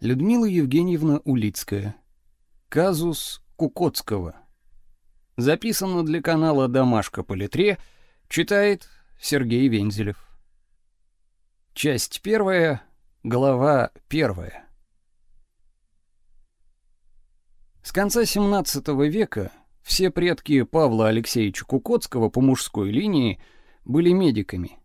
Людмила Евгеньевна Улицкая. Казус Кукоцкого. Записано для канала Домашка по литре, читает Сергей Вензелев. Часть первая, глава первая. С конца XVII века все предки Павла Алексеевича Кукоцкого по мужской линии были медиками.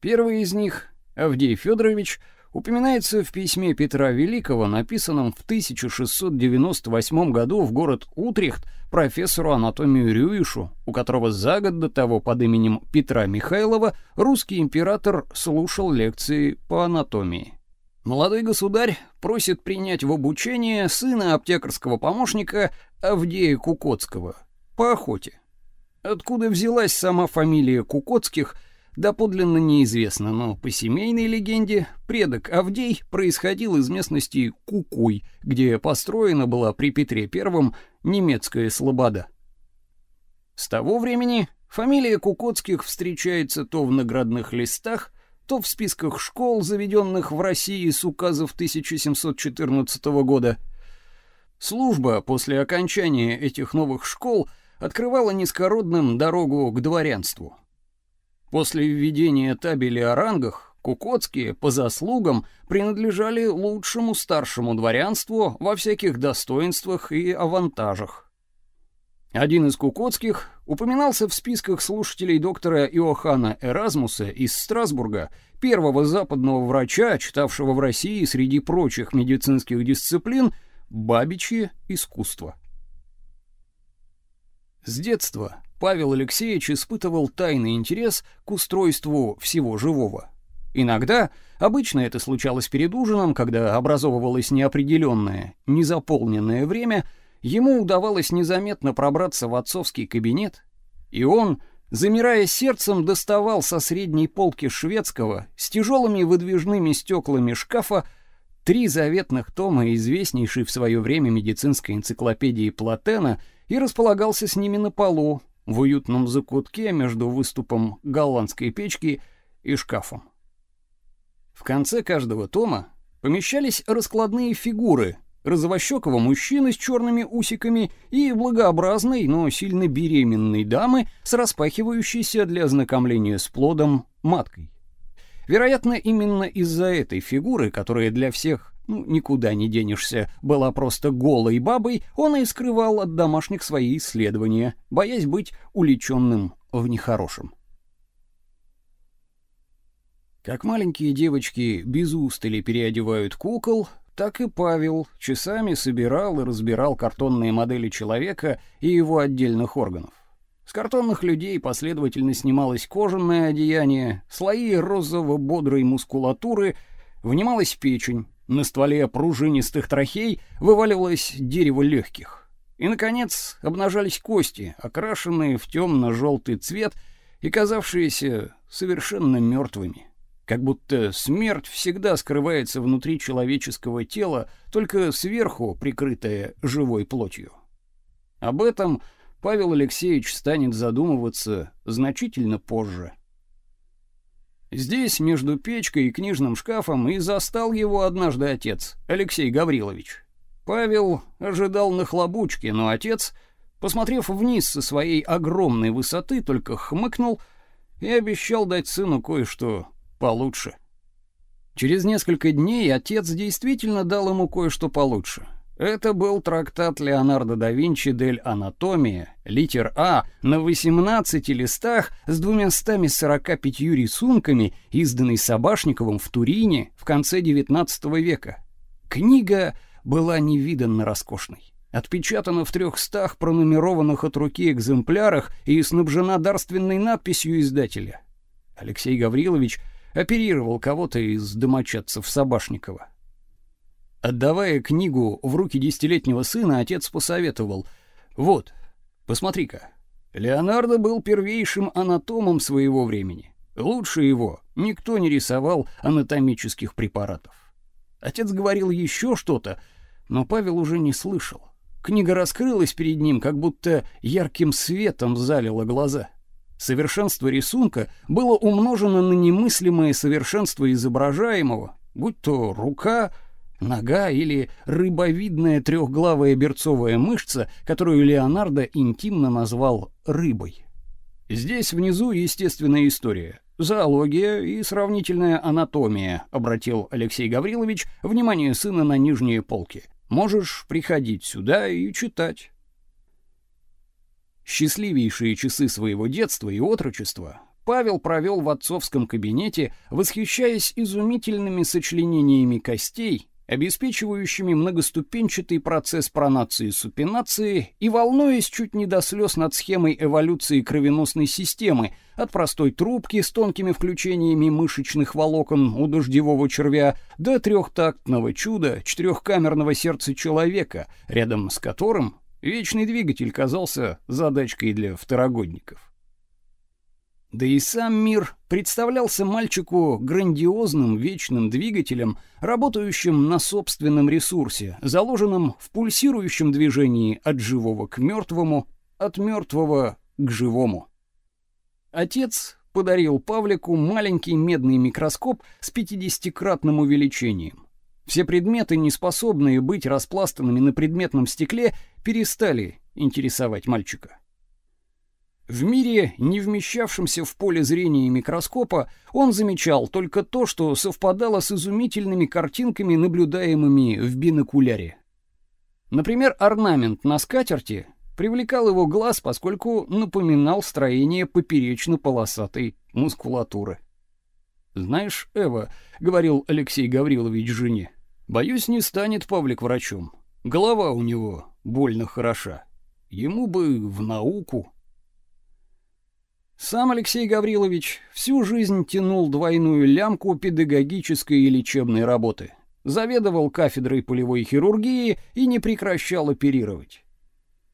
Первый из них, Авдей Федорович, упоминается в письме Петра Великого, написанном в 1698 году в город Утрехт профессору анатомии Рюишу, у которого за год до того под именем Петра Михайлова русский император слушал лекции по анатомии. Молодой государь просит принять в обучение сына аптекарского помощника Авдея Кукоцкого по охоте. Откуда взялась сама фамилия Кукоцких – доподлинно неизвестно, но по семейной легенде предок Авдей происходил из местности Кукуй, где построена была при Петре I немецкая слобода. С того времени фамилия Кукоцких встречается то в наградных листах, то в списках школ, заведенных в России с указов 1714 года. Служба после окончания этих новых школ открывала низкородным дорогу к дворянству. После введения табели о рангах Кукоцкие по заслугам принадлежали лучшему старшему дворянству во всяких достоинствах и авантажах. Один из Кукоцких упоминался в списках слушателей доктора Иохана Эразмуса из Страсбурга, первого западного врача, читавшего в России среди прочих медицинских дисциплин бабичье искусство. С детства Павел Алексеевич испытывал тайный интерес к устройству всего живого. Иногда, обычно это случалось перед ужином, когда образовывалось неопределенное, незаполненное время, ему удавалось незаметно пробраться в отцовский кабинет, и он, замирая сердцем, доставал со средней полки шведского с тяжелыми выдвижными стеклами шкафа три заветных тома известнейшей в свое время медицинской энциклопедии Платена и располагался с ними на полу, в уютном закутке между выступом голландской печки и шкафом. В конце каждого тома помещались раскладные фигуры розовощекого мужчины с черными усиками и благообразной, но сильно беременной дамы с распахивающейся для ознакомления с плодом маткой. Вероятно, именно из-за этой фигуры, которая для всех ну, никуда не денешься, была просто голой бабой, он и скрывал от домашних свои исследования, боясь быть уличенным в нехорошем. Как маленькие девочки без устали переодевают кукол, так и Павел часами собирал и разбирал картонные модели человека и его отдельных органов. С картонных людей последовательно снималось кожаное одеяние, слои розово-бодрой мускулатуры, вынималась печень, на стволе пружинистых трахей вываливалось дерево легких. И, наконец, обнажались кости, окрашенные в темно-желтый цвет и казавшиеся совершенно мертвыми. Как будто смерть всегда скрывается внутри человеческого тела, только сверху прикрытая живой плотью. Об этом Павел Алексеевич станет задумываться значительно позже. Здесь, между печкой и книжным шкафом, и застал его однажды отец, Алексей Гаврилович. Павел ожидал нахлобучки, но отец, посмотрев вниз со своей огромной высоты, только хмыкнул и обещал дать сыну кое-что получше. Через несколько дней отец действительно дал ему кое-что получше. Это был трактат Леонардо да Винчи «Дель анатомия», литер А, на 18 листах с 245 рисунками, изданный Собашниковым в Турине в конце XIX века. Книга была невиданно роскошной. Отпечатана в трехстах пронумерованных от руки экземплярах и снабжена дарственной надписью издателя. Алексей Гаврилович оперировал кого-то из домочадцев Собашникова. Отдавая книгу в руки десятилетнего сына, отец посоветовал: "Вот, посмотри-ка. Леонардо был первейшим анатомом своего времени. Лучше его никто не рисовал анатомических препаратов". Отец говорил еще что-то, но Павел уже не слышал. Книга раскрылась перед ним, как будто ярким светом залила глаза. Совершенство рисунка было умножено на немыслимое совершенство изображаемого, будь то рука, Нога или рыбовидная трехглавая берцовая мышца, которую Леонардо интимно назвал рыбой. Здесь внизу естественная история. Зоология и сравнительная анатомия, обратил Алексей Гаврилович внимание сына на нижние полки. Можешь приходить сюда и читать. Счастливейшие часы своего детства и отрочества Павел провел в отцовском кабинете, восхищаясь изумительными сочленениями костей обеспечивающими многоступенчатый процесс пронации и супинации и волнуясь чуть не до слез над схемой эволюции кровеносной системы от простой трубки с тонкими включениями мышечных волокон у дождевого червя до трехтактного чуда четырехкамерного сердца человека, рядом с которым вечный двигатель казался задачкой для второгодников. Да и сам мир представлялся мальчику грандиозным вечным двигателем, работающим на собственном ресурсе, заложенном в пульсирующем движении от живого к мертвому, от мертвого к живому. Отец подарил Павлику маленький медный микроскоп с пятидесятикратным увеличением. Все предметы, не способные быть распластанными на предметном стекле, перестали интересовать мальчика. В мире, не вмещавшемся в поле зрения микроскопа, он замечал только то, что совпадало с изумительными картинками, наблюдаемыми в бинокуляре. Например, орнамент на скатерти привлекал его глаз, поскольку напоминал строение поперечно-полосатой мускулатуры. «Знаешь, Эва», — говорил Алексей Гаврилович жене, — «боюсь, не станет Павлик врачом. Голова у него больно хороша. Ему бы в науку». Сам Алексей Гаврилович всю жизнь тянул двойную лямку педагогической и лечебной работы. Заведовал кафедрой полевой хирургии и не прекращал оперировать.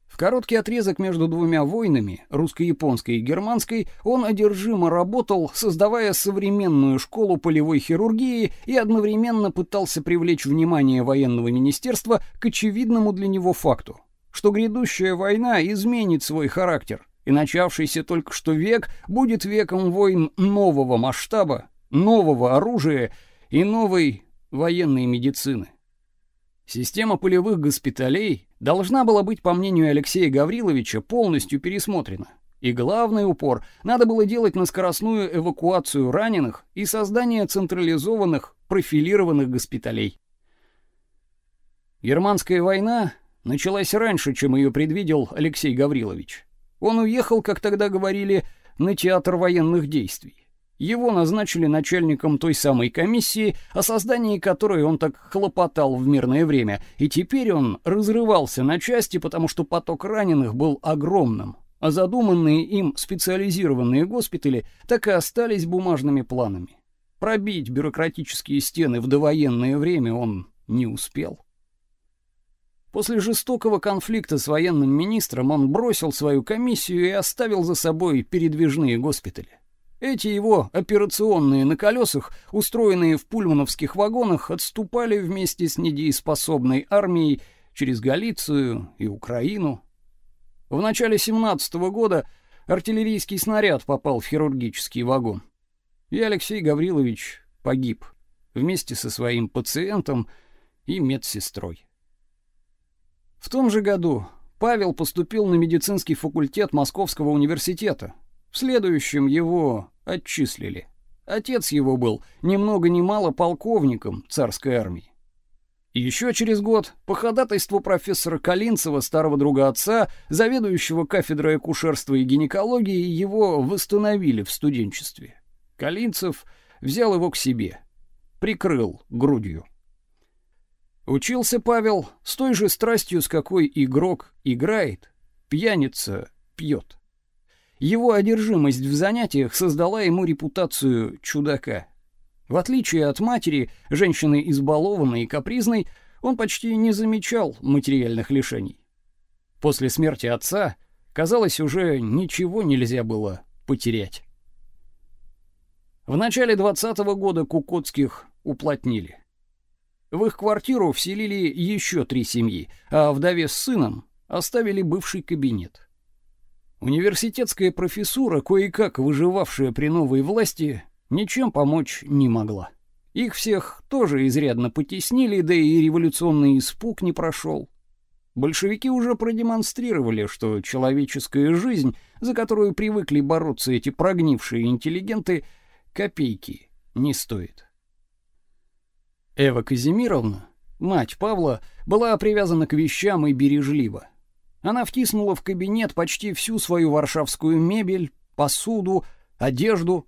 В короткий отрезок между двумя войнами, русско-японской и германской, он одержимо работал, создавая современную школу полевой хирургии и одновременно пытался привлечь внимание военного министерства к очевидному для него факту, что грядущая война изменит свой характер, и начавшийся только что век будет веком войн нового масштаба, нового оружия и новой военной медицины. Система полевых госпиталей должна была быть, по мнению Алексея Гавриловича, полностью пересмотрена. И главный упор надо было делать на скоростную эвакуацию раненых и создание централизованных, профилированных госпиталей. Германская война началась раньше, чем ее предвидел Алексей Гаврилович. Он уехал, как тогда говорили, на театр военных действий. Его назначили начальником той самой комиссии, о создании которой он так хлопотал в мирное время, и теперь он разрывался на части, потому что поток раненых был огромным, а задуманные им специализированные госпитали так и остались бумажными планами. Пробить бюрократические стены в довоенное время он не успел. После жестокого конфликта с военным министром он бросил свою комиссию и оставил за собой передвижные госпитали. Эти его операционные на колесах, устроенные в пульмановских вагонах, отступали вместе с недееспособной армией через Галицию и Украину. В начале 17 -го года артиллерийский снаряд попал в хирургический вагон. И Алексей Гаврилович погиб вместе со своим пациентом и медсестрой. В том же году Павел поступил на медицинский факультет Московского университета. В следующем его отчислили. Отец его был ни много ни мало полковником царской армии. Еще через год по ходатайству профессора Калинцева, старого друга отца, заведующего кафедрой акушерства и гинекологии, его восстановили в студенчестве. Калинцев взял его к себе, прикрыл грудью. Учился Павел с той же страстью, с какой игрок играет, пьяница пьет. Его одержимость в занятиях создала ему репутацию чудака. В отличие от матери, женщины избалованной и капризной, он почти не замечал материальных лишений. После смерти отца, казалось, уже ничего нельзя было потерять. В начале 20 -го года Кукотских уплотнили. В их квартиру вселили еще три семьи, а вдове с сыном оставили бывший кабинет. Университетская профессура, кое-как выживавшая при новой власти, ничем помочь не могла. Их всех тоже изрядно потеснили, да и революционный испуг не прошел. Большевики уже продемонстрировали, что человеческая жизнь, за которую привыкли бороться эти прогнившие интеллигенты, копейки не стоит. Эва Казимировна, мать Павла, была привязана к вещам и бережлива. Она втиснула в кабинет почти всю свою варшавскую мебель, посуду, одежду.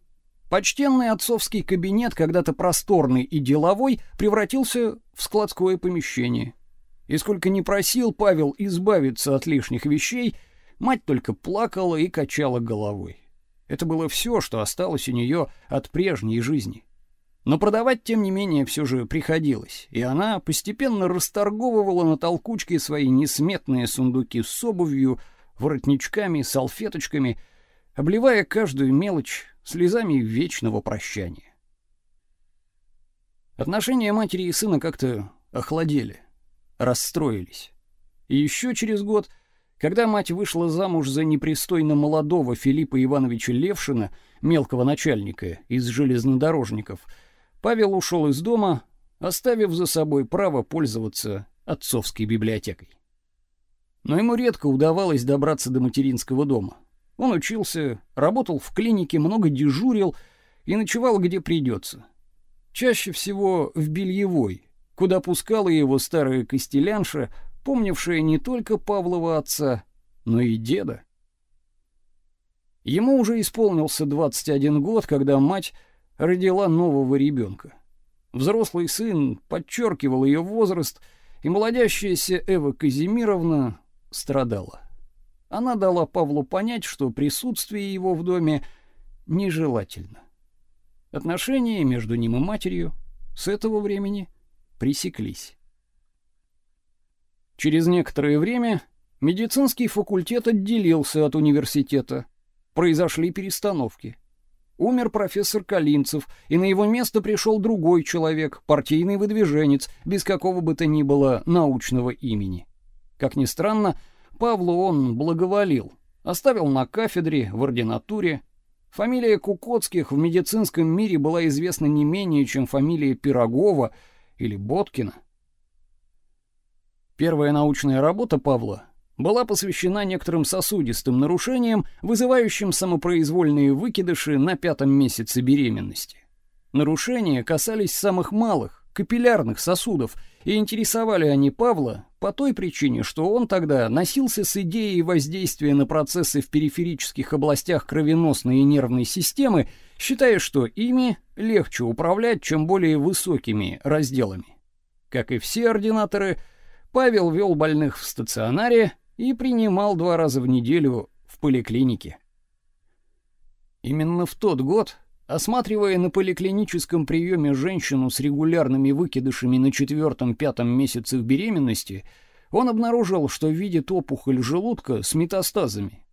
Почтенный отцовский кабинет, когда-то просторный и деловой, превратился в складское помещение. И сколько ни просил Павел избавиться от лишних вещей, мать только плакала и качала головой. Это было все, что осталось у нее от прежней жизни. Но продавать, тем не менее, все же приходилось, и она постепенно расторговывала на толкучке свои несметные сундуки с обувью, воротничками, салфеточками, обливая каждую мелочь слезами вечного прощания. Отношения матери и сына как-то охладели, расстроились. И еще через год, когда мать вышла замуж за непристойно молодого Филиппа Ивановича Левшина, мелкого начальника из железнодорожников, Павел ушел из дома, оставив за собой право пользоваться отцовской библиотекой. Но ему редко удавалось добраться до материнского дома. Он учился, работал в клинике, много дежурил и ночевал где придется. Чаще всего в бельевой, куда пускала его старая костелянша, помнившая не только Павлова отца, но и деда. Ему уже исполнился 21 год, когда мать родила нового ребенка. Взрослый сын подчеркивал ее возраст, и молодящаяся Эва Казимировна страдала. Она дала Павлу понять, что присутствие его в доме нежелательно. Отношения между ним и матерью с этого времени пресеклись. Через некоторое время медицинский факультет отделился от университета. Произошли перестановки. Умер профессор Калинцев, и на его место пришел другой человек, партийный выдвиженец, без какого бы то ни было научного имени. Как ни странно, Павлу он благоволил, оставил на кафедре, в ординатуре. Фамилия Кукоцких в медицинском мире была известна не менее, чем фамилия Пирогова или Боткина. Первая научная работа Павла была посвящена некоторым сосудистым нарушениям, вызывающим самопроизвольные выкидыши на пятом месяце беременности. Нарушения касались самых малых, капиллярных сосудов, и интересовали они Павла по той причине, что он тогда носился с идеей воздействия на процессы в периферических областях кровеносной и нервной системы, считая, что ими легче управлять, чем более высокими разделами. Как и все ординаторы, Павел вел больных в стационаре, и принимал два раза в неделю в поликлинике. Именно в тот год, осматривая на поликлиническом приеме женщину с регулярными выкидышами на четвертом-пятом месяцах беременности, он обнаружил, что видит опухоль желудка с метастазами.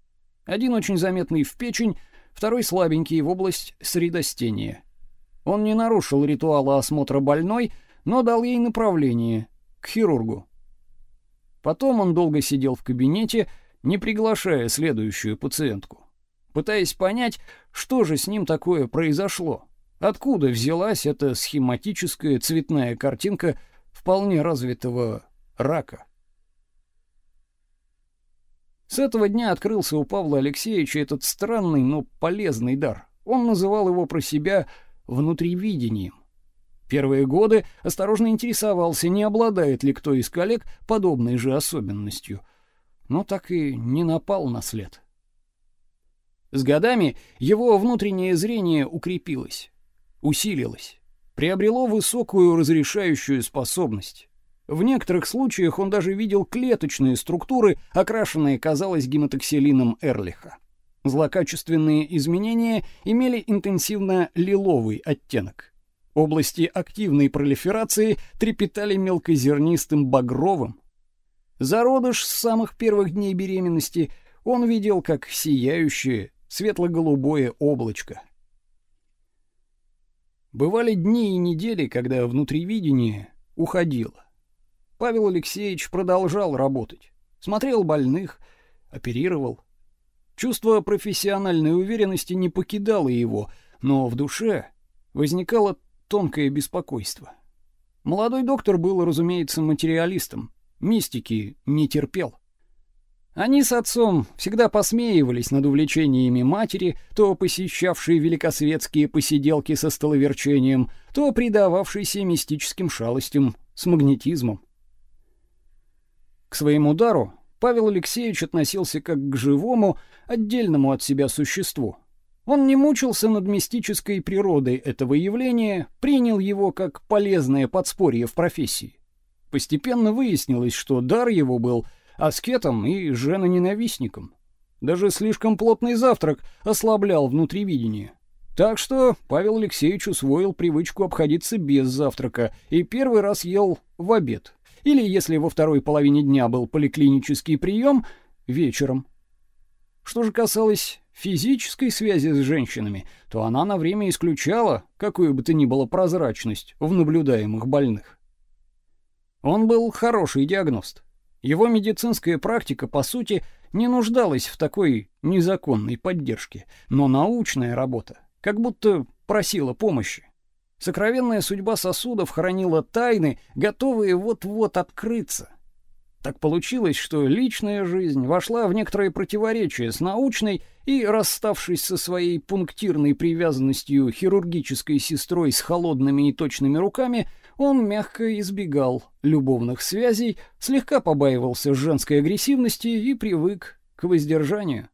Один очень заметный в печень, второй слабенький в область средостения. Он не нарушил ритуала осмотра больной, но дал ей направление к хирургу. Потом он долго сидел в кабинете, не приглашая следующую пациентку, пытаясь понять, что же с ним такое произошло. Откуда взялась эта схематическая цветная картинка вполне развитого рака? С этого дня открылся у Павла Алексеевича этот странный, но полезный дар. Он называл его про себя внутривидением. Первые годы осторожно интересовался, не обладает ли кто из коллег подобной же особенностью, но так и не напал на след. С годами его внутреннее зрение укрепилось, усилилось, приобрело высокую разрешающую способность. В некоторых случаях он даже видел клеточные структуры, окрашенные, казалось, гематоксилином Эрлиха. Злокачественные изменения имели интенсивно лиловый оттенок. Области активной пролиферации трепетали мелкозернистым багровым. Зародыш с самых первых дней беременности он видел как сияющее светло-голубое облачко. Бывали дни и недели, когда внутривидение уходило. Павел Алексеевич продолжал работать. Смотрел больных, оперировал. Чувство профессиональной уверенности не покидало его, но в душе возникало тонкое беспокойство. Молодой доктор был, разумеется, материалистом, мистики не терпел. Они с отцом всегда посмеивались над увлечениями матери, то посещавшей великосветские посиделки со столоверчением, то предававшейся мистическим шалостям с магнетизмом. К своему дару Павел Алексеевич относился как к живому, отдельному от себя существу. Он не мучился над мистической природой этого явления, принял его как полезное подспорье в профессии. Постепенно выяснилось, что дар его был аскетом и женоненавистником. Даже слишком плотный завтрак ослаблял внутривидение. Так что Павел Алексеевич усвоил привычку обходиться без завтрака и первый раз ел в обед. Или, если во второй половине дня был поликлинический прием, вечером. Что же касалось физической связи с женщинами, то она на время исключала какую бы то ни было прозрачность в наблюдаемых больных. Он был хороший диагност. Его медицинская практика, по сути, не нуждалась в такой незаконной поддержке, но научная работа как будто просила помощи. Сокровенная судьба сосудов хранила тайны, готовые вот-вот открыться. Так получилось, что личная жизнь вошла в некоторое противоречие с научной и, расставшись со своей пунктирной привязанностью хирургической сестрой с холодными и точными руками, он мягко избегал любовных связей, слегка побаивался женской агрессивности и привык к воздержанию.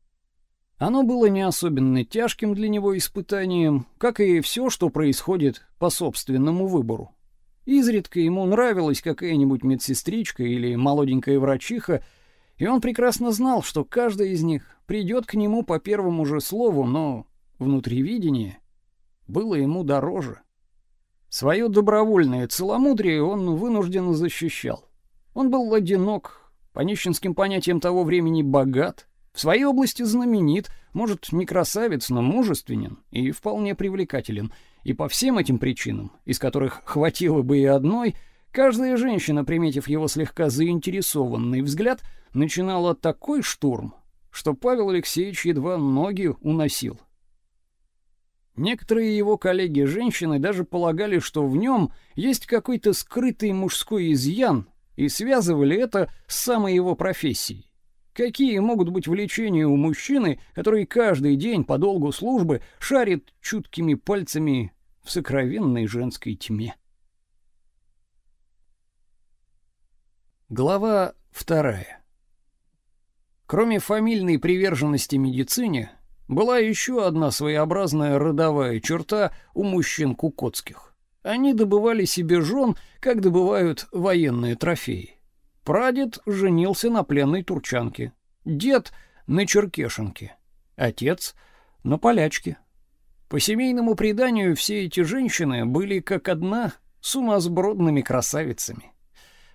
Оно было не особенно тяжким для него испытанием, как и все, что происходит по собственному выбору. Изредка ему нравилась какая-нибудь медсестричка или молоденькая врачиха, и он прекрасно знал, что каждая из них придет к нему по первому же слову, но внутривидение было ему дороже. Свое добровольное целомудрие он вынужденно защищал. Он был одинок, по нищенским понятиям того времени богат, в своей области знаменит, может, не красавец, но мужественен и вполне привлекателен. И по всем этим причинам, из которых хватило бы и одной, каждая женщина, приметив его слегка заинтересованный взгляд, начинала такой штурм, что Павел Алексеевич едва ноги уносил. Некоторые его коллеги-женщины даже полагали, что в нем есть какой-то скрытый мужской изъян, и связывали это с самой его профессией. Какие могут быть влечения у мужчины, который каждый день по долгу службы шарит чуткими пальцами в сокровенной женской тьме? Глава вторая. Кроме фамильной приверженности медицине, была еще одна своеобразная родовая черта у мужчин кукотских. Они добывали себе жен, как добывают военные трофеи. Прадед женился на пленной турчанке, дед на черкешенке, отец на полячке. По семейному преданию все эти женщины были как одна сумасбродными красавицами.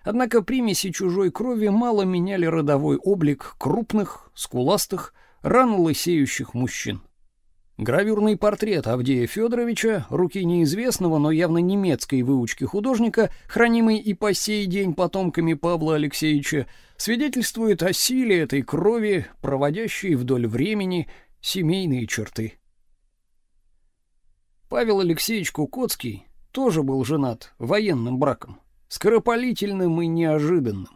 Однако примеси чужой крови мало меняли родовой облик крупных, скуластых, рано лысеющих мужчин. Гравюрный портрет Авдея Федоровича, руки неизвестного, но явно немецкой выучки художника, хранимый и по сей день потомками Павла Алексеевича, свидетельствует о силе этой крови, проводящей вдоль времени семейные черты. Павел Алексеевич Кукоцкий тоже был женат военным браком, скоропалительным и неожиданным.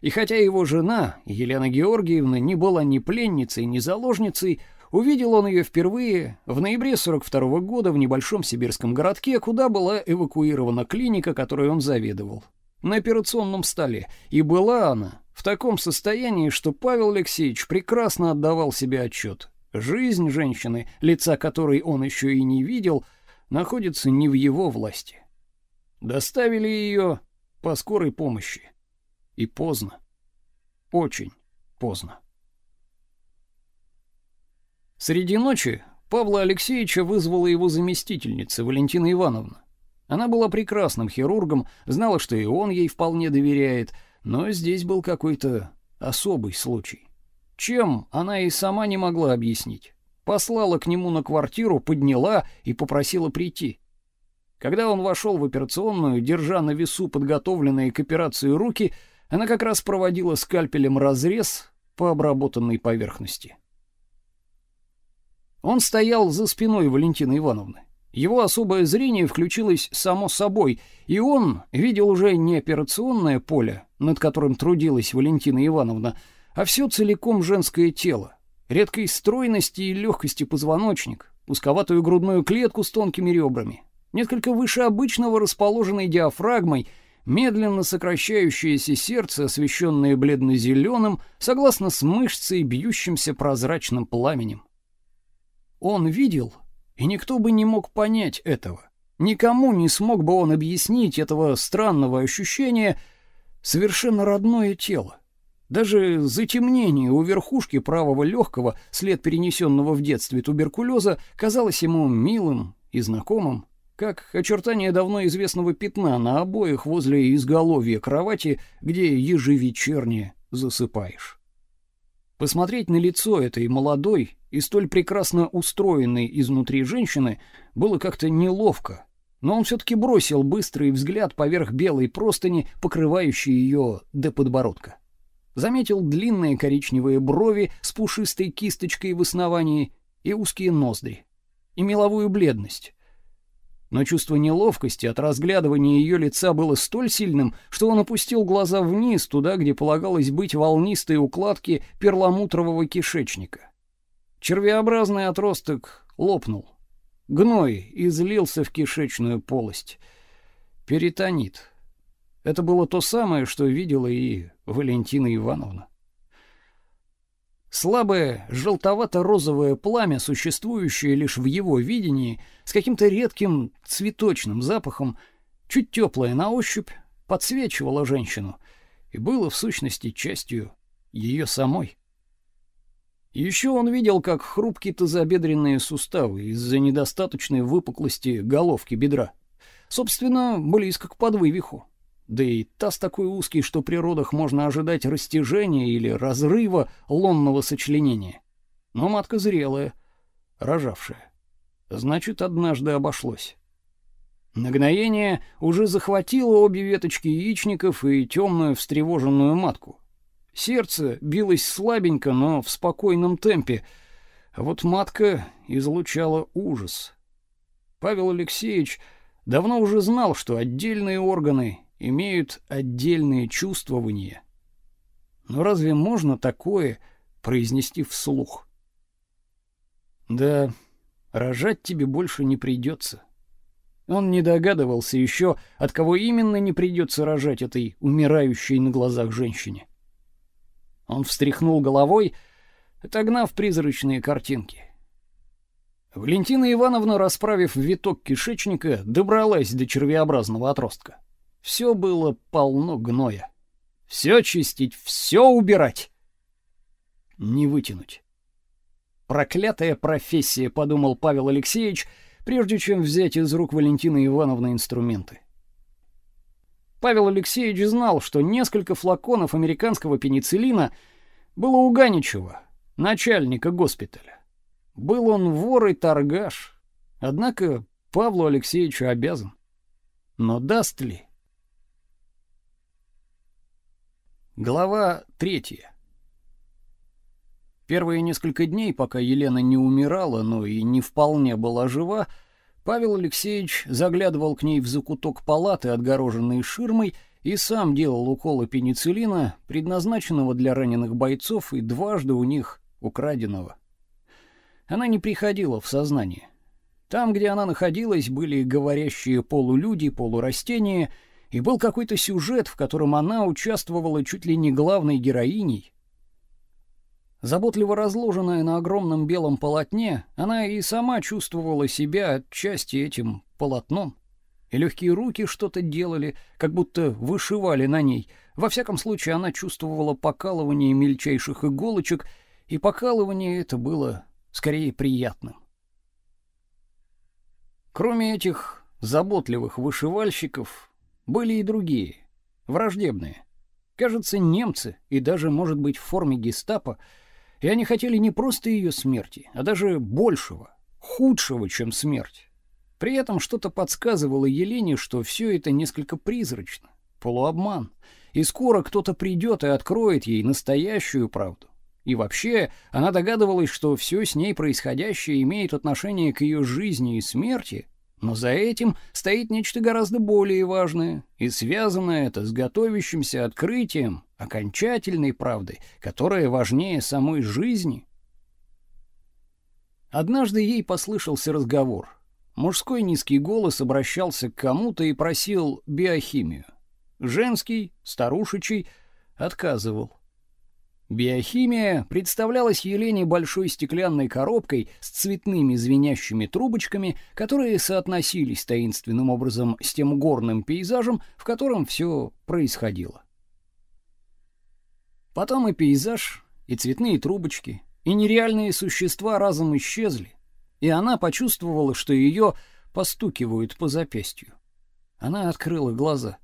И хотя его жена, Елена Георгиевна, не была ни пленницей, ни заложницей, увидел он ее впервые в ноябре 42 -го года в небольшом сибирском городке, куда была эвакуирована клиника, которой он заведовал, на операционном столе. И была она в таком состоянии, что Павел Алексеевич прекрасно отдавал себе отчет. Жизнь женщины, лица которой он еще и не видел, находится не в его власти. Доставили ее по скорой помощи. И поздно. Очень поздно. Среди ночи Павла Алексеевича вызвала его заместительница Валентина Ивановна. Она была прекрасным хирургом, знала, что и он ей вполне доверяет, но здесь был какой-то особый случай. Чем, она и сама не могла объяснить. Послала к нему на квартиру, подняла и попросила прийти. Когда он вошел в операционную, держа на весу подготовленные к операции руки, она как раз проводила скальпелем разрез по обработанной поверхности. Он стоял за спиной Валентины Ивановны. Его особое зрение включилось само собой, и он видел уже не операционное поле, над которым трудилась Валентина Ивановна, а все целиком женское тело, редкой стройности и легкости позвоночник, узковатую грудную клетку с тонкими ребрами, несколько выше обычного расположенной диафрагмой, медленно сокращающееся сердце, освещенное бледно-зеленым, согласно с мышцей, бьющимся прозрачным пламенем. Он видел и никто бы не мог понять этого. Никому не смог бы он объяснить этого странного ощущения совершенно родное тело. Даже затемнение у верхушки правого легкого, след перенесенного в детстве туберкулеза, казалось ему милым и знакомым, как очертания давно известного пятна на обоях возле изголовья кровати, где ежевечерне засыпаешь. Посмотреть на лицо этой молодой и столь прекрасно устроенной изнутри женщины было как-то неловко, но он все-таки бросил быстрый взгляд поверх белой простыни, покрывающей ее до подбородка. Заметил длинные коричневые брови с пушистой кисточкой в основании и узкие ноздри, и меловую бледность, но чувство неловкости от разглядывания ее лица было столь сильным, что он опустил глаза вниз, туда, где полагалось быть волнистой укладки перламутрового кишечника. Червеобразный отросток лопнул. Гной излился в кишечную полость. Перитонит. Это было то самое, что видела и Валентина Ивановна. Слабое желтовато-розовое пламя, существующее лишь в его видении, с каким-то редким цветочным запахом, чуть теплое на ощупь, подсвечивало женщину и было в сущности частью ее самой. Еще он видел, как хрупкие тазобедренные суставы из-за недостаточной выпуклости головки бедра, собственно, близко к подвывиху. Да и таз такой узкий, что при родах можно ожидать растяжения или разрыва лонного сочленения. Но матка зрелая, рожавшая. Значит, однажды обошлось. Нагноение уже захватило обе веточки яичников и темную встревоженную матку. Сердце билось слабенько, но в спокойном темпе, а вот матка излучала ужас. Павел Алексеевич давно уже знал, что отдельные органы имеют отдельные чувствования. Но разве можно такое произнести вслух? Да, рожать тебе больше не придется. Он не догадывался еще, от кого именно не придется рожать этой умирающей на глазах женщине. Он встряхнул головой, отогнав призрачные картинки. Валентина Ивановна, расправив виток кишечника, добралась до червеобразного отростка. Все было полно гноя. Все чистить, все убирать. Не вытянуть. Проклятая профессия, подумал Павел Алексеевич, прежде чем взять из рук Валентины Ивановны инструменты. Павел Алексеевич знал, что несколько флаконов американского пенициллина было у Ганичева, начальника госпиталя. Был он вор и торгаш, однако Павлу Алексеевичу обязан. Но даст ли? Глава третья. Первые несколько дней, пока Елена не умирала, но и не вполне была жива, Павел Алексеевич заглядывал к ней в закуток палаты, отгороженной ширмой, и сам делал уколы пенициллина, предназначенного для раненых бойцов и дважды у них украденного. Она не приходила в сознание. Там, где она находилась, были говорящие полулюди, полурастения — и был какой-то сюжет, в котором она участвовала чуть ли не главной героиней. Заботливо разложенная на огромном белом полотне, она и сама чувствовала себя отчасти этим полотном. И легкие руки что-то делали, как будто вышивали на ней. Во всяком случае, она чувствовала покалывание мельчайших иголочек, и покалывание это было скорее приятным. Кроме этих заботливых вышивальщиков, были и другие, враждебные. Кажется, немцы и даже, может быть, в форме гестапо, и они хотели не просто ее смерти, а даже большего, худшего, чем смерть. При этом что-то подсказывало Елене, что все это несколько призрачно, полуобман, и скоро кто-то придет и откроет ей настоящую правду. И вообще, она догадывалась, что все с ней происходящее имеет отношение к ее жизни и смерти, Но за этим стоит нечто гораздо более важное, и связано это с готовящимся открытием, окончательной правдой, которая важнее самой жизни. Однажды ей послышался разговор. Мужской низкий голос обращался к кому-то и просил биохимию. Женский, старушечий, отказывал. Биохимия представлялась Елене большой стеклянной коробкой с цветными звенящими трубочками, которые соотносились таинственным образом с тем горным пейзажем, в котором все происходило. Потом и пейзаж, и цветные трубочки, и нереальные существа разом исчезли, и она почувствовала, что ее постукивают по запястью. Она открыла глаза.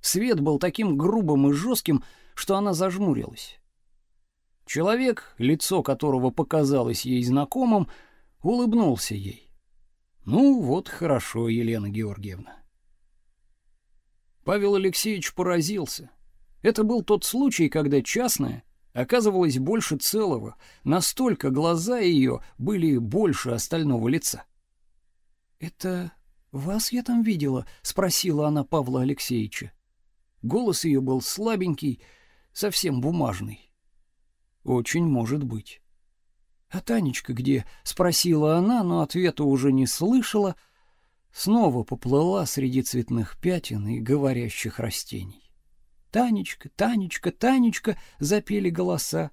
Свет был таким грубым и жестким, что она зажмурилась. Человек, лицо которого показалось ей знакомым, улыбнулся ей. Ну вот хорошо, Елена Георгиевна. Павел Алексеевич поразился. Это был тот случай, когда частное оказывалось больше целого, настолько глаза ее были больше остального лица. Это вас я там видела, спросила она Павла Алексеевича. Голос ее был слабенький, совсем бумажный. Очень может быть. А Танечка где? спросила она, но ответа уже не слышала. Снова поплыла среди цветных пятен и говорящих растений. Танечка, Танечка, Танечка запели голоса.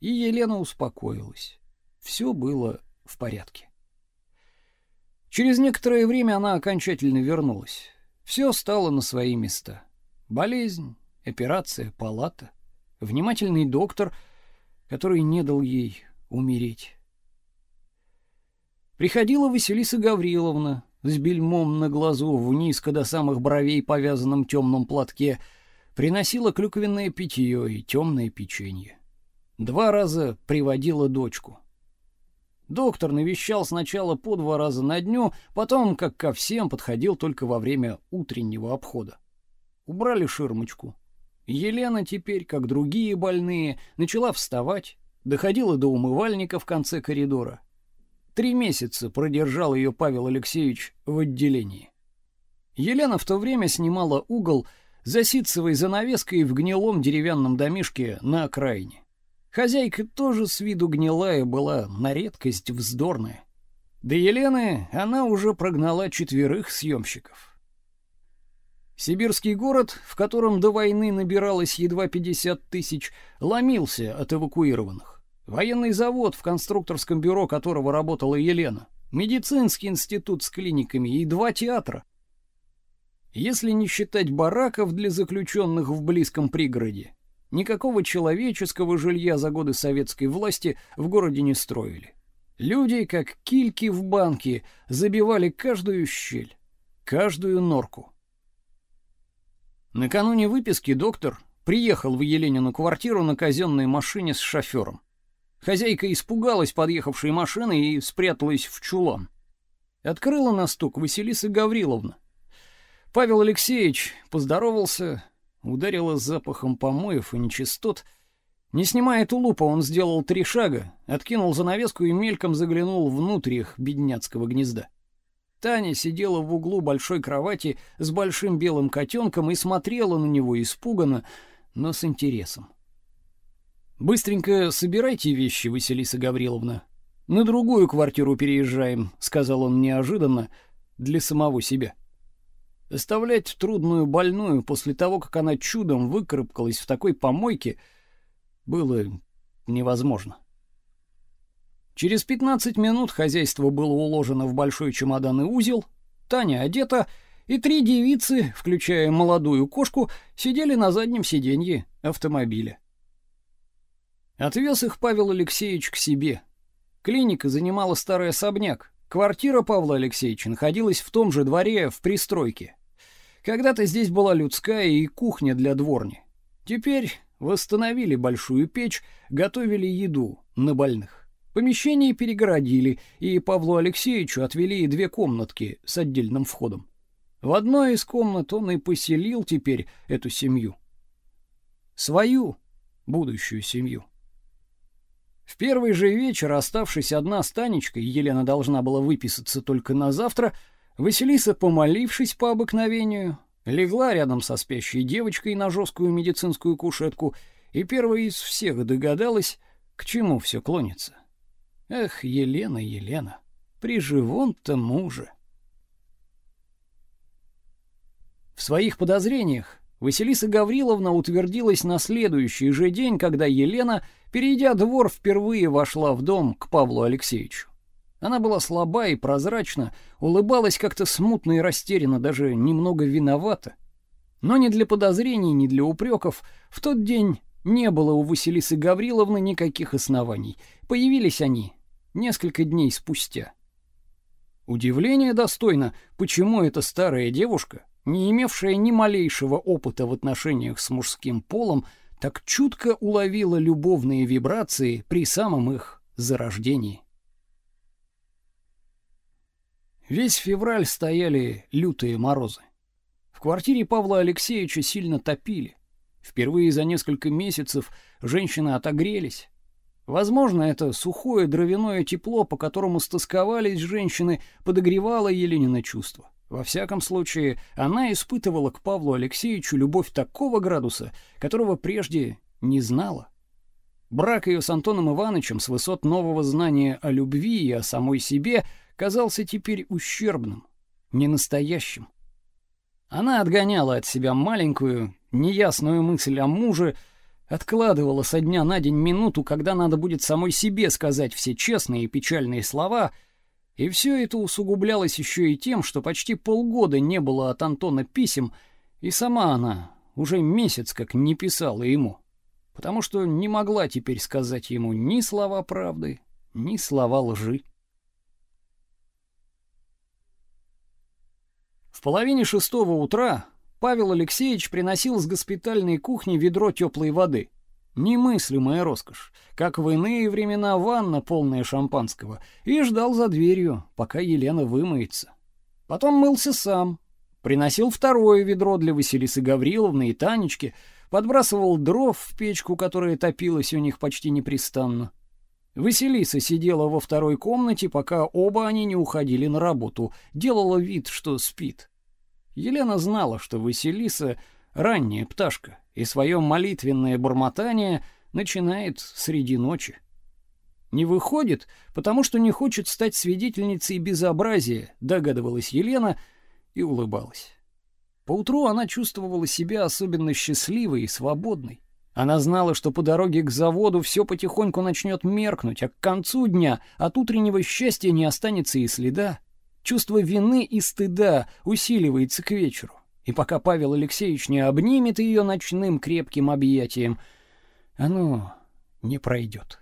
И Елена успокоилась. Все было в порядке. Через некоторое время она окончательно вернулась. Все стало на свои места. Болезнь, операция, палата, внимательный доктор — который не дал ей умереть. Приходила Василиса Гавриловна с бельмом на глазу в низко до самых бровей повязанном темном платке, приносила клюквенное питье и темное печенье. Два раза приводила дочку. Доктор навещал сначала по два раза на дню, потом, как ко всем, подходил только во время утреннего обхода. Убрали ширмочку, Елена теперь, как другие больные, начала вставать, доходила до умывальника в конце коридора. Три месяца продержал ее Павел Алексеевич в отделении. Елена в то время снимала угол за ситцевой занавеской в гнилом деревянном домишке на окраине. Хозяйка тоже с виду гнилая была, на редкость вздорная. До Елены она уже прогнала четверых съемщиков. Сибирский город, в котором до войны набиралось едва 50 тысяч, ломился от эвакуированных. Военный завод, в конструкторском бюро которого работала Елена, медицинский институт с клиниками и два театра. Если не считать бараков для заключенных в близком пригороде, никакого человеческого жилья за годы советской власти в городе не строили. Люди, как кильки в банке, забивали каждую щель, каждую норку. Накануне выписки доктор приехал в Еленину квартиру на казенной машине с шофером. Хозяйка испугалась подъехавшей машины и спряталась в чулан. Открыла на стук Василиса Гавриловна. Павел Алексеевич поздоровался, ударила запахом помоев и нечистот. Не снимая тулупа, он сделал три шага, откинул занавеску и мельком заглянул внутрь их бедняцкого гнезда. Таня сидела в углу большой кровати с большим белым котенком и смотрела на него испуганно, но с интересом. Быстренько собирайте вещи, Василиса Гавриловна. На другую квартиру переезжаем, сказал он неожиданно для самого себя. Оставлять трудную больную после того, как она чудом выкарабкалась в такой помойке, было невозможно. Через 15 минут хозяйство было уложено в большой чемодан и узел, Таня одета, и три девицы, включая молодую кошку, сидели на заднем сиденье автомобиля. Отвез их Павел Алексеевич к себе. Клиника занимала старый особняк. Квартира Павла Алексеевича находилась в том же дворе в пристройке. Когда-то здесь была людская и кухня для дворни. Теперь восстановили большую печь, готовили еду на больных. Помещение перегородили, и Павлу Алексеевичу отвели две комнатки с отдельным входом. В одной из комнат он и поселил теперь эту семью. Свою будущую семью. В первый же вечер, оставшись одна с Танечкой, Елена должна была выписаться только на завтра, Василиса, помолившись по обыкновению, легла рядом со спящей девочкой на жесткую медицинскую кушетку и первая из всех догадалась, к чему все клонится. Эх, Елена, Елена, при живом-то муже. В своих подозрениях Василиса Гавриловна утвердилась на следующий же день, когда Елена, перейдя двор, впервые вошла в дом к Павлу Алексеевичу. Она была слаба и прозрачна, улыбалась как-то смутно и растерянно, даже немного виновата. Но ни для подозрений, ни для упреков в тот день не было у Василисы Гавриловны никаких оснований. Появились они несколько дней спустя. Удивление достойно, почему эта старая девушка, не имевшая ни малейшего опыта в отношениях с мужским полом, так чутко уловила любовные вибрации при самом их зарождении. Весь февраль стояли лютые морозы. В квартире Павла Алексеевича сильно топили. Впервые за несколько месяцев женщины отогрелись. Возможно, это сухое дровяное тепло, по которому стосковались женщины, подогревало Еленина чувство. Во всяком случае, она испытывала к Павлу Алексеевичу любовь такого градуса, которого прежде не знала. Брак ее с Антоном Ивановичем с высот нового знания о любви и о самой себе казался теперь ущербным, ненастоящим. Она отгоняла от себя маленькую, неясную мысль о муже, откладывала со дня на день минуту, когда надо будет самой себе сказать все честные и печальные слова, и все это усугублялось еще и тем, что почти полгода не было от Антона писем, и сама она уже месяц как не писала ему, потому что не могла теперь сказать ему ни слова правды, ни слова лжи. В половине шестого утра Павел Алексеевич приносил с госпитальной кухни ведро теплой воды. Немыслимая роскошь, как в иные времена ванна полная шампанского, и ждал за дверью, пока Елена вымоется. Потом мылся сам, приносил второе ведро для Василисы Гавриловны и Танечки, подбрасывал дров в печку, которая топилась у них почти непрестанно. Василиса сидела во второй комнате, пока оба они не уходили на работу, делала вид, что спит. Елена знала, что Василиса ранняя пташка, и свое молитвенное бормотание начинает среди ночи. Не выходит, потому что не хочет стать свидетельницей безобразия, догадывалась Елена и улыбалась. Поутру она чувствовала себя особенно счастливой и свободной. Она знала, что по дороге к заводу все потихоньку начнет меркнуть, а к концу дня от утреннего счастья не останется и следа. Чувство вины и стыда усиливается к вечеру. И пока Павел Алексеевич не обнимет ее ночным крепким объятием, оно не пройдет.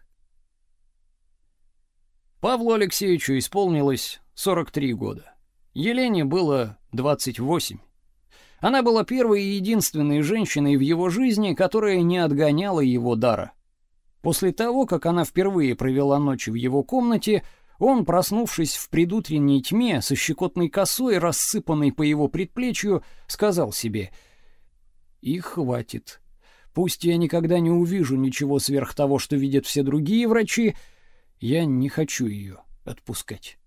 Павлу Алексеевичу исполнилось 43 года. Елене было 28. Она была первой и единственной женщиной в его жизни, которая не отгоняла его дара. После того, как она впервые провела ночь в его комнате, он, проснувшись в предутренней тьме со щекотной косой, рассыпанной по его предплечью, сказал себе: "И хватит. Пусть я никогда не увижу ничего сверх того, что видят все другие врачи, я не хочу ее отпускать".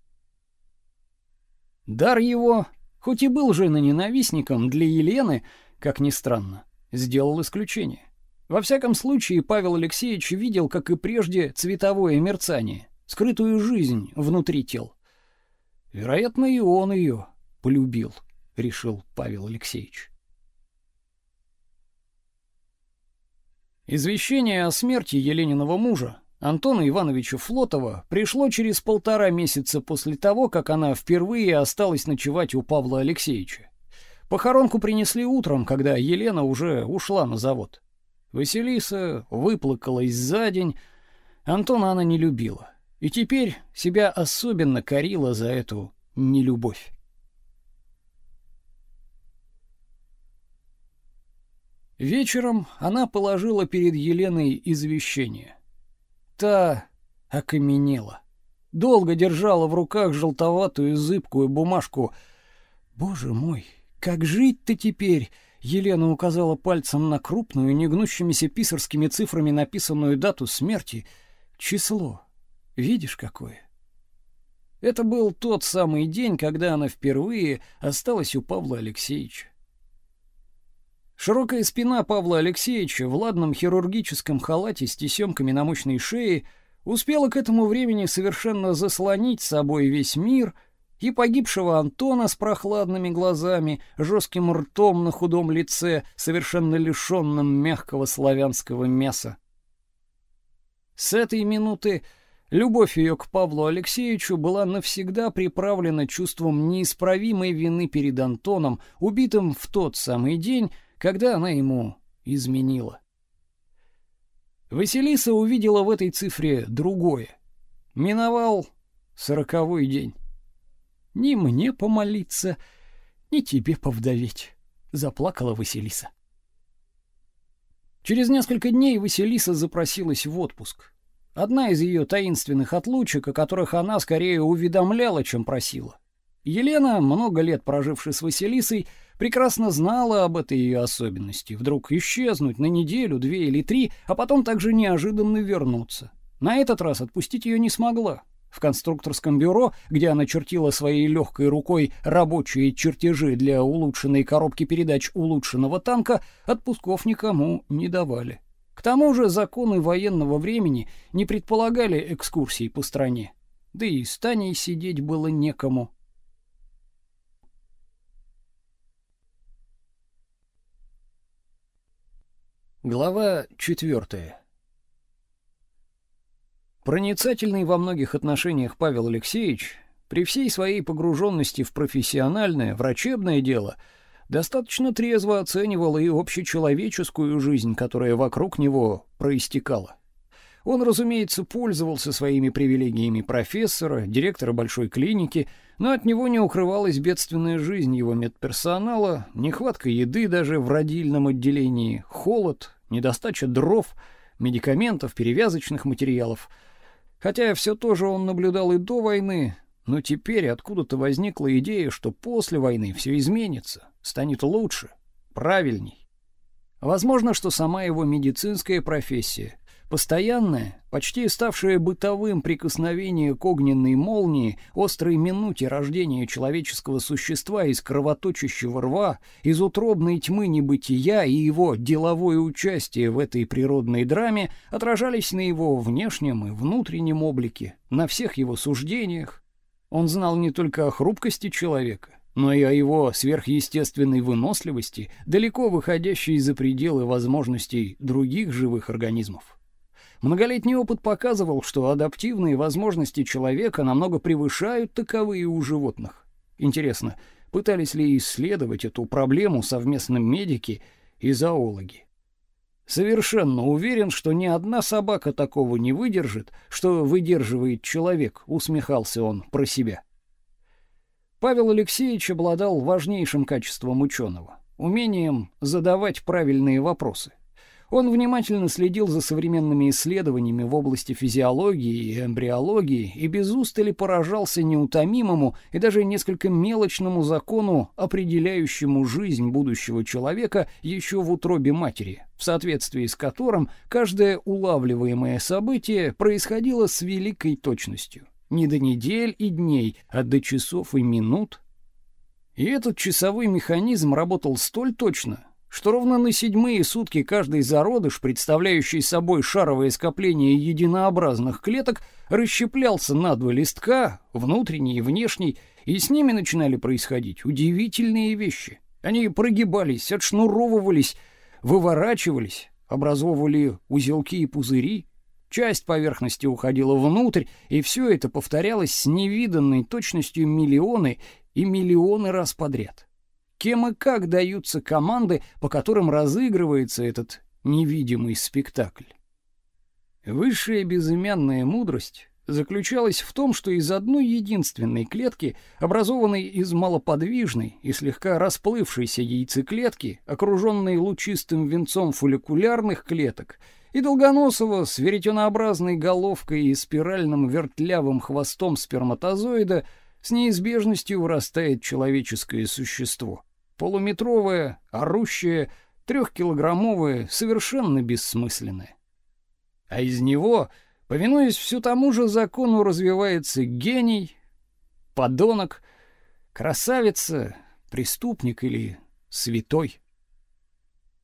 Дар его хоть и был женоненавистником, для Елены, как ни странно, сделал исключение. Во всяком случае, Павел Алексеевич видел, как и прежде, цветовое мерцание, скрытую жизнь внутри тел. Вероятно, и он ее полюбил, решил Павел Алексеевич. Извещение о смерти Елениного мужа Антона Ивановича Флотова пришло через полтора месяца после того, как она впервые осталась ночевать у Павла Алексеевича. Похоронку принесли утром, когда Елена уже ушла на завод. Василиса выплакалась за день, Антона она не любила, и теперь себя особенно корила за эту нелюбовь. Вечером она положила перед Еленой извещение. Та окаменела. Долго держала в руках желтоватую зыбкую бумажку. Боже мой, как жить-то теперь? Елена указала пальцем на крупную, негнущимися писарскими цифрами написанную дату смерти, число. Видишь какое? Это был тот самый день, когда она впервые осталась у Павла Алексеевича. Широкая спина Павла Алексеевича в ладном хирургическом халате с тесемками на мощной шее успела к этому времени совершенно заслонить собой весь мир и погибшего Антона с прохладными глазами, жестким ртом на худом лице, совершенно лишенным мягкого славянского мяса. С этой минуты любовь ее к Павлу Алексеевичу была навсегда приправлена чувством неисправимой вины перед Антоном, убитым в тот самый день, когда она ему изменила. Василиса увидела в этой цифре другое. Миновал сороковой день. Ни мне помолиться, ни тебе повдоветь, заплакала Василиса. Через несколько дней Василиса запросилась в отпуск. Одна из ее таинственных отлучек, о которых она скорее уведомляла, чем просила. Елена, много лет прожившая с Василисой, прекрасно знала об этой ее особенности. Вдруг исчезнуть на неделю, две или три, а потом также неожиданно вернуться. На этот раз отпустить ее не смогла. В конструкторском бюро, где она чертила своей легкой рукой рабочие чертежи для улучшенной коробки передач улучшенного танка, отпусков никому не давали. К тому же законы военного времени не предполагали экскурсий по стране. Да и с Таней сидеть было некому. Глава четвертая. Проницательный во многих отношениях Павел Алексеевич, при всей своей погруженности в профессиональное, врачебное дело, достаточно трезво оценивал и общечеловеческую жизнь, которая вокруг него проистекала. Он, разумеется, пользовался своими привилегиями профессора, директора большой клиники, но от него не укрывалась бедственная жизнь его медперсонала, нехватка еды даже в родильном отделении, холод, недостача дров, медикаментов, перевязочных материалов. Хотя все то же он наблюдал и до войны, но теперь откуда-то возникла идея, что после войны все изменится, станет лучше, правильней. Возможно, что сама его медицинская профессия Постоянное, почти ставшее бытовым прикосновение к огненной молнии, острой минуте рождения человеческого существа из кровоточащего рва, из утробной тьмы небытия и его деловое участие в этой природной драме отражались на его внешнем и внутреннем облике, на всех его суждениях. Он знал не только о хрупкости человека, но и о его сверхъестественной выносливости, далеко выходящей за пределы возможностей других живых организмов. Многолетний опыт показывал, что адаптивные возможности человека намного превышают таковые у животных. Интересно, пытались ли исследовать эту проблему совместно медики и зоологи? Совершенно уверен, что ни одна собака такого не выдержит, что выдерживает человек, усмехался он про себя. Павел Алексеевич обладал важнейшим качеством ученого — умением задавать правильные вопросы. Он внимательно следил за современными исследованиями в области физиологии и эмбриологии и без устали поражался неутомимому и даже несколько мелочному закону, определяющему жизнь будущего человека еще в утробе матери, в соответствии с которым каждое улавливаемое событие происходило с великой точностью. Не до недель и дней, а до часов и минут. И этот часовой механизм работал столь точно, что ровно на седьмые сутки каждый зародыш, представляющий собой шаровое скопление единообразных клеток, расщеплялся на два листка, внутренний и внешний, и с ними начинали происходить удивительные вещи. Они прогибались, отшнуровывались, выворачивались, образовывали узелки и пузыри, часть поверхности уходила внутрь, и все это повторялось с невиданной точностью миллионы и миллионы раз подряд кем и как даются команды, по которым разыгрывается этот невидимый спектакль. Высшая безымянная мудрость заключалась в том, что из одной единственной клетки, образованной из малоподвижной и слегка расплывшейся яйцеклетки, окруженной лучистым венцом фолликулярных клеток, и долгоносого с веретенообразной головкой и спиральным вертлявым хвостом сперматозоида с неизбежностью вырастает человеческое существо. Полуметровое, орущее, трехкилограммовое, совершенно бессмысленное. А из него, повинуясь все тому же закону, развивается гений, подонок, красавица, преступник или святой.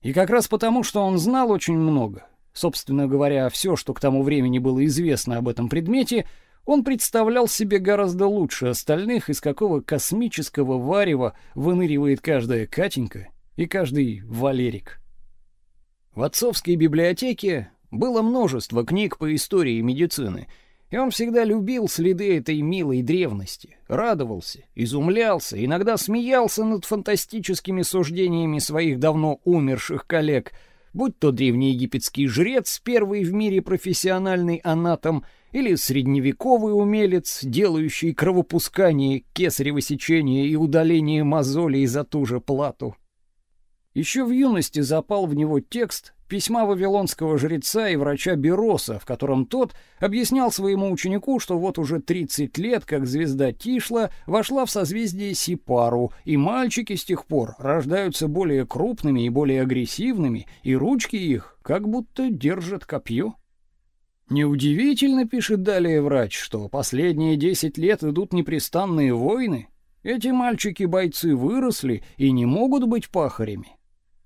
И как раз потому, что он знал очень много, собственно говоря, все, что к тому времени было известно об этом предмете, он представлял себе гораздо лучше остальных, из какого космического варева выныривает каждая Катенька и каждый Валерик. В отцовской библиотеке было множество книг по истории медицины, и он всегда любил следы этой милой древности, радовался, изумлялся, иногда смеялся над фантастическими суждениями своих давно умерших коллег, будь то древнеегипетский жрец, первый в мире профессиональный анатом, или средневековый умелец, делающий кровопускание, кесарево сечение и удаление мозолей за ту же плату. Еще в юности запал в него текст письма вавилонского жреца и врача Бероса, в котором тот объяснял своему ученику, что вот уже 30 лет, как звезда Тишла вошла в созвездие Сипару, и мальчики с тех пор рождаются более крупными и более агрессивными, и ручки их как будто держат копье. Неудивительно, пишет далее врач, что последние 10 лет идут непрестанные войны. Эти мальчики-бойцы выросли и не могут быть пахарями.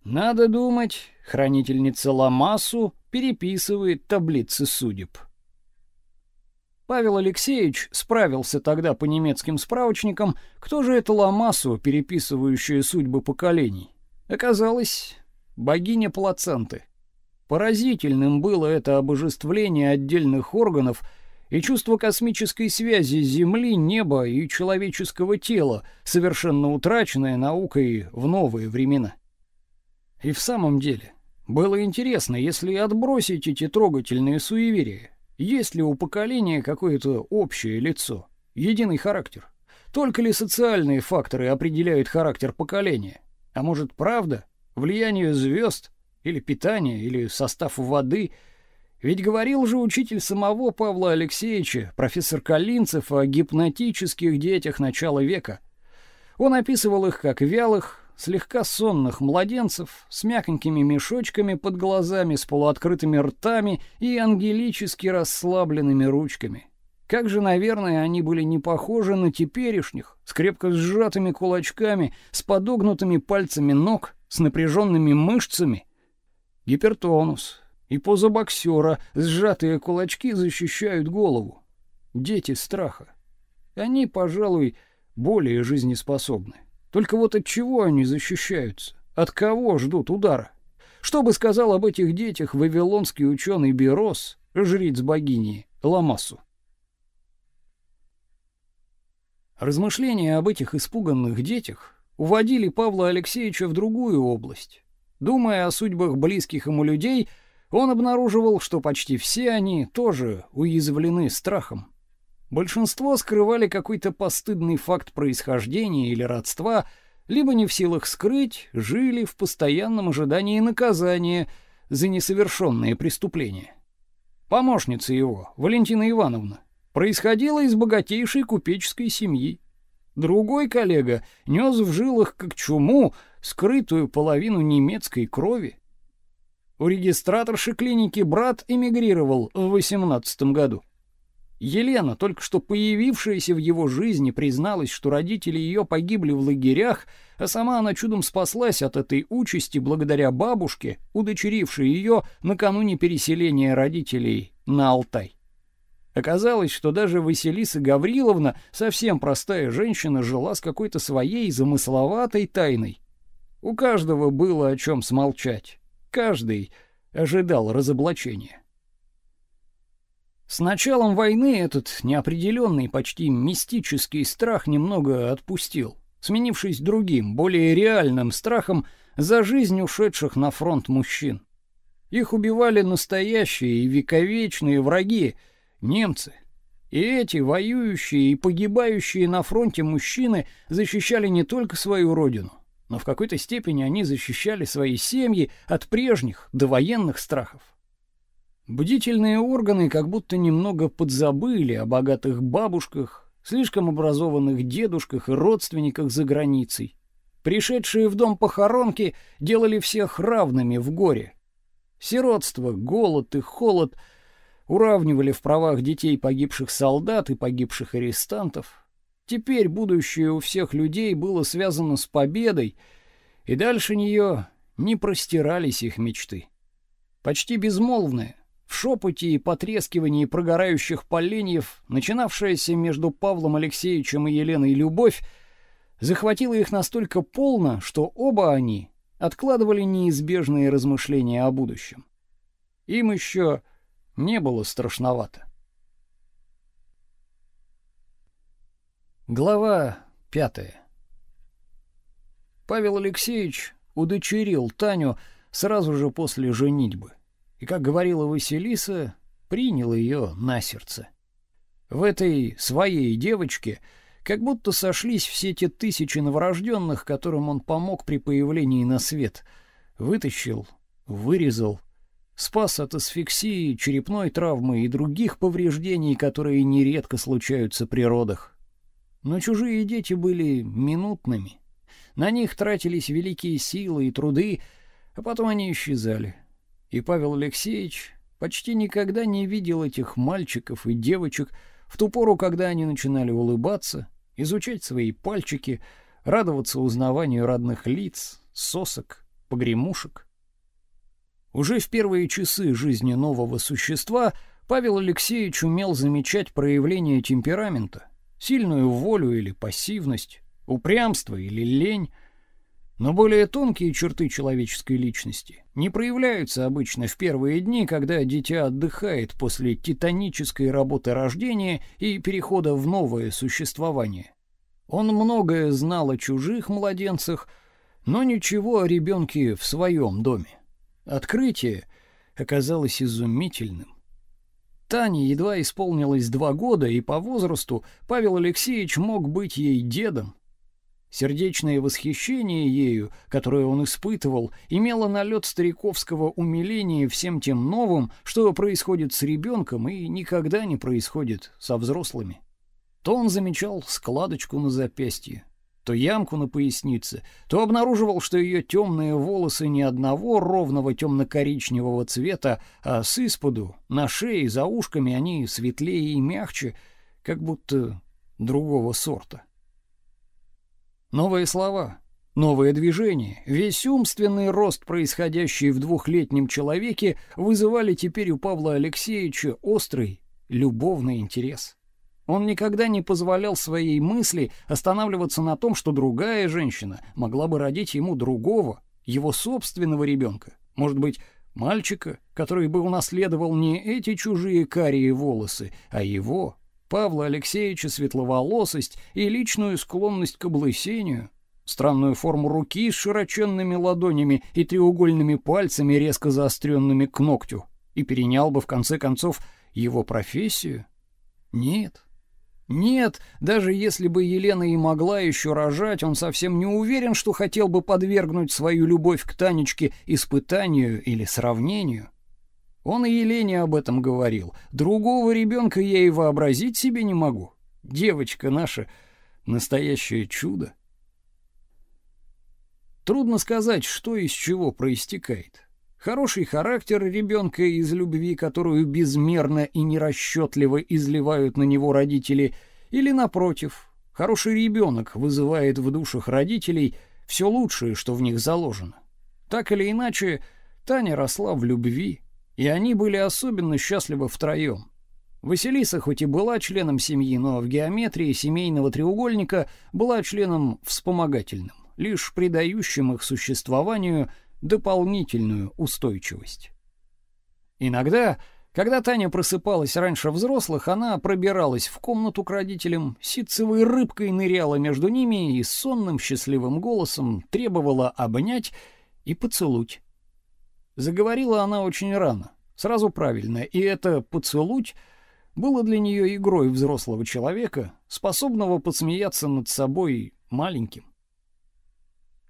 Надо думать, хранительница Ламасу переписывает таблицы судеб. Павел Алексеевич справился тогда по немецким справочникам, кто же это Ламасу, переписывающая судьбы поколений. Оказалось, богиня плаценты. Поразительным было это обожествление отдельных органов и чувство космической связи Земли, неба и человеческого тела, совершенно утраченное наукой в новые времена. И в самом деле, было интересно, если отбросить эти трогательные суеверия, есть ли у поколения какое-то общее лицо, единый характер? Только ли социальные факторы определяют характер поколения? А может, правда, влияние звезд или питание, или состав воды? Ведь говорил же учитель самого Павла Алексеевича, профессор Калинцев, о гипнотических детях начала века. Он описывал их как вялых, слегка сонных младенцев с мягонькими мешочками под глазами, с полуоткрытыми ртами и ангелически расслабленными ручками. Как же, наверное, они были не похожи на теперешних, с крепко сжатыми кулачками, с подогнутыми пальцами ног, с напряженными мышцами. Гипертонус и поза боксера, сжатые кулачки защищают голову. Дети страха. Они, пожалуй, более жизнеспособны. Только вот от чего они защищаются? От кого ждут удара? Что бы сказал об этих детях вавилонский ученый Берос, жриц богини Ламасу? Размышления об этих испуганных детях уводили Павла Алексеевича в другую область. Думая о судьбах близких ему людей, он обнаруживал, что почти все они тоже уязвлены страхом. Большинство скрывали какой-то постыдный факт происхождения или родства, либо не в силах скрыть, жили в постоянном ожидании наказания за несовершенные преступления. Помощница его, Валентина Ивановна, происходила из богатейшей купеческой семьи. Другой коллега нес в жилах как чуму скрытую половину немецкой крови. У регистраторши клиники брат эмигрировал в 18 году. Елена, только что появившаяся в его жизни, призналась, что родители ее погибли в лагерях, а сама она чудом спаслась от этой участи благодаря бабушке, удочерившей ее накануне переселения родителей на Алтай. Оказалось, что даже Василиса Гавриловна, совсем простая женщина, жила с какой-то своей замысловатой тайной. У каждого было о чем смолчать. Каждый ожидал разоблачения. С началом войны этот неопределенный, почти мистический страх немного отпустил, сменившись другим, более реальным страхом за жизнь ушедших на фронт мужчин. Их убивали настоящие и вековечные враги немцы. И эти воюющие и погибающие на фронте мужчины защищали не только свою родину, но в какой-то степени они защищали свои семьи от прежних довоенных страхов. Бдительные органы как будто немного подзабыли о богатых бабушках, слишком образованных дедушках и родственниках за границей. Пришедшие в дом похоронки делали всех равными в горе. Сиротство, голод и холод уравнивали в правах детей погибших солдат и погибших арестантов. Теперь будущее у всех людей было связано с победой, и дальше нее не простирались их мечты. Почти безмолвная, в шепоте и потрескивании прогорающих поленьев, начинавшаяся между Павлом Алексеевичем и Еленой любовь, захватила их настолько полно, что оба они откладывали неизбежные размышления о будущем. Им еще не было страшновато. Глава пятая. Павел Алексеевич удочерил Таню сразу же после женитьбы. И, как говорила Василиса, принял ее на сердце. В этой своей девочке как будто сошлись все те тысячи новорожденных, которым он помог при появлении на свет. Вытащил, вырезал, спас от асфиксии, черепной травмы и других повреждений, которые нередко случаются при родах. Но чужие дети были минутными. На них тратились великие силы и труды, а потом они исчезали. И Павел Алексеевич почти никогда не видел этих мальчиков и девочек в ту пору, когда они начинали улыбаться, изучать свои пальчики, радоваться узнаванию родных лиц, сосок, погремушек. Уже в первые часы жизни нового существа Павел Алексеевич умел замечать проявления темперамента, сильную волю или пассивность, упрямство или лень, но более тонкие черты человеческой личности не проявляются обычно в первые дни, когда дитя отдыхает после титанической работы рождения и перехода в новое существование. Он многое знал о чужих младенцах, но ничего о ребенке в своем доме. Открытие оказалось изумительным. Тане едва исполнилось два года, и по возрасту Павел Алексеевич мог быть ей дедом, Сердечное восхищение ею, которое он испытывал, имело налет стариковского умиления всем тем новым, что происходит с ребенком и никогда не происходит со взрослыми. То он замечал складочку на запястье, то ямку на пояснице, то обнаруживал, что ее темные волосы не одного ровного темно-коричневого цвета, а с исподу, на шее, за ушками они светлее и мягче, как будто другого сорта. Новые слова, новые движения, весь умственный рост, происходящий в двухлетнем человеке, вызывали теперь у Павла Алексеевича острый, любовный интерес. Он никогда не позволял своей мысли останавливаться на том, что другая женщина могла бы родить ему другого, его собственного ребенка, может быть, мальчика, который бы унаследовал не эти чужие карие волосы, а его, Павла Алексеевича светловолосость и личную склонность к облысению, странную форму руки с широченными ладонями и треугольными пальцами, резко заостренными к ногтю, и перенял бы в конце концов его профессию? Нет. Нет, даже если бы Елена и могла еще рожать, он совсем не уверен, что хотел бы подвергнуть свою любовь к Танечке испытанию или сравнению. Он и Елене об этом говорил. Другого ребенка я и вообразить себе не могу. Девочка наша настоящее чудо. Трудно сказать, что из чего проистекает. Хороший характер ребенка из любви, которую безмерно и нерасчетливо изливают на него родители, или напротив, хороший ребенок вызывает в душах родителей все лучшее, что в них заложено. Так или иначе, Таня росла в любви, и они были особенно счастливы втроем. Василиса хоть и была членом семьи, но в геометрии семейного треугольника была членом вспомогательным, лишь придающим их существованию дополнительную устойчивость. Иногда, когда Таня просыпалась раньше взрослых, она пробиралась в комнату к родителям, ситцевой рыбкой ныряла между ними и сонным счастливым голосом требовала обнять и поцелуть. Заговорила она очень рано, сразу правильно, и это поцелуть было для нее игрой взрослого человека, способного посмеяться над собой маленьким.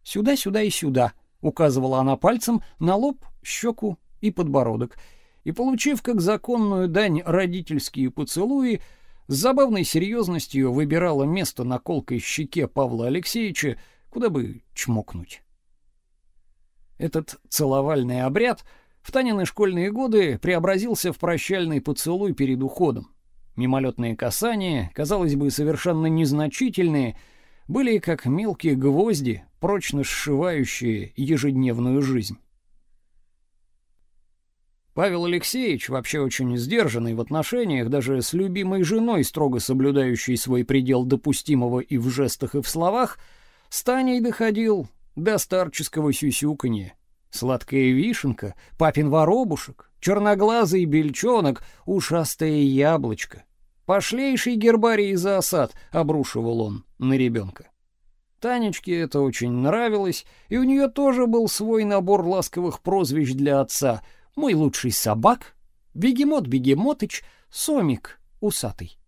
Сюда, сюда и сюда, указывала она пальцем на лоб, щеку и подбородок, и получив как законную дань родительские поцелуи, с забавной серьезностью выбирала место на колкой щеке Павла Алексеевича, куда бы чмокнуть. Этот целовальный обряд в Танины школьные годы преобразился в прощальный поцелуй перед уходом. Мимолетные касания, казалось бы, совершенно незначительные, были как мелкие гвозди, прочно сшивающие ежедневную жизнь. Павел Алексеевич, вообще очень сдержанный в отношениях, даже с любимой женой, строго соблюдающей свой предел допустимого и в жестах, и в словах, с Таней доходил до старческого сюсюканья. Сладкая вишенка, папин воробушек, черноглазый бельчонок, ушастое яблочко. Пошлейший гербарий за осад обрушивал он на ребенка. Танечке это очень нравилось, и у нее тоже был свой набор ласковых прозвищ для отца. Мой лучший собак, Бегемот Бегемотыч, Сомик усатый.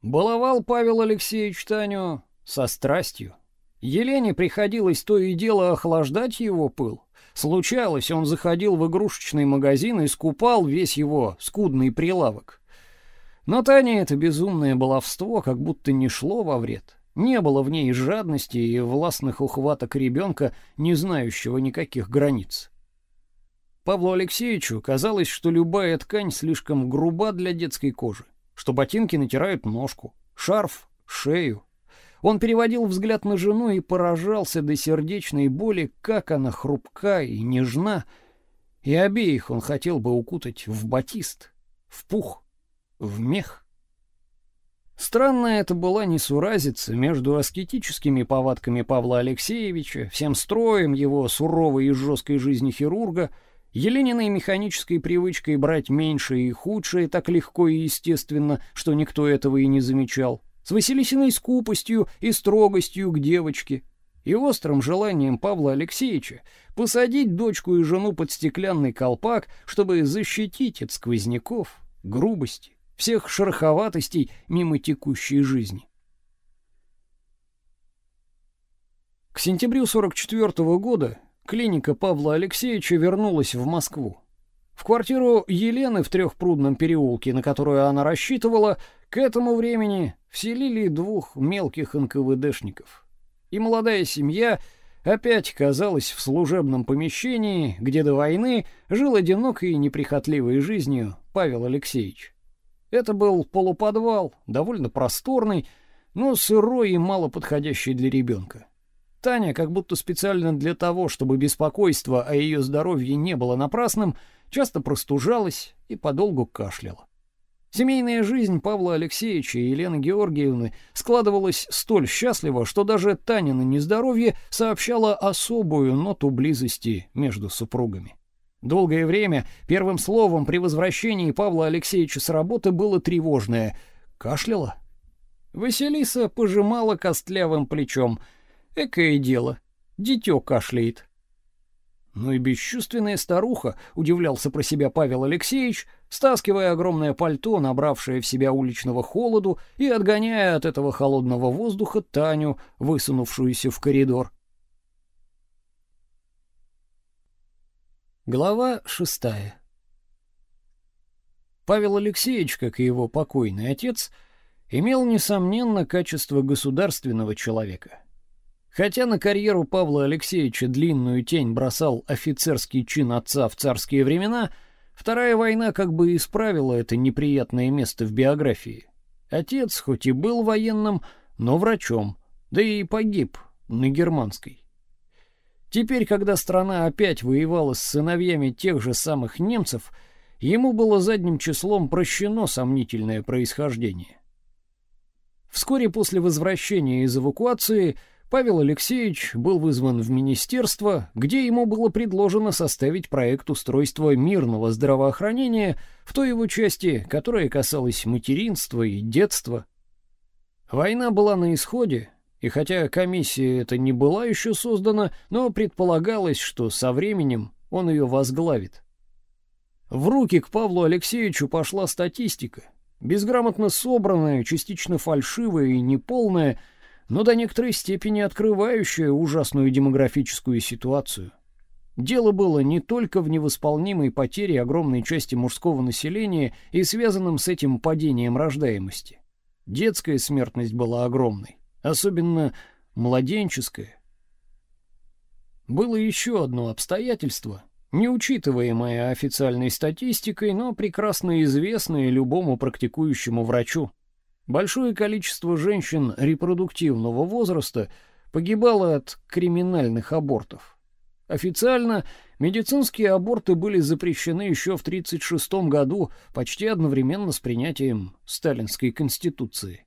Баловал Павел Алексеевич Таню со страстью. Елене приходилось то и дело охлаждать его пыл. Случалось, он заходил в игрушечный магазин и скупал весь его скудный прилавок. Но Тане это безумное баловство как будто не шло во вред. Не было в ней жадности и властных ухваток ребенка, не знающего никаких границ. Павлу Алексеевичу казалось, что любая ткань слишком груба для детской кожи, что ботинки натирают ножку, шарф — шею. Он переводил взгляд на жену и поражался до сердечной боли, как она хрупка и нежна, и обеих он хотел бы укутать в батист, в пух в мех. Странная это была несуразица между аскетическими повадками Павла Алексеевича, всем строем его суровой и жесткой жизни хирурга, Елениной механической привычкой брать меньшее и худшее так легко и естественно, что никто этого и не замечал, с Василисиной скупостью и строгостью к девочке, и острым желанием Павла Алексеевича посадить дочку и жену под стеклянный колпак, чтобы защитить от сквозняков, грубости, всех шероховатостей мимо текущей жизни. К сентябрю 44 -го года клиника Павла Алексеевича вернулась в Москву. В квартиру Елены в Трехпрудном переулке, на которую она рассчитывала, к этому времени вселили двух мелких НКВДшников. И молодая семья опять оказалась в служебном помещении, где до войны жил одинокой и неприхотливой жизнью Павел Алексеевич. Это был полуподвал, довольно просторный, но сырой и мало подходящий для ребенка. Таня, как будто специально для того, чтобы беспокойство о ее здоровье не было напрасным, часто простужалась и подолгу кашляла. Семейная жизнь Павла Алексеевича и Елены Георгиевны складывалась столь счастливо, что даже Таня на нездоровье сообщала особую ноту близости между супругами. Долгое время первым словом при возвращении Павла Алексеевича с работы было тревожное «кашляла». Василиса пожимала костлявым плечом. Экое дело, дитё кашляет. Ну и бесчувственная старуха, удивлялся про себя Павел Алексеевич, стаскивая огромное пальто, набравшее в себя уличного холоду, и отгоняя от этого холодного воздуха Таню, высунувшуюся в коридор. Глава шестая. Павел Алексеевич, как и его покойный отец, имел несомненно качество государственного человека. Хотя на карьеру Павла Алексеевича длинную тень бросал офицерский чин отца в царские времена, Вторая война как бы исправила это неприятное место в биографии. Отец хоть и был военным, но врачом, да и погиб на германской. Теперь, когда страна опять воевала с сыновьями тех же самых немцев, ему было задним числом прощено сомнительное происхождение. Вскоре после возвращения из эвакуации Павел Алексеевич был вызван в министерство, где ему было предложено составить проект устройства мирного здравоохранения в той его части, которая касалась материнства и детства. Война была на исходе, и хотя комиссия эта не была еще создана, но предполагалось, что со временем он ее возглавит. В руки к Павлу Алексеевичу пошла статистика, безграмотно собранная, частично фальшивая и неполная, но до некоторой степени открывающая ужасную демографическую ситуацию. Дело было не только в невосполнимой потере огромной части мужского населения и связанном с этим падением рождаемости. Детская смертность была огромной особенно младенческое. Было еще одно обстоятельство, не учитываемая официальной статистикой, но прекрасно известная любому практикующему врачу. Большое количество женщин репродуктивного возраста погибало от криминальных абортов. Официально медицинские аборты были запрещены еще в 1936 году, почти одновременно с принятием Сталинской конституции.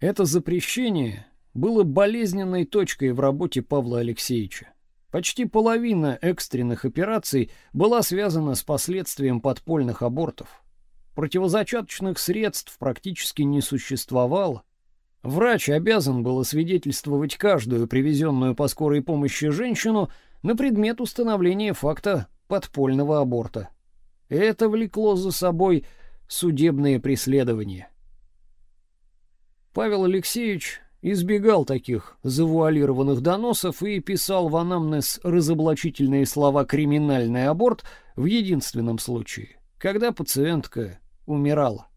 Это запрещение было болезненной точкой в работе Павла Алексеевича. Почти половина экстренных операций была связана с последствием подпольных абортов. Противозачаточных средств практически не существовало. Врач обязан был освидетельствовать каждую привезенную по скорой помощи женщину на предмет установления факта подпольного аборта. Это влекло за собой судебные преследования. Павел Алексеевич избегал таких завуалированных доносов и писал в анамнез разоблачительные слова «криминальный аборт» в единственном случае, когда пациентка умирала.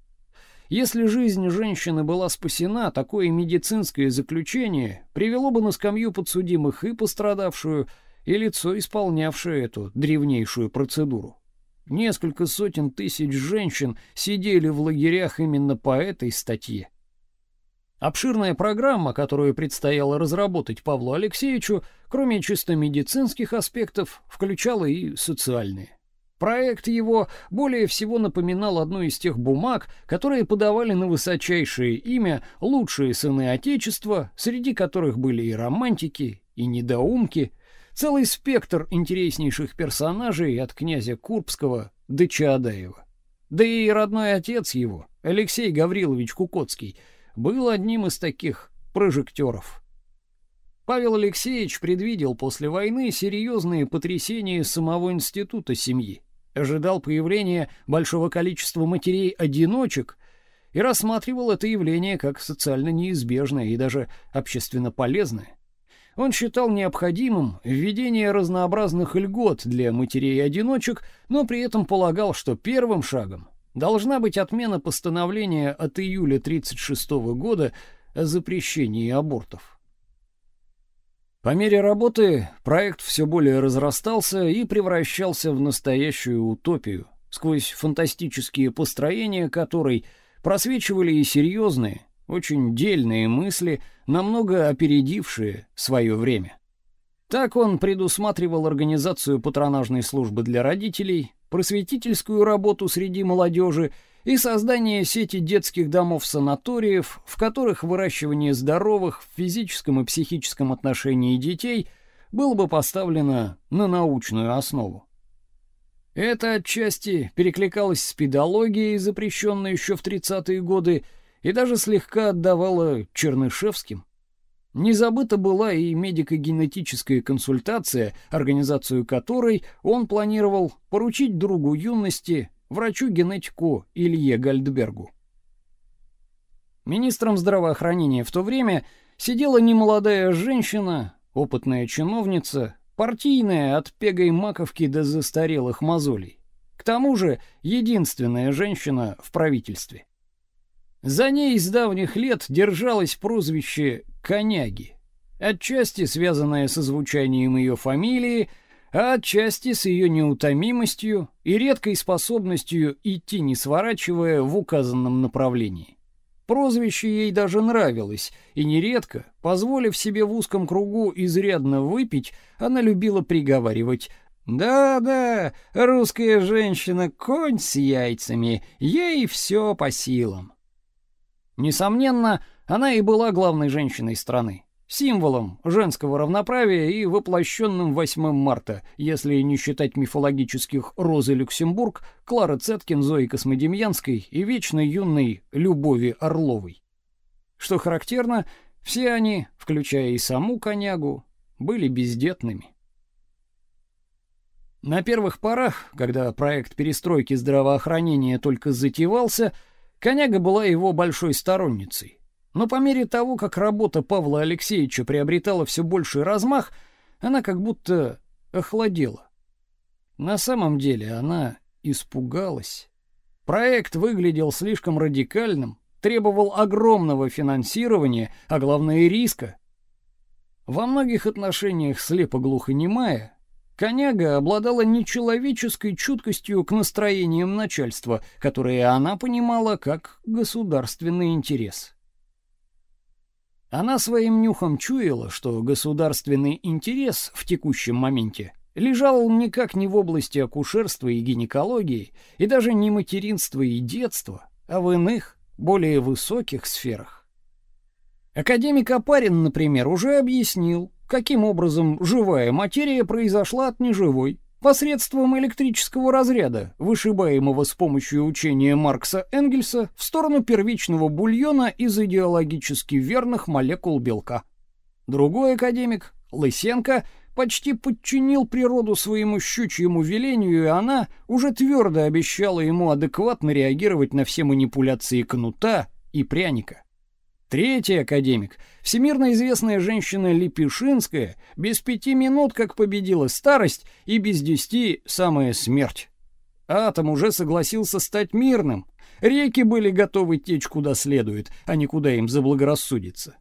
Если жизнь женщины была спасена, такое медицинское заключение привело бы на скамью подсудимых и пострадавшую, и лицо, исполнявшее эту древнейшую процедуру. Несколько сотен тысяч женщин сидели в лагерях именно по этой статье. Обширная программа, которую предстояло разработать Павлу Алексеевичу, кроме чисто медицинских аспектов, включала и социальные. Проект его более всего напоминал одну из тех бумаг, которые подавали на высочайшее имя лучшие сыны Отечества, среди которых были и романтики, и недоумки, целый спектр интереснейших персонажей от князя Курбского до Чаадаева. Да и родной отец его, Алексей Гаврилович Кукоцкий, был одним из таких прожекторов. Павел Алексеевич предвидел после войны серьезные потрясения самого института семьи ожидал появления большого количества матерей-одиночек и рассматривал это явление как социально неизбежное и даже общественно полезное. Он считал необходимым введение разнообразных льгот для матерей-одиночек, но при этом полагал, что первым шагом должна быть отмена постановления от июля 1936 года о запрещении абортов. По мере работы проект все более разрастался и превращался в настоящую утопию, сквозь фантастические построения которой просвечивали и серьезные, очень дельные мысли, намного опередившие свое время. Так он предусматривал организацию патронажной службы для родителей, просветительскую работу среди молодежи и создание сети детских домов-санаториев, в которых выращивание здоровых в физическом и психическом отношении детей было бы поставлено на научную основу. Это отчасти перекликалось с педагогией, запрещенной еще в 30-е годы, и даже слегка отдавало Чернышевским. Не забыта была и медико-генетическая консультация, организацию которой он планировал поручить другу юности врачу-генетику Илье Гальдбергу. Министром здравоохранения в то время сидела немолодая женщина, опытная чиновница, партийная от пегой маковки до застарелых мозолей. К тому же единственная женщина в правительстве. За ней с давних лет держалось прозвище «коняги», отчасти связанное со звучанием ее фамилии – а отчасти с ее неутомимостью и редкой способностью идти не сворачивая в указанном направлении. Прозвище ей даже нравилось, и нередко, позволив себе в узком кругу изрядно выпить, она любила приговаривать «Да-да, русская женщина конь с яйцами, ей все по силам». Несомненно, она и была главной женщиной страны символом женского равноправия и воплощенным 8 марта, если не считать мифологических Розы Люксембург, Клары Цеткин, Зои Космодемьянской и вечно юной Любови Орловой. Что характерно, все они, включая и саму конягу, были бездетными. На первых порах, когда проект перестройки здравоохранения только затевался, коняга была его большой сторонницей. Но по мере того, как работа Павла Алексеевича приобретала все больший размах, она как будто охладела. На самом деле она испугалась. Проект выглядел слишком радикальным, требовал огромного финансирования, а главное риска. Во многих отношениях слепо-глухонемая, Коняга обладала нечеловеческой чуткостью к настроениям начальства, которые она понимала как государственный интерес. Она своим нюхом чуяла, что государственный интерес в текущем моменте лежал никак не в области акушерства и гинекологии, и даже не материнства и детства, а в иных, более высоких сферах. Академик Апарин, например, уже объяснил, каким образом живая материя произошла от неживой, посредством электрического разряда, вышибаемого с помощью учения Маркса Энгельса в сторону первичного бульона из идеологически верных молекул белка. Другой академик, Лысенко, почти подчинил природу своему щучьему велению, и она уже твердо обещала ему адекватно реагировать на все манипуляции кнута и пряника. Третий академик, всемирно известная женщина Липишинская, без пяти минут как победила старость и без десяти самая смерть. Атом уже согласился стать мирным. Реки были готовы течь куда следует, а не куда им заблагорассудится.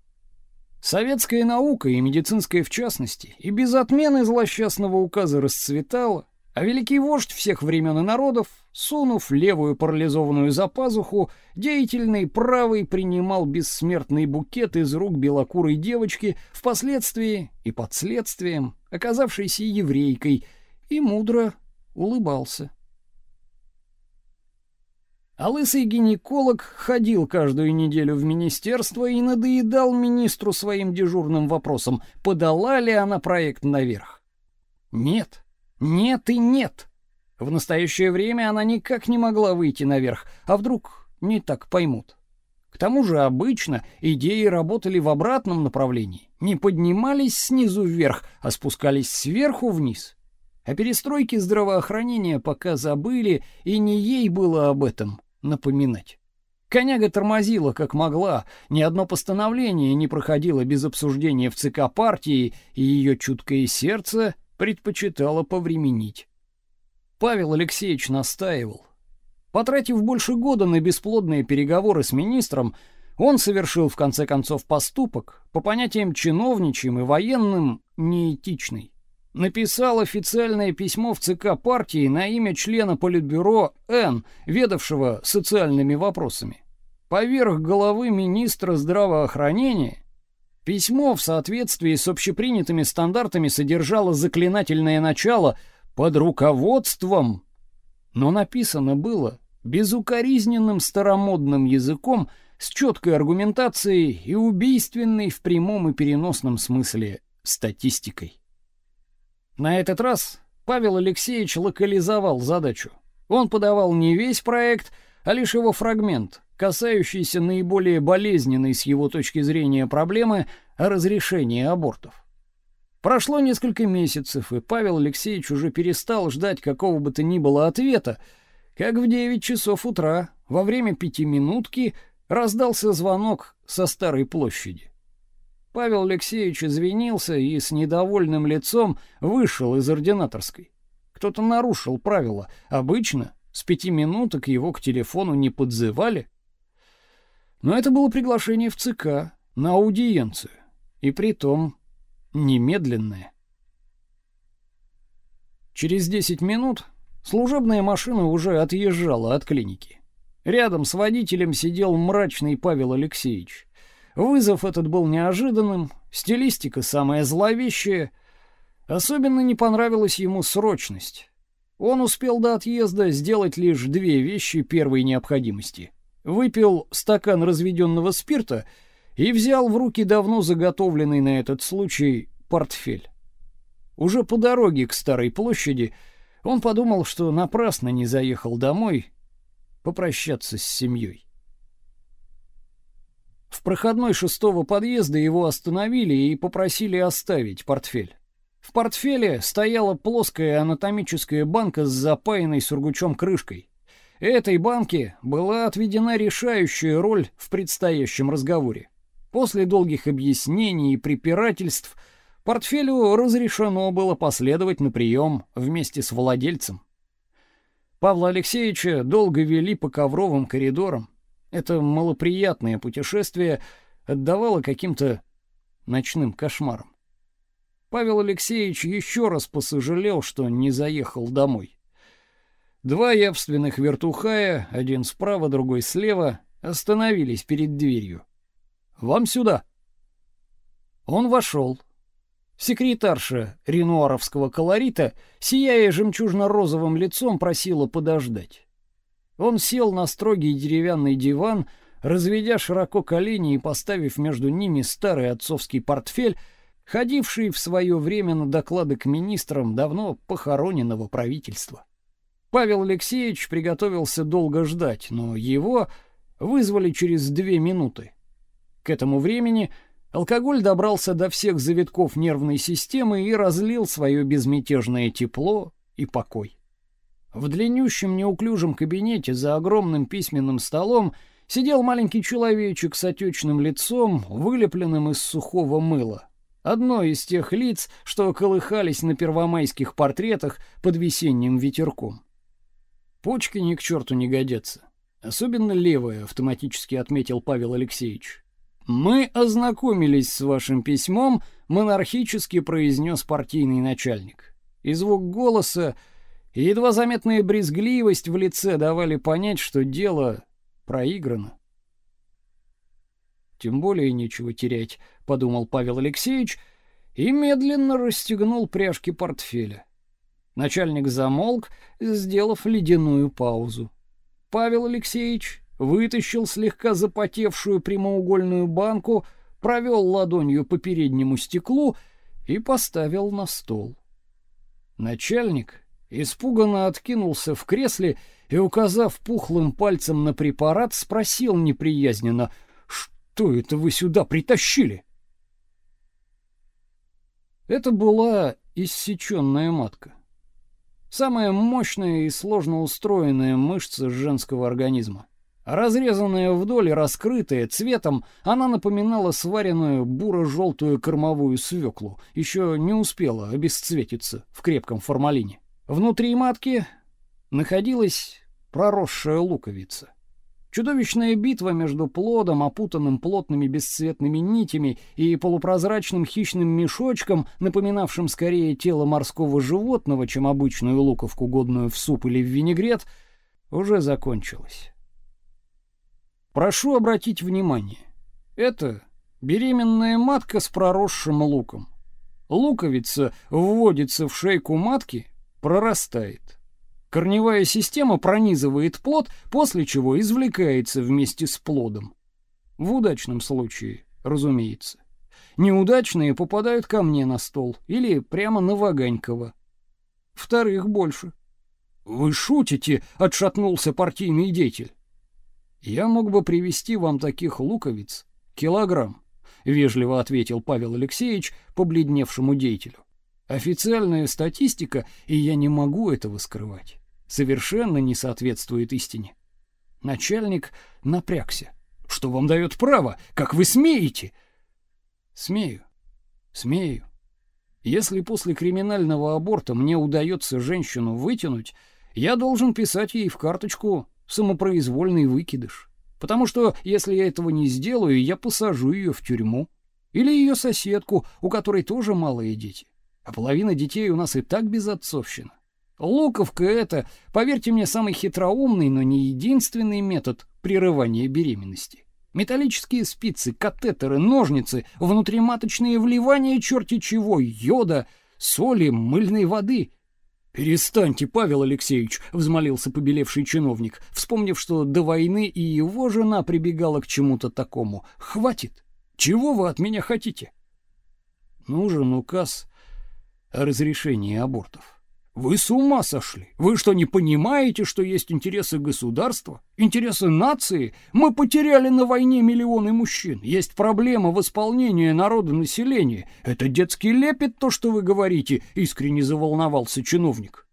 Советская наука и медицинская в частности и без отмены злосчастного указа расцветала, а великий вождь всех времен и народов, сунув левую парализованную за пазуху, деятельный правый принимал бессмертный букет из рук белокурой девочки, впоследствии и под следствием оказавшейся еврейкой, и мудро улыбался. А лысый гинеколог ходил каждую неделю в министерство и надоедал министру своим дежурным вопросом, подала ли она проект наверх. Нет. Нет и нет. В настоящее время она никак не могла выйти наверх, а вдруг не так поймут. К тому же обычно идеи работали в обратном направлении, не поднимались снизу вверх, а спускались сверху вниз. О перестройке здравоохранения пока забыли, и не ей было об этом напоминать. Коняга тормозила как могла, ни одно постановление не проходило без обсуждения в ЦК партии, и ее чуткое сердце предпочитало повременить. Павел Алексеевич настаивал. Потратив больше года на бесплодные переговоры с министром, он совершил в конце концов поступок, по понятиям чиновничьим и военным, неэтичный. Написал официальное письмо в ЦК партии на имя члена Политбюро Н, ведавшего социальными вопросами. Поверх головы министра здравоохранения Письмо в соответствии с общепринятыми стандартами содержало заклинательное начало под руководством, но написано было безукоризненным старомодным языком с четкой аргументацией и убийственной в прямом и переносном смысле статистикой. На этот раз Павел Алексеевич локализовал задачу. Он подавал не весь проект, а лишь его фрагмент, касающийся наиболее болезненной с его точки зрения проблемы разрешения абортов. Прошло несколько месяцев, и Павел Алексеевич уже перестал ждать какого бы то ни было ответа, как в 9 часов утра во время пятиминутки раздался звонок со старой площади. Павел Алексеевич извинился и с недовольным лицом вышел из ординаторской. Кто-то нарушил правила. Обычно с пяти минуток его к телефону не подзывали. Но это было приглашение в ЦК на аудиенцию, и притом немедленное. Через десять минут служебная машина уже отъезжала от клиники. Рядом с водителем сидел мрачный Павел Алексеевич. Вызов этот был неожиданным, стилистика самая зловещая. Особенно не понравилась ему срочность. Он успел до отъезда сделать лишь две вещи первой необходимости. Выпил стакан разведенного спирта и взял в руки давно заготовленный на этот случай портфель. Уже по дороге к старой площади он подумал, что напрасно не заехал домой попрощаться с семьей. В проходной шестого подъезда его остановили и попросили оставить портфель. В портфеле стояла плоская анатомическая банка с запаянной сургучом крышкой. Этой банке была отведена решающая роль в предстоящем разговоре. После долгих объяснений и препирательств портфелю разрешено было последовать на прием вместе с владельцем. Павла Алексеевича долго вели по ковровым коридорам. Это малоприятное путешествие отдавало каким-то ночным кошмарам. Павел Алексеевич еще раз посожалел, что не заехал домой. Два явственных вертухая, один справа, другой слева, остановились перед дверью. «Вам сюда!» Он вошел. Секретарша ренуаровского колорита, сияя жемчужно-розовым лицом, просила подождать. Он сел на строгий деревянный диван, разведя широко колени и поставив между ними старый отцовский портфель, ходивший в свое время на доклады к министрам давно похороненного правительства. Павел Алексеевич приготовился долго ждать, но его вызвали через две минуты. К этому времени алкоголь добрался до всех завитков нервной системы и разлил свое безмятежное тепло и покой. В длиннющем неуклюжем кабинете за огромным письменным столом сидел маленький человечек с отечным лицом, вылепленным из сухого мыла. Одно из тех лиц, что колыхались на первомайских портретах под весенним ветерком. Почки ни к черту не годятся. Особенно левая, автоматически отметил Павел Алексеевич. Мы ознакомились с вашим письмом, монархически произнес партийный начальник. И звук голоса, и едва заметная брезгливость в лице давали понять, что дело проиграно. Тем более нечего терять, подумал Павел Алексеевич и медленно расстегнул пряжки портфеля. Начальник замолк, сделав ледяную паузу. Павел Алексеевич вытащил слегка запотевшую прямоугольную банку, провел ладонью по переднему стеклу и поставил на стол. Начальник испуганно откинулся в кресле и, указав пухлым пальцем на препарат, спросил неприязненно: "Что это вы сюда притащили?" Это была иссеченная матка. Самая мощная и сложно устроенная мышца женского организма. Разрезанная вдоль и раскрытая цветом, она напоминала сваренную буро-желтую кормовую свеклу, еще не успела обесцветиться в крепком формалине. Внутри матки находилась проросшая луковица. Чудовищная битва между плодом, опутанным плотными бесцветными нитями, и полупрозрачным хищным мешочком, напоминавшим скорее тело морского животного, чем обычную луковку, годную в суп или в винегрет, уже закончилась. Прошу обратить внимание. Это беременная матка с проросшим луком. Луковица вводится в шейку матки, прорастает. Корневая система пронизывает плод, после чего извлекается вместе с плодом. В удачном случае, разумеется. Неудачные попадают ко мне на стол или прямо на Ваганькова. Вторых больше. Вы шутите, отшатнулся партийный деятель. Я мог бы привезти вам таких луковиц килограмм, вежливо ответил Павел Алексеевич побледневшему деятелю. Официальная статистика, и я не могу этого скрывать, совершенно не соответствует истине. Начальник напрягся. Что вам дает право? Как вы смеете? Смею. Смею. Если после криминального аборта мне удается женщину вытянуть, я должен писать ей в карточку самопроизвольный выкидыш. Потому что если я этого не сделаю, я посажу ее в тюрьму. Или ее соседку, у которой тоже малые дети а половина детей у нас и так безотцовщина. Луковка это, поверьте мне, самый хитроумный, но не единственный метод прерывания беременности. Металлические спицы, катетеры, ножницы, внутриматочные вливания черти чего, йода, соли, мыльной воды. Перестаньте, Павел Алексеевич, взмолился побелевший чиновник, вспомнив, что до войны и его жена прибегала к чему-то такому. Хватит. Чего вы от меня хотите? Нужен указ о разрешении абортов. Вы с ума сошли? Вы что, не понимаете, что есть интересы государства, интересы нации? Мы потеряли на войне миллионы мужчин. Есть проблема восполнения народонаселения. Это детский лепет то, что вы говорите, искренне заволновался чиновник.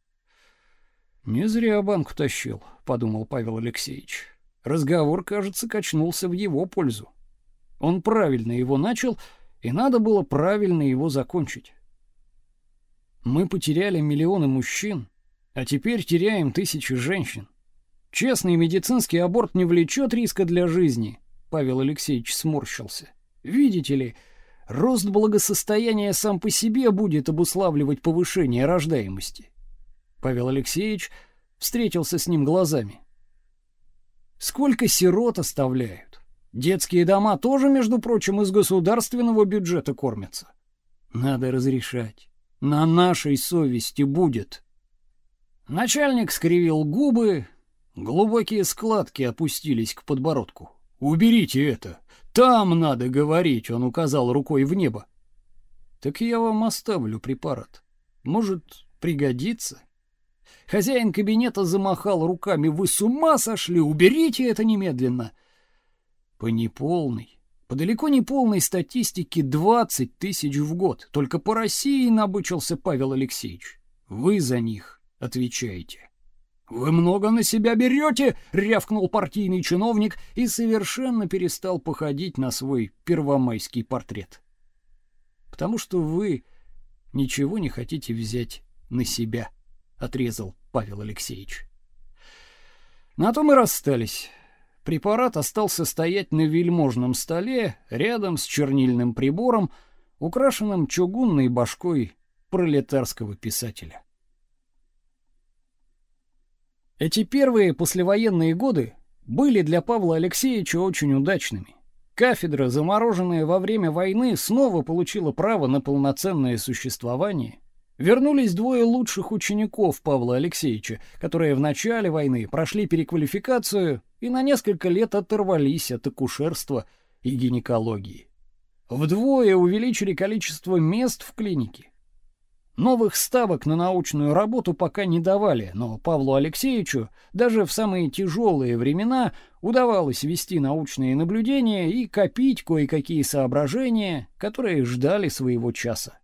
Не зря банк тащил, подумал Павел Алексеевич. Разговор, кажется, качнулся в его пользу. Он правильно его начал, и надо было правильно его закончить. Мы потеряли миллионы мужчин, а теперь теряем тысячи женщин. Честный медицинский аборт не влечет риска для жизни. Павел Алексеевич сморщился. Видите ли, рост благосостояния сам по себе будет обуславливать повышение рождаемости. Павел Алексеевич встретился с ним глазами. Сколько сирот оставляют? Детские дома тоже, между прочим, из государственного бюджета кормятся. Надо разрешать. На нашей совести будет. Начальник скривил губы, глубокие складки опустились к подбородку. Уберите это. Там надо говорить, он указал рукой в небо. Так я вам оставлю препарат. Может, пригодится? Хозяин кабинета замахал руками. «Вы с ума сошли! Уберите это немедленно!» По неполной, по далеко не полной статистике 20 тысяч в год. Только по России набычился Павел Алексеевич. Вы за них отвечаете. «Вы много на себя берете!» — рявкнул партийный чиновник и совершенно перестал походить на свой первомайский портрет. «Потому что вы ничего не хотите взять на себя» отрезал Павел Алексеевич. На том и расстались. Препарат остался стоять на вельможном столе рядом с чернильным прибором, украшенным чугунной башкой пролетарского писателя. Эти первые послевоенные годы были для Павла Алексеевича очень удачными. Кафедра, замороженная во время войны, снова получила право на полноценное существование, Вернулись двое лучших учеников Павла Алексеевича, которые в начале войны прошли переквалификацию и на несколько лет оторвались от акушерства и гинекологии. Вдвое увеличили количество мест в клинике. Новых ставок на научную работу пока не давали, но Павлу Алексеевичу даже в самые тяжелые времена удавалось вести научные наблюдения и копить кое-какие соображения, которые ждали своего часа.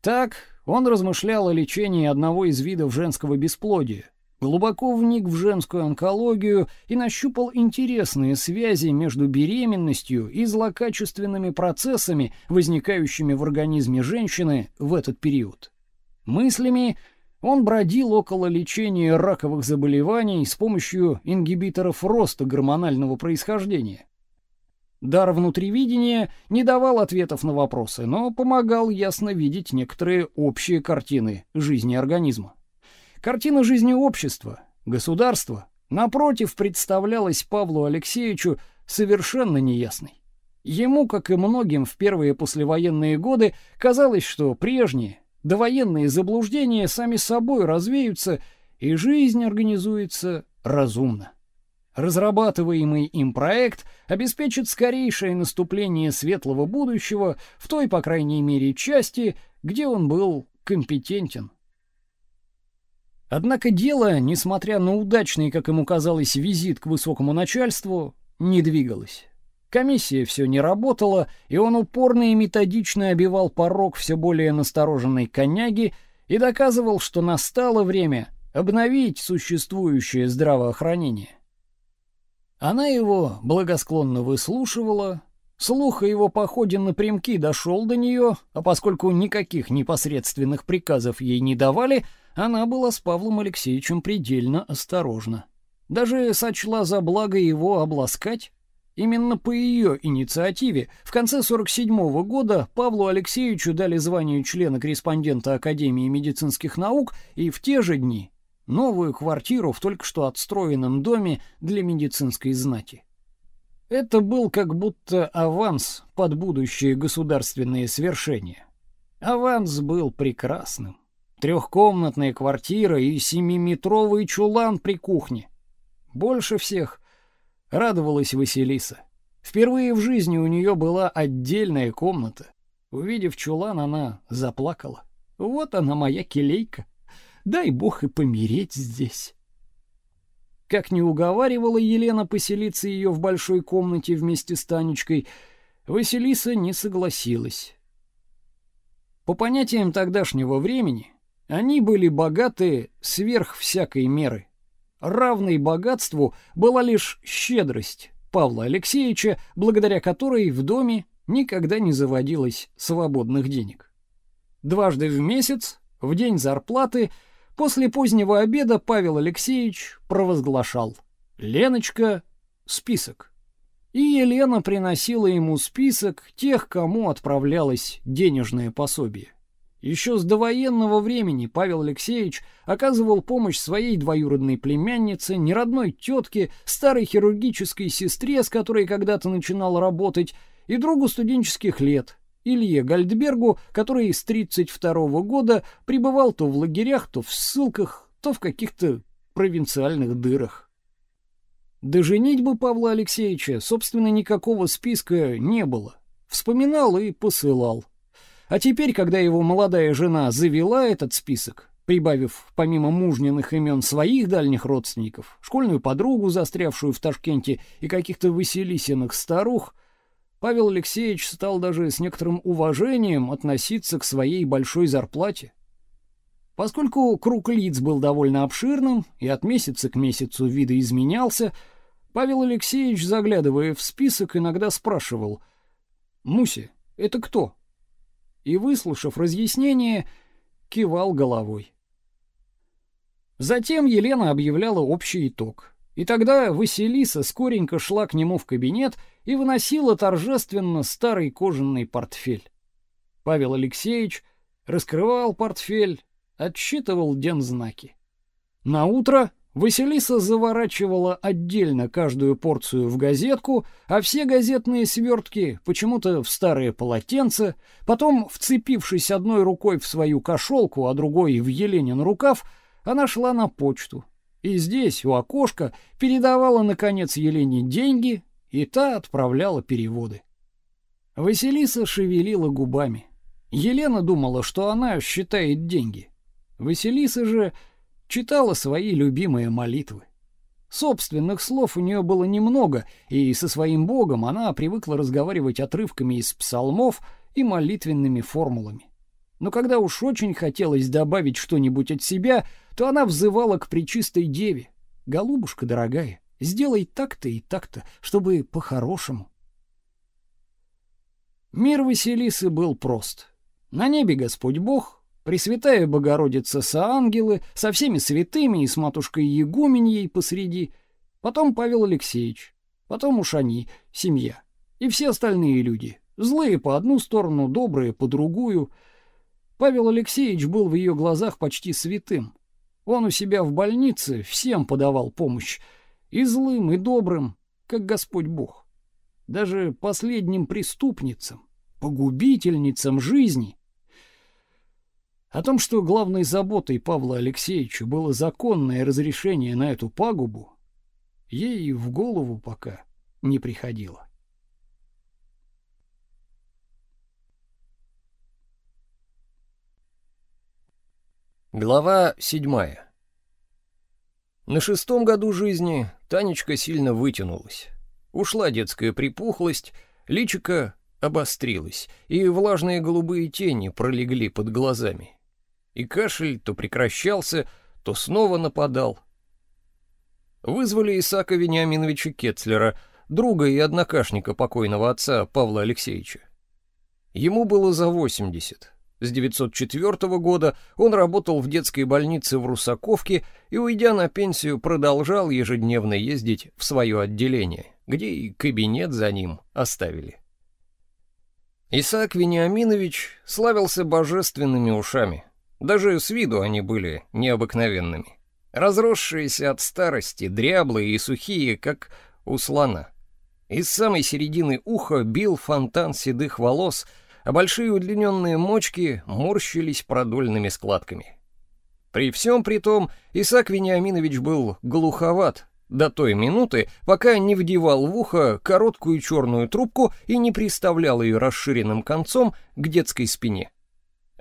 Так, он размышлял о лечении одного из видов женского бесплодия, глубоко вник в женскую онкологию и нащупал интересные связи между беременностью и злокачественными процессами, возникающими в организме женщины в этот период. Мыслями он бродил около лечения раковых заболеваний с помощью ингибиторов роста гормонального происхождения. Дар внутривидения не давал ответов на вопросы, но помогал ясно видеть некоторые общие картины жизни организма. Картина жизни общества, государства, напротив, представлялась Павлу Алексеевичу совершенно неясной. Ему, как и многим в первые послевоенные годы, казалось, что прежние, довоенные заблуждения сами собой развеются, и жизнь организуется разумно. Разрабатываемый им проект обеспечит скорейшее наступление светлого будущего в той, по крайней мере, части, где он был компетентен. Однако дело, несмотря на удачный, как ему казалось, визит к высокому начальству, не двигалось. Комиссия все не работала, и он упорно и методично обивал порог все более настороженной коняги и доказывал, что настало время обновить существующее здравоохранение. Она его благосклонно выслушивала, слух о его походе напрямки дошел до нее, а поскольку никаких непосредственных приказов ей не давали, она была с Павлом Алексеевичем предельно осторожна. Даже сочла за благо его обласкать. Именно по ее инициативе в конце 47 -го года Павлу Алексеевичу дали звание члена-корреспондента Академии медицинских наук, и в те же дни новую квартиру в только что отстроенном доме для медицинской знати. Это был как будто аванс под будущие государственные свершения. Аванс был прекрасным. Трехкомнатная квартира и семиметровый чулан при кухне. Больше всех радовалась Василиса. Впервые в жизни у нее была отдельная комната. Увидев чулан, она заплакала. Вот она моя келейка. Дай бог и помереть здесь. Как не уговаривала Елена поселиться ее в большой комнате вместе с Танечкой, Василиса не согласилась. По понятиям тогдашнего времени, они были богаты сверх всякой меры. Равной богатству была лишь щедрость Павла Алексеевича, благодаря которой в доме никогда не заводилось свободных денег. Дважды в месяц, в день зарплаты, После позднего обеда Павел Алексеевич провозглашал: "Леночка, список. И Елена приносила ему список тех, кому отправлялось денежное пособие. Еще с довоенного времени Павел Алексеевич оказывал помощь своей двоюродной племяннице, неродной тетке, старой хирургической сестре, с которой когда-то начинал работать, и другу студенческих лет, Илье Гальдбергу, который с 32 -го года пребывал то в лагерях, то в ссылках, то в каких-то провинциальных дырах. До женитьбы Павла Алексеевича, собственно, никакого списка не было. Вспоминал и посылал. А теперь, когда его молодая жена завела этот список, прибавив помимо мужниных имен своих дальних родственников, школьную подругу, застрявшую в Ташкенте, и каких-то Василисиных старух, Павел Алексеевич стал даже с некоторым уважением относиться к своей большой зарплате. Поскольку круг лиц был довольно обширным и от месяца к месяцу видоизменялся, Павел Алексеевич, заглядывая в список, иногда спрашивал «Муся, это кто?» И, выслушав разъяснение, кивал головой. Затем Елена объявляла общий итог. И тогда Василиса скоренько шла к нему в кабинет и выносила торжественно старый кожаный портфель. Павел Алексеевич раскрывал портфель, отсчитывал дензнаки. На утро Василиса заворачивала отдельно каждую порцию в газетку, а все газетные свертки почему-то в старые полотенца, потом, вцепившись одной рукой в свою кошелку, а другой в Еленин рукав, она шла на почту. И здесь, у окошка, передавала, наконец, Елене деньги, и та отправляла переводы. Василиса шевелила губами. Елена думала, что она считает деньги. Василиса же читала свои любимые молитвы. Собственных слов у нее было немного, и со своим Богом она привыкла разговаривать отрывками из псалмов и молитвенными формулами. Но когда уж очень хотелось добавить что-нибудь от себя, то она взывала к пречистой деве: "Голубушка дорогая, сделай так-то и так-то, чтобы по-хорошему". Мир Василисы был прост. На небе Господь Бог, Пресвятая Богородица со ангелы, со всеми святыми и с матушкой Егуменьей посреди, потом Павел Алексеевич, потом уж они, семья, и все остальные люди, злые по одну сторону, добрые по другую. Павел Алексеевич был в ее глазах почти святым. Он у себя в больнице всем подавал помощь, и злым, и добрым, как Господь Бог. Даже последним преступницам, погубительницам жизни — о том, что главной заботой Павла Алексеевича было законное разрешение на эту пагубу, ей в голову пока не приходило. Глава седьмая. На шестом году жизни Танечка сильно вытянулась. Ушла детская припухлость, личико обострилось, и влажные голубые тени пролегли под глазами и кашель то прекращался, то снова нападал. Вызвали Исаака Вениаминовича Кетцлера, друга и однокашника покойного отца Павла Алексеевича. Ему было за 80. С 904 года он работал в детской больнице в Русаковке и, уйдя на пенсию, продолжал ежедневно ездить в свое отделение, где и кабинет за ним оставили. Исаак Вениаминович славился божественными ушами. Даже с виду они были необыкновенными. Разросшиеся от старости, дряблые и сухие, как у слона. Из самой середины уха бил фонтан седых волос, а большие удлиненные мочки морщились продольными складками. При всем при том, Исаак Вениаминович был глуховат до той минуты, пока не вдевал в ухо короткую черную трубку и не приставлял ее расширенным концом к детской спине.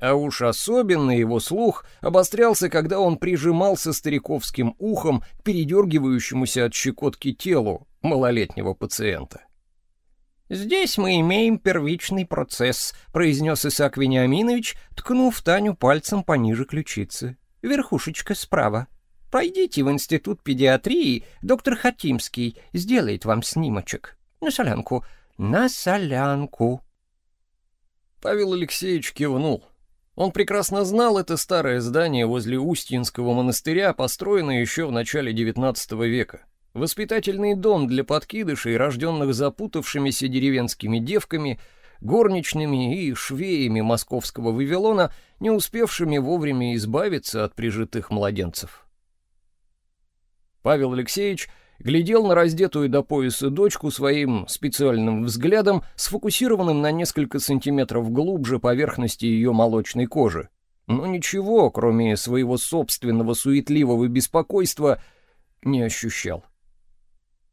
А уж особенно его слух обострялся, когда он прижимался стариковским ухом к передергивающемуся от щекотки телу малолетнего пациента. «Здесь мы имеем первичный процесс», — произнес Исаак Вениаминович, ткнув Таню пальцем пониже ключицы. «Верхушечка справа. Пройдите в институт педиатрии, доктор Хатимский сделает вам снимочек. На солянку, на солянку». Павел Алексеевич кивнул. Он прекрасно знал это старое здание возле Устьинского монастыря, построенное еще в начале XIX века. воспитательный дом для подкидышей, рожденных запутавшимися деревенскими девками, горничными и швеями московского Вавилона, не успевшими вовремя избавиться от прижитых младенцев. Павел Алексеевич глядел на раздетую до пояса дочку своим специальным взглядом, сфокусированным на несколько сантиметров глубже поверхности ее молочной кожи. Но ничего, кроме своего собственного суетливого беспокойства, не ощущал.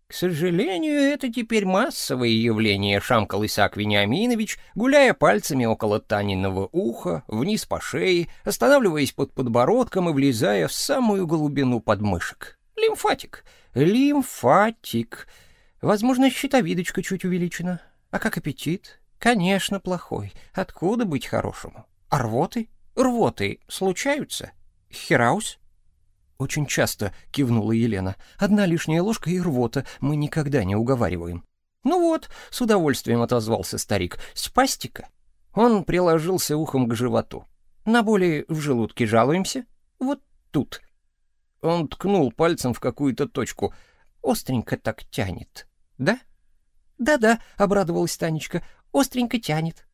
К сожалению, это теперь массовое явление, шамкал Исаак Вениаминович, гуляя пальцами около Таниного уха, вниз по шее, останавливаясь под подбородком и влезая в самую глубину подмышек. Лимфатик. Лимфатик. Возможно, щитовидочка чуть увеличена. А как аппетит? Конечно, плохой. Откуда быть хорошему? А рвоты? Рвоты случаются? Хераус? Очень часто, кивнула Елена. Одна лишняя ложка и рвота, мы никогда не уговариваем. Ну вот, с удовольствием отозвался старик. Спастика. Он приложился ухом к животу. На боли в желудке жалуемся? Вот тут. Он ткнул пальцем в какую-то точку. Остренько так тянет. Да? Да-да, обрадовалась Танечка. Остренько тянет.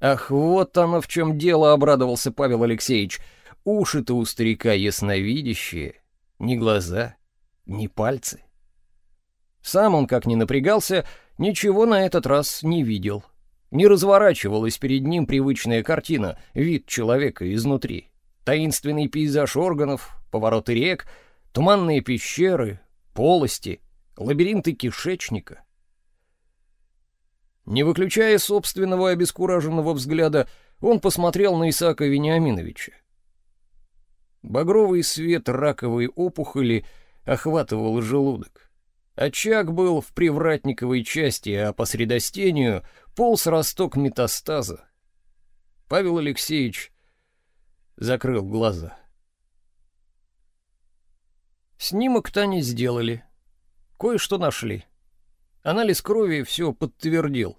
Ах, вот оно в чем дело, обрадовался Павел Алексеевич. Уши-то у старика ясновидящие, ни глаза, ни пальцы. Сам он, как ни напрягался, ничего на этот раз не видел. Не разворачивалась перед ним привычная картина, вид человека изнутри. Таинственный пейзаж органов, повороты рек, туманные пещеры, полости, лабиринты кишечника. Не выключая собственного обескураженного взгляда, он посмотрел на Исаака Вениаминовича. Багровый свет раковой опухоли охватывал желудок. Очаг был в привратниковой части, а по средостению полз росток метастаза. Павел Алексеевич закрыл глаза. Снимок Тани сделали. Кое-что нашли. Анализ крови все подтвердил.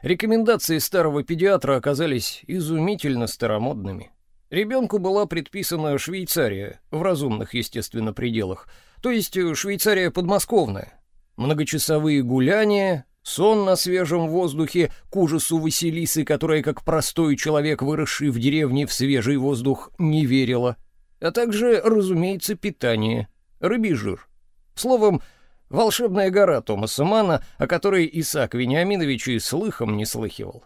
Рекомендации старого педиатра оказались изумительно старомодными. Ребенку была предписана Швейцария, в разумных, естественно, пределах, то есть э, Швейцария подмосковная. Многочасовые гуляния, сон на свежем воздухе, к ужасу Василисы, которая, как простой человек, выросший в деревне в свежий воздух, не верила, а также, разумеется, питание, рыбий жир. Словом, волшебная гора Томаса Мана, о которой Исаак Вениаминович и слыхом не слыхивал.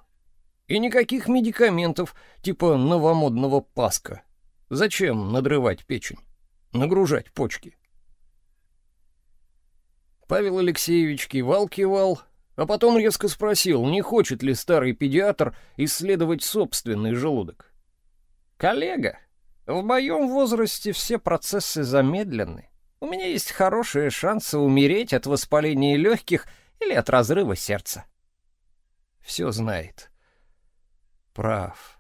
И никаких медикаментов, типа новомодного паска. Зачем надрывать печень? Нагружать почки? Павел Алексеевич кивал-кивал, а потом резко спросил, не хочет ли старый педиатр исследовать собственный желудок. «Коллега, в моем возрасте все процессы замедлены. У меня есть хорошие шансы умереть от воспаления легких или от разрыва сердца». «Все знает», Прав,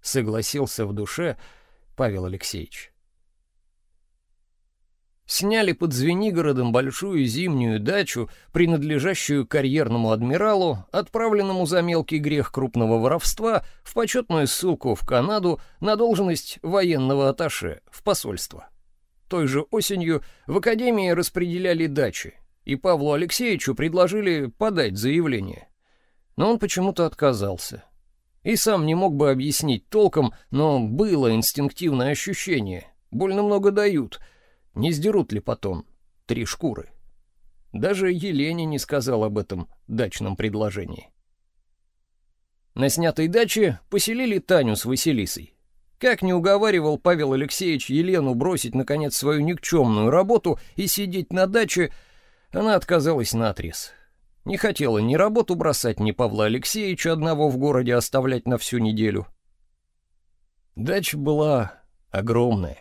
согласился в душе Павел Алексеевич. Сняли под Звенигородом большую зимнюю дачу, принадлежащую карьерному адмиралу, отправленному за мелкий грех крупного воровства в почетную ссылку в Канаду на должность военного атташе в посольство. Той же осенью в академии распределяли дачи, и Павлу Алексеевичу предложили подать заявление. Но он почему-то отказался. И сам не мог бы объяснить толком, но было инстинктивное ощущение. Больно много дают. Не сдерут ли потом три шкуры? Даже Елене не сказал об этом дачном предложении. На снятой даче поселили Таню с Василисой. Как не уговаривал Павел Алексеевич Елену бросить наконец свою никчемную работу и сидеть на даче, она отказалась наотрез. Не хотела ни работу бросать, ни Павла Алексеевича одного в городе оставлять на всю неделю. Дача была огромная,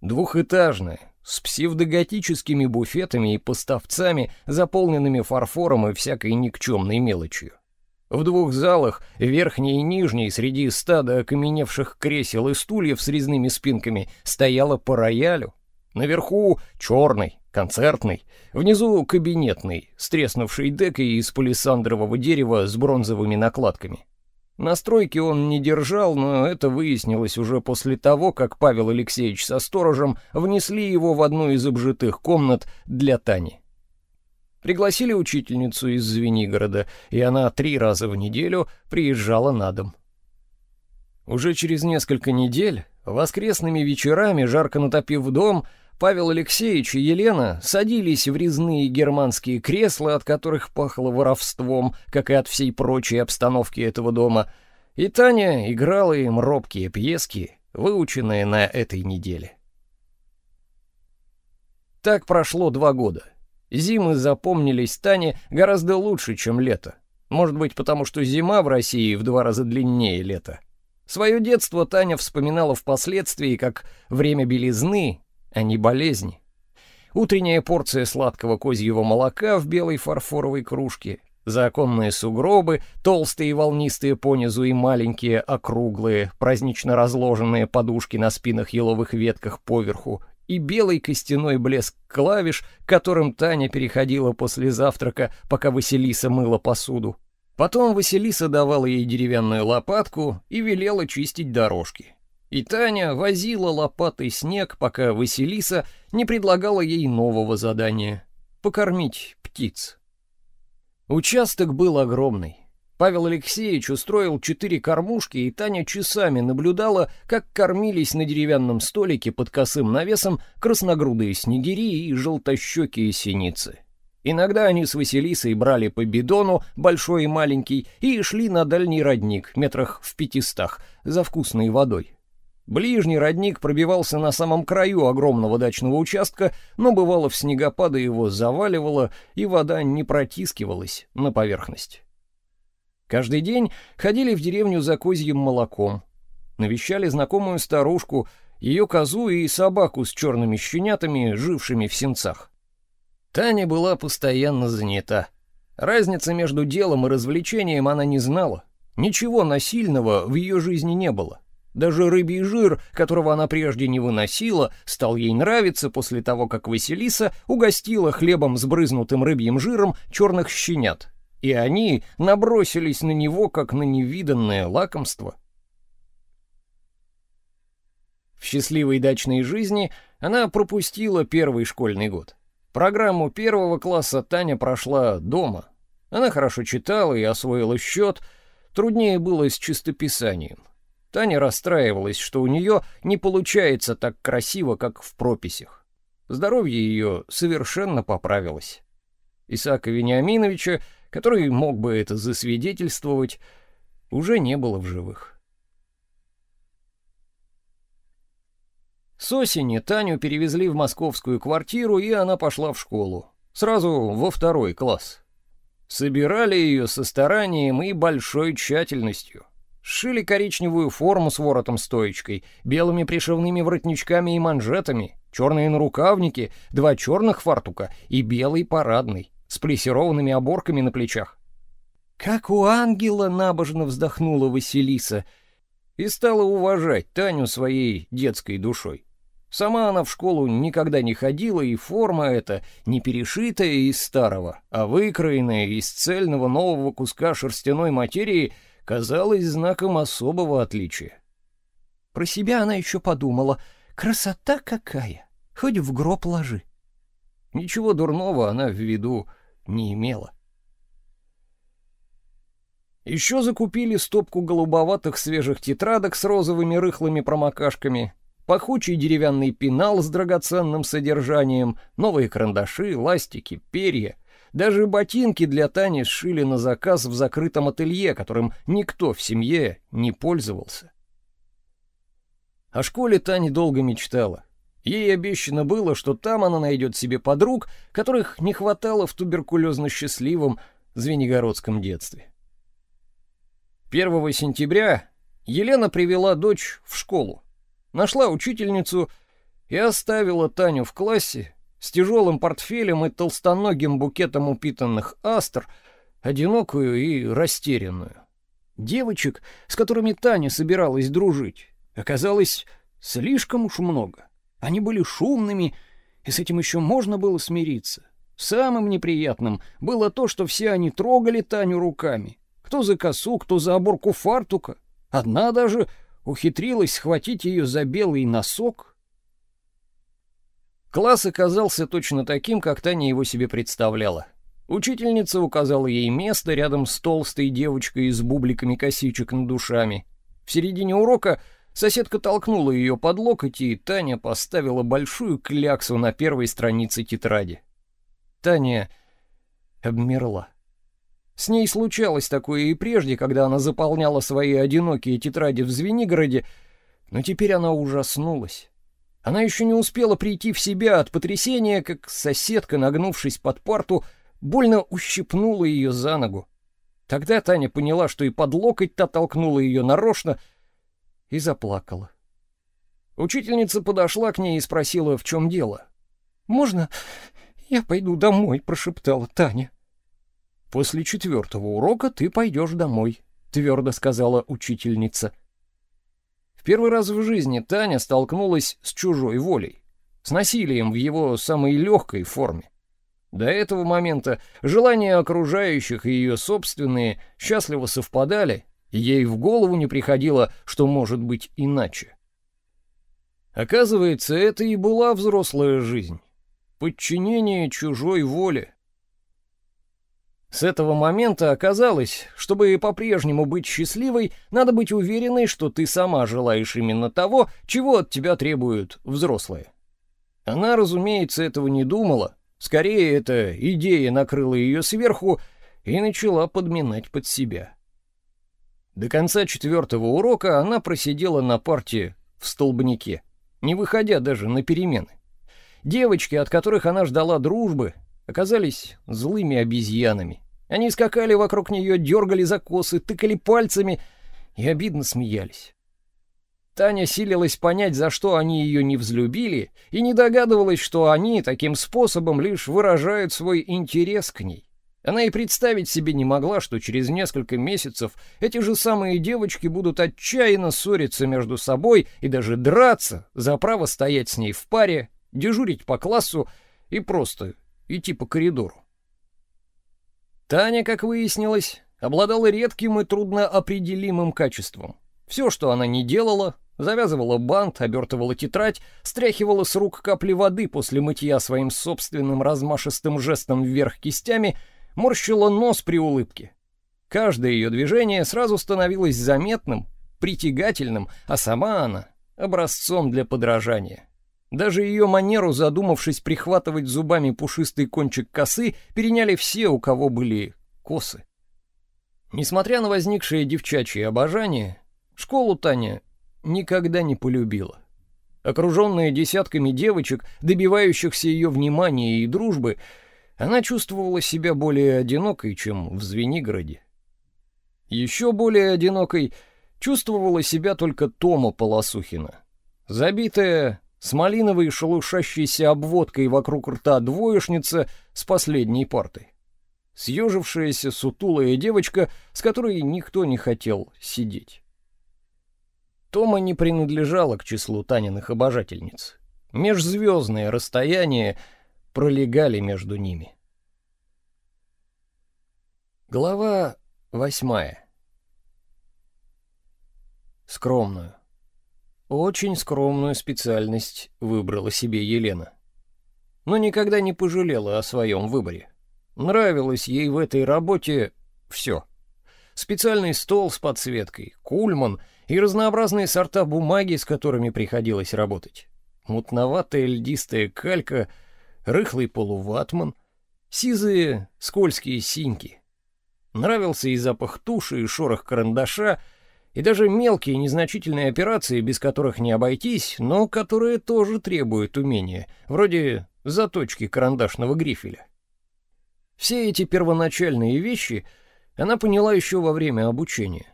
двухэтажная, с псевдоготическими буфетами и поставцами, заполненными фарфором и всякой никчемной мелочью. В двух залах, верхней и нижней, среди стада окаменевших кресел и стульев с резными спинками, стояла по роялю. Наверху черный, концертный, внизу кабинетный, с треснувшей декой из палисандрового дерева с бронзовыми накладками. Настройки он не держал, но это выяснилось уже после того, как Павел Алексеевич со сторожем внесли его в одну из обжитых комнат для Тани. Пригласили учительницу из Звенигорода, и она три раза в неделю приезжала на дом. Уже через несколько недель, воскресными вечерами, жарко натопив дом, Павел Алексеевич и Елена садились в резные германские кресла, от которых пахло воровством, как и от всей прочей обстановки этого дома, и Таня играла им робкие пьески, выученные на этой неделе. Так прошло два года. Зимы запомнились Тане гораздо лучше, чем лето. Может быть, потому что зима в России в два раза длиннее лета. Свое детство Таня вспоминала впоследствии как время белизны, а не болезни. Утренняя порция сладкого козьего молока в белой фарфоровой кружке, законные сугробы, толстые и волнистые понизу и маленькие округлые, празднично разложенные подушки на спинах еловых ветках поверху, и белый костяной блеск клавиш, которым Таня переходила после завтрака, пока Василиса мыла посуду. Потом Василиса давала ей деревянную лопатку и велела чистить дорожки. И Таня возила лопатой снег, пока Василиса не предлагала ей нового задания — покормить птиц. Участок был огромный. Павел Алексеевич устроил четыре кормушки, и Таня часами наблюдала, как кормились на деревянном столике под косым навесом красногрудые снегири и желтощекие синицы. Иногда они с Василисой брали по бидону, большой и маленький, и шли на дальний родник, метрах в пятистах, за вкусной водой. Ближний родник пробивался на самом краю огромного дачного участка, но бывало в снегопады его заваливало, и вода не протискивалась на поверхность. Каждый день ходили в деревню за козьим молоком, навещали знакомую старушку, ее козу и собаку с черными щенятами, жившими в сенцах. Таня была постоянно занята. Разницы между делом и развлечением она не знала. Ничего насильного в ее жизни не было. Даже рыбий жир, которого она прежде не выносила, стал ей нравиться после того, как Василиса угостила хлебом с брызнутым рыбьим жиром черных щенят и они набросились на него, как на невиданное лакомство. В счастливой дачной жизни она пропустила первый школьный год. Программу первого класса Таня прошла дома. Она хорошо читала и освоила счет, труднее было с чистописанием. Таня расстраивалась, что у нее не получается так красиво, как в прописях. Здоровье ее совершенно поправилось. Исаака Вениаминовича который мог бы это засвидетельствовать, уже не было в живых. С осени Таню перевезли в московскую квартиру, и она пошла в школу. Сразу во второй класс. Собирали ее со старанием и большой тщательностью. Сшили коричневую форму с воротом-стоечкой, белыми пришивными воротничками и манжетами, черные нарукавники, два черных фартука и белый парадный с плессированными оборками на плечах. Как у ангела набожно вздохнула Василиса и стала уважать Таню своей детской душой. Сама она в школу никогда не ходила, и форма эта не перешитая из старого, а выкроенная из цельного нового куска шерстяной материи казалась знаком особого отличия. Про себя она еще подумала, красота какая, хоть в гроб ложи. Ничего дурного она в виду не имела. Еще закупили стопку голубоватых свежих тетрадок с розовыми рыхлыми промокашками, пахучий деревянный пенал с драгоценным содержанием, новые карандаши, ластики, перья. Даже ботинки для Тани сшили на заказ в закрытом ателье, которым никто в семье не пользовался. О школе Таня долго мечтала. Ей обещано было, что там она найдет себе подруг, которых не хватало в туберкулезно-счастливом Звенигородском детстве. 1 сентября Елена привела дочь в школу, нашла учительницу и оставила Таню в классе с тяжелым портфелем и толстоногим букетом упитанных астр, одинокую и растерянную. Девочек, с которыми Таня собиралась дружить, оказалось слишком уж много. Они были шумными, и с этим еще можно было смириться. Самым неприятным было то, что все они трогали Таню руками. кто за косу, кто за оборку фартука. Одна даже ухитрилась схватить ее за белый носок. Класс оказался точно таким, как Таня его себе представляла. Учительница указала ей место рядом с толстой девочкой с бубликами косичек над душами. В середине урока соседка толкнула ее под локоть, и Таня поставила большую кляксу на первой странице тетради. Таня обмерла. С ней случалось такое и прежде, когда она заполняла свои одинокие тетради в Звенигороде, но теперь она ужаснулась. Она еще не успела прийти в себя от потрясения, как соседка, нагнувшись под парту, больно ущипнула ее за ногу. Тогда Таня поняла, что и под локоть-то толкнула ее нарочно, и заплакала. Учительница подошла к ней и спросила, в чем дело. «Можно я пойду домой?» — прошептала Таня. После четвертого урока ты пойдешь домой, твердо сказала учительница. В первый раз в жизни Таня столкнулась с чужой волей, с насилием в его самой легкой форме. До этого момента желания окружающих и ее собственные счастливо совпадали, ей в голову не приходило, что может быть иначе. Оказывается, это и была взрослая жизнь. Подчинение чужой воле, с этого момента оказалось, чтобы по-прежнему быть счастливой, надо быть уверенной, что ты сама желаешь именно того, чего от тебя требуют взрослые. Она, разумеется, этого не думала. Скорее, эта идея накрыла ее сверху и начала подминать под себя. До конца четвертого урока она просидела на парте в столбнике, не выходя даже на перемены. Девочки, от которых она ждала дружбы, оказались злыми обезьянами. Они скакали вокруг нее, дергали за косы, тыкали пальцами и обидно смеялись. Таня силилась понять, за что они ее не взлюбили, и не догадывалась, что они таким способом лишь выражают свой интерес к ней. Она и представить себе не могла, что через несколько месяцев эти же самые девочки будут отчаянно ссориться между собой и даже драться за право стоять с ней в паре, дежурить по классу и просто идти по коридору. Таня, как выяснилось, обладала редким и трудноопределимым качеством. Все, что она не делала, завязывала бант, обертывала тетрадь, стряхивала с рук капли воды после мытья своим собственным размашистым жестом вверх кистями, морщила нос при улыбке. Каждое ее движение сразу становилось заметным, притягательным, а сама она — образцом для подражания. Даже ее манеру, задумавшись прихватывать зубами пушистый кончик косы, переняли все, у кого были косы. Несмотря на возникшее девчачье обожание, школу Таня никогда не полюбила. Окруженная десятками девочек, добивающихся ее внимания и дружбы, она чувствовала себя более одинокой, чем в Звенигороде. Еще более одинокой чувствовала себя только Тома Полосухина. Забитая с малиновой шелушащейся обводкой вокруг рта двоечница с последней партой. Съежившаяся сутулая девочка, с которой никто не хотел сидеть. Тома не принадлежала к числу Таниных обожательниц. Межзвездные расстояния пролегали между ними. Глава восьмая. Скромную. Очень скромную специальность выбрала себе Елена. Но никогда не пожалела о своем выборе. Нравилось ей в этой работе все. Специальный стол с подсветкой, кульман и разнообразные сорта бумаги, с которыми приходилось работать. Мутноватая льдистая калька, рыхлый полуватман, сизые скользкие синьки. Нравился и запах туши, и шорох карандаша — и даже мелкие незначительные операции, без которых не обойтись, но которые тоже требуют умения, вроде заточки карандашного грифеля. Все эти первоначальные вещи она поняла еще во время обучения.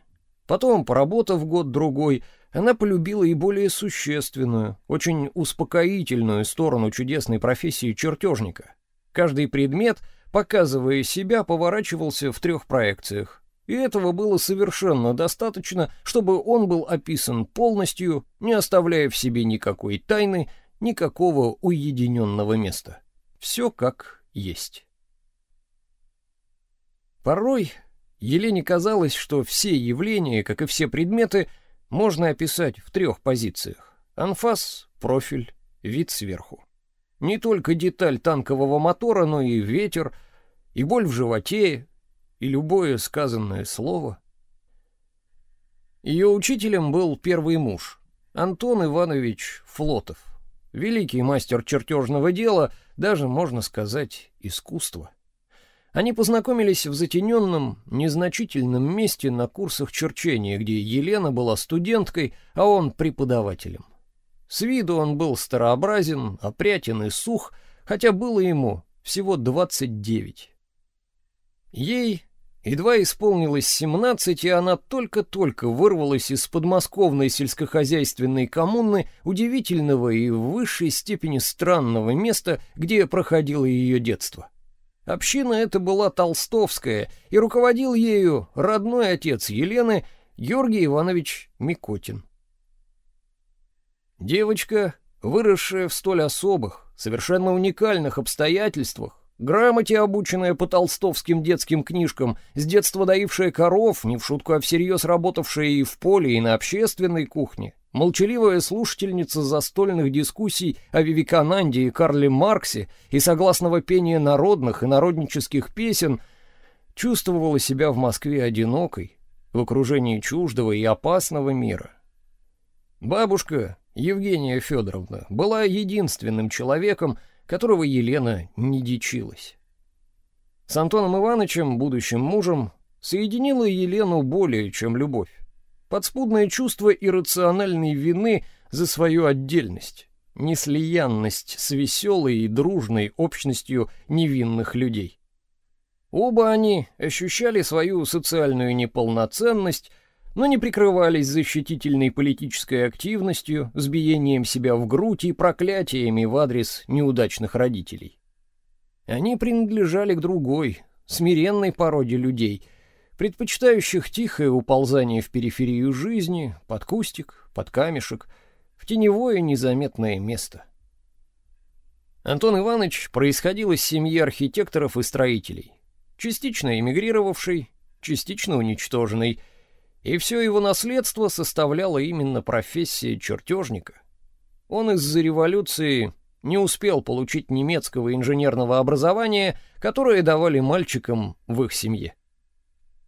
Потом, поработав год-другой, она полюбила и более существенную, очень успокоительную сторону чудесной профессии чертежника. Каждый предмет, показывая себя, поворачивался в трех проекциях и этого было совершенно достаточно, чтобы он был описан полностью, не оставляя в себе никакой тайны, никакого уединенного места. Все как есть. Порой Елене казалось, что все явления, как и все предметы, можно описать в трех позициях. Анфас, профиль, вид сверху. Не только деталь танкового мотора, но и ветер, и боль в животе, и любое сказанное слово. Ее учителем был первый муж, Антон Иванович Флотов, великий мастер чертежного дела, даже, можно сказать, искусства. Они познакомились в затененном, незначительном месте на курсах черчения, где Елена была студенткой, а он преподавателем. С виду он был старообразен, опрятен и сух, хотя было ему всего 29. Ей едва исполнилось 17, и она только-только вырвалась из подмосковной сельскохозяйственной коммуны удивительного и в высшей степени странного места, где проходило ее детство. Община эта была толстовская, и руководил ею родной отец Елены Георгий Иванович Микотин. Девочка, выросшая в столь особых, совершенно уникальных обстоятельствах, грамоте обученная по толстовским детским книжкам, с детства доившая коров, не в шутку, а всерьез работавшая и в поле, и на общественной кухне, молчаливая слушательница застольных дискуссий о Вивикананде и Карле Марксе и согласного пения народных и народнических песен, чувствовала себя в Москве одинокой, в окружении чуждого и опасного мира. Бабушка, Евгения Федоровна была единственным человеком, которого Елена не дичилась. С Антоном Ивановичем, будущим мужем, соединила Елену более, чем любовь. Подспудное чувство иррациональной вины за свою отдельность, неслиянность с веселой и дружной общностью невинных людей. Оба они ощущали свою социальную неполноценность, но не прикрывались защитительной политической активностью, сбиением себя в грудь и проклятиями в адрес неудачных родителей. Они принадлежали к другой, смиренной породе людей, предпочитающих тихое уползание в периферию жизни, под кустик, под камешек, в теневое незаметное место. Антон Иванович происходил из семьи архитекторов и строителей, частично эмигрировавший, частично уничтоженный, и все его наследство составляло именно профессия чертежника. Он из-за революции не успел получить немецкого инженерного образования, которое давали мальчикам в их семье.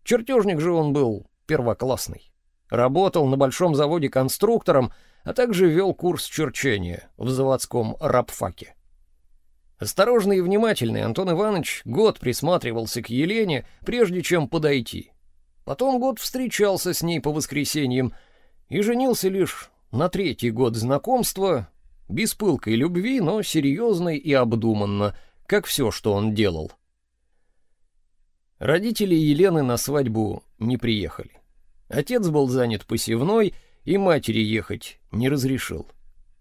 Чертежник же он был первоклассный. Работал на большом заводе конструктором, а также вел курс черчения в заводском рабфаке. Осторожный и внимательный Антон Иванович год присматривался к Елене, прежде чем подойти — Потом год встречался с ней по воскресеньям и женился лишь на третий год знакомства, без пылкой любви, но серьезной и обдуманно, как все, что он делал. Родители Елены на свадьбу не приехали. Отец был занят посевной и матери ехать не разрешил.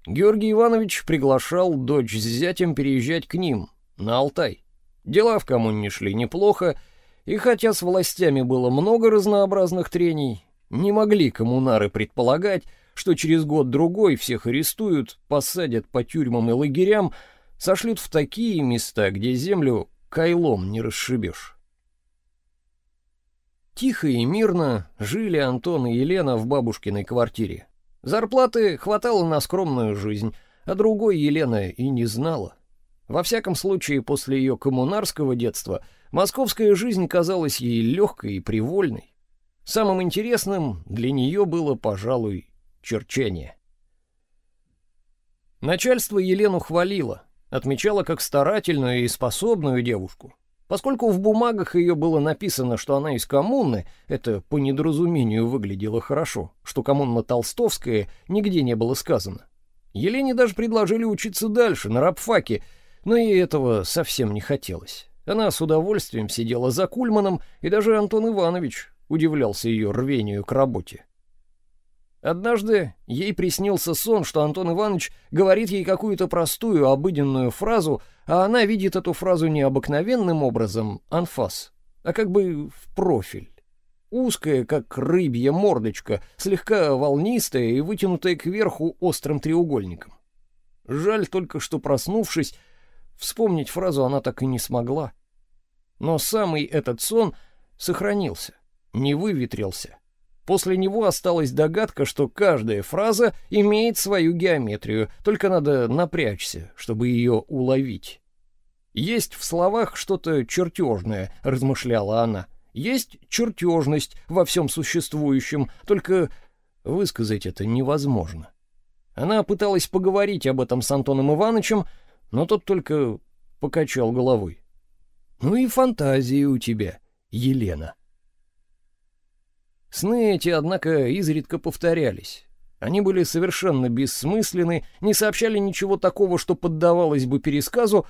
Георгий Иванович приглашал дочь с зятем переезжать к ним, на Алтай. Дела в коммуне шли неплохо, и хотя с властями было много разнообразных трений, не могли коммунары предполагать, что через год-другой всех арестуют, посадят по тюрьмам и лагерям, сошлют в такие места, где землю кайлом не расшибешь. Тихо и мирно жили Антон и Елена в бабушкиной квартире. Зарплаты хватало на скромную жизнь, а другой Елена и не знала. Во всяком случае, после ее коммунарского детства московская жизнь казалась ей легкой и привольной. Самым интересным для нее было, пожалуй, черчение. Начальство Елену хвалило, отмечало как старательную и способную девушку. Поскольку в бумагах ее было написано, что она из коммуны, это по недоразумению выглядело хорошо, что коммуна Толстовская нигде не было сказано. Елене даже предложили учиться дальше, на рабфаке, но и этого совсем не хотелось. Она с удовольствием сидела за Кульманом, и даже Антон Иванович удивлялся ее рвению к работе. Однажды ей приснился сон, что Антон Иванович говорит ей какую-то простую обыденную фразу, а она видит эту фразу не обыкновенным образом, анфас, а как бы в профиль. Узкая, как рыбья мордочка, слегка волнистая и вытянутая кверху острым треугольником. Жаль только, что проснувшись, Вспомнить фразу она так и не смогла. Но самый этот сон сохранился. не выветрился. После него осталась догадка, что каждая фраза имеет свою геометрию, только надо напрячься, чтобы ее уловить. Есть в словах что-то чертежное, размышляла она. Есть чертежность во всем существующем, только высказать это невозможно. Она пыталась поговорить об этом с Антоном Ивановичем, но тот только покачал головой. Ну и фантазии у тебя, Елена. Сны эти, однако, изредка повторялись. Они были совершенно бессмысленны, не сообщали ничего такого, что поддавалось бы пересказу,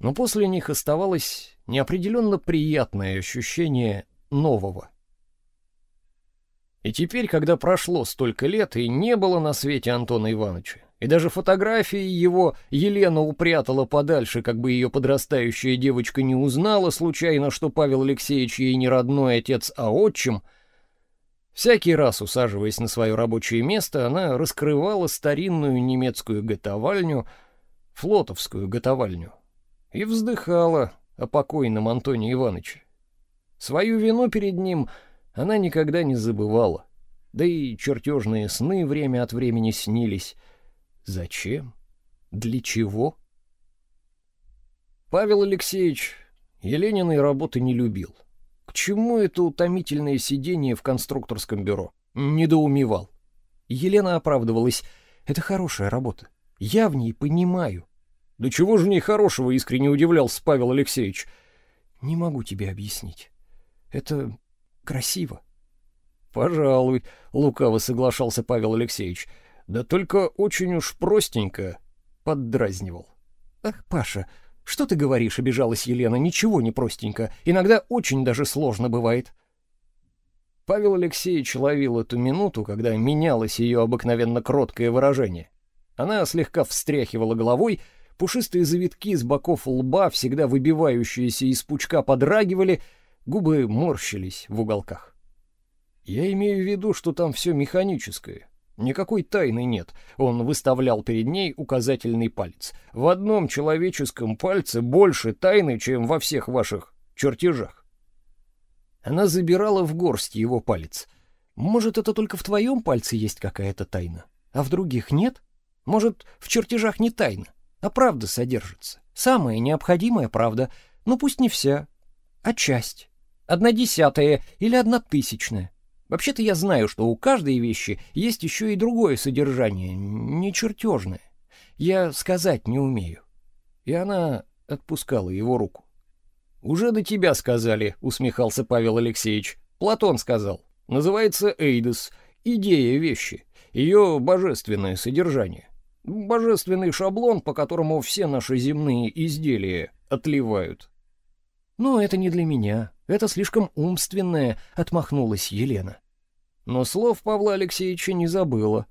но после них оставалось неопределенно приятное ощущение нового. И теперь, когда прошло столько лет и не было на свете Антона Ивановича, и даже фотографии его Елена упрятала подальше, как бы ее подрастающая девочка не узнала случайно, что Павел Алексеевич ей не родной отец, а отчим. Всякий раз, усаживаясь на свое рабочее место, она раскрывала старинную немецкую готовальню, флотовскую готовальню, и вздыхала о покойном Антоне Ивановиче. Свою вину перед ним она никогда не забывала, да и чертежные сны время от времени снились — Зачем? Для чего? Павел Алексеевич Елениной работы не любил. К чему это утомительное сидение в конструкторском бюро? Недоумевал. Елена оправдывалась. Это хорошая работа. Я в ней понимаю. Да чего же в ней хорошего, искренне удивлялся Павел Алексеевич. Не могу тебе объяснить. Это красиво. Пожалуй, лукаво соглашался Павел Алексеевич. Да только очень уж простенько поддразнивал. «Ах, Паша, что ты говоришь?» — обижалась Елена. «Ничего не простенько. Иногда очень даже сложно бывает». Павел Алексеевич ловил эту минуту, когда менялось ее обыкновенно кроткое выражение. Она слегка встряхивала головой, пушистые завитки с боков лба, всегда выбивающиеся из пучка, подрагивали, губы морщились в уголках. Я имею в виду, что там все механическое, Никакой тайны нет. Он выставлял перед ней указательный палец. В одном человеческом пальце больше тайны, чем во всех ваших чертежах. Она забирала в горсть его палец. Может, это только в твоем пальце есть какая-то тайна, а в других нет? Может, в чертежах не тайна, а правда содержится. Самая необходимая правда, но пусть не вся, а часть. Одна десятая или одна тысячная. Вообще-то я знаю, что у каждой вещи есть еще и другое содержание, не чертежное. Я сказать не умею. И она отпускала его руку. «Уже до тебя сказали», — усмехался Павел Алексеевич. «Платон сказал. Называется Эйдос. Идея вещи. Ее божественное содержание. Божественный шаблон, по которому все наши земные изделия отливают». «Но это не для меня. Это слишком умственное, отмахнулась Елена. Но слов Павла Алексеевича не забыла.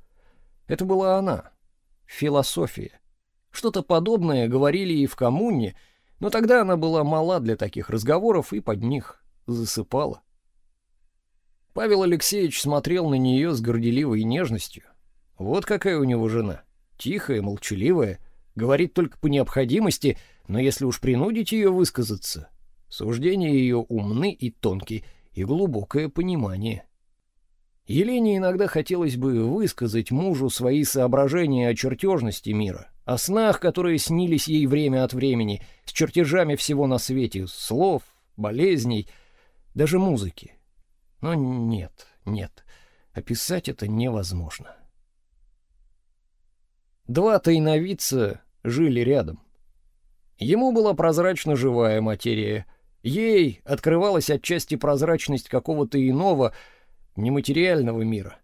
Это была она. Философия. Что-то подобное говорили и в коммуне, но тогда она была мала для таких разговоров и под них засыпала. Павел Алексеевич смотрел на нее с горделивой нежностью. Вот какая у него жена. Тихая, молчаливая, говорит только по необходимости, но если уж принудить ее высказаться, Суждения ее умны и тонкие, и глубокое понимание. Елене иногда хотелось бы высказать мужу свои соображения о чертежности мира, о снах, которые снились ей время от времени, с чертежами всего на свете, слов, болезней, даже музыки. Но нет, нет, описать это невозможно. Два тайновица жили рядом. Ему была прозрачно живая материя — Ей открывалась отчасти прозрачность какого-то иного, нематериального мира.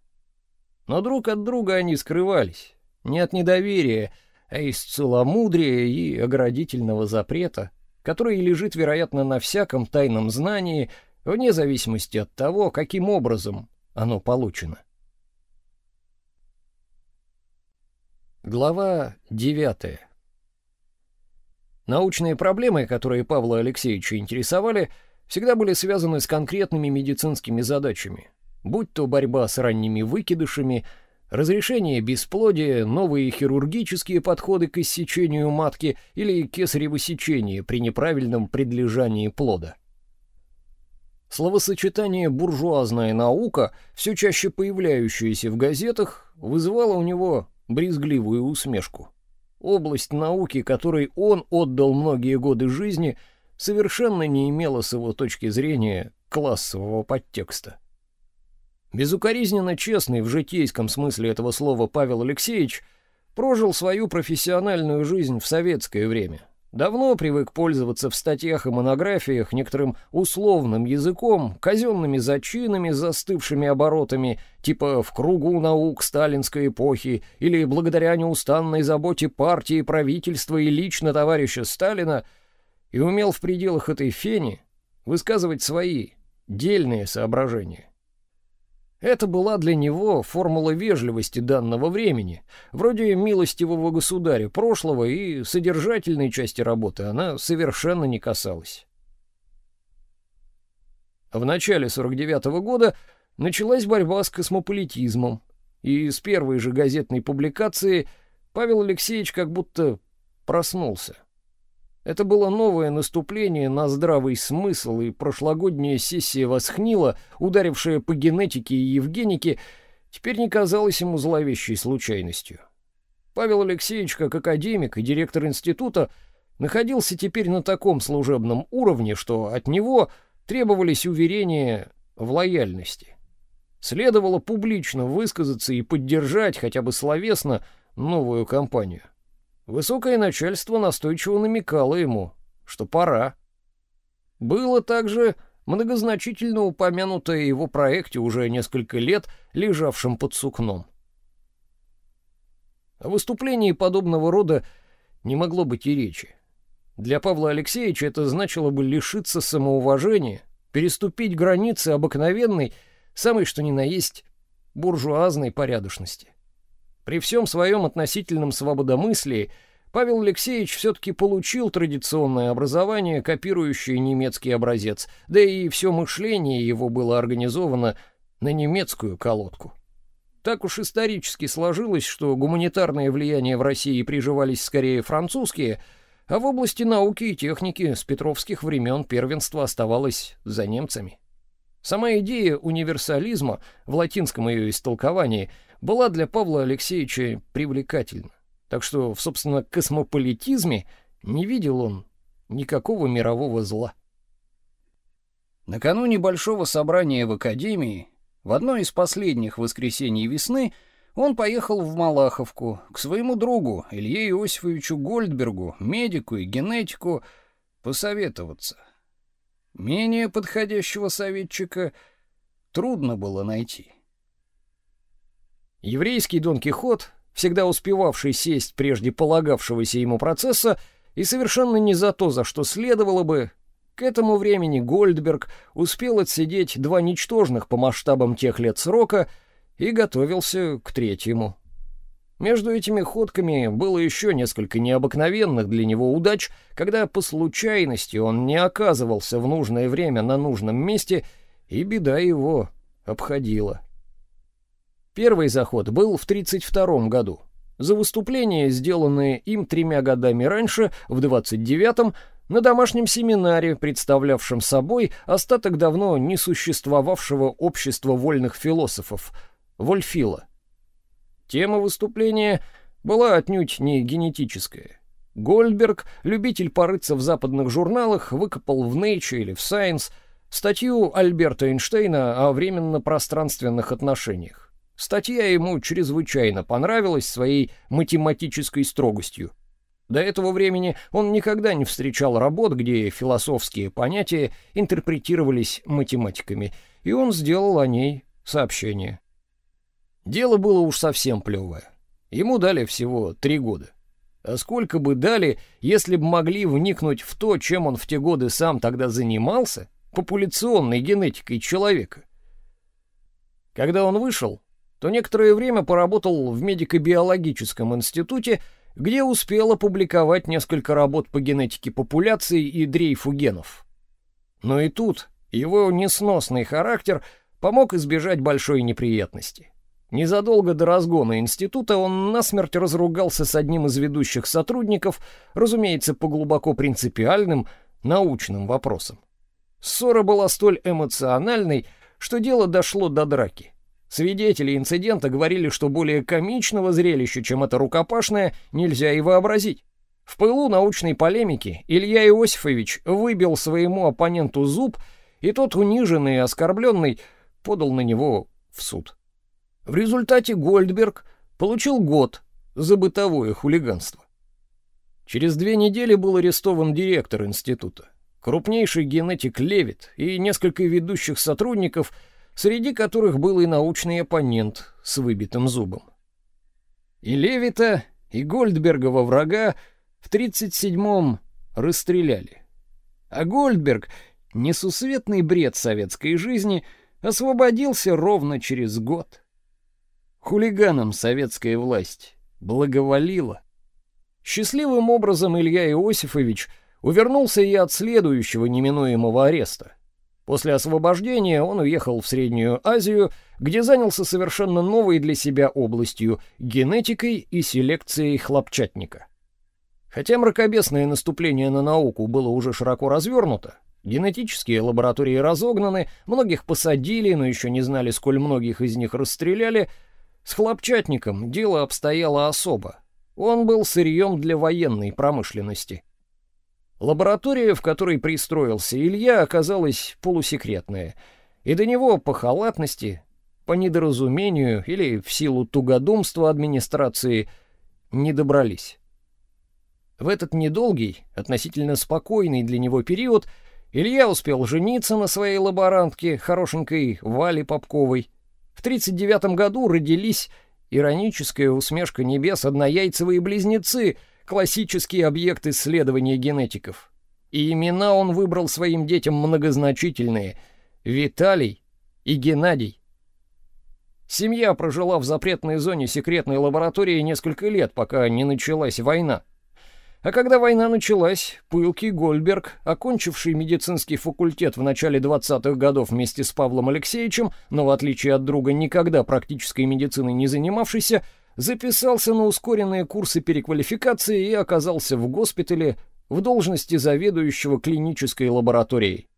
Но друг от друга они скрывались, не от недоверия, а из целомудрия и оградительного запрета, который лежит, вероятно, на всяком тайном знании, вне зависимости от того, каким образом оно получено. Глава девятая. Научные проблемы, которые Павла Алексеевича интересовали, всегда были связаны с конкретными медицинскими задачами, будь то борьба с ранними выкидышами, разрешение бесплодия, новые хирургические подходы к иссечению матки или кесарево сечение при неправильном предлежании плода. Словосочетание «буржуазная наука», все чаще появляющееся в газетах, вызывало у него брезгливую усмешку. Область науки, которой он отдал многие годы жизни, совершенно не имела с его точки зрения классового подтекста. Безукоризненно честный в житейском смысле этого слова Павел Алексеевич прожил свою профессиональную жизнь в советское время – Давно привык пользоваться в статьях и монографиях некоторым условным языком, казенными зачинами застывшими оборотами, типа «в кругу наук сталинской эпохи» или «благодаря неустанной заботе партии, правительства и лично товарища Сталина», и умел в пределах этой фени высказывать свои дельные соображения. Это была для него формула вежливости данного времени, вроде милостивого государя прошлого, и содержательной части работы она совершенно не касалась. В начале 49 -го года началась борьба с космополитизмом, и с первой же газетной публикации Павел Алексеевич как будто проснулся. Это было новое наступление на здравый смысл, и прошлогодняя сессия восхнила, ударившая по генетике и евгенике, теперь не казалась ему зловещей случайностью. Павел Алексеевич, как академик и директор института, находился теперь на таком служебном уровне, что от него требовались уверения в лояльности. Следовало публично высказаться и поддержать хотя бы словесно новую кампанию. Высокое начальство настойчиво намекало ему, что пора. Было также многозначительно упомянутое его проекте уже несколько лет, лежавшем под сукном. О выступлении подобного рода не могло быть и речи. Для Павла Алексеевича это значило бы лишиться самоуважения, переступить границы обыкновенной, самой что ни на есть, буржуазной порядочности. При всем своем относительном свободомыслии Павел Алексеевич все-таки получил традиционное образование, копирующее немецкий образец, да и все мышление его было организовано на немецкую колодку. Так уж исторически сложилось, что гуманитарные влияния в России приживались скорее французские, а в области науки и техники с петровских времен первенство оставалось за немцами. Сама идея универсализма в латинском ее истолковании была для Павла Алексеевича привлекательна. Так что в, собственно, космополитизме не видел он никакого мирового зла. Накануне большого собрания в Академии, в одно из последних воскресений весны, он поехал в Малаховку к своему другу Илье Иосифовичу Гольдбергу, медику и генетику, посоветоваться. Менее подходящего советчика трудно было найти. Еврейский Дон Кихот, всегда успевавший сесть прежде полагавшегося ему процесса, и совершенно не за то, за что следовало бы, к этому времени Гольдберг успел отсидеть два ничтожных по масштабам тех лет срока и готовился к третьему. Между этими ходками было еще несколько необыкновенных для него удач, когда по случайности он не оказывался в нужное время на нужном месте, и беда его обходила. Первый заход был в 32 году. За выступление, сделанное им тремя годами раньше, в 29-м, на домашнем семинаре, представлявшем собой остаток давно не существовавшего общества вольных философов, Вольфила. Тема выступления была отнюдь не генетическая. Гольдберг, любитель порыться в западных журналах, выкопал в Nature или в Science статью Альберта Эйнштейна о временно-пространственных отношениях. Статья ему чрезвычайно понравилась своей математической строгостью. До этого времени он никогда не встречал работ, где философские понятия интерпретировались математиками, и он сделал о ней сообщение. Дело было уж совсем плевое. Ему дали всего три года. А сколько бы дали, если бы могли вникнуть в то, чем он в те годы сам тогда занимался, популяционной генетикой человека. Когда он вышел, то некоторое время поработал в медико-биологическом институте, где успел опубликовать несколько работ по генетике популяции и дрейфу генов. Но и тут его несносный характер помог избежать большой неприятности. Незадолго до разгона института он насмерть разругался с одним из ведущих сотрудников, разумеется, по глубоко принципиальным научным вопросам. Ссора была столь эмоциональной, что дело дошло до драки. Свидетели инцидента говорили, что более комичного зрелища, чем это рукопашное, нельзя и вообразить. В пылу научной полемики Илья Иосифович выбил своему оппоненту зуб, и тот, униженный и оскорбленный, подал на него в суд. В результате Гольдберг получил год за бытовое хулиганство. Через две недели был арестован директор института, крупнейший генетик Левит и несколько ведущих сотрудников, среди которых был и научный оппонент с выбитым зубом. И Левита, и Гольдбергова врага в 37-м расстреляли. А Гольдберг, несусветный бред советской жизни, освободился ровно через год. Хулиганам советская власть благоволила. Счастливым образом Илья Иосифович увернулся и от следующего неминуемого ареста. После освобождения он уехал в Среднюю Азию, где занялся совершенно новой для себя областью генетикой и селекцией хлопчатника. Хотя мракобесное наступление на науку было уже широко развернуто, генетические лаборатории разогнаны, многих посадили, но еще не знали, сколь многих из них расстреляли, с хлопчатником дело обстояло особо. Он был сырьем для военной промышленности. Лаборатория, в которой пристроился Илья, оказалась полусекретная, и до него по халатности, по недоразумению или в силу тугодумства администрации не добрались. В этот недолгий, относительно спокойный для него период Илья успел жениться на своей лаборантке, хорошенькой Вале Попковой. В 39 году родились Ироническая усмешка небес, однояйцевые близнецы, классический объект исследования генетиков. И имена он выбрал своим детям многозначительные — Виталий и Геннадий. Семья прожила в запретной зоне секретной лаборатории несколько лет, пока не началась война. А когда война началась, пылкий Гольберг, окончивший медицинский факультет в начале 20-х годов вместе с Павлом Алексеевичем, но в отличие от друга никогда практической медициной не занимавшийся, записался на ускоренные курсы переквалификации и оказался в госпитале в должности заведующего клинической лабораторией.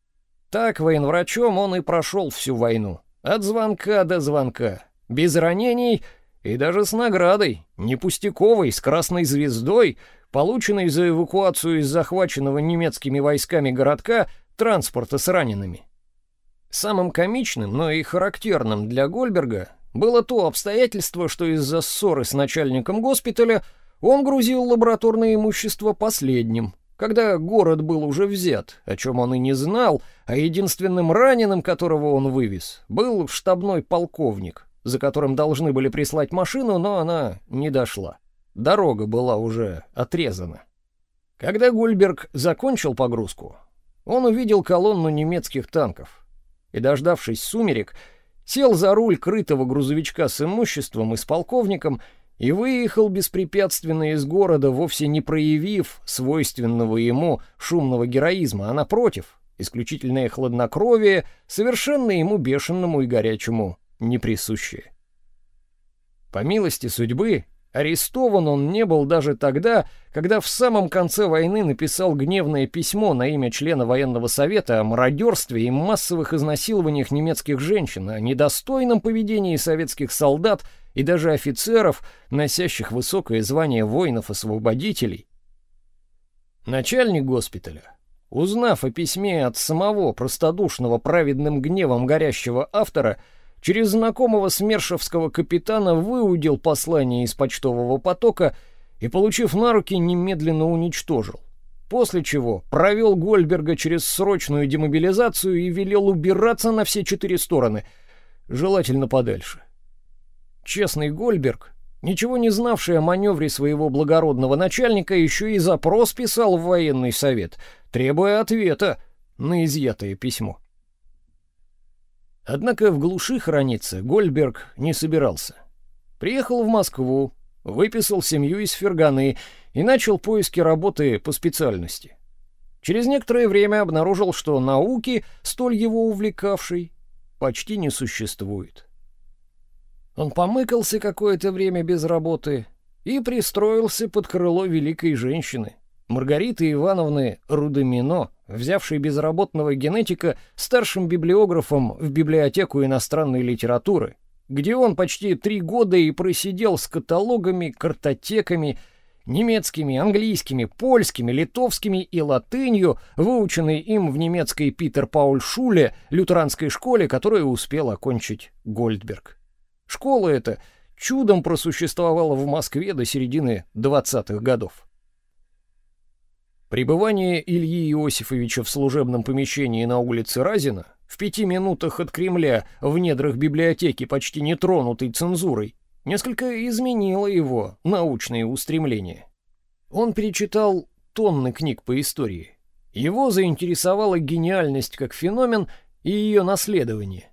Так военврачом он и прошел всю войну, от звонка до звонка, без ранений и даже с наградой, не пустяковой, с красной звездой — полученный за эвакуацию из захваченного немецкими войсками городка транспорта с ранеными. Самым комичным, но и характерным для Гольберга было то обстоятельство, что из-за ссоры с начальником госпиталя он грузил лабораторное имущество последним, когда город был уже взят, о чем он и не знал, а единственным раненым, которого он вывез, был штабной полковник, за которым должны были прислать машину, но она не дошла. Дорога была уже отрезана. Когда Гульберг закончил погрузку, он увидел колонну немецких танков и, дождавшись сумерек, сел за руль крытого грузовичка с имуществом и с полковником и выехал беспрепятственно из города, вовсе не проявив свойственного ему шумного героизма, а напротив, исключительное хладнокровие, совершенно ему бешеному и горячему неприсущее. По милости судьбы, Арестован он не был даже тогда, когда в самом конце войны написал гневное письмо на имя члена военного совета о мародерстве и массовых изнасилованиях немецких женщин, о недостойном поведении советских солдат и даже офицеров, носящих высокое звание воинов-освободителей. Начальник госпиталя, узнав о письме от самого простодушного праведным гневом горящего автора, через знакомого смершевского капитана выудил послание из почтового потока и, получив на руки, немедленно уничтожил. После чего провел Гольберга через срочную демобилизацию и велел убираться на все четыре стороны, желательно подальше. Честный Гольберг, ничего не знавший о маневре своего благородного начальника, еще и запрос писал в военный совет, требуя ответа на изъятое письмо. Однако в глуши храниться Гольберг не собирался. Приехал в Москву, выписал семью из Ферганы и начал поиски работы по специальности. Через некоторое время обнаружил, что науки, столь его увлекавшей, почти не существует. Он помыкался какое-то время без работы и пристроился под крыло великой женщины, Маргариты Ивановны Рудомино, взявший безработного генетика старшим библиографом в библиотеку иностранной литературы, где он почти три года и просидел с каталогами, картотеками, немецкими, английскими, польскими, литовскими и латынью, выученной им в немецкой Питер Пауль Шуле, лютеранской школе, которую успел окончить Гольдберг. Школа эта чудом просуществовала в Москве до середины 20-х годов. Пребывание Ильи Иосифовича в служебном помещении на улице Разина, в пяти минутах от Кремля, в недрах библиотеки, почти не тронутой цензурой, несколько изменило его научные устремления. Он перечитал тонны книг по истории. Его заинтересовала гениальность как феномен и ее наследование.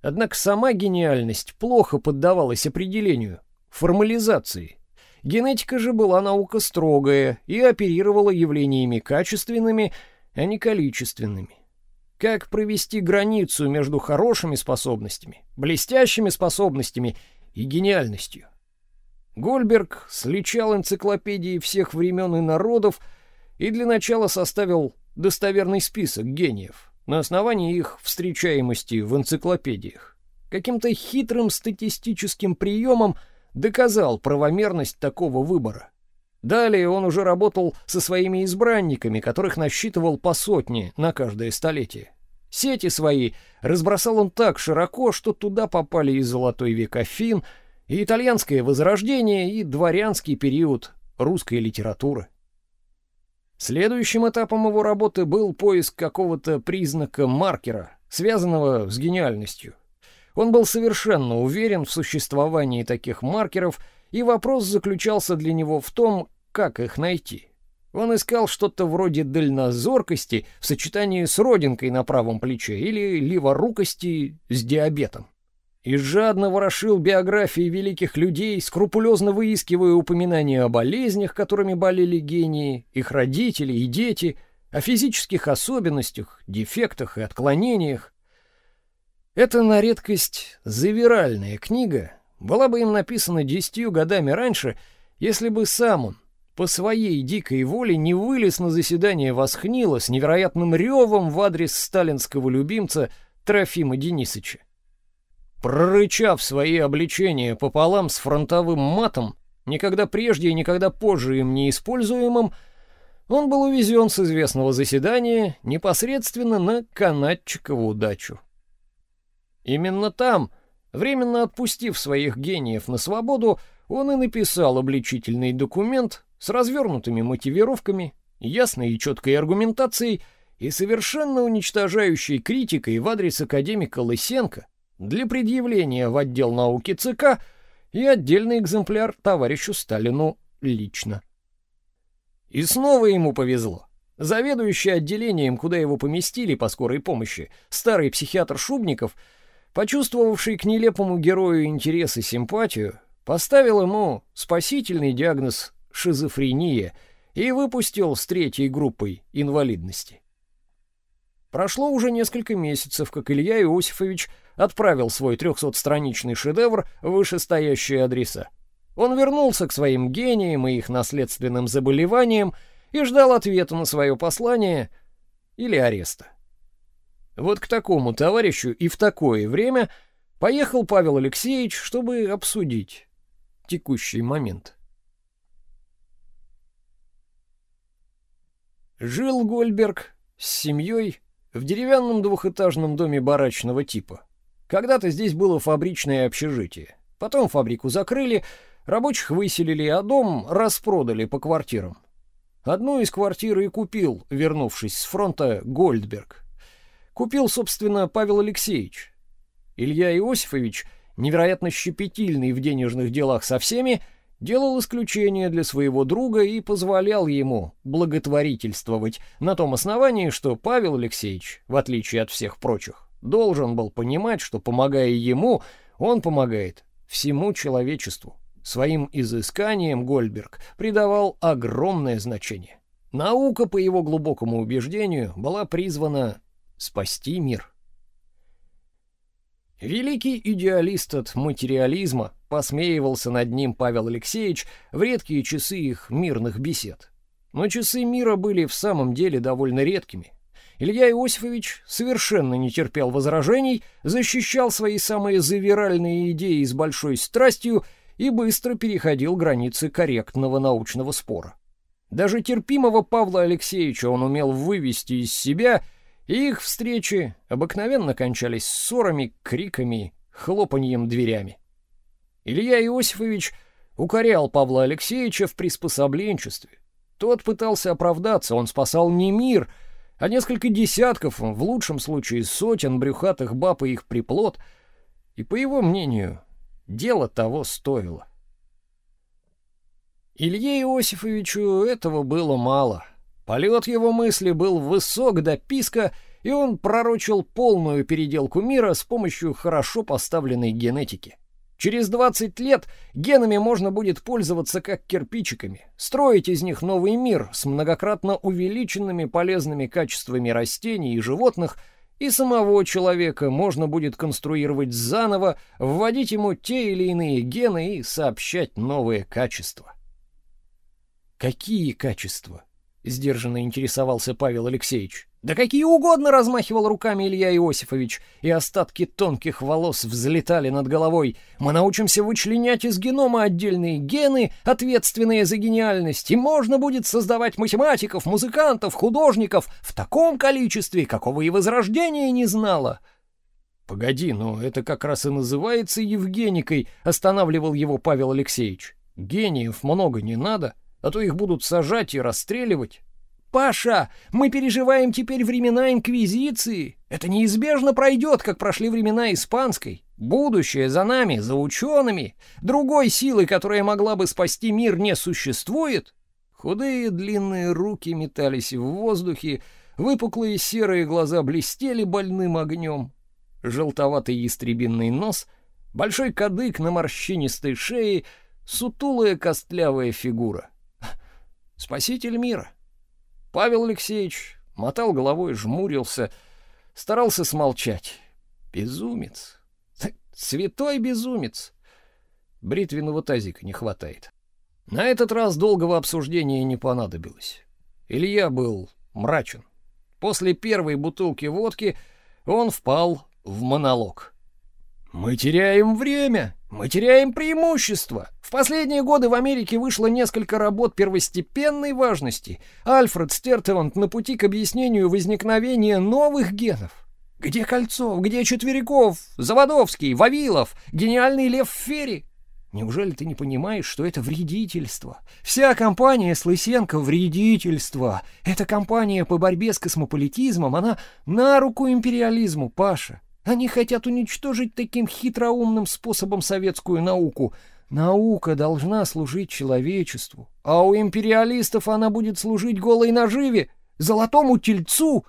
Однако сама гениальность плохо поддавалась определению, формализации. Генетика же была наука строгая и оперировала явлениями качественными, а не количественными. Как провести границу между хорошими способностями, блестящими способностями и гениальностью? Гольберг сличал энциклопедии всех времен и народов и для начала составил достоверный список гениев на основании их встречаемости в энциклопедиях. Каким-то хитрым статистическим приемом – доказал правомерность такого выбора. Далее он уже работал со своими избранниками, которых насчитывал по сотне на каждое столетие. Сети свои разбросал он так широко, что туда попали и золотой век Афин, и итальянское возрождение, и дворянский период русской литературы. Следующим этапом его работы был поиск какого-то признака маркера, связанного с гениальностью. Он был совершенно уверен в существовании таких маркеров, и вопрос заключался для него в том, как их найти. Он искал что-то вроде дальнозоркости в сочетании с родинкой на правом плече или леворукости с диабетом. И жадно ворошил биографии великих людей, скрупулезно выискивая упоминания о болезнях, которыми болели гении, их родители и дети, о физических особенностях, дефектах и отклонениях, эта на редкость завиральная книга была бы им написана десятью годами раньше, если бы сам он по своей дикой воле не вылез на заседание Восхнила с невероятным ревом в адрес сталинского любимца Трофима Денисовича. Прорычав свои обличения пополам с фронтовым матом, никогда прежде и никогда позже им не используемым, он был увезен с известного заседания непосредственно на канатчикову удачу. Именно там, временно отпустив своих гениев на свободу, он и написал обличительный документ с развернутыми мотивировками, ясной и четкой аргументацией и совершенно уничтожающей критикой в адрес академика Лысенко для предъявления в отдел науки ЦК и отдельный экземпляр товарищу Сталину лично. И снова ему повезло. Заведующий отделением, куда его поместили по скорой помощи, старый психиатр Шубников — почувствовавший к нелепому герою интерес и симпатию, поставил ему спасительный диагноз шизофрения и выпустил с третьей группой инвалидности. Прошло уже несколько месяцев, как Илья Иосифович отправил свой трехсотстраничный шедевр в вышестоящие адреса. Он вернулся к своим гениям и их наследственным заболеваниям и ждал ответа на свое послание или ареста. Вот к такому товарищу и в такое время поехал Павел Алексеевич, чтобы обсудить текущий момент. Жил Гольберг с семьей в деревянном двухэтажном доме барачного типа. Когда-то здесь было фабричное общежитие. Потом фабрику закрыли, рабочих выселили, а дом распродали по квартирам. Одну из квартир и купил, вернувшись с фронта, Гольдберг. Купил, собственно, Павел Алексеевич. Илья Иосифович, невероятно щепетильный в денежных делах со всеми, делал исключение для своего друга и позволял ему благотворительствовать на том основании, что Павел Алексеевич, в отличие от всех прочих, должен был понимать, что помогая ему, он помогает всему человечеству. Своим изысканиям Гольберг придавал огромное значение. Наука, по его глубокому убеждению, была призвана спасти мир. Великий идеалист от материализма посмеивался над ним Павел Алексеевич в редкие часы их мирных бесед. Но часы мира были в самом деле довольно редкими. Илья Иосифович совершенно не терпел возражений, защищал свои самые завиральные идеи с большой страстью и быстро переходил границы корректного научного спора. Даже терпимого Павла Алексеевича он умел вывести из себя, и их встречи обыкновенно кончались ссорами, криками, хлопаньем дверями. Илья Иосифович укорял Павла Алексеевича в приспособленчестве. Тот пытался оправдаться, он спасал не мир — а несколько десятков, в лучшем случае сотен брюхатых баб и их приплод, и, по его мнению, дело того стоило. Илье Иосифовичу этого было мало. Полет его мысли был высок до писка, и он пророчил полную переделку мира с помощью хорошо поставленной генетики. Через 20 лет генами можно будет пользоваться как кирпичиками, строить из них новый мир с многократно увеличенными полезными качествами растений и животных, и самого человека можно будет конструировать заново, вводить ему те или иные гены и сообщать новые качества. Какие качества? Сдержанно интересовался Павел Алексеевич. Да какие угодно размахивал руками Илья Иосифович, и остатки тонких волос взлетали над головой. Мы научимся вычленять из генома отдельные гены, ответственные за гениальность, и можно будет создавать математиков, музыкантов, художников в таком количестве, какого и возрождение не знало. Погоди, но это как раз и называется Евгеникой, останавливал его Павел Алексеевич. Гениев много не надо, а то их будут сажать и расстреливать. Паша, мы переживаем теперь времена инквизиции. Это неизбежно пройдет, как прошли времена испанской. Будущее за нами, за учеными. Другой силы, которая могла бы спасти мир, не существует. Худые длинные руки метались в воздухе, выпуклые серые глаза блестели больным огнем. Желтоватый ястребиный нос, большой кадык на морщинистой шее, сутулая костлявая фигура. Спаситель мира. Павел Алексеевич мотал головой, жмурился, старался смолчать. Безумец. Святой безумец. Бритвенного тазика не хватает. На этот раз долгого обсуждения не понадобилось. Илья был мрачен. После первой бутылки водки он впал в монолог. Мы теряем время, мы теряем преимущество. В последние годы в Америке вышло несколько работ первостепенной важности. Альфред Стертеланд на пути к объяснению возникновения новых генов. Где Кольцов, где Четверяков, Заводовский, Вавилов, гениальный Лев Ферри? Неужели ты не понимаешь, что это вредительство? Вся компания с Лысенко — вредительство. Эта компания по борьбе с космополитизмом, она на руку империализму, Паша. Они хотят уничтожить таким хитроумным способом советскую науку. Наука должна служить человечеству, а у империалистов она будет служить голой наживе, золотому тельцу.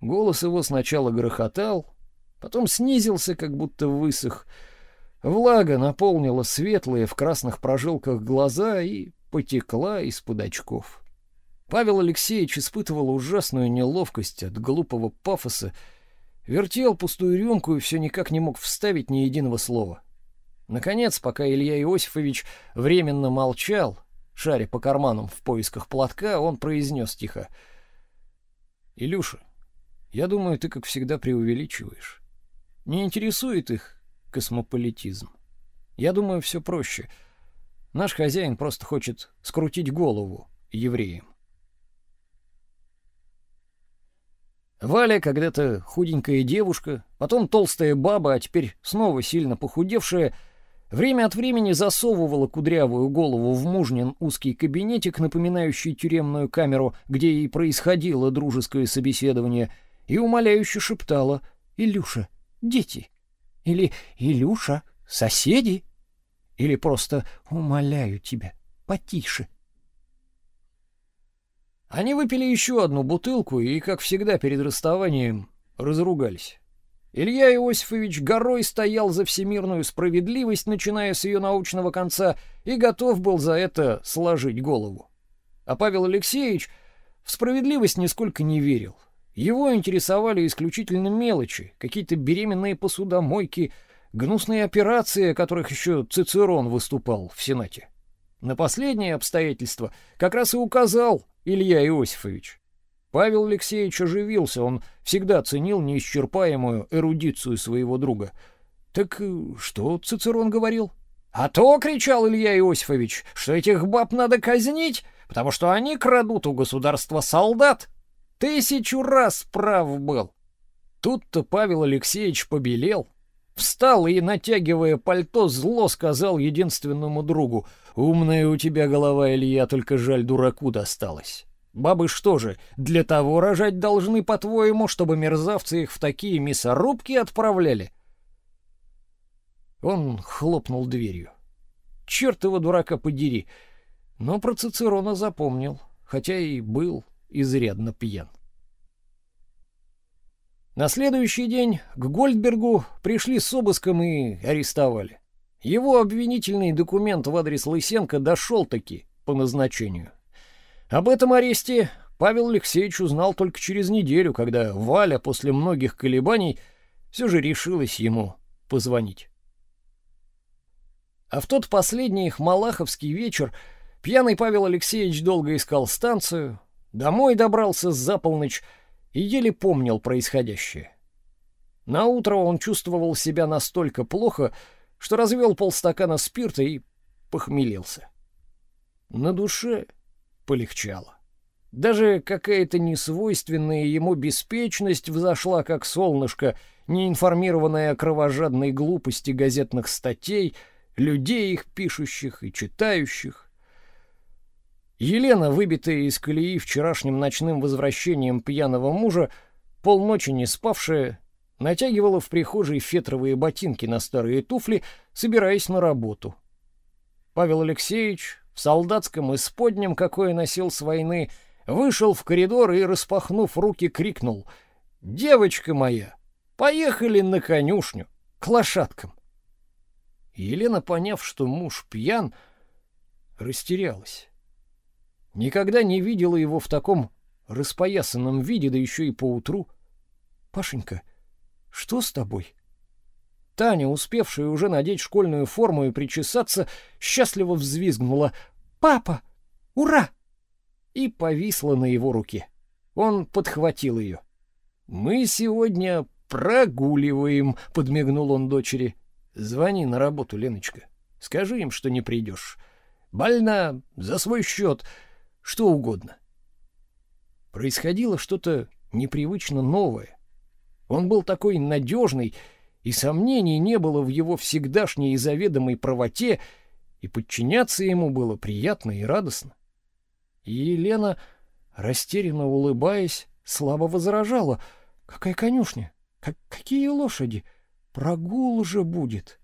Голос его сначала грохотал, потом снизился, как будто высох. Влага наполнила светлые в красных прожилках глаза и потекла из-под очков. Павел Алексеевич испытывал ужасную неловкость от глупого пафоса, Вертел пустую рюмку и все никак не мог вставить ни единого слова. Наконец, пока Илья Иосифович временно молчал, шаря по карманам в поисках платка, он произнес тихо. «Илюша, я думаю, ты, как всегда, преувеличиваешь. Не интересует их космополитизм. Я думаю, все проще. Наш хозяин просто хочет скрутить голову евреям. Валя когда-то худенькая девушка, потом толстая баба, а теперь снова сильно похудевшая, время от времени засовывала кудрявую голову в мужнин узкий кабинетик, напоминающий тюремную камеру, где и происходило дружеское собеседование, и умоляюще шептала «Илюша, дети!» или «Илюша, соседи!» или просто «Умоляю тебя, потише!» Они выпили еще одну бутылку и, как всегда перед расставанием, разругались. Илья Иосифович горой стоял за всемирную справедливость, начиная с ее научного конца, и готов был за это сложить голову. А Павел Алексеевич в справедливость нисколько не верил. Его интересовали исключительно мелочи, какие-то беременные посудомойки, гнусные операции, о которых еще Цицерон выступал в Сенате. На последнее обстоятельство как раз и указал Илья Иосифович. Павел Алексеевич оживился, он всегда ценил неисчерпаемую эрудицию своего друга. Так э, что Цицерон говорил? А то, кричал Илья Иосифович, что этих баб надо казнить, потому что они крадут у государства солдат. Тысячу раз прав был. Тут-то Павел Алексеевич побелел, встал и, натягивая пальто, зло сказал единственному другу: "Умная у тебя голова, Илья, только жаль дураку досталось". Бабы что же, для того рожать должны, по-твоему, чтобы мерзавцы их в такие мясорубки отправляли? Он хлопнул дверью. Черт его дурака подери. Но про Цицерона запомнил, хотя и был изрядно пьян. На следующий день к Гольдбергу пришли с обыском и арестовали. Его обвинительный документ в адрес Лысенко дошел таки по назначению. Об этом аресте Павел Алексеевич узнал только через неделю, когда Валя после многих колебаний все же решилась ему позвонить. А в тот последний их малаховский вечер пьяный Павел Алексеевич долго искал станцию, домой добрался за полночь и еле помнил происходящее. На утро он чувствовал себя настолько плохо, что развел полстакана спирта и похмелился. На душе полегчало. Даже какая-то несвойственная ему беспечность взошла как солнышко, неинформированная о кровожадной глупости газетных статей, людей их пишущих и читающих. Елена, выбитая из колеи вчерашним ночным возвращением пьяного мужа, полночи не спавшая, натягивала в прихожей фетровые ботинки на старые туфли, собираясь на работу. Павел Алексеевич, в солдатском исподнем, какое носил с войны, вышел в коридор и, распахнув руки, крикнул «Девочка моя, поехали на конюшню, к лошадкам!» Елена, поняв, что муж пьян, растерялась. Никогда не видела его в таком распоясанном виде, да еще и поутру. «Пашенька, что с тобой?» Таня, успевшая уже надеть школьную форму и причесаться, счастливо взвизгнула «Папа! Ура!» и повисла на его руке. Он подхватил ее. «Мы сегодня прогуливаем», — подмигнул он дочери. «Звони на работу, Леночка. Скажи им, что не придешь. Больна, за свой счет, что угодно». Происходило что-то непривычно новое. Он был такой надежный, и сомнений не было в его всегдашней и заведомой правоте, и подчиняться ему было приятно и радостно. И Елена, растерянно улыбаясь, слабо возражала: "Какая конюшня? Как какие лошади? Прогул уже будет".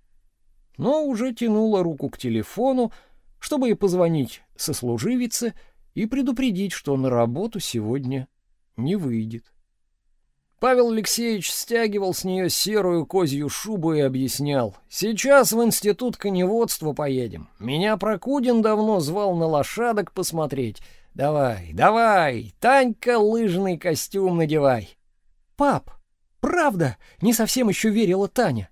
Но уже тянула руку к телефону, чтобы и позвонить сослуживице и предупредить, что на работу сегодня не выйдет. Павел Алексеевич стягивал с нее серую козью шубу и объяснял. «Сейчас в институт коневодства поедем. Меня Прокудин давно звал на лошадок посмотреть. Давай, давай, Танька, лыжный костюм надевай». «Пап, правда?» — не совсем еще верила Таня.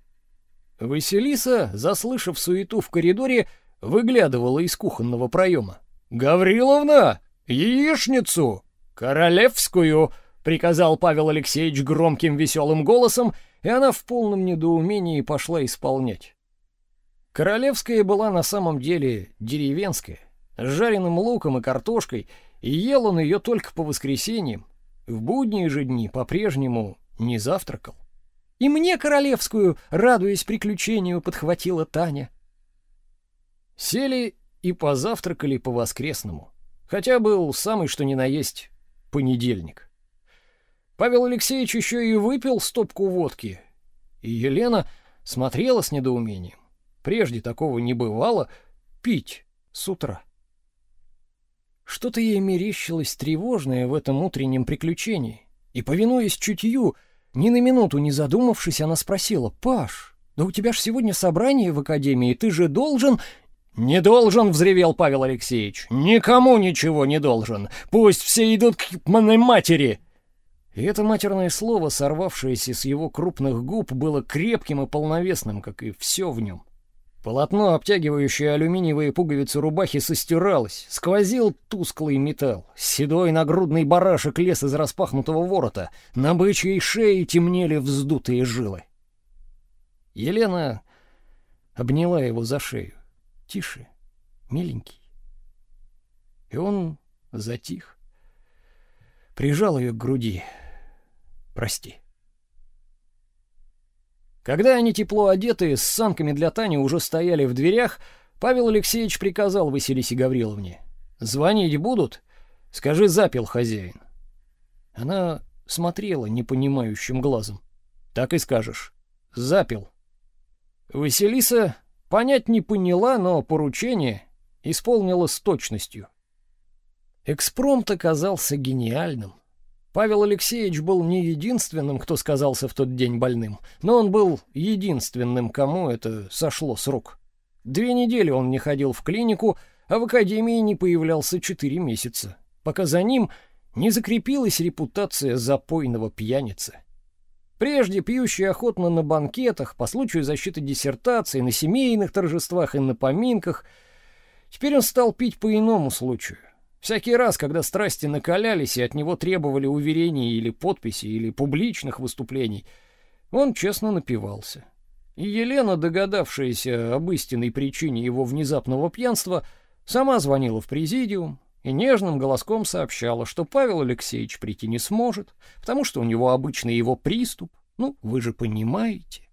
Василиса, заслышав суету в коридоре, выглядывала из кухонного проема. «Гавриловна, яичницу! Королевскую!» приказал Павел Алексеевич громким веселым голосом, и она в полном недоумении пошла исполнять. Королевская была на самом деле деревенская, с жареным луком и картошкой, и ел он ее только по воскресеньям. В будние же дни по-прежнему не завтракал. И мне королевскую, радуясь приключению, подхватила Таня. Сели и позавтракали по-воскресному, хотя был самый что ни на есть понедельник. Павел Алексеевич еще и выпил стопку водки. И Елена смотрела с недоумением. Прежде такого не бывало пить с утра. Что-то ей мерещилось тревожное в этом утреннем приключении. И, повинуясь чутью, ни на минуту не задумавшись, она спросила, «Паш, да у тебя ж сегодня собрание в академии, ты же должен...» «Не должен!» — взревел Павел Алексеевич. «Никому ничего не должен! Пусть все идут к моей матери!» И это матерное слово, сорвавшееся с его крупных губ, было крепким и полновесным, как и все в нем. Полотно, обтягивающее алюминиевые пуговицы рубахи, состиралось, сквозил тусклый металл. Седой нагрудный барашек лез из распахнутого ворота, на бычьей шее темнели вздутые жилы. Елена обняла его за шею. «Тише, миленький». И он затих. Прижал ее к груди. «Прости». Когда они тепло одетые, с санками для Тани уже стояли в дверях, Павел Алексеевич приказал Василисе Гавриловне. «Звонить будут? Скажи, запил хозяин». Она смотрела непонимающим глазом. «Так и скажешь. Запил». Василиса понять не поняла, но поручение исполнила с точностью. Экспромт оказался гениальным. Павел Алексеевич был не единственным, кто сказался в тот день больным, но он был единственным, кому это сошло с рук. Две недели он не ходил в клинику, а в академии не появлялся четыре месяца, пока за ним не закрепилась репутация запойного пьяницы. Прежде пьющий охотно на банкетах, по случаю защиты диссертации, на семейных торжествах и на поминках, теперь он стал пить по иному случаю. Всякий раз, когда страсти накалялись и от него требовали уверений или подписи, или публичных выступлений, он честно напивался. И Елена, догадавшаяся об истинной причине его внезапного пьянства, сама звонила в президиум и нежным голоском сообщала, что Павел Алексеевич прийти не сможет, потому что у него обычный его приступ. Ну, вы же понимаете.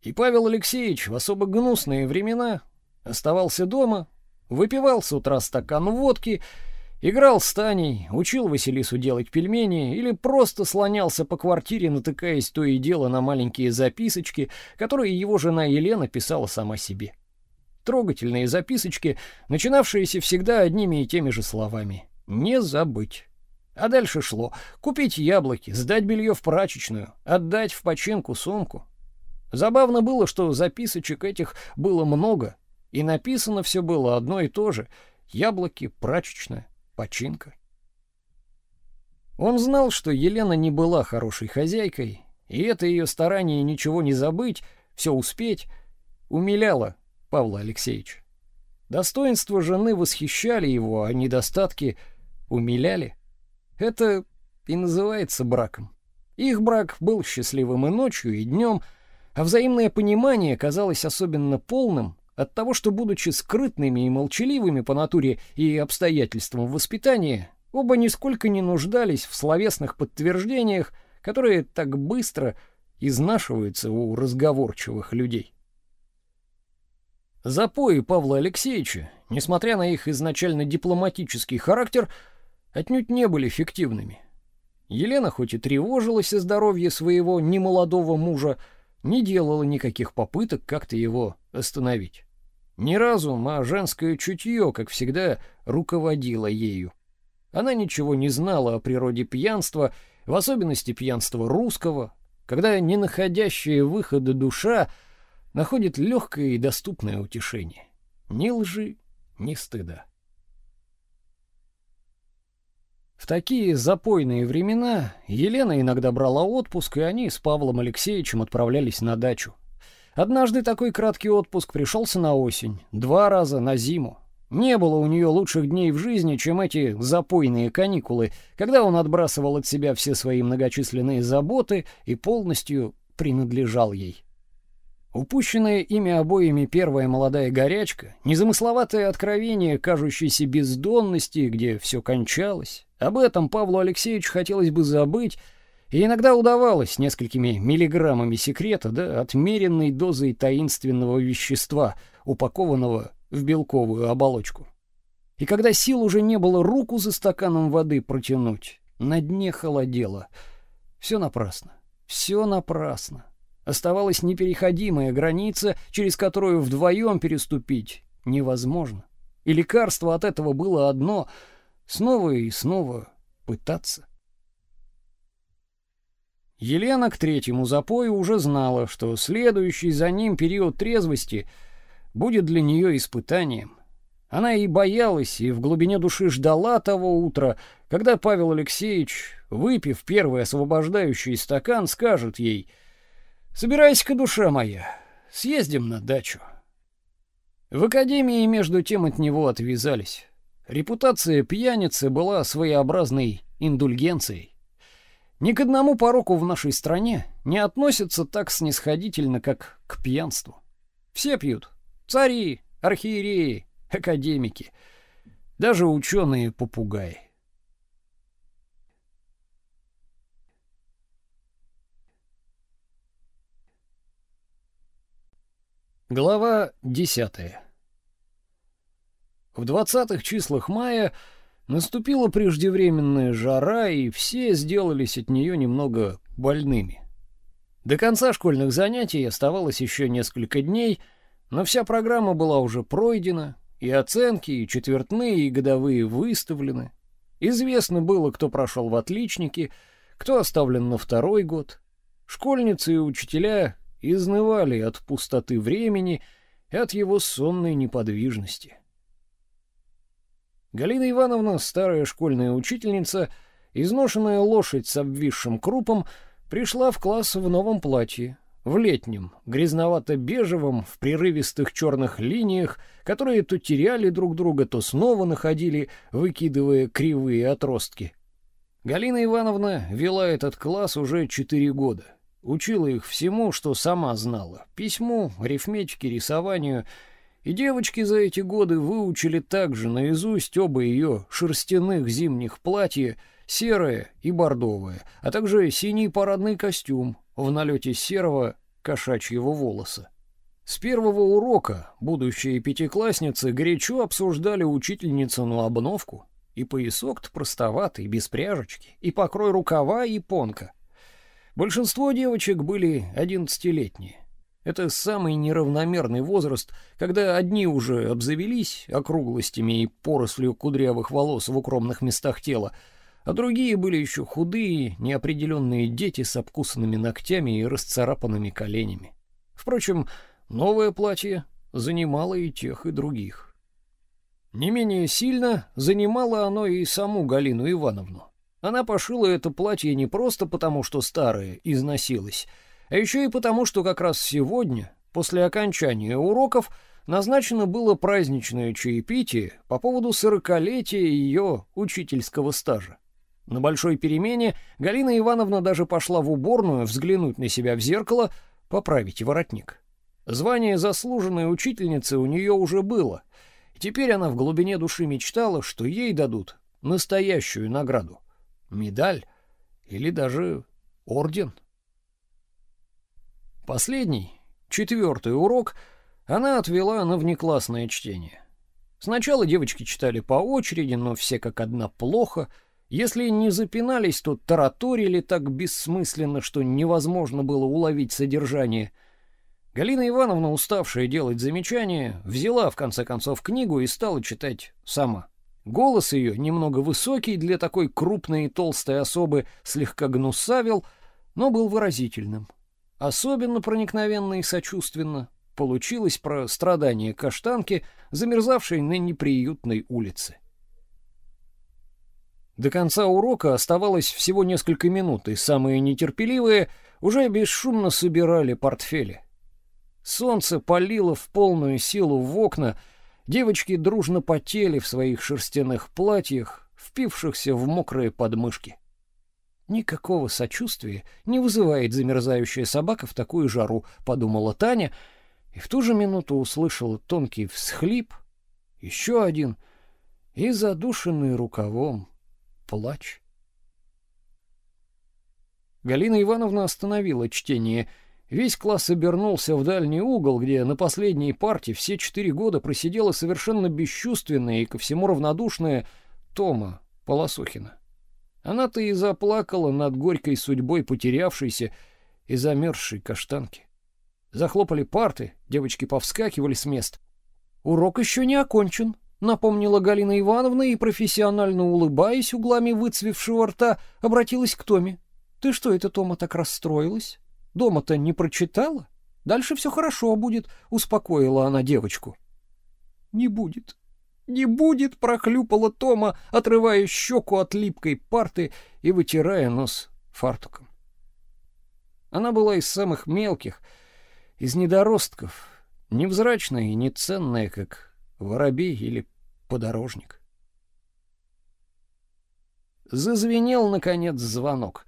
И Павел Алексеевич в особо гнусные времена оставался дома, Выпивал с утра стакан водки, играл с Таней, учил Василису делать пельмени или просто слонялся по квартире, натыкаясь то и дело на маленькие записочки, которые его жена Елена писала сама себе. Трогательные записочки, начинавшиеся всегда одними и теми же словами: "Не забыть". А дальше шло: купить яблоки, сдать белье в прачечную, отдать в починку сумку. Забавно было, что записочек этих было много, и написано все было одно и то же: яблоки, прачечная, починка. Он знал, что Елена не была хорошей хозяйкой, и это ее старание ничего не забыть, все успеть, умиляло Павла Алексеевича. Достоинства жены восхищали его, а недостатки умиляли. Это и называется браком. Их брак был счастливым и ночью, и днем, а взаимное понимание казалось особенно полным, от того, что, будучи скрытными и молчаливыми по натуре и обстоятельствам воспитания, оба нисколько не нуждались в словесных подтверждениях, которые так быстро изнашиваются у разговорчивых людей. Запои Павла Алексеевича, несмотря на их изначально дипломатический характер, отнюдь не были фиктивными. Елена хоть и тревожилась о здоровье своего немолодого мужа, не делала никаких попыток как-то его остановить. Ни разум, а женское чутье, как всегда, руководило ею. Она ничего не знала о природе пьянства, в особенности пьянства русского, когда не находящая выхода душа находит легкое и доступное утешение. Ни лжи, ни стыда. В такие запойные времена Елена иногда брала отпуск, и они с Павлом Алексеевичем отправлялись на дачу. Однажды такой краткий отпуск пришелся на осень, два раза на зиму. Не было у нее лучших дней в жизни, чем эти запойные каникулы, когда он отбрасывал от себя все свои многочисленные заботы и полностью принадлежал ей. Упущенная ими обоими первая молодая горячка, незамысловатое откровение кажущейся бездонности, где все кончалось, об этом Павлу Алексеевичу хотелось бы забыть, и иногда удавалось несколькими миллиграммами секрета, да, отмеренной дозой таинственного вещества, упакованного в белковую оболочку. И когда сил уже не было руку за стаканом воды протянуть, на дне холодело. Все напрасно. Все напрасно. Оставалась непереходимая граница, через которую вдвоем переступить невозможно. И лекарство от этого было одно — снова и снова пытаться. Елена к третьему запою уже знала, что следующий за ним период трезвости будет для нее испытанием. Она и боялась, и в глубине души ждала того утра, когда Павел Алексеевич, выпив первый освобождающий стакан, скажет ей — Собирайся-ка, душа моя, съездим на дачу. В академии между тем от него отвязались. Репутация пьяницы была своеобразной индульгенцией. Ни к одному пороку в нашей стране не относятся так снисходительно, как к пьянству. Все пьют. Цари, архиереи, академики, даже ученые-попугаи. Глава 10. В двадцатых числах мая наступила преждевременная жара, и все сделались от нее немного больными. До конца школьных занятий оставалось еще несколько дней, но вся программа была уже пройдена, и оценки, и четвертные, и годовые выставлены. Известно было, кто прошел в отличники, кто оставлен на второй год. Школьницы и учителя изнывали от пустоты времени и от его сонной неподвижности. Галина Ивановна, старая школьная учительница, изношенная лошадь с обвисшим крупом, пришла в класс в новом платье, в летнем, грязновато-бежевом, в прерывистых черных линиях, которые то теряли друг друга, то снова находили, выкидывая кривые отростки. Галина Ивановна вела этот класс уже четыре года — Учила их всему, что сама знала. Письму, арифметике, рисованию. И девочки за эти годы выучили также наизусть оба ее шерстяных зимних платья, серое и бордовое, а также синий парадный костюм в налете серого кошачьего волоса. С первого урока будущие пятиклассницы горячо обсуждали учительницыну обновку, и поясок-то простоватый, без пряжечки, и покрой рукава и понка — Большинство девочек были одиннадцатилетние. Это самый неравномерный возраст, когда одни уже обзавелись округлостями и порослью кудрявых волос в укромных местах тела, а другие были еще худые, неопределенные дети с обкусанными ногтями и расцарапанными коленями. Впрочем, новое платье занимало и тех, и других. Не менее сильно занимало оно и саму Галину Ивановну. Она пошила это платье не просто потому, что старое износилось, а еще и потому, что как раз сегодня, после окончания уроков, назначено было праздничное чаепитие по поводу сорокалетия ее учительского стажа. На большой перемене Галина Ивановна даже пошла в уборную взглянуть на себя в зеркало, поправить воротник. Звание заслуженной учительницы у нее уже было. Теперь она в глубине души мечтала, что ей дадут настоящую награду медаль или даже орден. Последний, четвертый урок она отвела на внеклассное чтение. Сначала девочки читали по очереди, но все как одна плохо. Если не запинались, то тараторили так бессмысленно, что невозможно было уловить содержание. Галина Ивановна, уставшая делать замечания, взяла в конце концов книгу и стала читать сама. Голос ее, немного высокий для такой крупной и толстой особы, слегка гнусавил, но был выразительным. Особенно проникновенно и сочувственно получилось про страдания каштанки, замерзавшей на неприютной улице. До конца урока оставалось всего несколько минут, и самые нетерпеливые уже бесшумно собирали портфели. Солнце палило в полную силу в окна, Девочки дружно потели в своих шерстяных платьях, впившихся в мокрые подмышки. Никакого сочувствия не вызывает замерзающая собака в такую жару, подумала Таня, и в ту же минуту услышала тонкий всхлип, еще один и задушенный рукавом плач. Галина Ивановна остановила чтение Весь класс обернулся в дальний угол, где на последней парте все четыре года просидела совершенно бесчувственная и ко всему равнодушная Тома Полосухина. Она-то и заплакала над горькой судьбой потерявшейся и замерзшей каштанки. Захлопали парты, девочки повскакивали с мест. «Урок еще не окончен», — напомнила Галина Ивановна и, профессионально улыбаясь углами выцвевшего рта, обратилась к Томе. «Ты что это, Тома, так расстроилась?» Дома-то не прочитала? Дальше все хорошо будет, успокоила она девочку. Не будет. Не будет, прохлюпала Тома, отрывая щеку от липкой парты и вытирая нос фартуком. Она была из самых мелких, из недоростков, невзрачная и неценная, как воробей или подорожник. Зазвенел, наконец, звонок.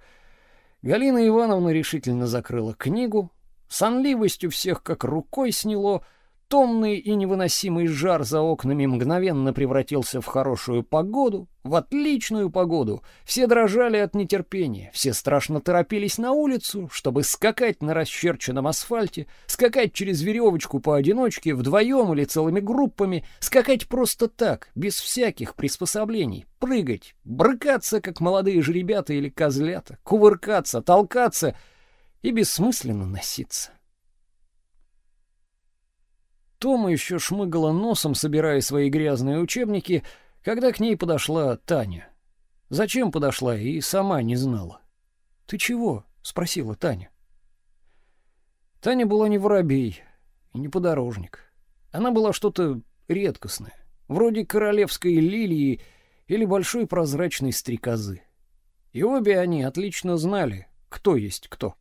Галина Ивановна решительно закрыла книгу, сонливостью всех как рукой сняло, Томный и невыносимый жар за окнами мгновенно превратился в хорошую погоду, в отличную погоду. Все дрожали от нетерпения, все страшно торопились на улицу, чтобы скакать на расчерченном асфальте, скакать через веревочку поодиночке, вдвоем или целыми группами, скакать просто так, без всяких приспособлений, прыгать, брыкаться, как молодые жеребята или козлята, кувыркаться, толкаться и бессмысленно носиться. Тома еще шмыгала носом, собирая свои грязные учебники, когда к ней подошла Таня. Зачем подошла, и сама не знала. «Ты чего?» — спросила Таня. Таня была не воробей и не подорожник. Она была что-то редкостное, вроде королевской лилии или большой прозрачной стрекозы. И обе они отлично знали, кто есть кто.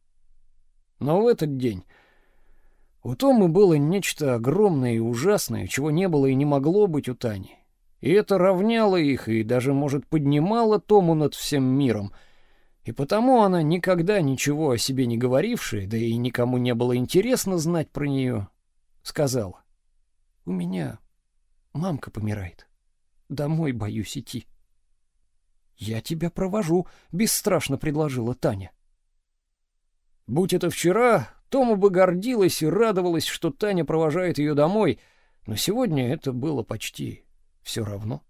Но в этот день у Томы было нечто огромное и ужасное, чего не было и не могло быть у Тани. И это равняло их и даже, может, поднимало Тому над всем миром. И потому она, никогда ничего о себе не говорившая, да и никому не было интересно знать про нее, сказала. «У меня мамка помирает. Домой боюсь идти». «Я тебя провожу», — бесстрашно предложила Таня. Будь это вчера, Тома бы гордилась и радовалась, что Таня провожает ее домой, но сегодня это было почти все равно.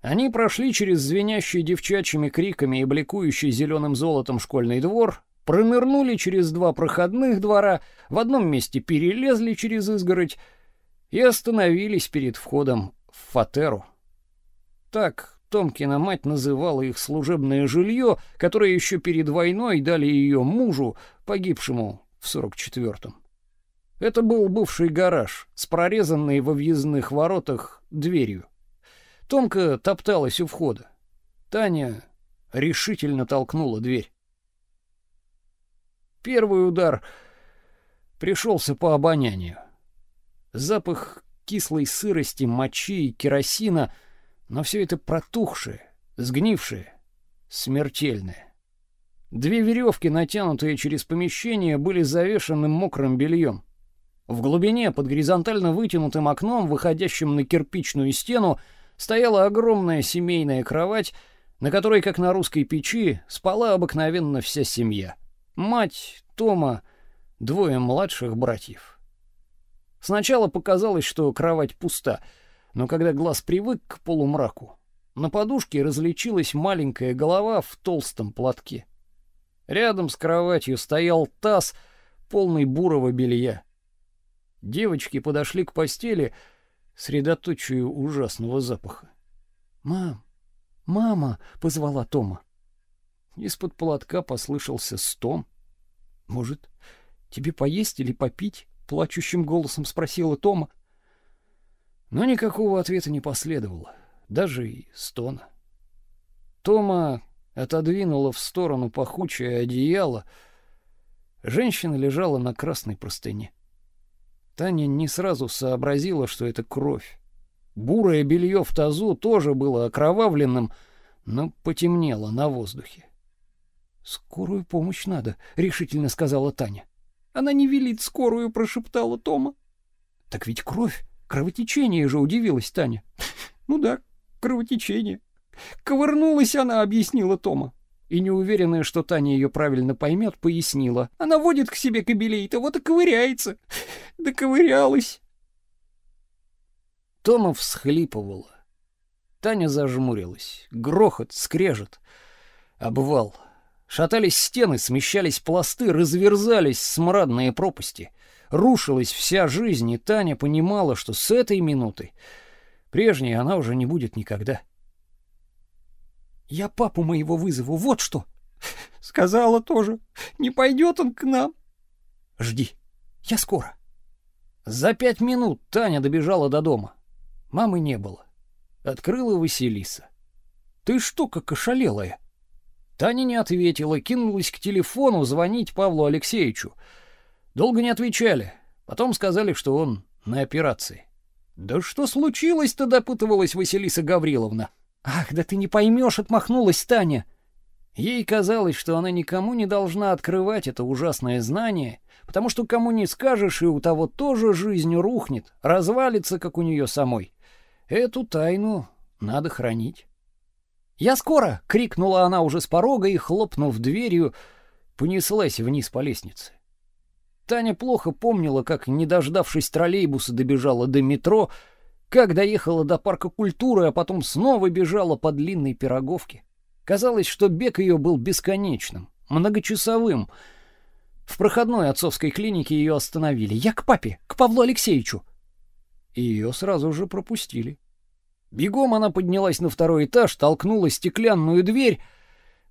Они прошли через звенящий девчачьими криками и бликующий зеленым золотом школьный двор, пронырнули через два проходных двора, в одном месте перелезли через изгородь и остановились перед входом в фатеру. Так Томкина мать называла их служебное жилье, которое еще перед войной дали ее мужу, погибшему в 44-м. Это был бывший гараж с прорезанной во въездных воротах дверью. Томка топталась у входа. Таня решительно толкнула дверь. Первый удар пришелся по обонянию. Запах кислой сырости, мочи и керосина — но все это протухшее, сгнившее, смертельное. Две веревки, натянутые через помещение, были завешаны мокрым бельем. В глубине, под горизонтально вытянутым окном, выходящим на кирпичную стену, стояла огромная семейная кровать, на которой, как на русской печи, спала обыкновенно вся семья. Мать, Тома, двое младших братьев. Сначала показалось, что кровать пуста — но когда глаз привык к полумраку, на подушке различилась маленькая голова в толстом платке. Рядом с кроватью стоял таз, полный бурого белья. Девочки подошли к постели, средоточию ужасного запаха. «Мам! Мама!» — позвала Тома. Из-под платка послышался стон. «Может, тебе поесть или попить?» — плачущим голосом спросила Тома. Но никакого ответа не последовало, даже и стона. Тома отодвинула в сторону пахучее одеяло. Женщина лежала на красной простыне. Таня не сразу сообразила, что это кровь. Бурое белье в тазу тоже было окровавленным, но потемнело на воздухе. «Скорую помощь надо», — решительно сказала Таня. «Она не велит скорую», — прошептала Тома. «Так ведь кровь. Кровотечение же, удивилась Таня. Ну да, кровотечение. Ковырнулась она, объяснила Тома. И неуверенная, что Таня ее правильно поймет, пояснила. Она водит к себе кобелей-то, вот и ковыряется. Да ковырялась. Тома всхлипывала. Таня зажмурилась. Грохот, скрежет. Обвал. Шатались стены, смещались пласты, разверзались смрадные пропасти рушилась вся жизнь, и Таня понимала, что с этой минуты прежней она уже не будет никогда. «Я папу моего вызову, вот что!» «Сказала тоже. Не пойдет он к нам». «Жди, я скоро». За пять минут Таня добежала до дома. Мамы не было. Открыла Василиса. «Ты что, как ошалелая?» Таня не ответила, кинулась к телефону звонить Павлу Алексеевичу. Долго не отвечали. Потом сказали, что он на операции. Да что случилось-то, допытывалась Василиса Гавриловна. Ах, да ты не поймешь, отмахнулась Таня. Ей казалось, что она никому не должна открывать это ужасное знание, потому что кому не скажешь, и у того тоже жизнь рухнет, развалится, как у нее самой. Эту тайну надо хранить. «Я скоро!» — крикнула она уже с порога и, хлопнув дверью, понеслась вниз по лестнице. Таня плохо помнила, как, не дождавшись троллейбуса, добежала до метро, как доехала до парка культуры, а потом снова бежала по длинной пироговке. Казалось, что бег ее был бесконечным, многочасовым. В проходной отцовской клинике ее остановили. «Я к папе, к Павлу Алексеевичу!» И ее сразу же пропустили. Бегом она поднялась на второй этаж, толкнула стеклянную дверь.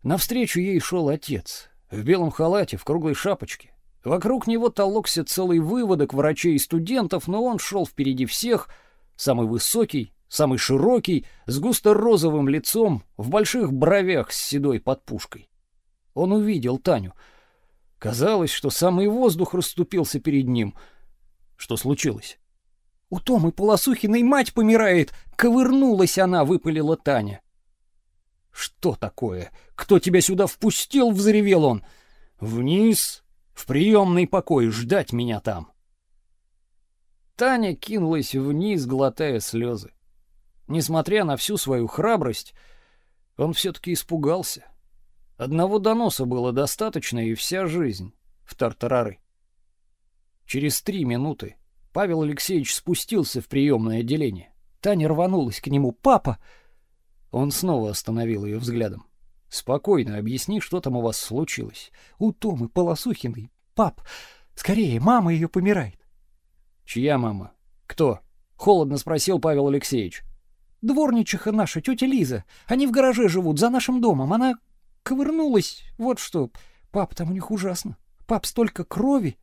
Навстречу ей шел отец, в белом халате, в круглой шапочке. Вокруг него толокся целый выводок врачей и студентов, но он шел впереди всех, самый высокий, самый широкий, с густо-розовым лицом, в больших бровях с седой подпушкой. Он увидел Таню. Казалось, что самый воздух расступился перед ним. Что случилось? У Томы Полосухиной мать помирает, ковырнулась она, выпалила Таня. Что такое? Кто тебя сюда впустил, взревел он. Вниз, в приемный покой, ждать меня там. Таня кинулась вниз, глотая слезы. Несмотря на всю свою храбрость, он все-таки испугался. Одного доноса было достаточно, и вся жизнь в тартарары. Через три минуты Павел Алексеевич спустился в приемное отделение. Таня рванулась к нему. «Папа!» Он снова остановил ее взглядом. «Спокойно объясни, что там у вас случилось. У Томы Полосухиной. Пап, скорее, мама ее помирает». «Чья мама? Кто?» — холодно спросил Павел Алексеевич. Дворничиха наша, тетя Лиза. Они в гараже живут, за нашим домом. Она ковырнулась. Вот что. Пап, там у них ужасно. Пап, столько крови.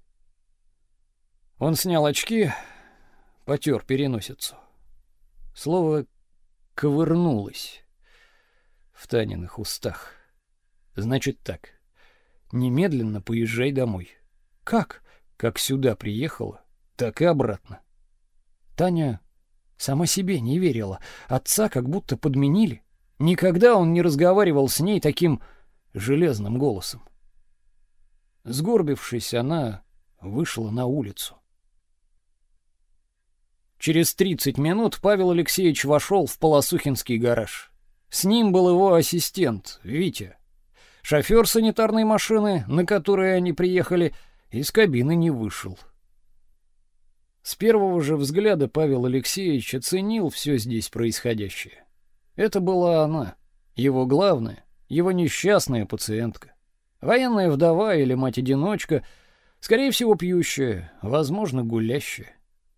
Он снял очки, потер переносицу. Слово «ковырнулась» в Таниных устах. Значит так, немедленно поезжай домой. Как? Как сюда приехала, так и обратно. Таня Сама себе не верила. Отца как будто подменили. Никогда он не разговаривал с ней таким железным голосом. Сгорбившись, она вышла на улицу. Через 30 минут Павел Алексеевич вошел в Полосухинский гараж. С ним был его ассистент, Витя. Шофер санитарной машины, на которой они приехали, из кабины не вышел. С первого же взгляда Павел Алексеевич оценил все здесь происходящее. Это была она, его главная, его несчастная пациентка. Военная вдова или мать-одиночка, скорее всего, пьющая, возможно, гулящая.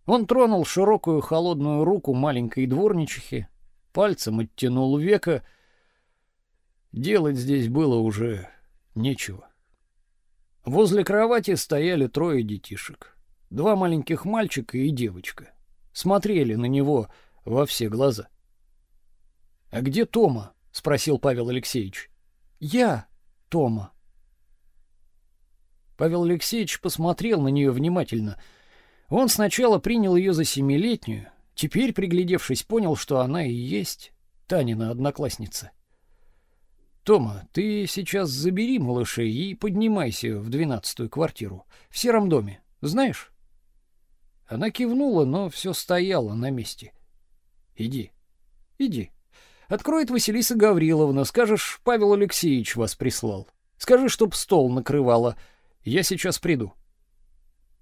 Он тронул широкую холодную руку маленькой дворничихи, пальцем оттянул века. Делать здесь было уже нечего. Возле кровати стояли трое детишек. Два маленьких мальчика и девочка смотрели на него во все глаза. А где Тома? спросил Павел Алексеевич. Я, Тома. Павел Алексеевич посмотрел на нее внимательно. Он сначала принял ее за семилетнюю, теперь, приглядевшись, понял, что она и есть Танина одноклассница. Тома, ты сейчас забери малышей и поднимайся в двенадцатую квартиру в сером доме. Знаешь? Она кивнула, но все стояла на месте. Иди. Иди. Откроет Василиса Гавриловна, скажешь, Павел Алексеевич вас прислал. Скажи, чтоб стол накрывала. Я сейчас приду.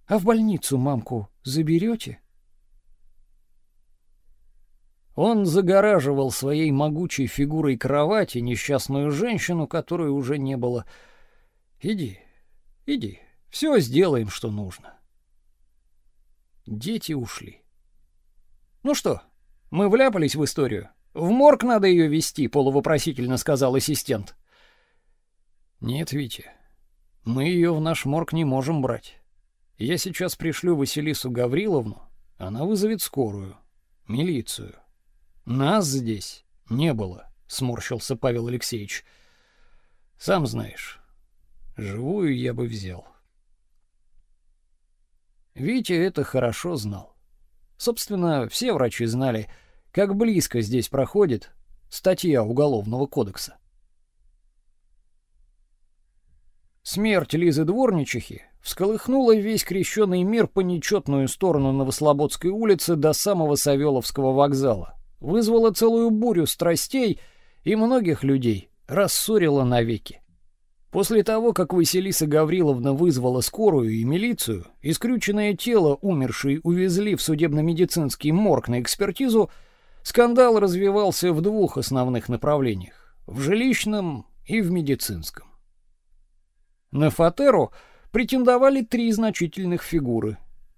А в больницу мамку заберете? Он загораживал своей могучей фигурой кровати несчастную женщину, которой уже не было. Иди. Иди. Все сделаем, что нужно. Дети ушли. Ну что, мы вляпались в историю. В морг надо ее вести, полувопросительно сказал ассистент. Нет, Витя. Мы ее в наш морг не можем брать. Я сейчас пришлю Василису Гавриловну, она вызовет скорую, милицию. Нас здесь не было, сморщился Павел Алексеевич. Сам знаешь, живую я бы взял. Витя это хорошо знал. Собственно, все врачи знали, как близко здесь проходит статья Уголовного кодекса. Смерть Лизы Дворничихи всколыхнула весь крещенный мир по нечетную сторону Новослободской улицы до самого Савеловского вокзала, вызвала целую бурю страстей и многих людей рассорила навеки. После того, как Василиса Гавриловна вызвала скорую и милицию, и тело умершей увезли в судебно-медицинский морг на экспертизу, скандал развивался в двух основных направлениях: в жилищном и в медицинском. На Фатеру претендовали три значительных фигуры.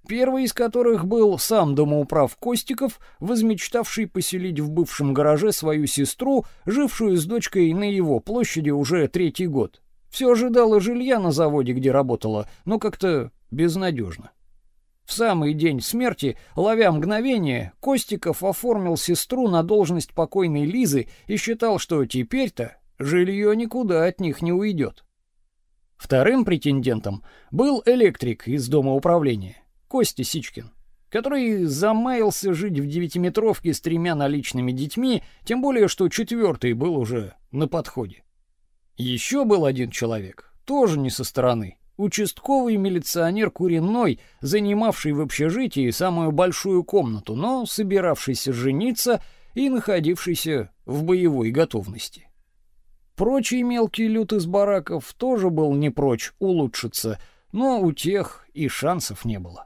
Первый из которых был сам домоуправ Костиков, возмечтавший поселить в бывшем гараже свою сестру, жившую с дочкой на его площади уже третий год. Все ожидала жилья на заводе, где работала, но как-то безнадежно. В самый день смерти, ловя мгновение, Костиков оформил сестру на должность покойной Лизы и считал, что теперь-то жилье никуда от них не уйдет. Вторым претендентом был электрик из дома управления, Костя Сичкин, который замаялся жить в девятиметровке с тремя наличными детьми, тем более что четвертый был уже на подходе. Еще был один человек, тоже не со стороны. Участковый милиционер Куриной, занимавший в общежитии самую большую комнату, но собиравшийся жениться и находившийся в боевой готовности. Прочий мелкий люд из бараков тоже был не прочь улучшиться, но у тех и шансов не было.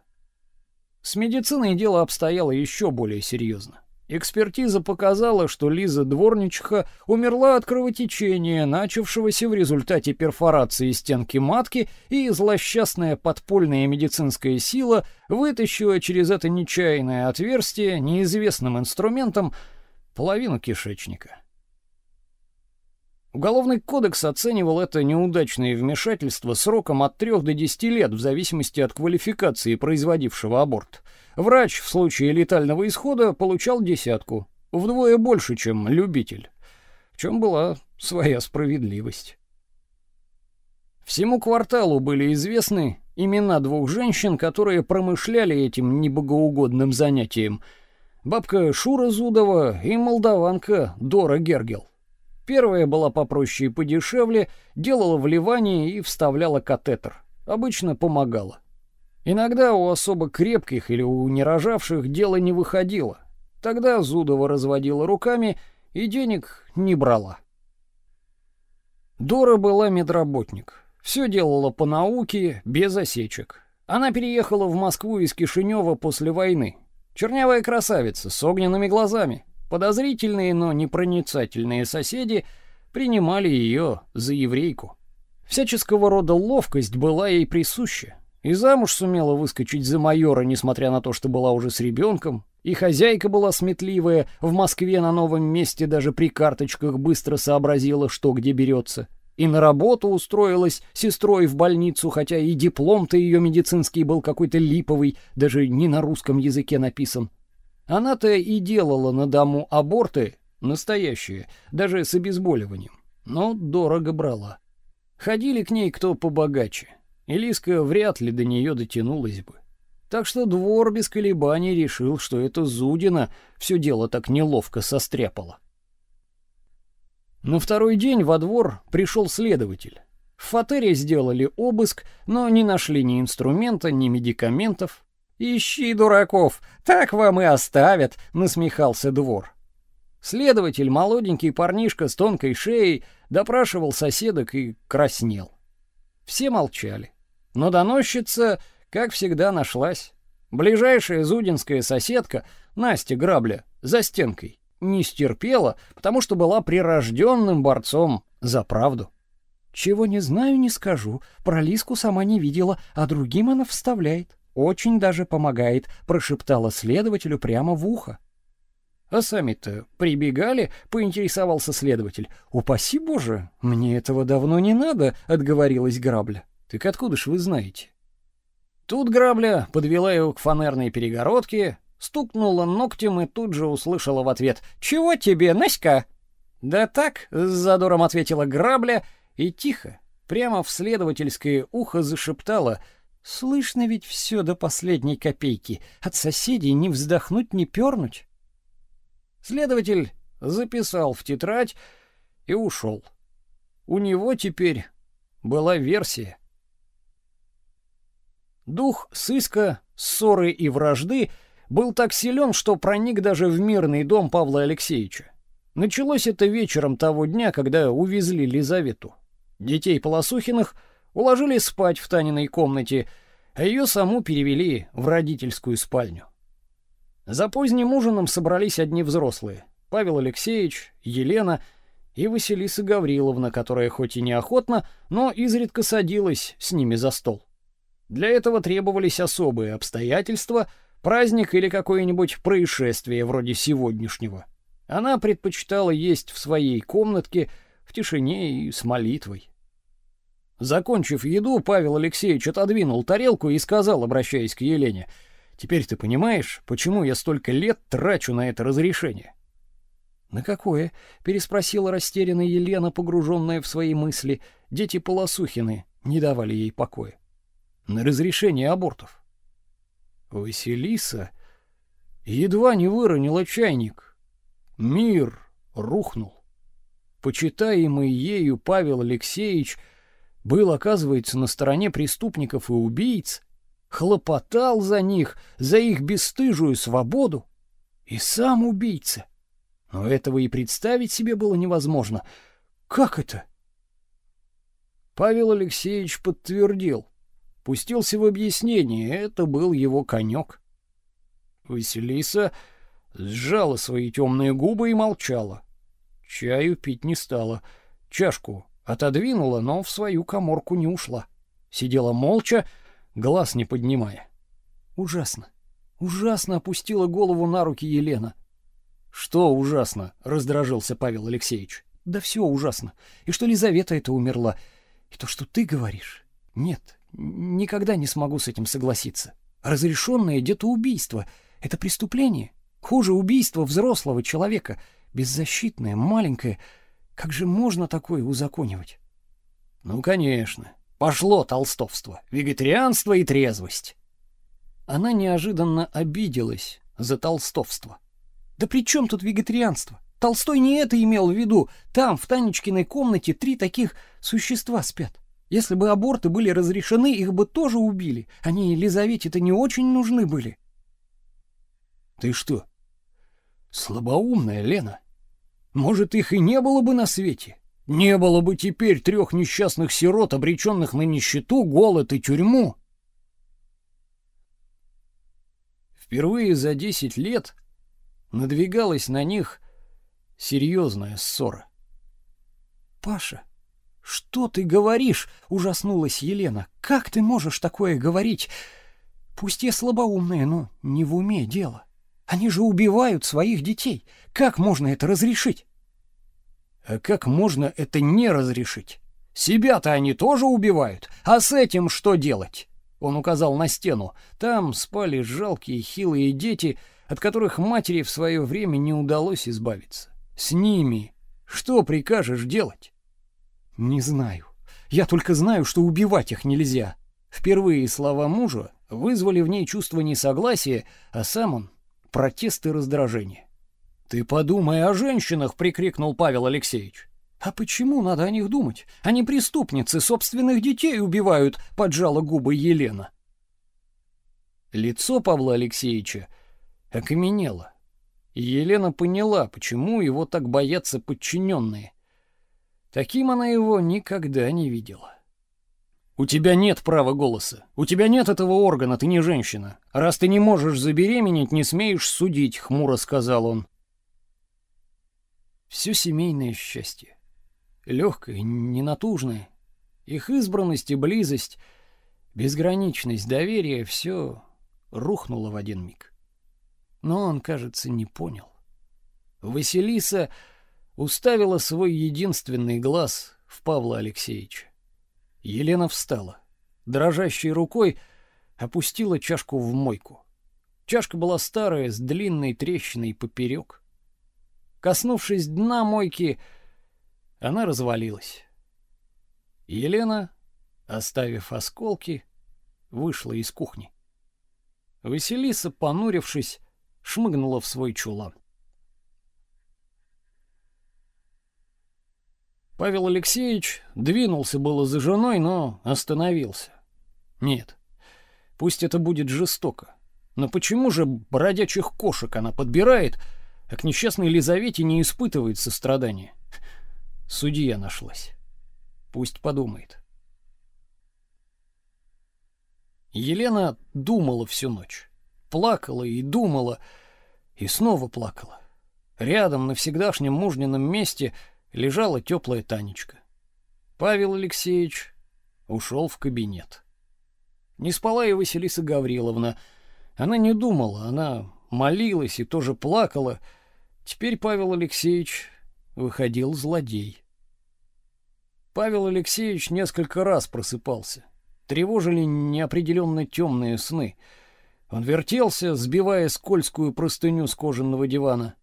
С медициной дело обстояло еще более серьезно. Экспертиза показала, что Лиза Дворничиха умерла от кровотечения, начавшегося в результате перфорации стенки матки, и злосчастная подпольная медицинская сила вытащила через это нечаянное отверстие неизвестным инструментом половину кишечника. Уголовный кодекс оценивал это неудачное вмешательство сроком от 3 до 10 лет в зависимости от квалификации производившего аборт. Врач в случае летального исхода получал десятку, вдвое больше, чем любитель. В чем была своя справедливость. Всему кварталу были известны имена двух женщин, которые промышляли этим небогоугодным занятием. Бабка Шура Зудова и молдаванка Дора Гергел. Первая была попроще и подешевле, делала вливание и вставляла катетер. Обычно помогала. Иногда у особо крепких или у нерожавших дело не выходило. Тогда Зудова разводила руками и денег не брала. Дора была медработник. Все делала по науке, без осечек. Она переехала в Москву из Кишинева после войны. Чернявая красавица с огненными глазами. Подозрительные, но непроницательные соседи принимали ее за еврейку. Всяческого рода ловкость была ей присуща. И замуж сумела выскочить за майора, несмотря на то, что была уже с ребенком. И хозяйка была сметливая, в Москве на новом месте даже при карточках быстро сообразила, что где берется. И на работу устроилась сестрой в больницу, хотя и диплом-то ее медицинский был какой-то липовый, даже не на русском языке написан. Она-то и делала на дому аборты настоящие, даже с обезболиванием, но дорого брала. Ходили к ней кто побогаче, и Лиска вряд ли до нее дотянулась бы. Так что двор без колебаний решил, что это Зудина все дело так неловко состряпала. На второй день во двор пришел следователь. В фатере сделали обыск, но не нашли ни инструмента, ни медикаментов. «Ищи дураков, так вам и оставят», — насмехался двор. Следователь, молоденький парнишка с тонкой шеей, допрашивал соседок и краснел. Все молчали. Но доносчица, как всегда, нашлась. Ближайшая зудинская соседка, Настя Грабля, за стенкой, не стерпела, потому что была прирожденным борцом за правду. «Чего не знаю, не скажу. Про Лиску сама не видела, а другим она вставляет. Очень даже помогает, прошептала следователю прямо в ухо. А сами-то прибегали, поинтересовался следователь. Упаси боже, мне этого давно не надо, отговорилась Грабля. Так откуда ж вы знаете? Тут Грабля подвела его к фанерной перегородке, стукнула ногтем и тут же услышала в ответ: "Чего тебе, Наська?" "Да так", с задором ответила Грабля и тихо, прямо в следовательское ухо зашептала: Слышно ведь все до последней копейки. От соседей не вздохнуть, не пернуть. Следователь записал в тетрадь и ушел. У него теперь была версия. Дух сыска, ссоры и вражды был так силен, что проник даже в мирный дом Павла Алексеевича. Началось это вечером того дня, когда увезли Лизавету. Детей Полосухиных уложили спать в Таниной комнате, а ее саму перевели в родительскую спальню. За поздним ужином собрались одни взрослые: Павел Алексеевич, Елена и Василиса Гавриловна, которая хоть и неохотно, но изредка садилась с ними за стол. Для этого требовались особые обстоятельства, праздник или какое-нибудь происшествие вроде сегодняшнего. Она предпочитала есть в своей комнатке в тишине и с молитвой. Закончив еду, Павел Алексеевич отодвинул тарелку и сказал, обращаясь к Елене: "Теперь ты понимаешь, почему я столько лет трачу на это разрешение?" «На какое?» — переспросила растерянная Елена, погруженная в свои мысли. Дети Полосухины не давали ей покоя. «На разрешение абортов». Василиса едва не выронила чайник. Мир рухнул. Почитаемый ею Павел Алексеевич был, оказывается, на стороне преступников и убийц, хлопотал за них, за их бесстыжую свободу, и сам убийца. Но этого и представить себе было невозможно. Как это? Павел Алексеевич подтвердил. Пустился в объяснение, это был его конек. Василиса сжала свои темные губы и молчала. Чаю пить не стала. Чашку отодвинула, но в свою каморку не ушла. Сидела молча, глаз не поднимая. Ужасно. Ужасно опустила голову на руки Елена. Что ужасно? раздражился Павел Алексеевич. Да все ужасно. И что Лизавета это умерла, и то, что ты говоришь. Нет, никогда не смогу с этим согласиться. Разрешенное где-то убийство это преступление. Хуже убийства взрослого человека, беззащитное, маленькое. Как же можно такое узаконивать? Ну, конечно. Пошло толстовство, вегетарианство и трезвость. Она неожиданно обиделась за толстовство. Да при чем тут вегетарианство? Толстой не это имел в виду. Там, в Танечкиной комнате, три таких существа спят. Если бы аборты были разрешены, их бы тоже убили. Они Елизавете-то не очень нужны были. Ты что, слабоумная, Лена? Может, их и не было бы на свете? Не было бы теперь трех несчастных сирот, обреченных на нищету, голод и тюрьму? Впервые за десять лет надвигалась на них серьезная ссора. Паша, что ты говоришь? ужаснулась Елена. Как ты можешь такое говорить? Пусть я слабоумная, но не в уме дело. Они же убивают своих детей. Как можно это разрешить? А как можно это не разрешить? Себя-то они тоже убивают. А с этим что делать? Он указал на стену. Там спали жалкие хилые дети, от которых матери в свое время не удалось избавиться. С ними что прикажешь делать? Не знаю. Я только знаю, что убивать их нельзя. Впервые слова мужа вызвали в ней чувство несогласия, а сам он протест и раздражение. Ты подумай о женщинах, прикрикнул Павел Алексеевич. А почему надо о них думать? Они преступницы, собственных детей убивают, поджала губы Елена. Лицо Павла Алексеевича окаменела. И Елена поняла, почему его так боятся подчиненные. Таким она его никогда не видела. У тебя нет права голоса. У тебя нет этого органа, ты не женщина. Раз ты не можешь забеременеть, не смеешь судить, хмуро сказал он. Все семейное счастье, легкое, ненатужное, их избранность и близость, безграничность доверия все рухнуло в один миг. Но он, кажется, не понял. Василиса уставила свой единственный глаз в Павла Алексеевича. Елена встала, дрожащей рукой опустила чашку в мойку. Чашка была старая, с длинной трещиной поперек. Коснувшись дна мойки, она развалилась. Елена, оставив осколки, вышла из кухни. Василиса, понурившись, шмыгнула в свой чулан. Павел Алексеевич двинулся было за женой, но остановился. Нет, пусть это будет жестоко. Но почему же бродячих кошек она подбирает, а к несчастной Елизавете не испытывает сострадания? Судья нашлась. Пусть подумает. Елена думала всю ночь. Плакала и думала, и снова плакала. Рядом на всегдашнем мужнином месте лежала теплая Танечка. Павел Алексеевич ушел в кабинет. Не спала и Василиса Гавриловна. Она не думала, она молилась и тоже плакала. Теперь Павел Алексеевич выходил злодей. Павел Алексеевич несколько раз просыпался. Тревожили неопределенно темные сны. Он вертелся, сбивая скользкую простыню с кожаного дивана.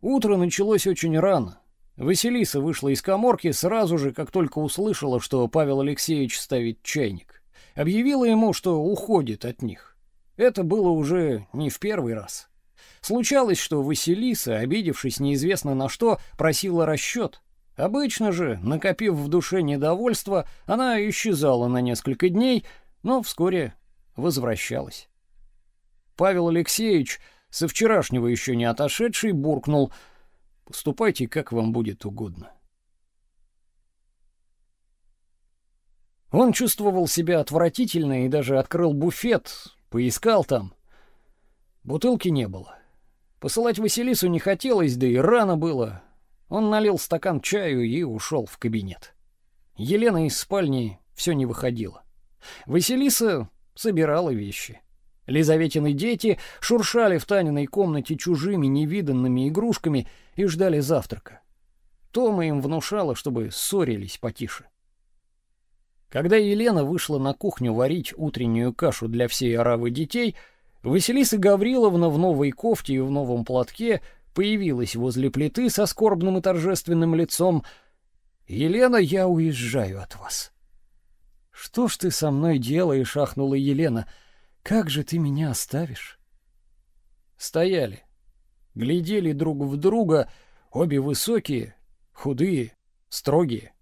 Утро началось очень рано. Василиса вышла из каморки сразу же, как только услышала, что Павел Алексеевич ставит чайник. Объявила ему, что уходит от них. Это было уже не в первый раз. Случалось, что Василиса, обидевшись неизвестно на что, просила расчет. Обычно же, накопив в душе недовольство, она исчезала на несколько дней, но вскоре возвращалась. Павел Алексеевич со вчерашнего еще не отошедший, буркнул «Поступайте, как вам будет угодно». Он чувствовал себя отвратительно и даже открыл буфет, поискал там. Бутылки не было. Посылать Василису не хотелось, да и рано было. Он налил стакан чаю и ушел в кабинет. Елена из спальни все не выходила. Василиса собирала вещи. Лизаветины дети шуршали в Таниной комнате чужими невиданными игрушками и ждали завтрака. Тома им внушала, чтобы ссорились потише. Когда Елена вышла на кухню варить утреннюю кашу для всей оравы детей, Василиса Гавриловна в новой кофте и в новом платке появилась возле плиты со скорбным и торжественным лицом. «Елена, я уезжаю от вас». «Что ж ты со мной делаешь?» — ахнула Елена — как же ты меня оставишь? Стояли, глядели друг в друга, обе высокие, худые, строгие.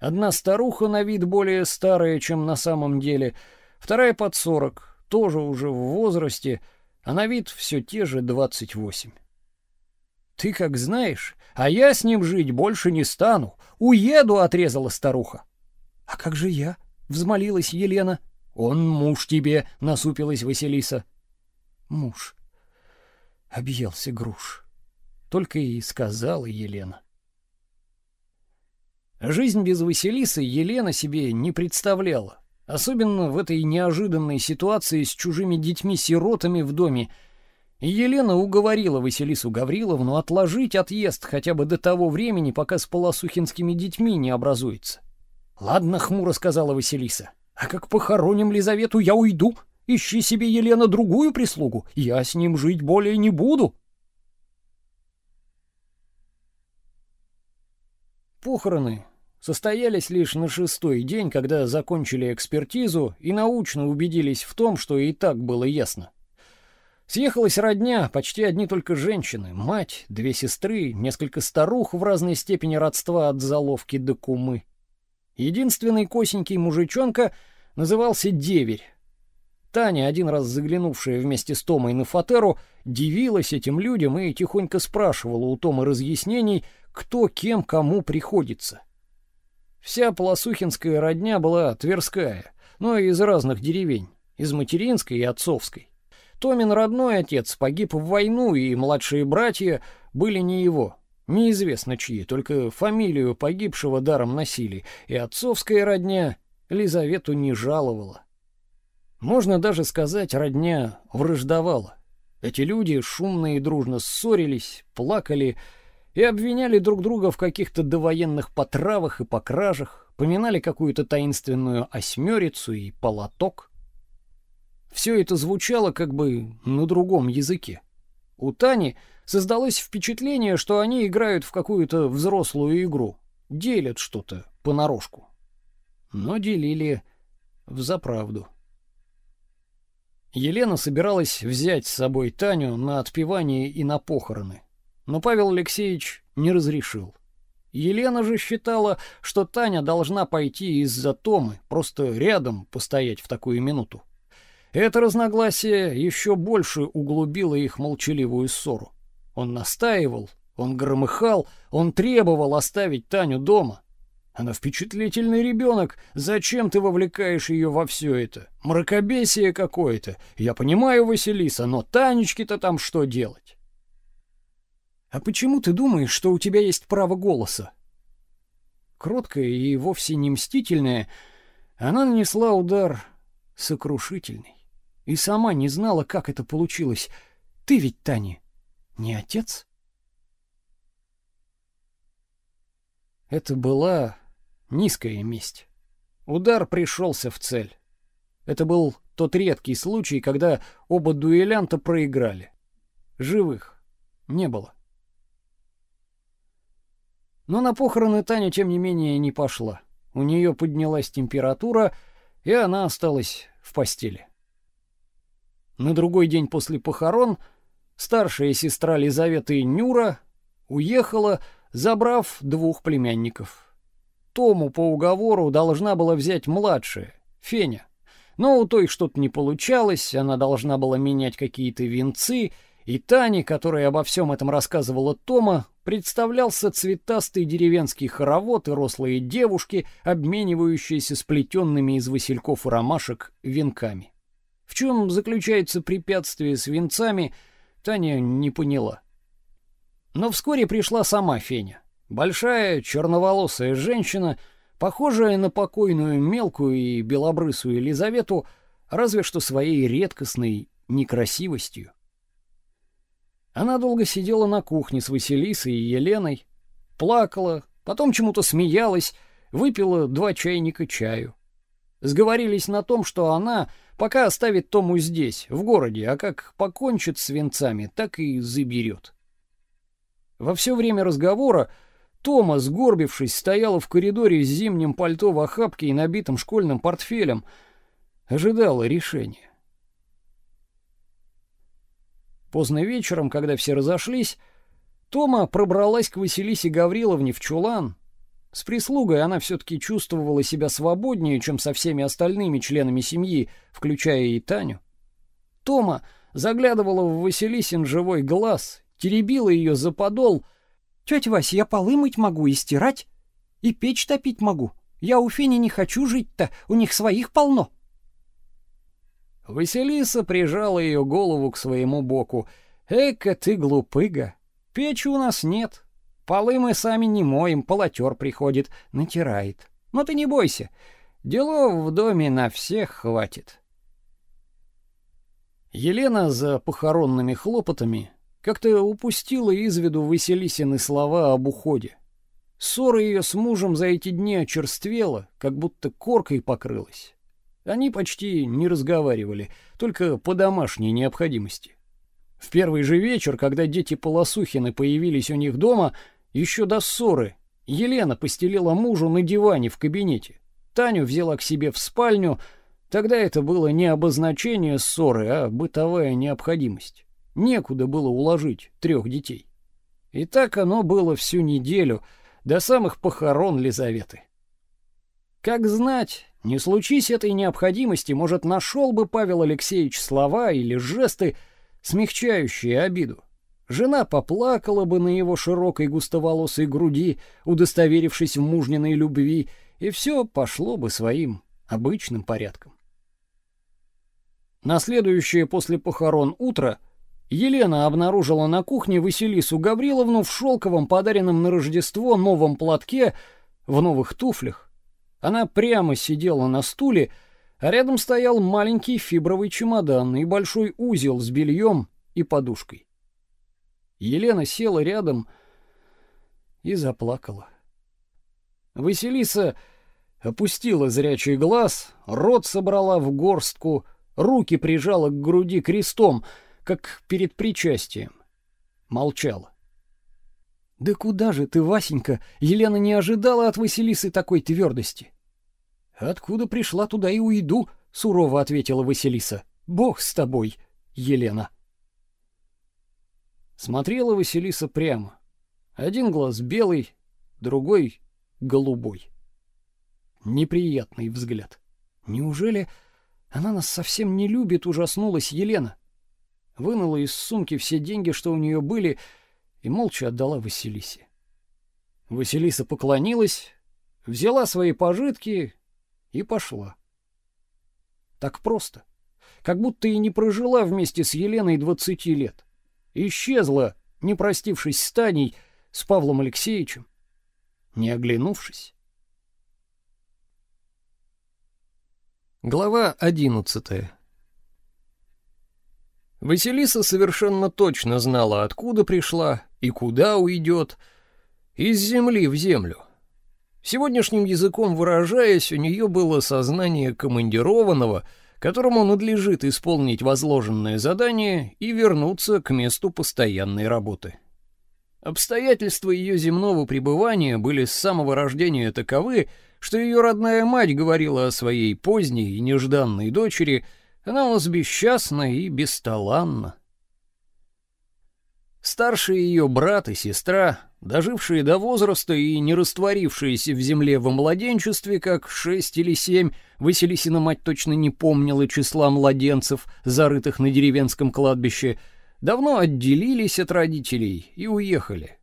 Одна старуха на вид более старая, чем на самом деле, вторая под сорок, тоже уже в возрасте, а на вид все те же двадцать восемь. Ты как знаешь, а я с ним жить больше не стану. Уеду, отрезала старуха. А как же я? взмолилась Елена. Он муж тебе, насупилась Василиса. Муж. Объелся груш. Только и сказала Елена. Жизнь без Василисы Елена себе не представляла, особенно в этой неожиданной ситуации с чужими детьми-сиротами в доме. И Елена уговорила Василису Гавриловну отложить отъезд хотя бы до того времени, пока с полосухинскими детьми не образуется. "Ладно", хмуро сказала Василиса. А как похороним Лизавету, я уйду. Ищи себе, Елена, другую прислугу. Я с ним жить более не буду. Похороны состоялись лишь на шестой день, когда закончили экспертизу и научно убедились в том, что и так было ясно. Съехалась родня, почти одни только женщины, мать, две сестры, несколько старух в разной степени родства от заловки до кумы. Единственный косенький мужичонка назывался Деверь. Таня, один раз заглянувшая вместе с Томой на фатеру, дивилась этим людям и тихонько спрашивала у Томы разъяснений, кто кем кому приходится. Вся Полосухинская родня была тверская, но из разных деревень, из материнской и отцовской. Томин родной отец погиб в войну, и младшие братья были не его. Неизвестно чьи, только фамилию погибшего даром носили, и отцовская родня Лизавету не жаловала. Можно даже сказать, родня враждовала. Эти люди шумно и дружно ссорились, плакали и обвиняли друг друга в каких-то довоенных потравах и покражах, поминали какую-то таинственную осьмерицу и полоток. Все это звучало как бы на другом языке. У Тани создалось впечатление, что они играют в какую-то взрослую игру, делят что-то понарошку но делили взаправду. Елена собиралась взять с собой Таню на отпевание и на похороны, но Павел Алексеевич не разрешил. Елена же считала, что Таня должна пойти из-за Томы, просто рядом постоять в такую минуту. Это разногласие еще больше углубило их молчаливую ссору. Он настаивал, он громыхал, он требовал оставить Таню дома. Она впечатлительный ребенок. Зачем ты вовлекаешь ее во все это? Мракобесие какое-то. Я понимаю, Василиса, но Танечке-то там что делать? А почему ты думаешь, что у тебя есть право голоса? Кроткая и вовсе не мстительная, она нанесла удар сокрушительный. И сама не знала, как это получилось. Ты ведь, Таня, не отец? Это была низкая месть. Удар пришелся в цель. Это был тот редкий случай, когда оба дуэлянта проиграли. Живых не было. Но на похороны Таня, тем не менее, не пошла. У нее поднялась температура, и она осталась в постели. На другой день после похорон старшая сестра Лизаветы Нюра уехала, забрав двух племянников. Тому по уговору должна была взять младшая, Феня. Но у той что-то не получалось, она должна была менять какие-то венцы, и Тане, которая обо всем этом рассказывала Тома, представлялся цветастый деревенский хоровод и рослые девушки, обменивающиеся сплетенными из васильков и ромашек венками. В чем заключается препятствие с венцами, Таня не поняла. Но вскоре пришла сама Феня. Большая черноволосая женщина, похожая на покойную мелкую и белобрысую Елизавету, разве что своей редкостной некрасивостью. Она долго сидела на кухне с Василисой и Еленой, плакала, потом чему-то смеялась, выпила два чайника чаю. Сговорились на том, что она пока оставит Тому здесь, в городе, а как покончит с венцами, так и заберет. Во все время разговора Тома, сгорбившись, стояла в коридоре с зимним пальто в охапке и набитым школьным портфелем, ожидала решения. Поздно вечером, когда все разошлись, Тома пробралась к Василисе Гавриловне в чулан. С прислугой она все-таки чувствовала себя свободнее, чем со всеми остальными членами семьи, включая и Таню. Тома заглядывала в Василисин живой глаз, теребила ее за подол — Тетя Вася, я полы мыть могу и стирать, и печь топить могу. Я у Фени не хочу жить-то, у них своих полно. Василиса прижала ее голову к своему боку. Эка ты глупыга. Печи у нас нет. Полы мы сами не моем, полотер приходит, натирает. Но ты не бойся. Делов в доме на всех хватит. Елена за похоронными хлопотами как-то упустила из виду Василисины слова об уходе. Ссора ее с мужем за эти дни очерствела, как будто коркой покрылась. Они почти не разговаривали, только по домашней необходимости. В первый же вечер, когда дети Полосухины появились у них дома, еще до ссоры, Елена постелила мужу на диване в кабинете. Таню взяла к себе в спальню. Тогда это было не обозначение ссоры, а бытовая необходимость. Некуда было уложить трех детей. И так оно было всю неделю, до самых похорон Лизаветы. Как знать, не случись этой необходимости, может, нашел бы Павел Алексеевич слова или жесты, смягчающие обиду. Жена поплакала бы на его широкой густоволосой груди, удостоверившись в мужниной любви, и все пошло бы своим обычным порядком. На следующее после похорон утро — Елена обнаружила на кухне Василису Гавриловну в шелковом, подаренном на Рождество, новом платке, в новых туфлях. Она прямо сидела на стуле, а рядом стоял маленький фибровый чемодан и большой узел с бельем и подушкой. Елена села рядом и заплакала. Василиса опустила зрячий глаз, рот собрала в горстку, руки прижала к груди крестом — как перед причастием. Молчала. «Да куда же ты, Васенька?» Елена не ожидала от Василисы такой твердости. Откуда пришла, туда и уйду, сурово ответила Василиса. Бог с тобой, Елена. Смотрела Василиса прямо. Один глаз белый, другой голубой. Неприятный взгляд. Неужели она нас совсем не любит, ужаснулась Елена. Вынула из сумки все деньги, что у нее были, и молча отдала Василисе. Василиса поклонилась, взяла свои пожитки и пошла. Так просто, как будто и не прожила вместе с Еленой двадцати лет. Исчезла, не простившись с Таней, с Павлом Алексеевичем, не оглянувшись. Глава одиннадцатая. Василиса совершенно точно знала, откуда пришла и куда уйдет. Из земли в землю. Сегодняшним языком выражаясь, у нее было сознание командированного, которому надлежит исполнить возложенное задание и вернуться к месту постоянной работы. Обстоятельства ее земного пребывания были с самого рождения таковы, что ее родная мать говорила о своей поздней и нежданной дочери, она у нас бесчастна и бесталанна. Старшие ее брат и сестра, дожившие до возраста и не растворившиеся в земле во младенчестве, как шесть или семь, Василисина мать точно не помнила числа младенцев, зарытых на деревенском кладбище, давно отделились от родителей и уехали.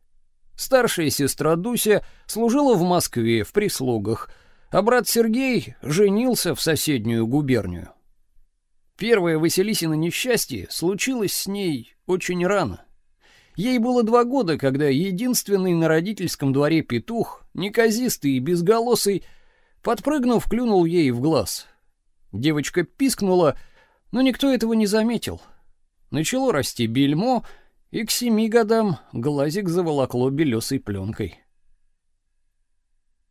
Старшая сестра Дуся служила в Москве в прислугах, а брат Сергей женился в соседнюю губернию. Первое Василисина несчастье случилось с ней очень рано. Ей было два года, когда единственный на родительском дворе петух, неказистый и безголосый, подпрыгнув, клюнул ей в глаз. Девочка пискнула, но никто этого не заметил. Начало расти бельмо, и к семи годам глазик заволокло белесой пленкой.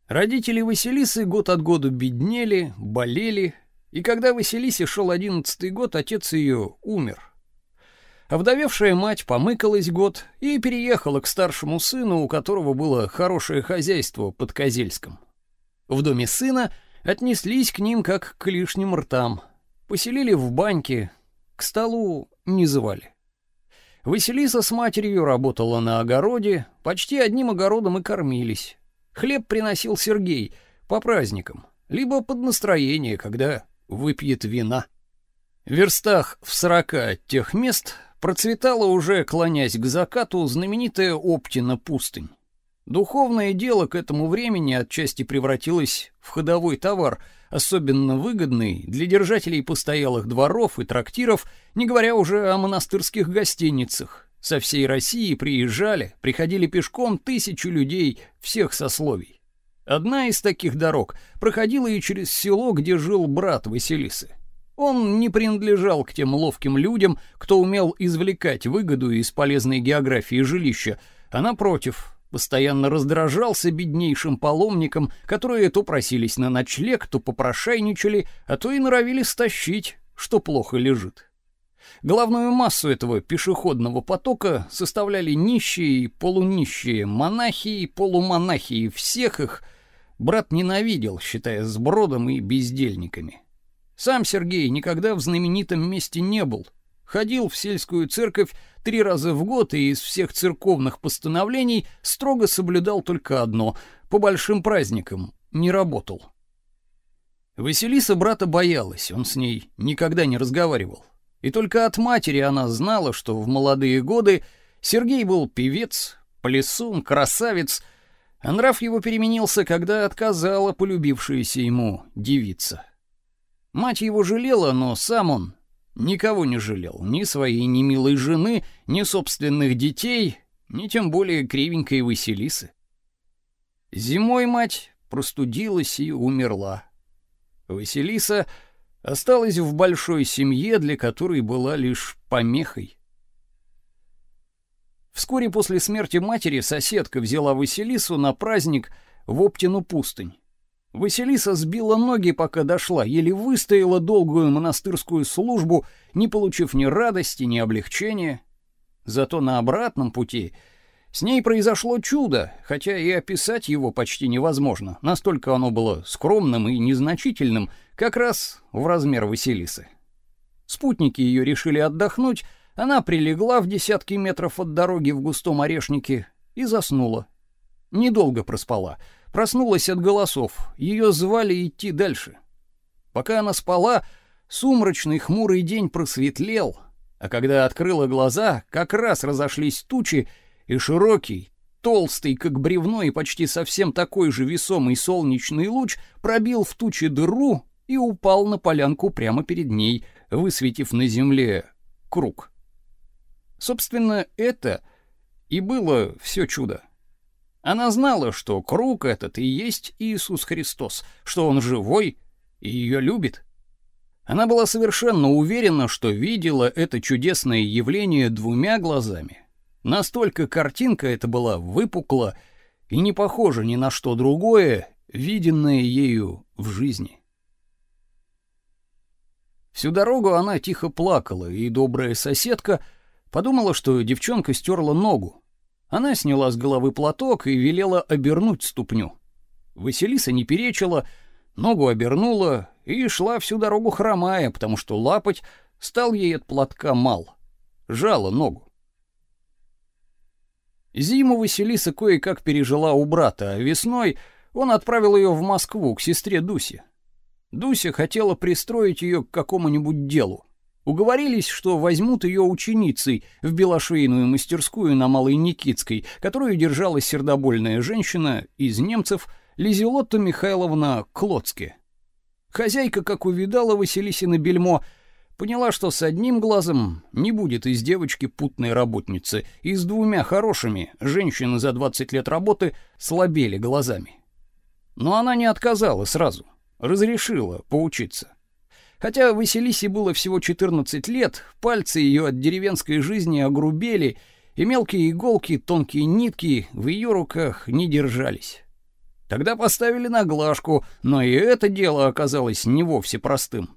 Родители Василисы год от года беднели, болели, и когда Василисе шел одиннадцатый год, отец ее умер. Овдовевшая мать помыкалась год и переехала к старшему сыну, у которого было хорошее хозяйство под Козельском. В доме сына отнеслись к ним как к лишним ртам. Поселили в баньке, к столу не звали. Василиса с матерью работала на огороде, почти одним огородом и кормились. Хлеб приносил Сергей по праздникам, либо под настроение, когда выпьет вина. В верстах в сорока от тех мест процветала уже, клонясь к закату, знаменитая Оптина пустынь. Духовное дело к этому времени отчасти превратилось в ходовой товар, особенно выгодный для держателей постоялых дворов и трактиров, не говоря уже о монастырских гостиницах. Со всей России приезжали, приходили пешком тысячи людей всех сословий. Одна из таких дорог проходила и через село, где жил брат Василисы. Он не принадлежал к тем ловким людям, кто умел извлекать выгоду из полезной географии жилища, а напротив, постоянно раздражался беднейшим паломникам, которые то просились на ночлег, то попрошайничали, а то и норовили стащить, что плохо лежит. Главную массу этого пешеходного потока составляли нищие и полунищие, монахи и полумонахи, и всех их брат ненавидел, считая сбродом и бездельниками. Сам Сергей никогда в знаменитом месте не был. Ходил в сельскую церковь три раза в год и из всех церковных постановлений строго соблюдал только одно — по большим праздникам не работал. Василиса брата боялась, он с ней никогда не разговаривал. И только от матери она знала, что в молодые годы Сергей был певец, плясун, красавец, а нрав его переменился, когда отказала полюбившаяся ему девица. Мать его жалела, но сам он никого не жалел, ни своей немилой жены, ни собственных детей, ни тем более кривенькой Василисы. Зимой мать простудилась и умерла. Василиса осталась в большой семье, для которой была лишь помехой. Вскоре после смерти матери соседка взяла Василису на праздник в Оптину пустынь. Василиса сбила ноги, пока дошла, еле выстояла долгую монастырскую службу, не получив ни радости, ни облегчения. Зато на обратном пути С ней произошло чудо, хотя и описать его почти невозможно. Настолько оно было скромным и незначительным, как раз в размер Василисы. Спутники ее решили отдохнуть, она прилегла в десятки метров от дороги в густом орешнике и заснула. Недолго проспала. Проснулась от голосов. Ее звали идти дальше. Пока она спала, сумрачный хмурый день просветлел, а когда открыла глаза, как раз разошлись тучи, и широкий, толстый, как бревно и почти совсем такой же весомый солнечный луч пробил в тучи дыру и упал на полянку прямо перед ней, высветив на земле круг. Собственно, это и было все чудо. Она знала, что круг этот и есть Иисус Христос, что он живой и ее любит. Она была совершенно уверена, что видела это чудесное явление двумя глазами Настолько картинка эта была выпукла и не похожа ни на что другое, виденное ею в жизни. Всю дорогу она тихо плакала, и добрая соседка подумала, что девчонка стерла ногу. Она сняла с головы платок и велела обернуть ступню. Василиса не перечила, ногу обернула и шла всю дорогу хромая, потому что лапать стал ей от платка мал. Жала ногу. Зиму Василиса кое-как пережила у брата, а весной он отправил ее в Москву к сестре Дусе. Дуся хотела пристроить ее к какому-нибудь делу. Уговорились, что возьмут ее ученицей в белошвейную мастерскую на Малой Никитской, которую держала сердобольная женщина из немцев Лизелотта Михайловна Клоцке. Хозяйка, как увидала Василисина бельмо, Поняла, что с одним глазом не будет из девочки путной работницы, и с двумя хорошими женщины за 20 лет работы слабели глазами. Но она не отказала сразу, разрешила поучиться. Хотя Василисе было всего 14 лет, пальцы ее от деревенской жизни огрубели, и мелкие иголки, тонкие нитки в ее руках не держались. Тогда поставили на глажку, но и это дело оказалось не вовсе простым.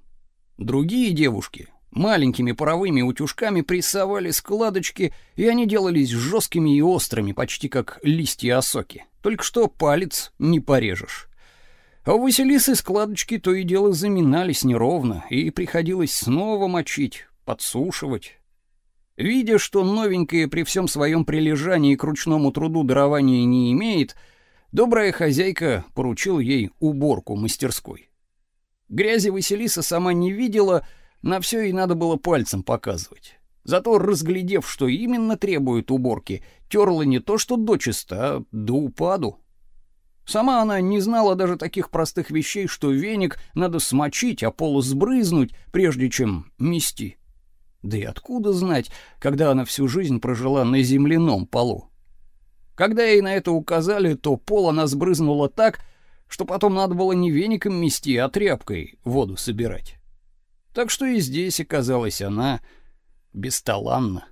Другие девушки маленькими паровыми утюжками прессовали складочки, и они делались жесткими и острыми, почти как листья осоки. Только что палец не порежешь. А у Василисы складочки то и дело заминались неровно, и приходилось снова мочить, подсушивать. Видя, что новенькая при всем своем прилежании к ручному труду дарования не имеет, добрая хозяйка поручила ей уборку мастерской. Грязи Василиса сама не видела, на все ей надо было пальцем показывать. Зато, разглядев, что именно требует уборки, терла не то что дочисто, а до упаду. Сама она не знала даже таких простых вещей, что веник надо смочить, а пол сбрызнуть, прежде чем мести. Да и откуда знать, когда она всю жизнь прожила на земляном полу? Когда ей на это указали, то пол она сбрызнула так, что потом надо было не веником мести, а тряпкой воду собирать. Так что и здесь оказалась она бесталанна.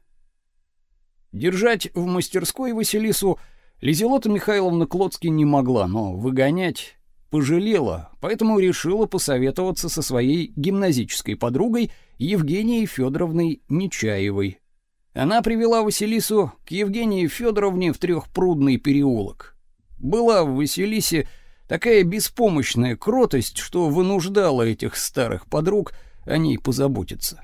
Держать в мастерской Василису Лизелота Михайловна Клоцки не могла, но выгонять пожалела, поэтому решила посоветоваться со своей гимназической подругой Евгенией Федоровной Нечаевой. Она привела Василису к Евгении Федоровне в Трехпрудный переулок. Была в Василисе Такая беспомощная кротость, что вынуждала этих старых подруг о ней позаботиться.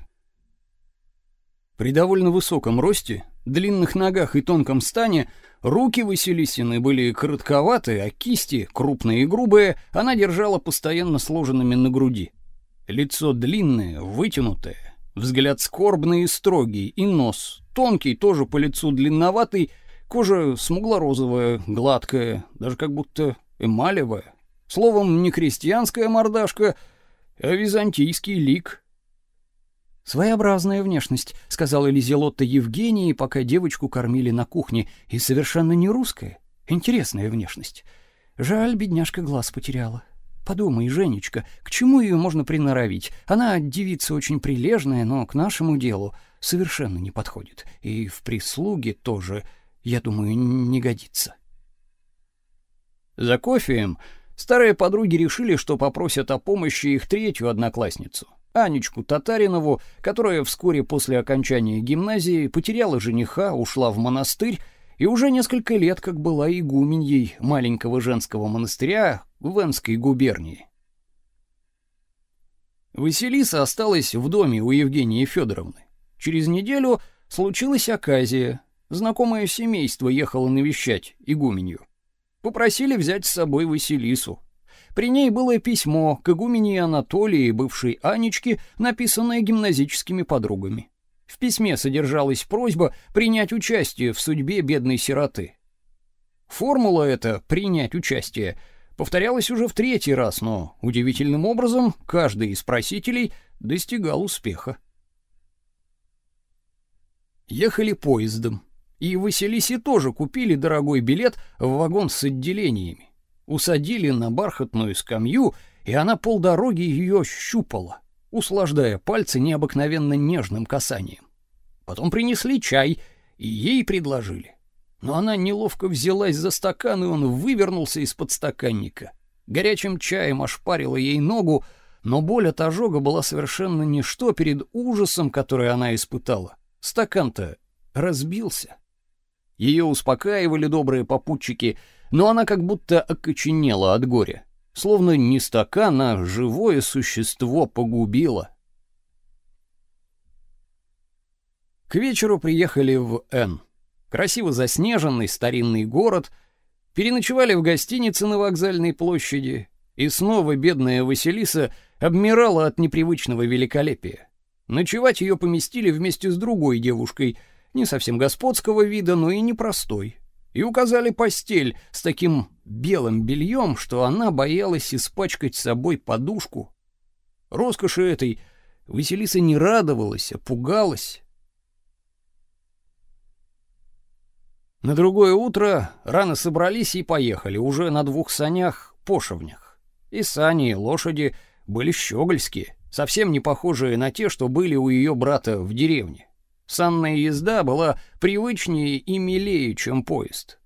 При довольно высоком росте, длинных ногах и тонком стане руки Василисины были коротковатые, а кисти, крупные и грубые, она держала постоянно сложенными на груди. Лицо длинное, вытянутое, взгляд скорбный и строгий, и нос тонкий, тоже по лицу длинноватый, кожа смугло-розовая, гладкая, даже как будто эмалевая. Словом, не крестьянская мордашка, а византийский лик. «Своеобразная внешность», — сказала Лизелотта Евгении, пока девочку кормили на кухне, «и совершенно не русская. Интересная внешность. Жаль, бедняжка глаз потеряла. Подумай, Женечка, к чему ее можно приноровить? Она девица очень прилежная, но к нашему делу совершенно не подходит. И в прислуге тоже, я думаю, не годится». За кофеем старые подруги решили, что попросят о помощи их третью одноклассницу, Анечку Татаринову, которая вскоре после окончания гимназии потеряла жениха, ушла в монастырь и уже несколько лет как была игуменьей маленького женского монастыря в Энской губернии. Василиса осталась в доме у Евгении Федоровны. Через неделю случилась оказия. Знакомое семейство ехало навещать игуменью. Попросили взять с собой Василису. При ней было письмо к игумене Анатолии, бывшей Анечке, написанное гимназическими подругами. В письме содержалась просьба принять участие в судьбе бедной сироты. Формула эта «принять участие» повторялась уже в третий раз, но удивительным образом каждый из просителей достигал успеха. Ехали поездом, и Василисе тоже купили дорогой билет в вагон с отделениями. Усадили на бархатную скамью, и она полдороги ее щупала услаждая пальцы необыкновенно нежным касанием. Потом принесли чай, и ей предложили. Но она неловко взялась за стакан, и он вывернулся из-под стаканника. Горячим чаем ошпарила ей ногу, но боль от ожога была совершенно ничто перед ужасом, который она испытала. Стакан-то разбился. Ее успокаивали добрые попутчики, но она как будто окоченела от горя словно не стакан, а живое существо погубило. К вечеру приехали в Н. Красиво заснеженный старинный город, переночевали в гостинице на вокзальной площади, и снова бедная Василиса обмирала от непривычного великолепия. Ночевать ее поместили вместе с другой девушкой, не совсем господского вида, но и непростой и указали постель с таким белым бельем, что она боялась испачкать собой подушку. Роскоши этой Василиса не радовалась, а пугалась. На другое утро рано собрались и поехали, уже на двух санях, пошивнях. И сани, и лошади были щегольские, совсем не похожие на те, что были у ее брата в деревне. Санная езда была привычнее и милее, чем поезд.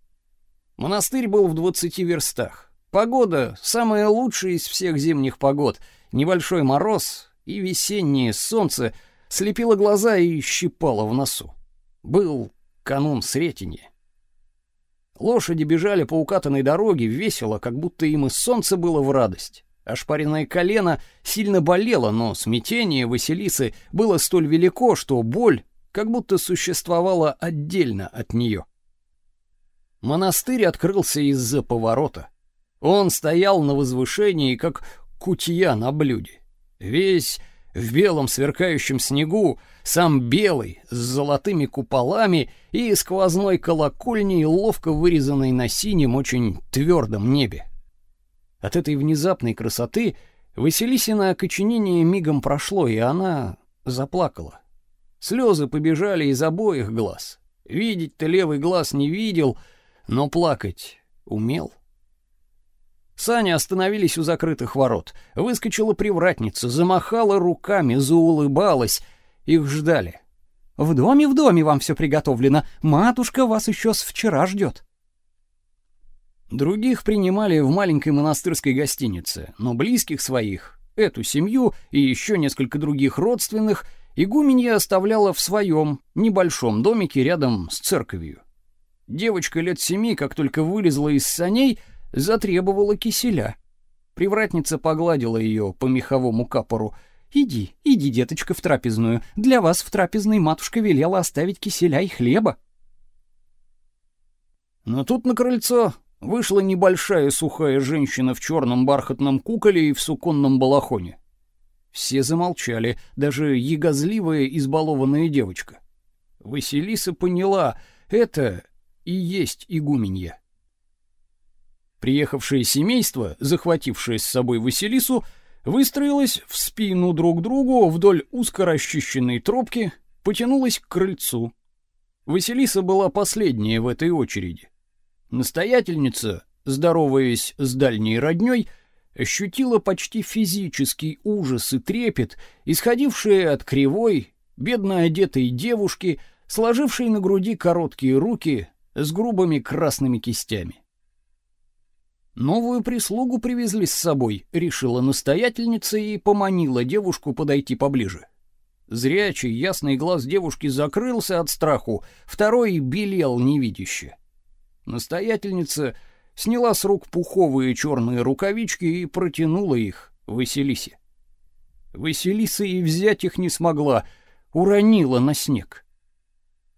Монастырь был в 20 верстах. Погода самая лучшая из всех зимних погод. Небольшой мороз и весеннее солнце слепило глаза и щипало в носу. Был канун Сретенья. Лошади бежали по укатанной дороге весело, как будто им и солнце было в радость. Ошпаренное колено сильно болело, но смятение Василисы было столь велико, что боль как будто существовала отдельно от нее. Монастырь открылся из-за поворота. Он стоял на возвышении, как кутья на блюде. Весь в белом сверкающем снегу, сам белый, с золотыми куполами и сквозной колокольней, ловко вырезанной на синем, очень твердом небе. От этой внезапной красоты Василисина окоченение мигом прошло, и она заплакала. Слезы побежали из обоих глаз. Видеть-то левый глаз не видел, но плакать умел. Сани остановились у закрытых ворот. Выскочила привратница, замахала руками, заулыбалась. Их ждали. «В доме, в доме вам все приготовлено. Матушка вас еще с вчера ждет». Других принимали в маленькой монастырской гостинице, но близких своих, эту семью и еще несколько других родственных — Игуменья оставляла в своем небольшом домике рядом с церковью. Девочка лет семи, как только вылезла из саней, затребовала киселя. Привратница погладила ее по меховому капору. «Иди, иди, деточка, в трапезную. Для вас в трапезной матушка велела оставить киселя и хлеба». Но тут на крыльцо вышла небольшая сухая женщина в черном бархатном куколе и в суконном балахоне. Все замолчали, даже ягозливая избалованная девочка. Василиса поняла, это и есть игуменья. Приехавшее семейство, захватившее с собой Василису, выстроилось в спину друг другу вдоль узко расчищенной тропки, потянулось к крыльцу. Василиса была последняя в этой очереди. Настоятельница, здороваясь с дальней роднёй, ощутила почти физический ужас и трепет, исходившие от кривой, бедно одетой девушки, сложившей на груди короткие руки с грубыми красными кистями. Новую прислугу привезли с собой, решила настоятельница и поманила девушку подойти поближе. Зрячий ясный глаз девушки закрылся от страху, второй белел невидяще. настоятельница сняла с рук пуховые черные рукавички и протянула их Василисе. Василиса и взять их не смогла, уронила на снег.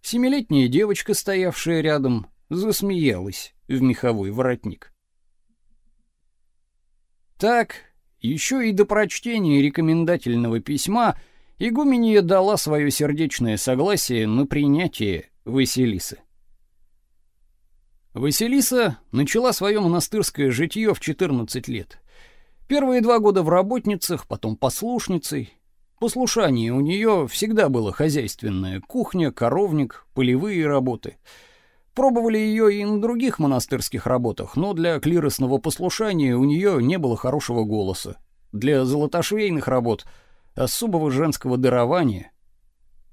Семилетняя девочка, стоявшая рядом, засмеялась в меховой воротник. Так, еще и до прочтения рекомендательного письма игуменья дала свое сердечное согласие на принятие Василисы. Василиса начала свое монастырское житье в 14 лет. Первые два года в работницах, потом послушницей. Послушание у нее всегда было хозяйственное: кухня, коровник, полевые работы. Пробовали ее и на других монастырских работах, но для клиросного послушания у нее не было хорошего голоса. Для золотошвейных работ особого женского дарования.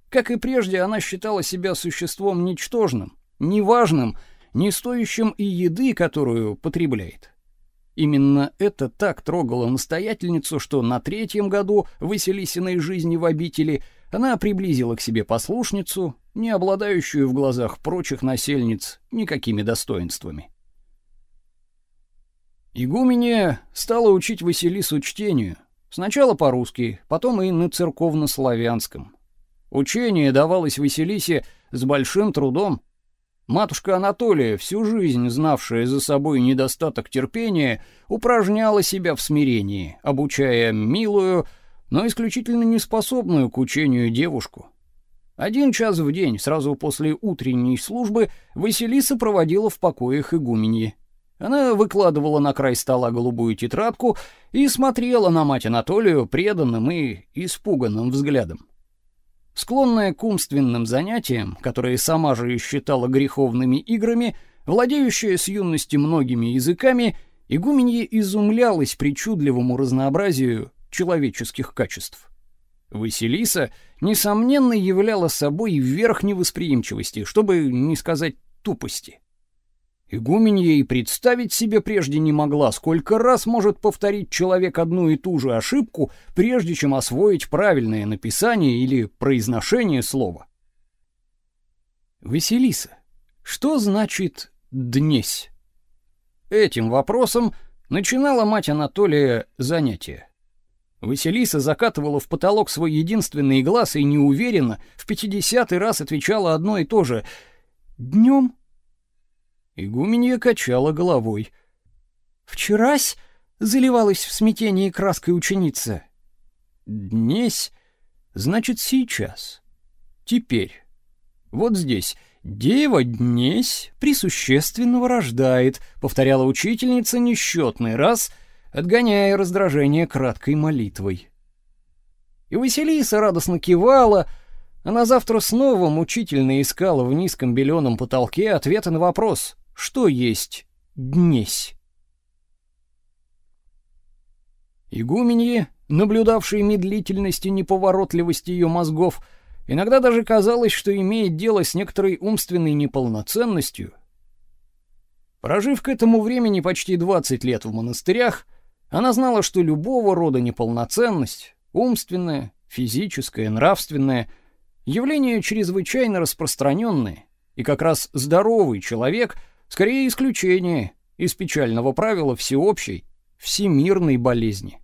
Как и прежде, она считала себя существом ничтожным, неважным, не стоящим и еды, которую потребляет. Именно это так трогало настоятельницу, что на третьем году Василисиной жизни в обители она приблизила к себе послушницу, не обладающую в глазах прочих насельниц никакими достоинствами. Игуменья стала учить Василису чтению, сначала по-русски, потом и на церковно-славянском. Учение давалось Василисе с большим трудом, Матушка Анатолия, всю жизнь знавшая за собой недостаток терпения, упражняла себя в смирении, обучая милую, но исключительно неспособную к учению девушку. Один час в день, сразу после утренней службы, Василиса проводила в покоях игуменьи. Она выкладывала на край стола голубую тетрадку и смотрела на мать Анатолию преданным и испуганным взглядом. Склонная к умственным занятиям, которые сама же и считала греховными играми, владеющая с юности многими языками, игуменья изумлялась причудливому разнообразию человеческих качеств. Василиса, несомненно, являла собой верх невосприимчивости, чтобы не сказать тупости. Игуменья и представить себе прежде не могла, сколько раз может повторить человек одну и ту же ошибку, прежде чем освоить правильное написание или произношение слова. Василиса, что значит «днесь»? Этим вопросом начинала мать Анатолия занятие. Василиса закатывала в потолок свой единственный глаз и неуверенно в пятидесятый раз отвечала одно и то же «Днем?» Игуменья качала головой. «Вчерась?» — заливалась в смятении краской ученица. «Днесь? Значит, сейчас. Теперь. Вот здесь. Дева днесь присущественного рождает», — повторяла учительница несчетный раз, отгоняя раздражение краткой молитвой. И Василиса радостно кивала, а на завтра снова мучительно искала в низком беленом потолке ответы на вопрос — что есть днесь. Игуменье, наблюдавшие медлительность и неповоротливость ее мозгов, иногда даже казалось, что имеет дело с некоторой умственной неполноценностью. Прожив к этому времени почти 20 лет в монастырях, она знала, что любого рода неполноценность, умственная, физическая, нравственная, явление чрезвычайно распространенное, и как раз здоровый человек — Скорее исключение из печального правила всеобщей, всемирной болезни.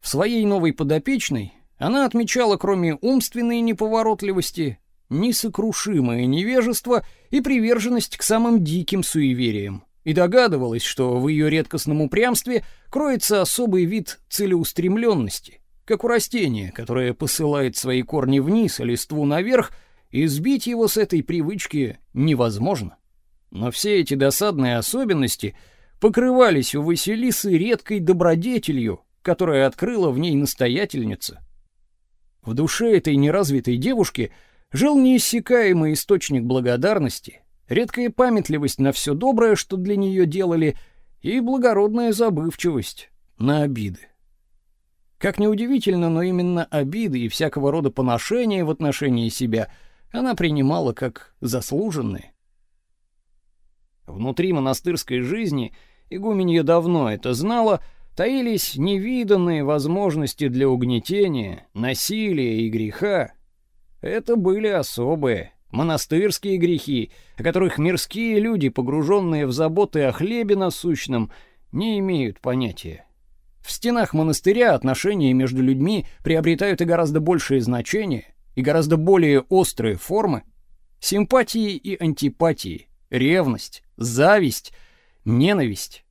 В своей новой подопечной она отмечала, кроме умственной неповоротливости, несокрушимое невежество и приверженность к самым диким суевериям, и догадывалась, что в ее редкостном упрямстве кроется особый вид целеустремленности, как у растения, которое посылает свои корни вниз, а листву наверх, и сбить его с этой привычки невозможно. Но все эти досадные особенности покрывались у Василисы редкой добродетелью, которая открыла в ней настоятельница. В душе этой неразвитой девушки жил неиссякаемый источник благодарности, редкая памятливость на все доброе, что для нее делали, и благородная забывчивость на обиды. Как ни удивительно, но именно обиды и всякого рода поношения в отношении себя она принимала как заслуженные. Внутри монастырской жизни игуменья давно это знала, таились невиданные возможности для угнетения, насилия и греха. Это были особые, монастырские грехи, о которых мирские люди, погруженные в заботы о хлебе насущном, не имеют понятия. В стенах монастыря отношения между людьми приобретают и гораздо большее значение, и гораздо более острые формы. Симпатии и антипатии, ревность, зависть, ненависть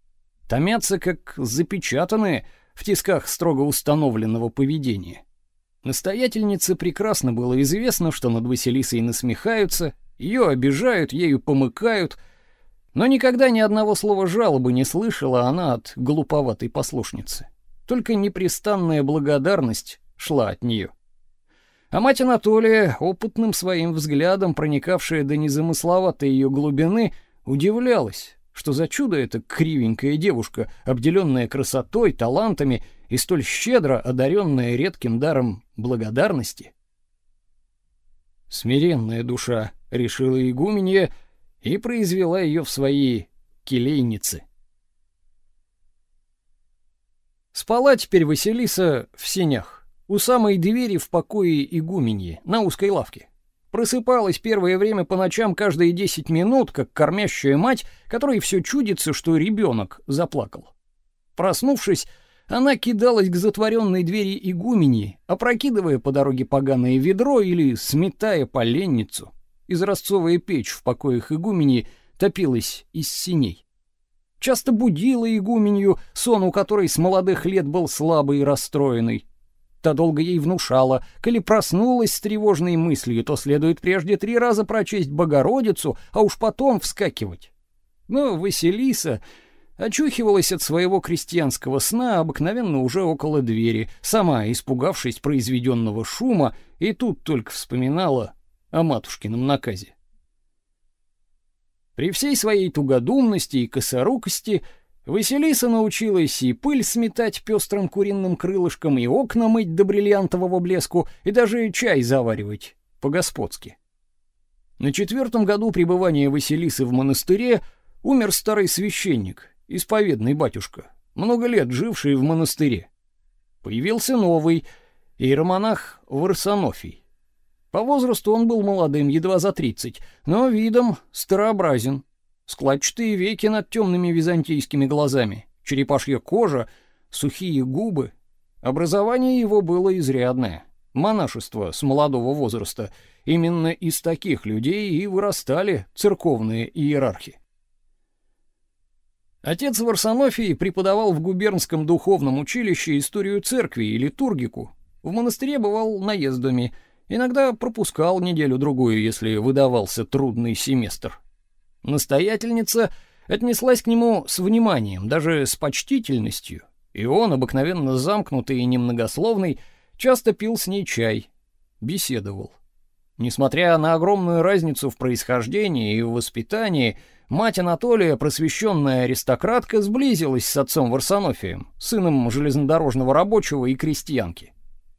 томятся как запечатанные в тисках строго установленного поведения. Настоятельнице прекрасно было известно, что над Василисой насмехаются, ее обижают, ею помыкают, но никогда ни одного слова жалобы не слышала она от глуповатой послушницы. Только непрестанная благодарность шла от нее. А мать Анатолия, опытным своим взглядом проникавшая до незамысловатой ее глубины, удивлялась, что за чудо эта кривенькая девушка, обделенная красотой, талантами и столь щедро одаренная редким даром благодарности. Смиренная душа решила игуменья и произвела ее в свои келейницы. Спала теперь Василиса в сенях, у самой двери в покое игуменьи, на узкой лавке. Просыпалась первое время по ночам каждые 10 минут, как кормящая мать, которой все чудится, что ребенок заплакал. Проснувшись, она кидалась к затворенной двери игумени, опрокидывая по дороге поганое ведро или сметая поленницу. Изразцовая печь в покоях игумени топилась из синей. Часто будила игуменью, сон у которой с молодых лет был слабый и расстроенный. Та долго ей внушала, коли проснулась с тревожной мыслью, то следует прежде три раза прочесть Богородицу, а уж потом вскакивать. Но Василиса очухивалась от своего крестьянского сна обыкновенно уже около двери, сама испугавшись произведенного шума, и тут только вспоминала о матушкином наказе. При всей своей тугодумности и косорукости Василиса научилась и пыль сметать пестрым куриным крылышком, и окна мыть до бриллиантового блеску, и даже чай заваривать по-господски. На четвертом году пребывания Василисы в монастыре умер старый священник, исповедный батюшка, много лет живший в монастыре. Появился новый иеромонах Варсонофий. По возрасту он был молодым, едва за тридцать, но видом старообразен. Складчатые веки над темными византийскими глазами, черепашья кожа, сухие губы. Образование его было изрядное. Монашество с молодого возраста. Именно из таких людей и вырастали церковные иерархи. Отец Варсонофий преподавал в губернском духовном училище историю церкви и литургику. В монастыре бывал наездами, иногда пропускал неделю-другую, если выдавался трудный семестр. Настоятельница отнеслась к нему с вниманием, даже с почтительностью, и он, обыкновенно замкнутый и немногословный, часто пил с ней чай, беседовал. Несмотря на огромную разницу в происхождении и в воспитании, мать Анатолия, просвещенная аристократка, сблизилась с отцом Варсонофием, сыном железнодорожного рабочего и крестьянки.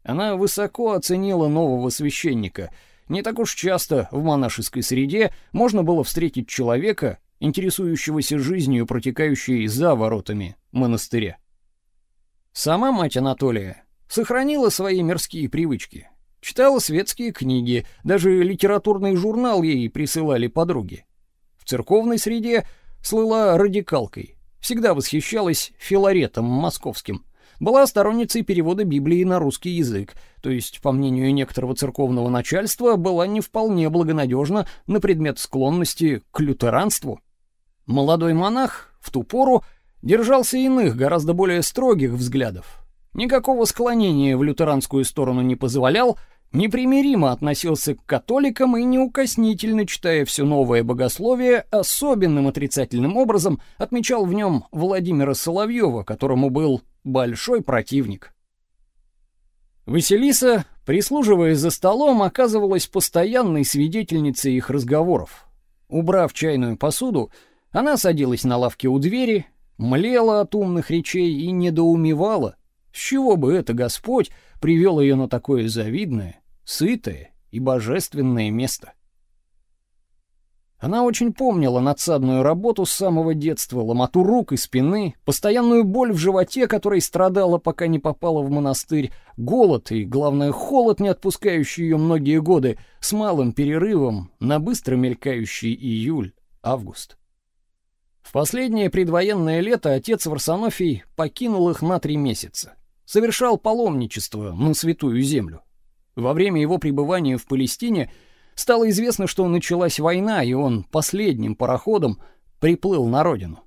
Она высоко оценила нового священника — не так уж часто в монашеской среде можно было встретить человека, интересующегося жизнью, протекающей за воротами монастыря. Сама мать Анатолия сохранила свои мирские привычки. Читала светские книги, даже литературный журнал ей присылали подруги. В церковной среде слыла радикалкой, всегда восхищалась Филаретом московским – была сторонницей перевода Библии на русский язык, то есть, по мнению некоторого церковного начальства, была не вполне благонадежна на предмет склонности к лютеранству. Молодой монах в ту пору держался иных, гораздо более строгих взглядов. Никакого склонения в лютеранскую сторону не позволял, непримиримо относился к католикам и неукоснительно, читая все новое богословие, особенным отрицательным образом отмечал в нем Владимира Соловьева, которому был большой противник. Василиса, прислуживая за столом, оказывалась постоянной свидетельницей их разговоров. Убрав чайную посуду, она садилась на лавке у двери, млела от умных речей и недоумевала, с чего бы это Господь привел ее на такое завидное, сытое и божественное место. Она очень помнила надсадную работу с самого детства, ломоту рук и спины, постоянную боль в животе, которой страдала, пока не попала в монастырь, голод и, главное, холод, не отпускающий ее многие годы, с малым перерывом на быстро мелькающий июль, август. В последнее предвоенное лето отец Варсонофий покинул их на три месяца. Совершал паломничество на Святую Землю. Во время его пребывания в Палестине – Стало известно, что началась война, и он последним пароходом приплыл на родину.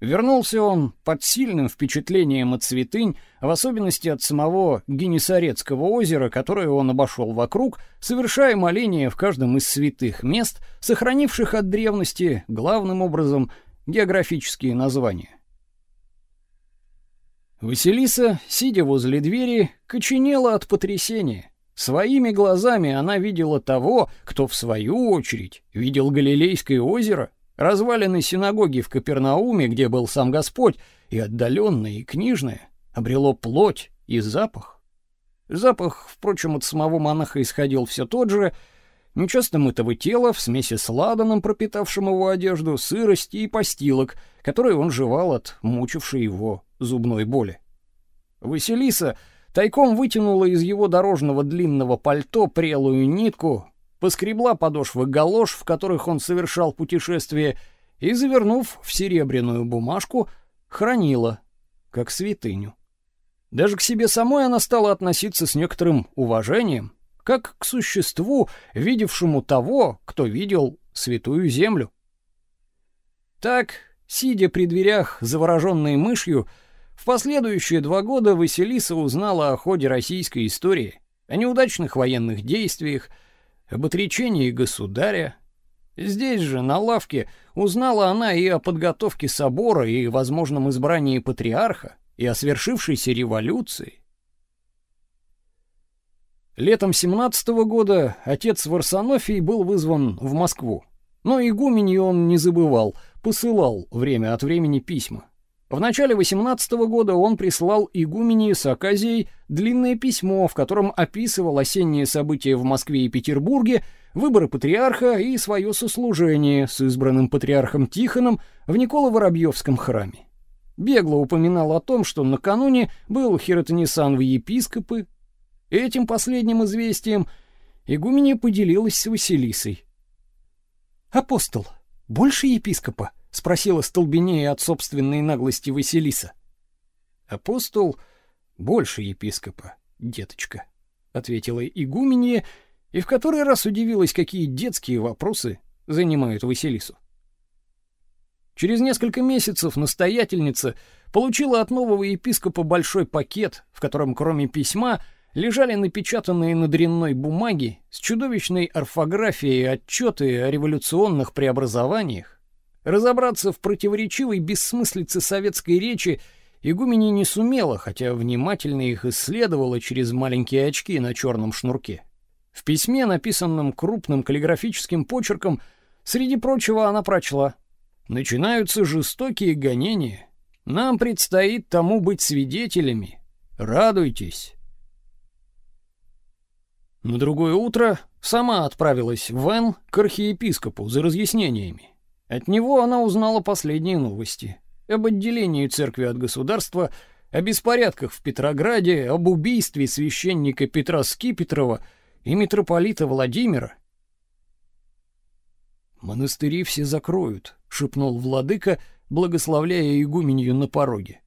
Вернулся он под сильным впечатлением от святынь, в особенности от самого Генесарецкого озера, которое он обошел вокруг, совершая моления в каждом из святых мест, сохранивших от древности главным образом географические названия. Василиса, сидя возле двери, коченела от потрясения. Своими глазами она видела того, кто в свою очередь видел Галилейское озеро, развалины синагоги в Капернауме, где был сам Господь, и отдаленное и книжное обрело плоть и запах. Запах, впрочем, от самого монаха исходил все тот же, нечасто мытого тела в смеси с ладаном, пропитавшим его одежду, сырости и постилок, которые он жевал от мучившей его зубной боли. Василиса тайком вытянула из его дорожного длинного пальто прелую нитку, поскребла подошвы галош, в которых он совершал путешествие, и, завернув в серебряную бумажку, хранила, как святыню. Даже к себе самой она стала относиться с некоторым уважением, как к существу, видевшему того, кто видел святую землю. Так, сидя при дверях, завороженной мышью, в последующие два года Василиса узнала о ходе российской истории, о неудачных военных действиях, об отречении государя. Здесь же, на лавке, узнала она и о подготовке собора, и возможном избрании патриарха, и о свершившейся революции. Летом 17 -го года отец Варсонофий был вызван в Москву. Но игуменью он не забывал, посылал время от времени письма. В начале 18 года он прислал игумене с Аказией длинное письмо, в котором описывал осенние события в Москве и Петербурге, выборы патриарха и свое сослужение с избранным патриархом Тихоном в Николо-Воробьевском храме. Бегло упоминал о том, что накануне был хиротонисан в епископы. Этим последним известием игуменя поделилась с Василисой. «Апостол, больше епископа?» — спросила столбенея от собственной наглости Василиса. «Апостол больше епископа, деточка», — ответила игуменья, и в который раз удивилась, какие детские вопросы занимают Василису. Через несколько месяцев настоятельница получила от нового епископа большой пакет, в котором кроме письма лежали напечатанные на дрянной бумаге с чудовищной орфографией отчеты о революционных преобразованиях, Разобраться в противоречивой бессмыслице советской речи игуменя не сумела, хотя внимательно их исследовала через маленькие очки на черном шнурке. В письме, написанном крупным каллиграфическим почерком, среди прочего она прочла: "Начинаются жестокие гонения. Нам предстоит тому быть свидетелями. Радуйтесь". На другое утро сама отправилась в Вен к архиепископу за разъяснениями. От него она узнала последние новости об отделении церкви от государства, о беспорядках в Петрограде, об убийстве священника Петра Скипетрова и митрополита Владимира. «Монастыри все закроют», — шепнул владыка, благословляя игуменью на пороге.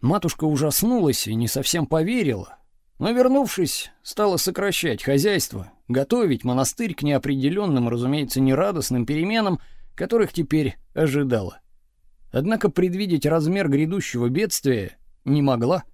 Матушка ужаснулась и не совсем поверила, но, вернувшись, стала сокращать хозяйство, готовить монастырь к неопределенным, разумеется, нерадостным переменам — которых теперь ожидала. Однако предвидеть размер грядущего бедствия не могла.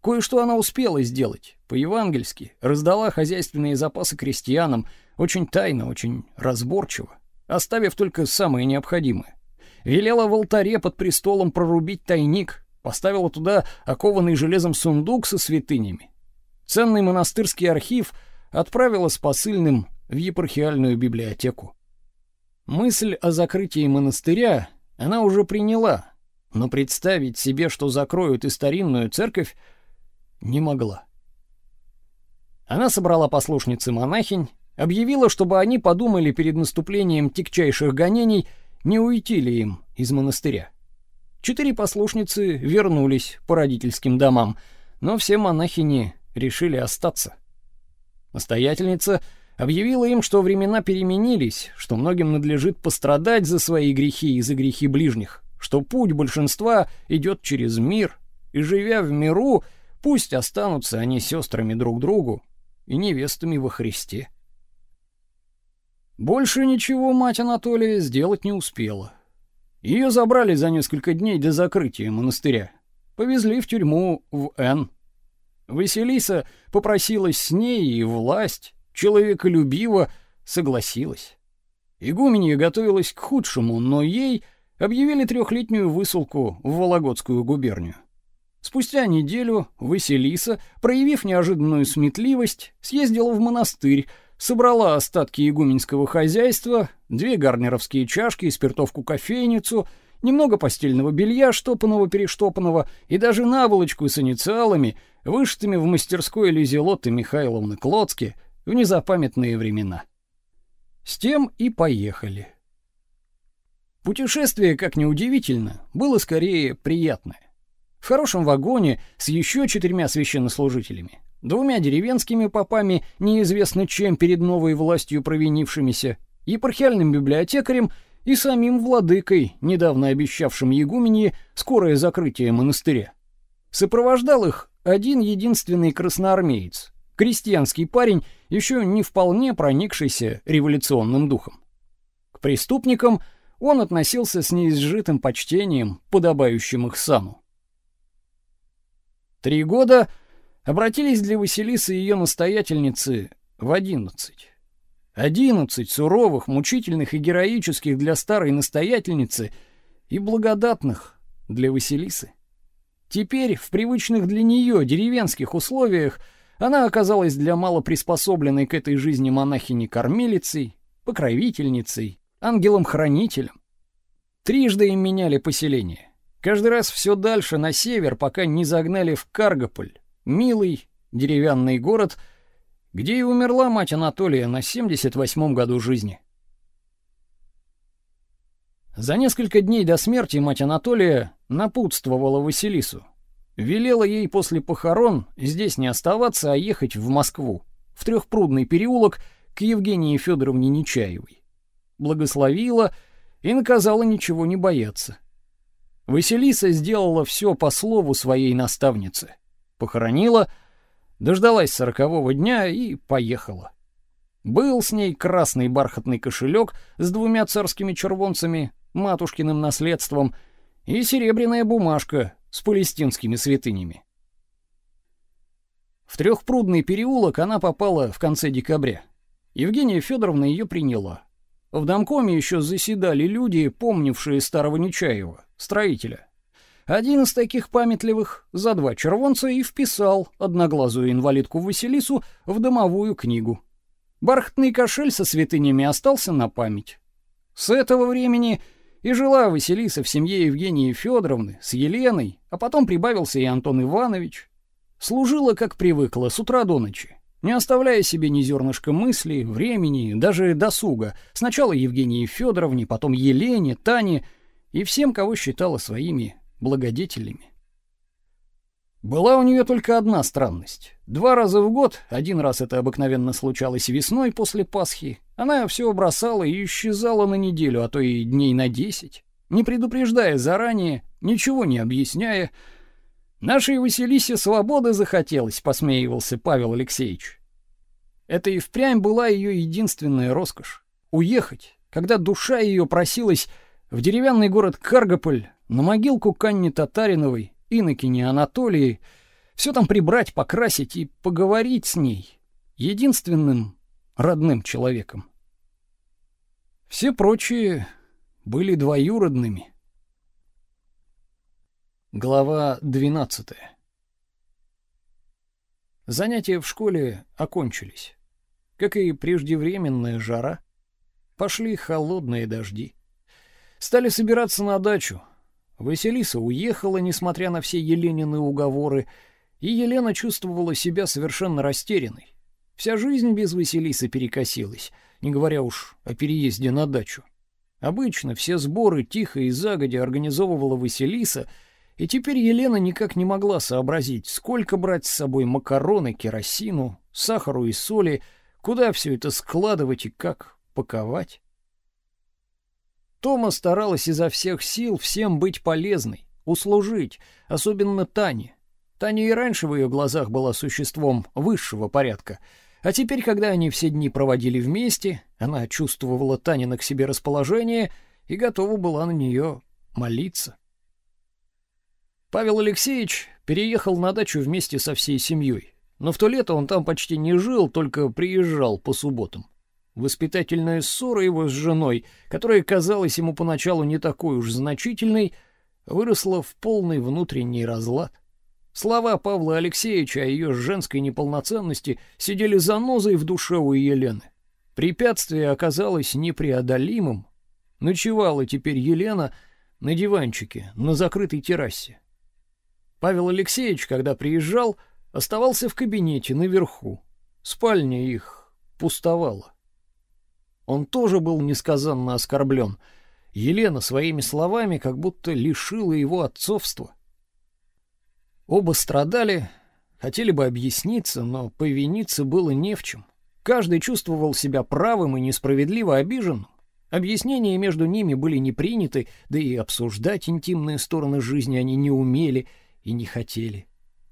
Кое-что она успела сделать, по-евангельски, раздала хозяйственные запасы крестьянам, очень тайно, очень разборчиво, оставив только самое необходимое. Велела в алтаре под престолом прорубить тайник, поставила туда окованный железом сундук со святынями. Ценный монастырский архив отправила с посыльным в епархиальную библиотеку. Мысль о закрытии монастыря она уже приняла, но представить себе, что закроют и старинную церковь, не могла. Она собрала послушницы монахинь, объявила, чтобы они подумали перед наступлением тягчайших гонений, не уйти ли им из монастыря. Четыре послушницы вернулись по родительским домам, но все монахини решили остаться. Настоятельница объявила им, что времена переменились, что многим надлежит пострадать за свои грехи и за грехи ближних, что путь большинства идет через мир, и живя в миру, пусть останутся они сестрами друг другу и невестами во Христе. Больше ничего мать Анатолия сделать не успела. Ее забрали за несколько дней до закрытия монастыря. Повезли в тюрьму в Н. Василиса попросилась с ней, и власть, человеколюбиво, согласилась. Игуменья готовилась к худшему, но ей объявили трехлетнюю высылку в Вологодскую губернию. Спустя неделю Василиса, проявив неожиданную сметливость, съездила в монастырь, собрала остатки игуменского хозяйства, две гарнеровские чашки, спиртовку-кофейницу, немного постельного белья, штопанного-перештопанного, и даже наволочку с инициалами, вышитыми в мастерской Лизелоты Михайловны Клоцки в незапамятные времена. С тем и поехали. Путешествие, как ни удивительно, было скорее приятное. В хорошем вагоне с еще четырьмя священнослужителями двумя деревенскими попами, неизвестно чем перед новой властью провинившимися, епархиальным библиотекарем и самим владыкой, недавно обещавшим егуменье скорое закрытие монастыря. Сопровождал их один единственный красноармеец, крестьянский парень, еще не вполне проникшийся революционным духом. К преступникам он относился с неизжитым почтением, подобающим их сану. Три года — обратились для Василисы и ее настоятельницы в одиннадцать. Одиннадцать суровых, мучительных и героических для старой настоятельницы и благодатных для Василисы. Теперь в привычных для нее деревенских условиях она оказалась для малоприспособленной к этой жизни монахини кормилицей, покровительницей, ангелом-хранителем. Трижды им меняли поселение. Каждый раз все дальше на север, пока не загнали в Каргополь, милый деревянный город, где и умерла мать Анатолия на 78-м году жизни. За несколько дней до смерти мать Анатолия напутствовала Василису. Велела ей после похорон здесь не оставаться, а ехать в Москву, в Трехпрудный переулок к Евгении Федоровне Нечаевой. Благословила и наказала ничего не бояться. Василиса сделала все по слову своей наставницы похоронила, дождалась сорокового дня и поехала. Был с ней красный бархатный кошелек с двумя царскими червонцами, матушкиным наследством, и серебряная бумажка с палестинскими святынями. В трехпрудный переулок она попала в конце декабря. Евгения Федоровна ее приняла. В домкоме еще заседали люди, помнившие старого Нечаева, строителя. Один из таких памятливых за два червонца и вписал одноглазую инвалидку Василису в домовую книгу. Бархатный кошель со святынями остался на память. С этого времени и жила Василиса в семье Евгении Федоровны с Еленой, а потом прибавился и Антон Иванович. Служила, как привыкла, с утра до ночи, не оставляя себе ни зернышка мысли, времени, даже досуга. Сначала Евгении Федоровне, потом Елене, Тане и всем, кого считала своими благодетелями. Была у нее только одна странность. Два раза в год, один раз это обыкновенно случалось весной после Пасхи, она все бросала и исчезала на неделю, а то и дней на десять, не предупреждая заранее, ничего не объясняя. Нашей Василисе свободы захотелось, посмеивался Павел Алексеевич. Это и впрямь была ее единственная роскошь уехать, когда душа ее просилась в деревянный город Каргополь, на могилку к Анне Татариновой, инокине Анатолии, все там прибрать, покрасить и поговорить с ней, единственным родным человеком. Все прочие были двоюродными. Глава 12. Занятия в школе окончились. Как и преждевременная жара, пошли холодные дожди. Стали собираться на дачу, Василиса уехала, несмотря на все Еленины уговоры, и Елена чувствовала себя совершенно растерянной. Вся жизнь без Василисы перекосилась, не говоря уж о переезде на дачу. Обычно все сборы тихо и загодя организовывала Василиса, и теперь Елена никак не могла сообразить, сколько брать с собой макароны, керосину, сахару и соли, куда все это складывать и как паковать. Тома старалась изо всех сил всем быть полезной, услужить, особенно Тане. Таня и раньше в ее глазах была существом высшего порядка, а теперь, когда они все дни проводили вместе, она чувствовала Танина к себе расположение и готова была на нее молиться. Павел Алексеевич переехал на дачу вместе со всей семьей, но в то лето он там почти не жил, только приезжал по субботам. Воспитательная ссора его с женой, которая казалась ему поначалу не такой уж значительной, выросла в полный внутренний разлад. Слова Павла Алексеевича о ее женской неполноценности сидели занозой в душе у Елены. Препятствие оказалось непреодолимым. Ночевала теперь Елена на диванчике на закрытой террасе. Павел Алексеевич, когда приезжал, оставался в кабинете наверху. Спальня их пустовала. Он тоже был несказанно оскорблен. Елена своими словами как будто лишила его отцовства. Оба страдали, хотели бы объясниться, но повиниться было не в чем. Каждый чувствовал себя правым и несправедливо обиженным. Объяснения между ними были не приняты, да и обсуждать интимные стороны жизни они не умели и не хотели.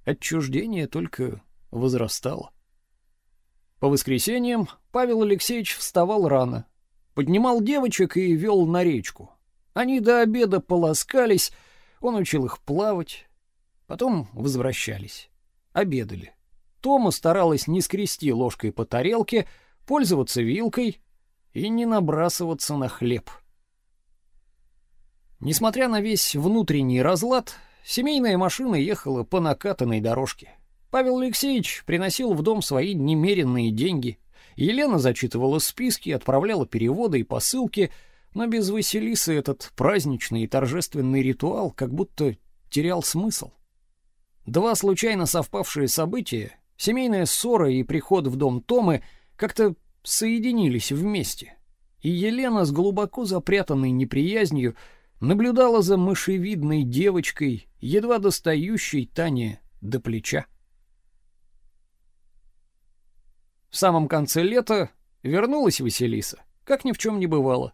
Отчуждение только возрастало. По воскресеньям Павел Алексеевич вставал рано, поднимал девочек и вел на речку. Они до обеда полоскались, он учил их плавать, потом возвращались, обедали. Тома старалась не скрести ложкой по тарелке, пользоваться вилкой и не набрасываться на хлеб. Несмотря на весь внутренний разлад, семейная машина ехала по накатанной дорожке. Павел Алексеевич приносил в дом свои немеренные деньги. Елена зачитывала списки, отправляла переводы и посылки, но без Василисы этот праздничный и торжественный ритуал как будто терял смысл. Два случайно совпавшие события, семейная ссора и приход в дом Томы, как-то соединились вместе. И Елена с глубоко запрятанной неприязнью наблюдала за мышевидной девочкой, едва достающей Тане до плеча. В самом конце лета вернулась Василиса, как ни в чем не бывало.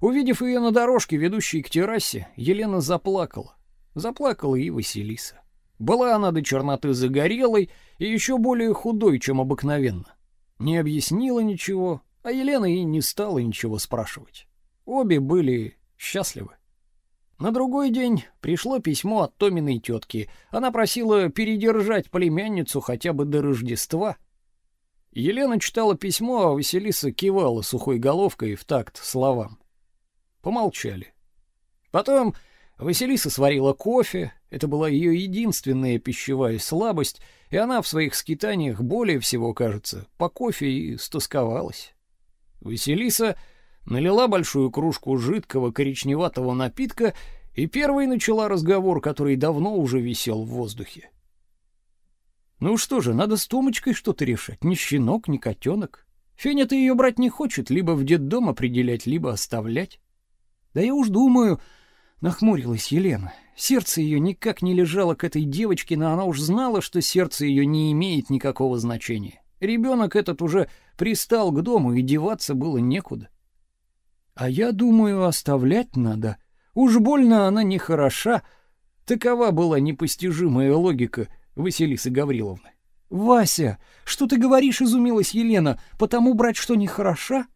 Увидев ее на дорожке, ведущей к террасе, Елена заплакала. Заплакала и Василиса. Была она до черноты загорелой и еще более худой, чем обыкновенно. Не объяснила ничего, а Елена и не стала ничего спрашивать. Обе были счастливы. На другой день пришло письмо от Томиной тетки. Она просила передержать племянницу хотя бы до Рождества — Елена читала письмо, а Василиса кивала сухой головкой в такт словам. Помолчали. Потом Василиса сварила кофе, это была ее единственная пищевая слабость, и она в своих скитаниях более всего, кажется, по кофе и стосковалась. Василиса налила большую кружку жидкого коричневатого напитка и первой начала разговор, который давно уже висел в воздухе. Ну что же, надо с Томочкой что-то решать. Ни щенок, ни котенок. Феня-то ее брать не хочет, либо в детдом определять, либо оставлять. Да я уж думаю, нахмурилась Елена. Сердце ее никак не лежало к этой девочке, но она уж знала, что сердце ее не имеет никакого значения. Ребенок этот уже пристал к дому, и деваться было некуда. А я думаю, оставлять надо. Уж больно она не хороша. Такова была непостижимая логика Василисы Гавриловны. Вася, что ты говоришь, изумилась Елена, потому брать что не хороша?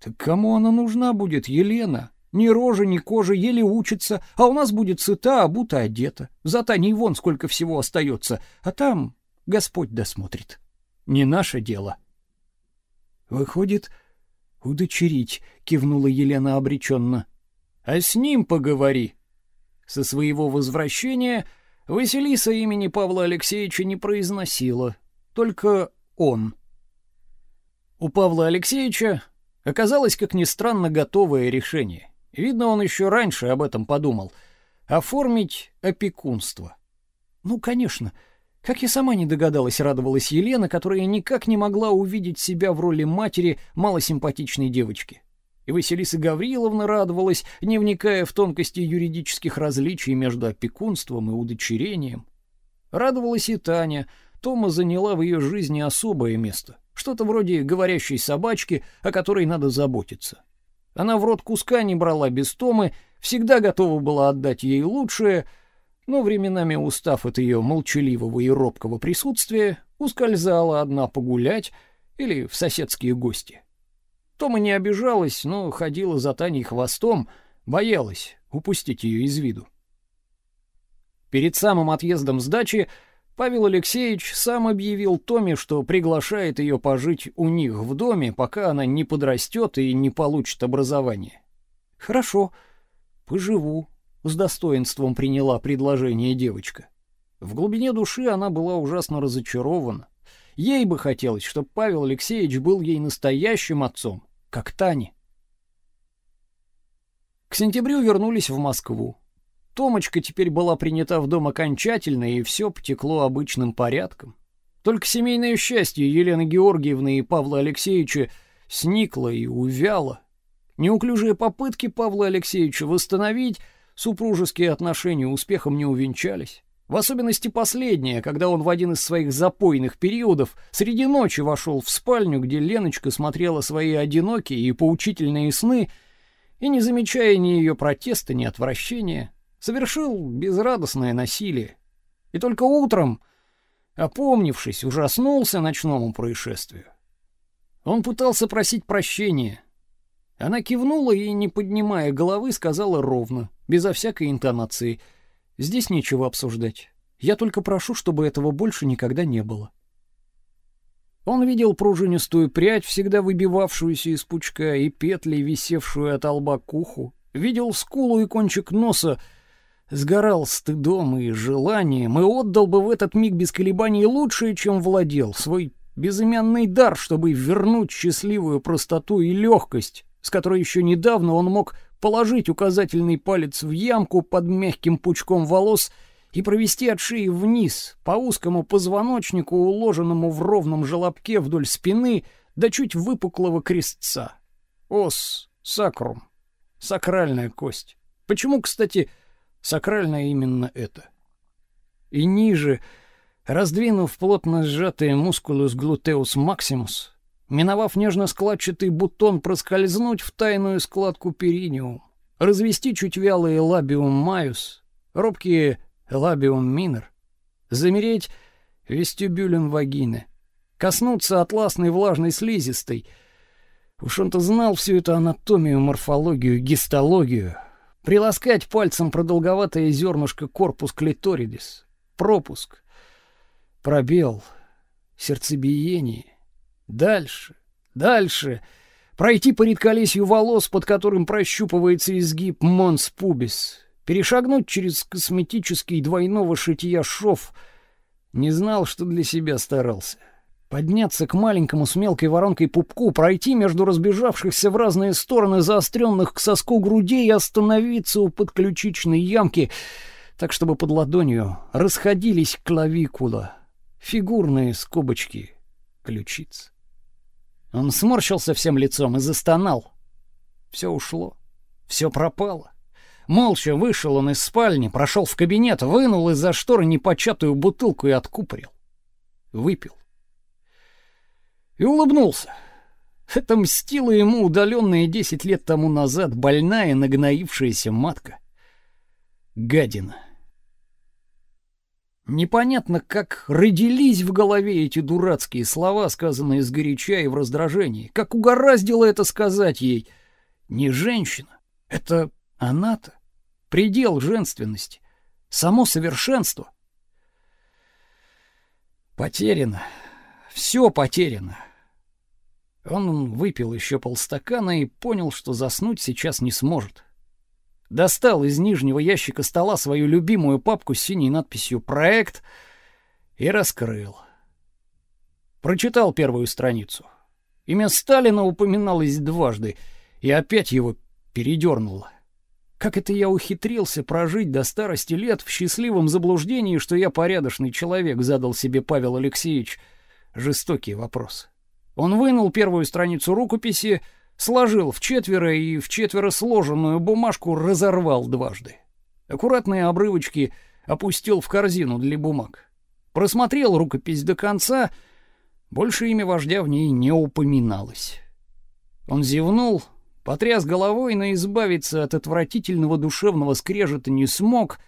Так кому она нужна будет, Елена? Ни рожи, ни кожи, еле учится, а у нас будет сыта, обута, одета. Зато не вон сколько всего остается, а там Господь досмотрит. Не наше дело. Выходит, удочерить, кивнула Елена обреченно. А с ним поговори. Со своего возвращения Василиса имени Павла Алексеевича не произносила, только он. У Павла Алексеевича оказалось, как ни странно, готовое решение. Видно, он еще раньше об этом подумал. Оформить опекунство. Ну, конечно, Как я сама не догадалась, радовалась Елена, которая никак не могла увидеть себя в роли матери малосимпатичной девочки. И Василиса Гавриловна радовалась, не вникая в тонкости юридических различий между опекунством и удочерением. Радовалась и Таня. Тома заняла в ее жизни особое место. Что-то вроде говорящей собачки, о которой надо заботиться. Она в рот куска не брала без Томы, всегда готова была отдать ей лучшее — но временами устав от ее молчаливого и робкого присутствия, ускользала одна погулять или в соседские гости. Тома не обижалась, но ходила за Таней хвостом, боялась упустить ее из виду. Перед самым отъездом с дачи Павел Алексеевич сам объявил Томе, что приглашает ее пожить у них в доме, пока она не подрастет и не получит образование. Хорошо, поживу, с достоинством приняла предложение девочка. В глубине души она была ужасно разочарована. Ей бы хотелось, чтобы Павел Алексеевич был ей настоящим отцом, как Тане. К сентябрю вернулись в Москву. Томочка теперь была принята в дом окончательно, и все потекло обычным порядком. Только семейное счастье Елены Георгиевны и Павла Алексеевича сникло и увяло. Неуклюжие попытки Павла Алексеевича восстановить Супружеские отношения успехом не увенчались. В особенности последнее, когда он в один из своих запойных периодов среди ночи вошел в спальню, где Леночка смотрела свои одинокие и поучительные сны, и, не замечая ни ее протеста, ни отвращения, совершил безрадостное насилие. И только утром, опомнившись, ужаснулся ночному происшествию. Он пытался просить прощения. Она кивнула и, не поднимая головы, сказала ровно — безо всякой интонации. Здесь нечего обсуждать. Я только прошу, чтобы этого больше никогда не было. Он видел пружинистую прядь, всегда выбивавшуюся из пучка, и петли, висевшую от лба к уху. Видел скулу и кончик носа, сгорал стыдом и желанием, и отдал бы в этот миг без колебаний лучшее, чем владел, свой безымянный дар, чтобы вернуть счастливую простоту и легкость, с которой еще недавно он мог положить указательный палец в ямку под мягким пучком волос и провести от шеи вниз по узкому позвоночнику, уложенному в ровном желобке вдоль спины до чуть выпуклого крестца. Ос, сакрум, сакральная кость. Почему, кстати, сакральная именно это? И ниже, раздвинув плотно сжатые мускулус глутеус максимус, миновав нежно-складчатый бутон, проскользнуть в тайную складку периниум, развести чуть вялые лабиум майус, робкие лабиум минор, замереть вестибюлем вагины, коснуться атласной влажной слизистой. Уж он-то знал всю эту анатомию, морфологию, гистологию. Приласкать пальцем продолговатое зернышко корпус клиторидис, пропуск, пробел, сердцебиение. Дальше, дальше. Пройти по редколесью волос, под которым прощупывается изгиб Монс Пубис. Перешагнуть через косметический двойного шитья шов. Не знал, что для себя старался. Подняться к маленькому с мелкой воронкой пупку, пройти между разбежавшихся в разные стороны заостренных к соску грудей и остановиться у подключичной ямки, так чтобы под ладонью расходились клавикула, фигурные скобочки ключиц. Он сморщился всем лицом и застонал. Все ушло, все пропало. Молча вышел он из спальни, прошел в кабинет, вынул из-за шторы непочатую бутылку и откупорил. Выпил. И улыбнулся. Это мстила ему удаленные десять лет тому назад больная нагноившаяся матка. Гадина. Непонятно, как родились в голове эти дурацкие слова, сказанные сгоряча и в раздражении. Как угораздило это сказать ей. Не женщина, это она-то. Предел женственности. Само совершенство. Потеряно. Все потеряно. Он выпил еще полстакана и понял, что заснуть сейчас не сможет достал из нижнего ящика стола свою любимую папку с синей надписью «Проект» и раскрыл. Прочитал первую страницу. Имя Сталина упоминалось дважды, и опять его передернуло. Как это я ухитрился прожить до старости лет в счастливом заблуждении, что я порядочный человек, задал себе Павел Алексеевич жестокий вопрос. Он вынул первую страницу рукописи, сложил в четверо и в четверо сложенную бумажку разорвал дважды. Аккуратные обрывочки опустил в корзину для бумаг. Просмотрел рукопись до конца, больше имя вождя в ней не упоминалось. Он зевнул, потряс головой, но избавиться от отвратительного душевного скрежета не смог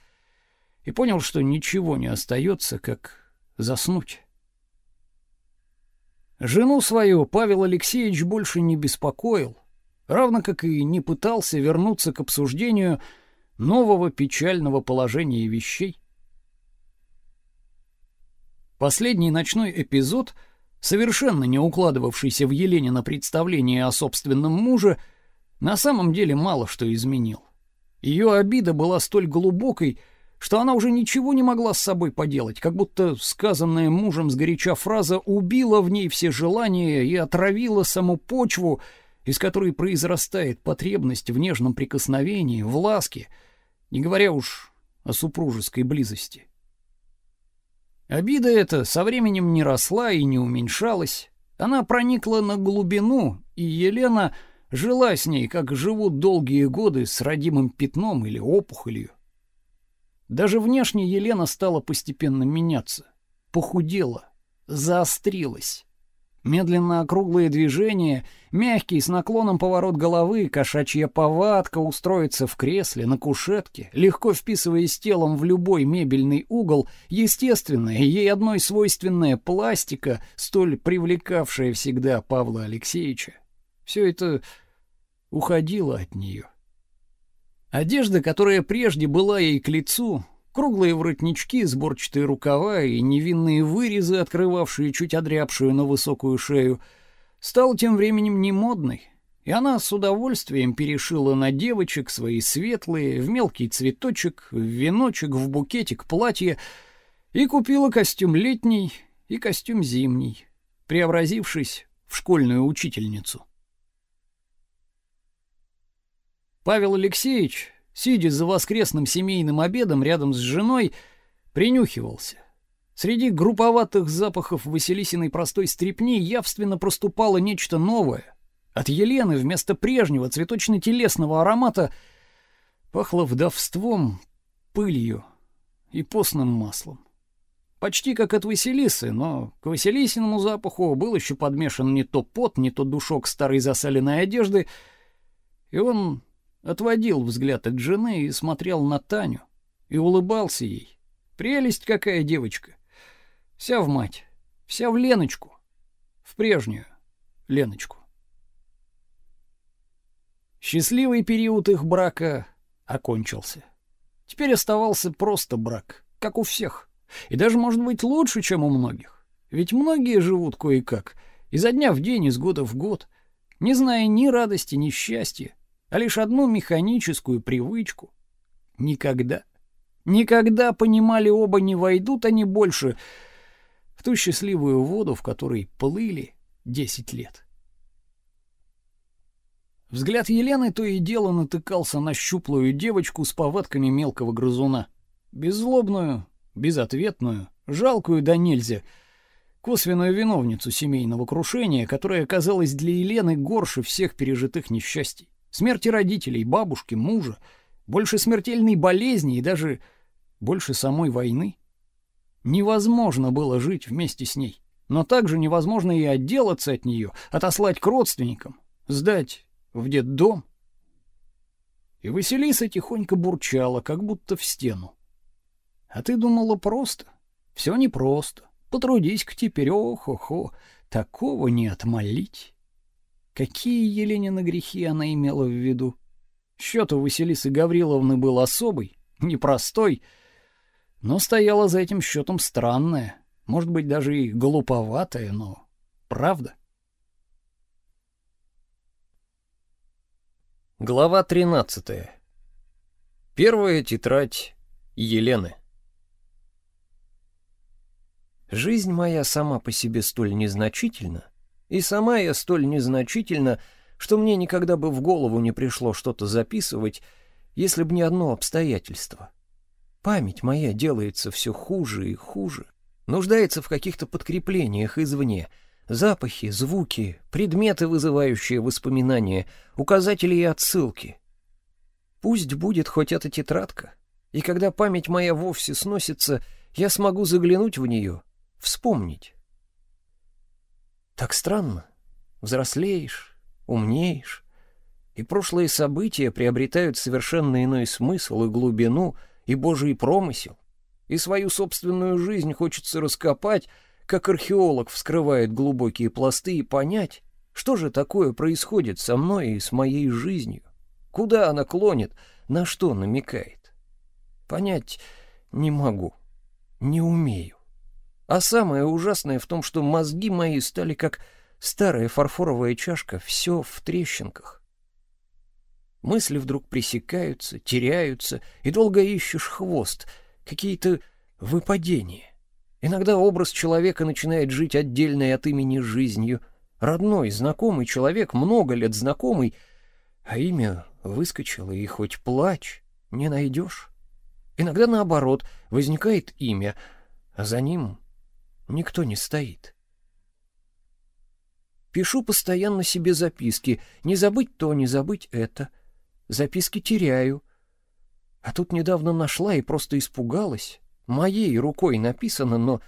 и понял, что ничего не остается, как заснуть. Жену свою Павел Алексеевич больше не беспокоил, равно как и не пытался вернуться к обсуждению нового печального положения вещей. Последний ночной эпизод, совершенно не укладывавшийся в Еленина представление о собственном муже, на самом деле мало что изменил. Ее обида была столь глубокой, что она уже ничего не могла с собой поделать, как будто сказанная мужем сгоряча фраза убила в ней все желания и отравила саму почву, из которой произрастает потребность в нежном прикосновении, в ласке, не говоря уж о супружеской близости. Обида эта со временем не росла и не уменьшалась. Она проникла на глубину, и Елена жила с ней, как живут долгие годы с родимым пятном или опухолью. Даже внешне Елена стала постепенно меняться. Похудела, заострилась. Медленно округлые движения, мягкий с наклоном поворот головы, кошачья повадка устроиться в кресле, на кушетке, легко вписываясь телом в любой мебельный угол, естественная, ей одной свойственная пластика, столь привлекавшая всегда Павла Алексеевича. Все это уходило от нее. Одежда, которая прежде была ей к лицу, круглые воротнички, сборчатые рукава и невинные вырезы, открывавшие чуть одрябшую, но высокую шею, стала тем временем немодной, и она с удовольствием перешила на девочек свои светлые, в мелкий цветочек, в веночек, в букетик платья и купила костюм летний и костюм зимний, преобразившись в школьную учительницу. Павел Алексеевич, сидя за воскресным семейным обедом рядом с женой, принюхивался. Среди групповатых запахов Василисиной простой стрепни явственно проступало нечто новое. От Елены вместо прежнего цветочно-телесного аромата пахло вдовством, пылью и постным маслом. Почти как от Василисы, но к Василисиному запаху был еще подмешан не то пот, не то душок старой засаленной одежды, и он отводил взгляд от жены и смотрел на Таню и улыбался ей. Прелесть какая девочка. Вся в мать, вся в Леночку, в прежнюю Леночку. Счастливый период их брака окончился. Теперь оставался просто брак, как у всех, и даже, может быть, лучше, чем у многих. Ведь многие живут кое-как, изо дня в день, из года в год, не зная ни радости, ни счастья, а лишь одну механическую привычку. Никогда, никогда понимали оба не войдут они больше в ту счастливую воду, в которой плыли десять лет. Взгляд Елены то и дело натыкался на щуплую девочку с повадками мелкого грызуна. Беззлобную, безответную, жалкую да нельзя, косвенную виновницу семейного крушения, которая оказалась для Елены горше всех пережитых несчастий. Смерти родителей, бабушки, мужа, больше смертельной болезни и даже больше самой войны. Невозможно было жить вместе с ней, но также невозможно и отделаться от нее, отослать к родственникам, сдать в детдом. И Василиса тихонько бурчала, как будто в стену. А ты думала просто? Все непросто. Потрудись-ка теперь, ох-охо, такого не отмолить. Какие Еленины грехи она имела в виду? Счет у Василисы Гавриловны был особый, непростой, но стояла за этим счетом странная, может быть, даже и глуповатая, но правда. Глава 13. Первая тетрадь Елены. Жизнь моя сама по себе столь незначительна, и сама я столь незначительна, что мне никогда бы в голову не пришло что-то записывать, если бы не одно обстоятельство. Память моя делается все хуже и хуже, нуждается в каких-то подкреплениях извне, запахи, звуки, предметы, вызывающие воспоминания, указатели и отсылки. Пусть будет хоть эта тетрадка, и когда память моя вовсе сносится, я смогу заглянуть в нее, вспомнить. Так странно. Взрослеешь, умнеешь, и прошлые события приобретают совершенно иной смысл и глубину, и божий промысел, и свою собственную жизнь хочется раскопать, как археолог вскрывает глубокие пласты и понять, что же такое происходит со мной и с моей жизнью, куда она клонит, на что намекает. Понять не могу, не умею. А самое ужасное в том, что мозги мои стали как старая фарфоровая чашка, все в трещинках. Мысли вдруг пресекаются, теряются, и долго ищешь хвост, какие-то выпадения. Иногда образ человека начинает жить отдельной от имени жизнью. Родной, знакомый человек, много лет знакомый, а имя выскочило, и хоть плачь, не найдешь. Иногда наоборот, возникает имя, а за ним никто не стоит. Пишу постоянно себе записки, не забыть то, не забыть это — Записки теряю. А тут недавно нашла и просто испугалась. Моей рукой написано, но...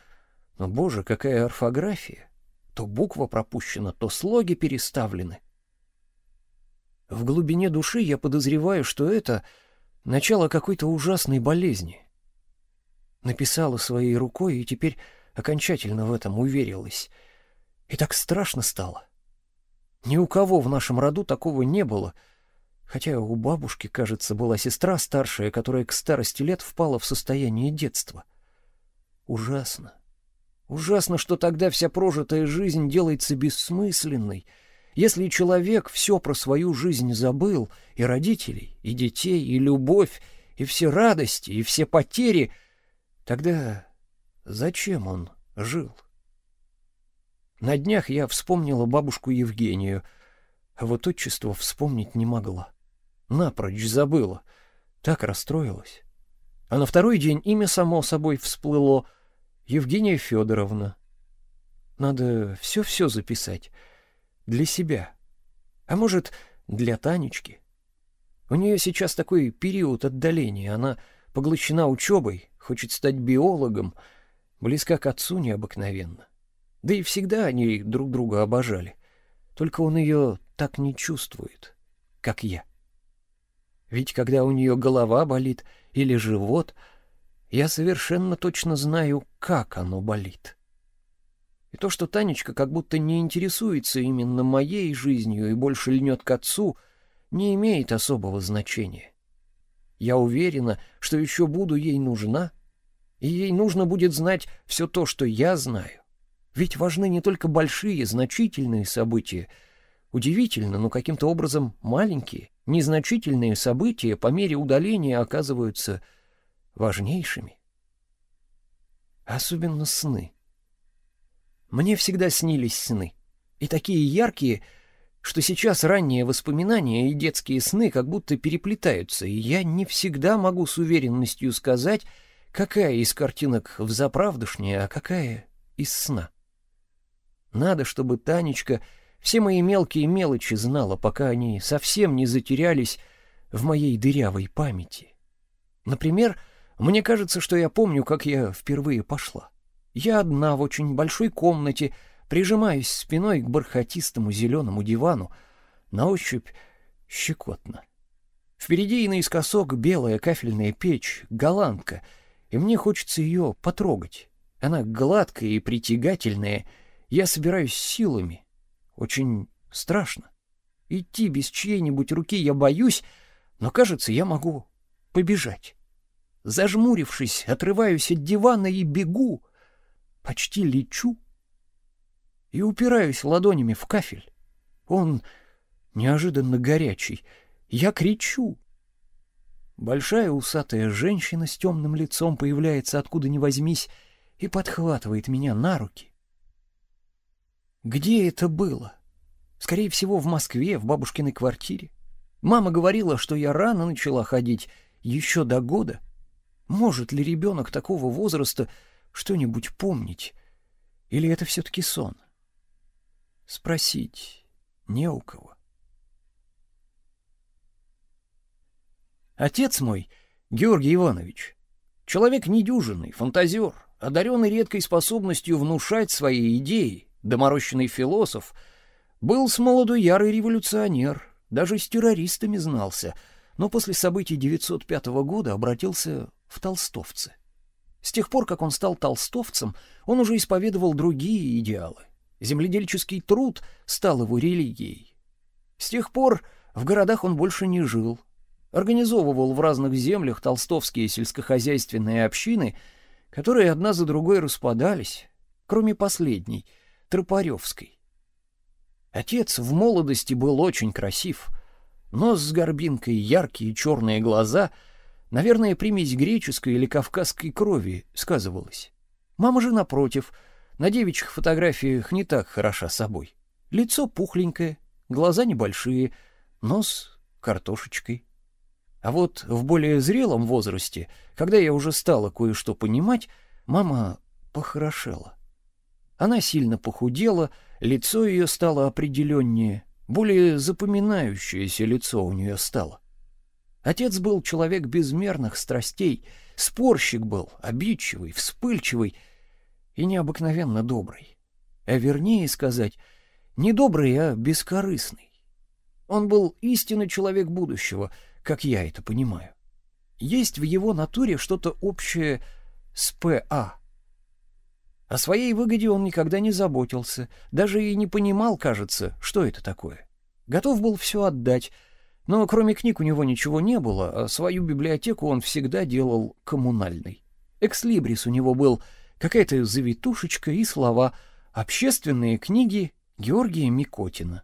Но, боже, какая орфография! То буква пропущена, то слоги переставлены. В глубине души я подозреваю, что это начало какой-то ужасной болезни. Написала своей рукой и теперь окончательно в этом уверилась. И так страшно стало. Ни у кого в нашем роду такого не было — Хотя у бабушки, кажется, была сестра старшая, которая к старости лет впала в состояние детства. Ужасно. Ужасно, что тогда вся прожитая жизнь делается бессмысленной. Если человек все про свою жизнь забыл, и родителей, и детей, и любовь, и все радости, и все потери, тогда зачем он жил? На днях я вспомнила бабушку Евгению, а вот отчество вспомнить не могла. Напрочь забыла. Так расстроилась. А на второй день имя само собой всплыло. Евгения Федоровна. Надо все-все записать. Для себя. А может, для Танечки. У нее сейчас такой период отдаления. Она поглощена учебой, хочет стать биологом, близка к отцу необыкновенно. Да и всегда они друг друга обожали. Только он ее так не чувствует, как я. Ведь когда у нее голова болит или живот, я совершенно точно знаю, как оно болит. И то, что Танечка как будто не интересуется именно моей жизнью и больше льнет к отцу, не имеет особого значения. Я уверена, что еще буду ей нужна, и ей нужно будет знать все то, что я знаю. Ведь важны не только большие, значительные события, удивительно, но каким-то образом маленькие, Незначительные события по мере удаления оказываются важнейшими. Особенно сны. Мне всегда снились сны, и такие яркие, что сейчас ранние воспоминания и детские сны как будто переплетаются, и я не всегда могу с уверенностью сказать, какая из картинок взаправдышняя, а какая из сна. Надо, чтобы Танечка все мои мелкие мелочи знала, пока они совсем не затерялись в моей дырявой памяти. Например, мне кажется, что я помню, как я впервые пошла. Я одна в очень большой комнате, прижимаюсь спиной к бархатистому зеленому дивану, на ощупь щекотно. Впереди и наискосок белая кафельная печь, голландка, и мне хочется ее потрогать. Она гладкая и притягательная. Я собираюсь силами, очень страшно. Идти без чьей-нибудь руки я боюсь, но, кажется, я могу побежать. Зажмурившись, отрываюсь от дивана и бегу, почти лечу и упираюсь ладонями в кафель. Он неожиданно горячий. Я кричу. Большая усатая женщина с темным лицом появляется откуда ни возьмись и подхватывает меня на руки. Где это было? Скорее всего, в Москве, в бабушкиной квартире. Мама говорила, что я рано начала ходить, еще до года. Может ли ребенок такого возраста что-нибудь помнить? Или это все-таки сон? Спросить не у кого. Отец мой, Георгий Иванович, человек недюжинный, фантазер, одаренный редкой способностью внушать свои идеи, доморощенный философ, был с молоду ярый революционер, даже с террористами знался, но после событий 905 года обратился в толстовцы. С тех пор, как он стал толстовцем, он уже исповедовал другие идеалы. Земледельческий труд стал его религией. С тех пор в городах он больше не жил. Организовывал в разных землях толстовские сельскохозяйственные общины, которые одна за другой распадались, кроме последней, Тропаревской. Отец в молодости был очень красив. Нос с горбинкой, яркие черные глаза, наверное, примесь греческой или кавказской крови сказывалась. Мама же, напротив, на девичьих фотографиях не так хороша собой. Лицо пухленькое, глаза небольшие, нос картошечкой. А вот в более зрелом возрасте, когда я уже стала кое-что понимать, мама похорошела. Она сильно похудела, лицо ее стало определеннее, более запоминающееся лицо у нее стало. Отец был человек безмерных страстей, спорщик был, обидчивый, вспыльчивый и необыкновенно добрый. А вернее сказать, не добрый, а бескорыстный. Он был истинный человек будущего, как я это понимаю. Есть в его натуре что-то общее с П.А., о своей выгоде он никогда не заботился, даже и не понимал, кажется, что это такое. Готов был все отдать, но кроме книг у него ничего не было, а свою библиотеку он всегда делал коммунальной. Экслибрис у него был, какая-то завитушечка и слова «Общественные книги Георгия Микотина».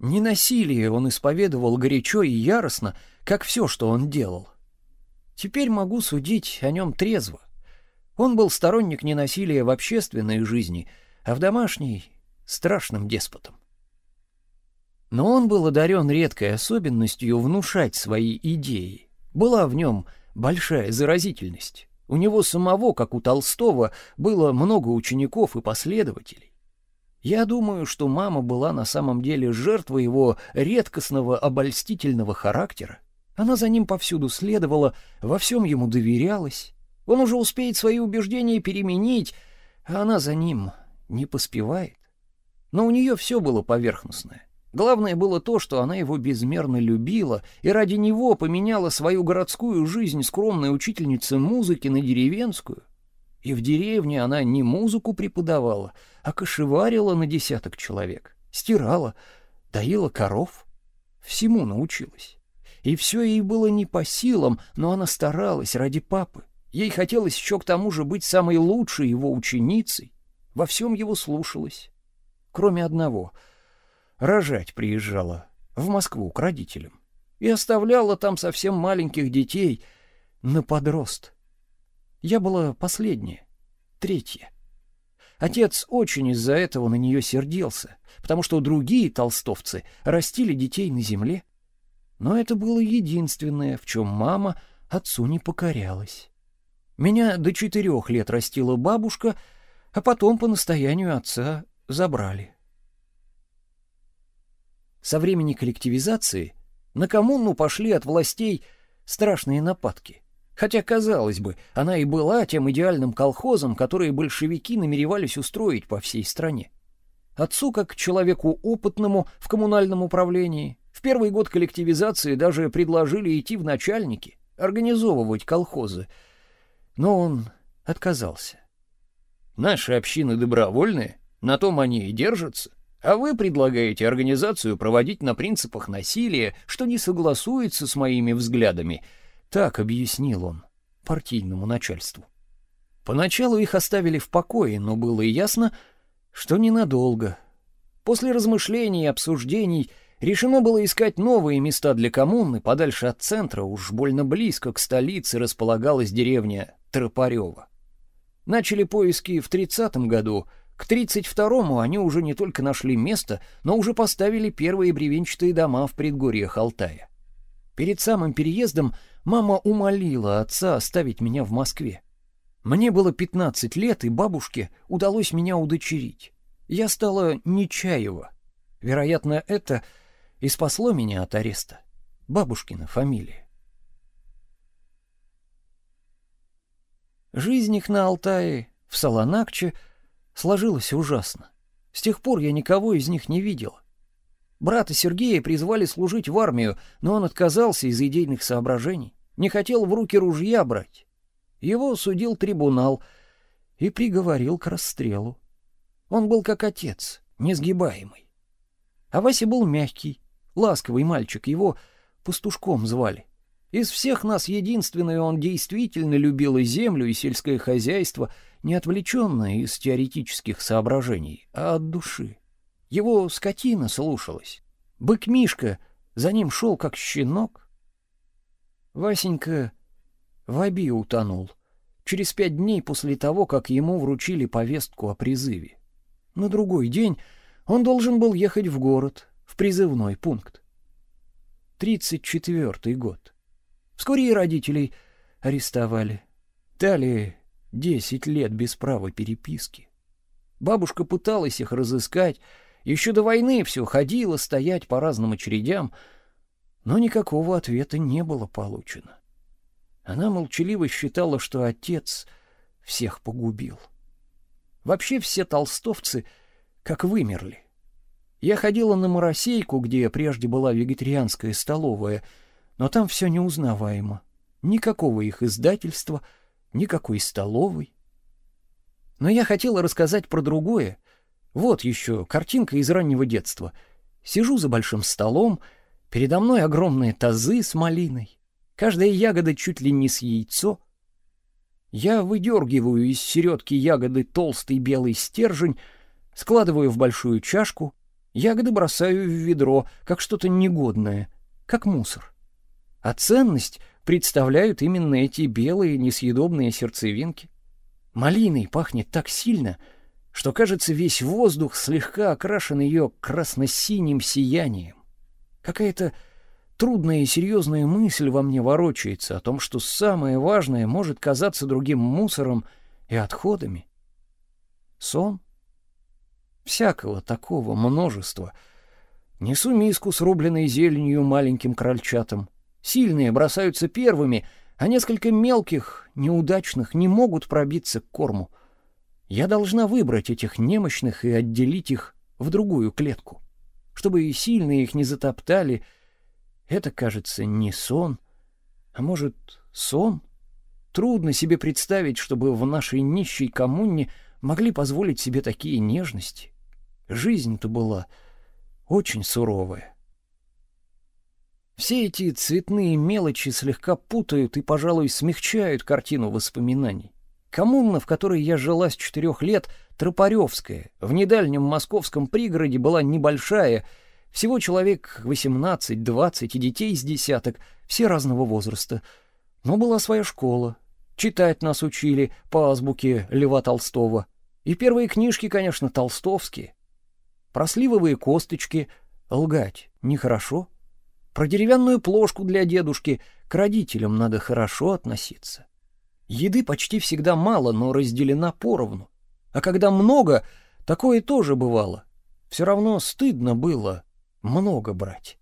Ненасилие он исповедовал горячо и яростно, как все, что он делал. Теперь могу судить о нем трезво. Он был сторонник ненасилия в общественной жизни, а в домашней — страшным деспотом. Но он был одарен редкой особенностью внушать свои идеи. Была в нем большая заразительность. У него самого, как у Толстого, было много учеников и последователей. Я думаю, что мама была на самом деле жертвой его редкостного обольстительного характера. Она за ним повсюду следовала, во всем ему доверялась, он уже успеет свои убеждения переменить, а она за ним не поспевает. Но у нее все было поверхностное. Главное было то, что она его безмерно любила и ради него поменяла свою городскую жизнь скромной учительницы музыки на деревенскую. И в деревне она не музыку преподавала, а кошеварила на десяток человек, стирала, доила коров. Всему научилась. И все ей было не по силам, но она старалась ради папы. Ей хотелось еще к тому же быть самой лучшей его ученицей, во всем его слушалась. Кроме одного — рожать приезжала в Москву к родителям и оставляла там совсем маленьких детей на подрост. Я была последняя, третья. Отец очень из-за этого на нее сердился, потому что другие толстовцы растили детей на земле. Но это было единственное, в чем мама отцу не покорялась. Меня до четырех лет растила бабушка, а потом по настоянию отца забрали. Со времени коллективизации на коммуну пошли от властей страшные нападки. Хотя, казалось бы, она и была тем идеальным колхозом, который большевики намеревались устроить по всей стране. Отцу, как человеку опытному в коммунальном управлении, в первый год коллективизации даже предложили идти в начальники, организовывать колхозы — но он отказался. Наши общины добровольные, на том они и держатся. А вы предлагаете организацию проводить на принципах насилия, что не согласуется с моими взглядами. Так объяснил он партийному начальству. Поначалу их оставили в покое, но было ясно, что ненадолго. После размышлений и обсуждений решено было искать новые места для коммуны подальше от центра, уж больно близко к столице располагалась деревня Тропарева. Начали поиски в 30 году, К 32-му они уже не только нашли место, но уже поставили первые бревенчатые дома в предгорьях Алтая. Перед самым переездом мама умолила отца оставить меня в Москве. Мне было 15 лет, и бабушке удалось меня удочерить. Я стала Нечаева. Вероятно, это и спасло меня от ареста. Бабушкина фамилия. Жизнь их на Алтае, в Саланакче, сложилась ужасно. С тех пор я никого из них не видел. Брата Сергея призвали служить в армию, но он отказался из идейных соображений, не хотел в руки ружья брать. Его судил трибунал и приговорил к расстрелу. Он был как отец, несгибаемый. А Вася был мягкий, ласковый мальчик, его пастушком звали. Из всех нас единственный он действительно любил и землю, и сельское хозяйство, не отвлеченное из теоретических соображений, а от души. Его скотина слушалась. Бык Мишка за ним шел, как щенок. Васенька в оби утонул через пять дней после того, как ему вручили повестку о призыве. На другой день он должен был ехать в город, в призывной пункт. Тридцать четвертый год. Вскоре и родителей арестовали. Дали десять лет без права переписки. Бабушка пыталась их разыскать, еще до войны все ходила стоять по разным очередям, но никакого ответа не было получено. Она молчаливо считала, что отец всех погубил. Вообще все толстовцы как вымерли. Я ходила на Моросейку, где прежде была вегетарианская столовая — но там все неузнаваемо. Никакого их издательства, никакой столовой. Но я хотела рассказать про другое. Вот еще картинка из раннего детства. Сижу за большим столом, передо мной огромные тазы с малиной. Каждая ягода чуть ли не с яйцо. Я выдергиваю из середки ягоды толстый белый стержень, складываю в большую чашку, ягоды бросаю в ведро, как что-то негодное, как мусор а ценность представляют именно эти белые несъедобные сердцевинки. Малиной пахнет так сильно, что, кажется, весь воздух слегка окрашен ее красно-синим сиянием. Какая-то трудная и серьезная мысль во мне ворочается о том, что самое важное может казаться другим мусором и отходами. Сон? Всякого такого множества. Несу миску с рубленой зеленью маленьким крольчатам — Сильные бросаются первыми, а несколько мелких, неудачных не могут пробиться к корму. Я должна выбрать этих немощных и отделить их в другую клетку, чтобы и сильные их не затоптали. Это, кажется, не сон, а может, сон? Трудно себе представить, чтобы в нашей нищей коммуне могли позволить себе такие нежности. Жизнь-то была очень суровая. Все эти цветные мелочи слегка путают и, пожалуй, смягчают картину воспоминаний. Коммуна, в которой я жила с четырех лет, Тропаревская, в недальнем московском пригороде была небольшая, всего человек 18-20 и детей с десяток, все разного возраста. Но была своя школа. Читать нас учили по азбуке Льва Толстого. И первые книжки, конечно, толстовские. Про сливовые косточки лгать нехорошо. Про деревянную плошку для дедушки к родителям надо хорошо относиться. Еды почти всегда мало, но разделена поровну. А когда много, такое тоже бывало. Все равно стыдно было много брать.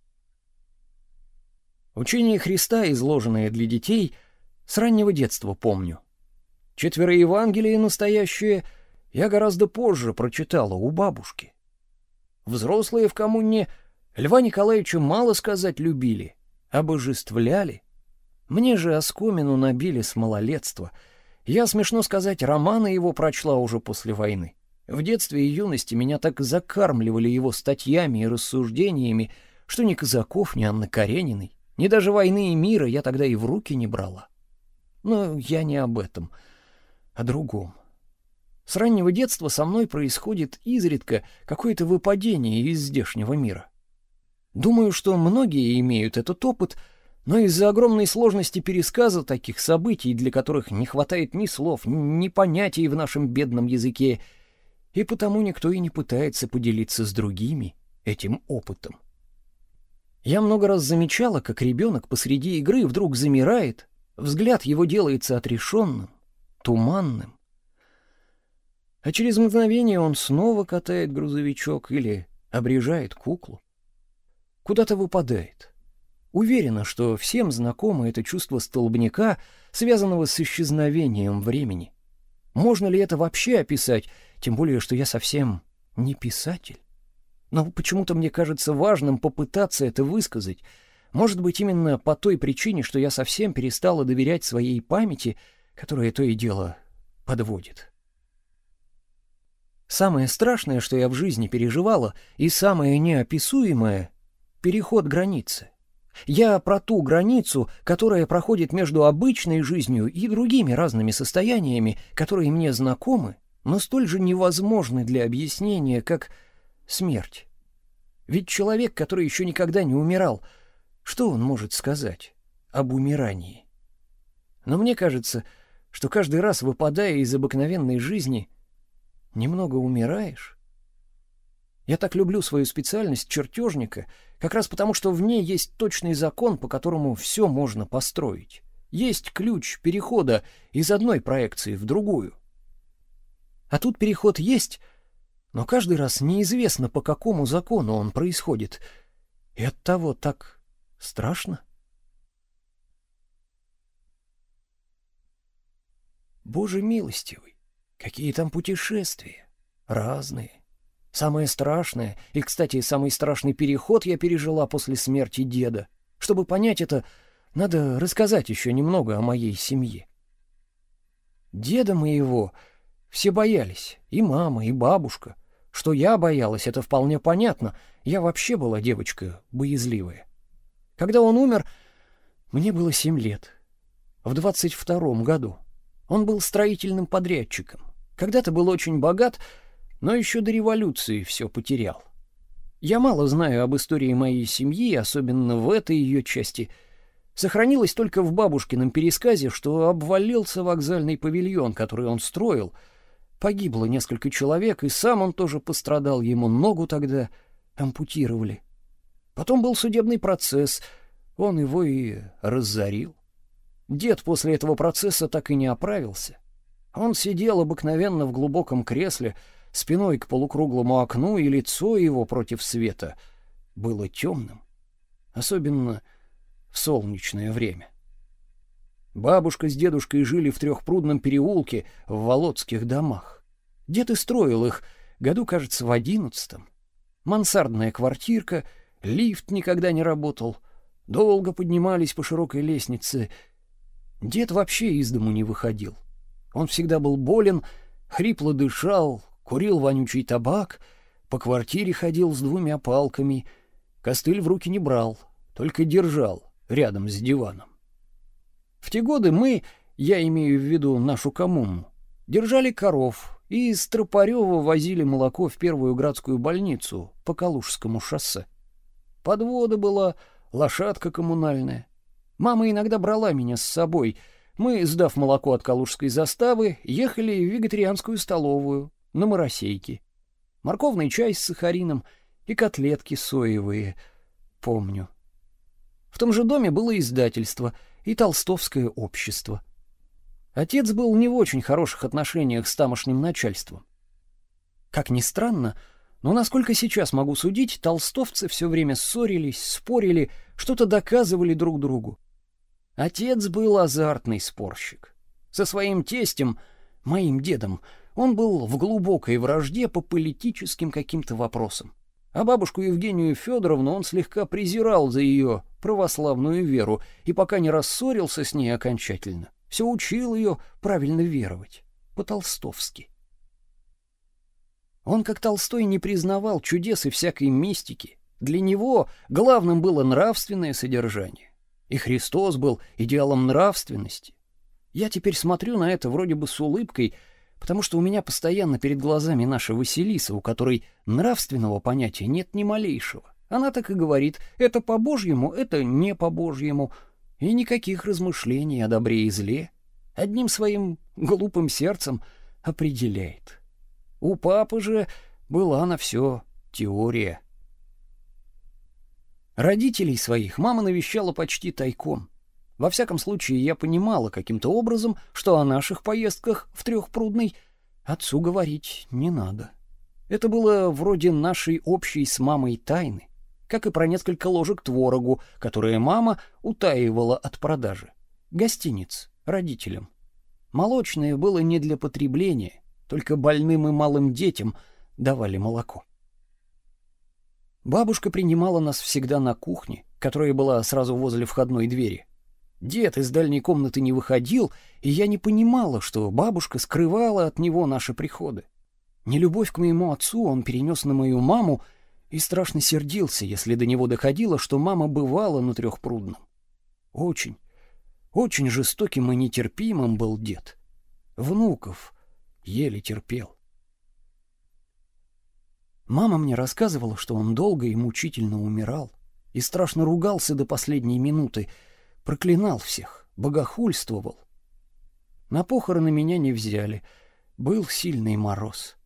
Учение Христа, изложенное для детей, с раннего детства помню. Четверо Евангелия настоящие я гораздо позже прочитала у бабушки. Взрослые в коммуне Льва Николаевича мало сказать любили, обожествляли. Мне же оскомину набили с малолетства. Я, смешно сказать, романы его прочла уже после войны. В детстве и юности меня так закармливали его статьями и рассуждениями, что ни Казаков, ни Анны Карениной, ни даже «Войны и мира» я тогда и в руки не брала. Но я не об этом, а о другом. С раннего детства со мной происходит изредка какое-то выпадение из здешнего мира. Думаю, что многие имеют этот опыт, но из-за огромной сложности пересказа таких событий, для которых не хватает ни слов, ни понятий в нашем бедном языке, и потому никто и не пытается поделиться с другими этим опытом. Я много раз замечала, как ребенок посреди игры вдруг замирает, взгляд его делается отрешенным, туманным. А через мгновение он снова катает грузовичок или обрежает куклу. Куда-то выпадает. Уверена, что всем знакомо это чувство столбняка, связанного с исчезновением времени. Можно ли это вообще описать, тем более, что я совсем не писатель? Но почему-то мне кажется важным попытаться это высказать. Может быть, именно по той причине, что я совсем перестала доверять своей памяти, которая то и дело подводит. Самое страшное, что я в жизни переживала, и самое неописуемое — переход границы. Я про ту границу, которая проходит между обычной жизнью и другими разными состояниями, которые мне знакомы, но столь же невозможны для объяснения, как смерть. Ведь человек, который еще никогда не умирал, что он может сказать об умирании? Но мне кажется, что каждый раз, выпадая из обыкновенной жизни, немного умираешь. Я так люблю свою специальность чертежника, как раз потому, что в ней есть точный закон, по которому все можно построить. Есть ключ перехода из одной проекции в другую. А тут переход есть, но каждый раз неизвестно, по какому закону он происходит. И оттого так страшно. Боже милостивый, какие там путешествия! Разные. Самое страшное, и, кстати, самый страшный переход я пережила после смерти деда. Чтобы понять это, надо рассказать еще немного о моей семье. Деда моего все боялись, и мама, и бабушка. Что я боялась, это вполне понятно. Я вообще была девочка боязливая. Когда он умер, мне было семь лет. В двадцать втором году. Он был строительным подрядчиком. Когда-то был очень богат, но еще до революции все потерял. Я мало знаю об истории моей семьи, особенно в этой ее части. Сохранилось только в бабушкином пересказе, что обвалился вокзальный павильон, который он строил. Погибло несколько человек, и сам он тоже пострадал, ему ногу тогда ампутировали. Потом был судебный процесс, он его и разорил. Дед после этого процесса так и не оправился. Он сидел обыкновенно в глубоком кресле, спиной к полукруглому окну, и лицо его против света было темным, особенно в солнечное время. Бабушка с дедушкой жили в трехпрудном переулке в Володских домах. Дед и строил их, году, кажется, в одиннадцатом. Мансардная квартирка, лифт никогда не работал. Долго поднимались по широкой лестнице. Дед вообще из дому не выходил. Он всегда был болен, хрипло дышал, курил вонючий табак, по квартире ходил с двумя палками, костыль в руки не брал, только держал рядом с диваном. В те годы мы, я имею в виду нашу коммуну, держали коров и из Тропарева возили молоко в первую градскую больницу по Калужскому шоссе. Подвода была, лошадка коммунальная. Мама иногда брала меня с собой. Мы, сдав молоко от Калужской заставы, ехали в вегетарианскую столовую, на моросейке. Морковный чай с сахарином и котлетки соевые, помню. В том же доме было издательство и толстовское общество. Отец был не в очень хороших отношениях с тамошним начальством. Как ни странно, но насколько сейчас могу судить, толстовцы все время ссорились, спорили, что-то доказывали друг другу. Отец был азартный спорщик. Со своим тестем, моим дедом, он был в глубокой вражде по политическим каким-то вопросам. А бабушку Евгению Федоровну он слегка презирал за ее православную веру и пока не рассорился с ней окончательно, все учил ее правильно веровать, по-толстовски. Он, как Толстой, не признавал чудес и всякой мистики. Для него главным было нравственное содержание. И Христос был идеалом нравственности. Я теперь смотрю на это вроде бы с улыбкой — потому что у меня постоянно перед глазами наша Василиса, у которой нравственного понятия нет ни малейшего. Она так и говорит, это по-божьему, это не по-божьему, и никаких размышлений о добре и зле. Одним своим глупым сердцем определяет. У папы же была на все теория. Родителей своих мама навещала почти тайком. Во всяком случае, я понимала каким-то образом, что о наших поездках в Трехпрудный отцу говорить не надо. Это было вроде нашей общей с мамой тайны, как и про несколько ложек творогу, которые мама утаивала от продажи. Гостиниц родителям. Молочное было не для потребления, только больным и малым детям давали молоко. Бабушка принимала нас всегда на кухне, которая была сразу возле входной двери. Дед из дальней комнаты не выходил, и я не понимала, что бабушка скрывала от него наши приходы. Нелюбовь к моему отцу он перенес на мою маму и страшно сердился, если до него доходило, что мама бывала на трехпрудном. Очень, очень жестоким и нетерпимым был дед. Внуков еле терпел. Мама мне рассказывала, что он долго и мучительно умирал и страшно ругался до последней минуты, проклинал всех, богохульствовал. На похороны меня не взяли, был сильный мороз.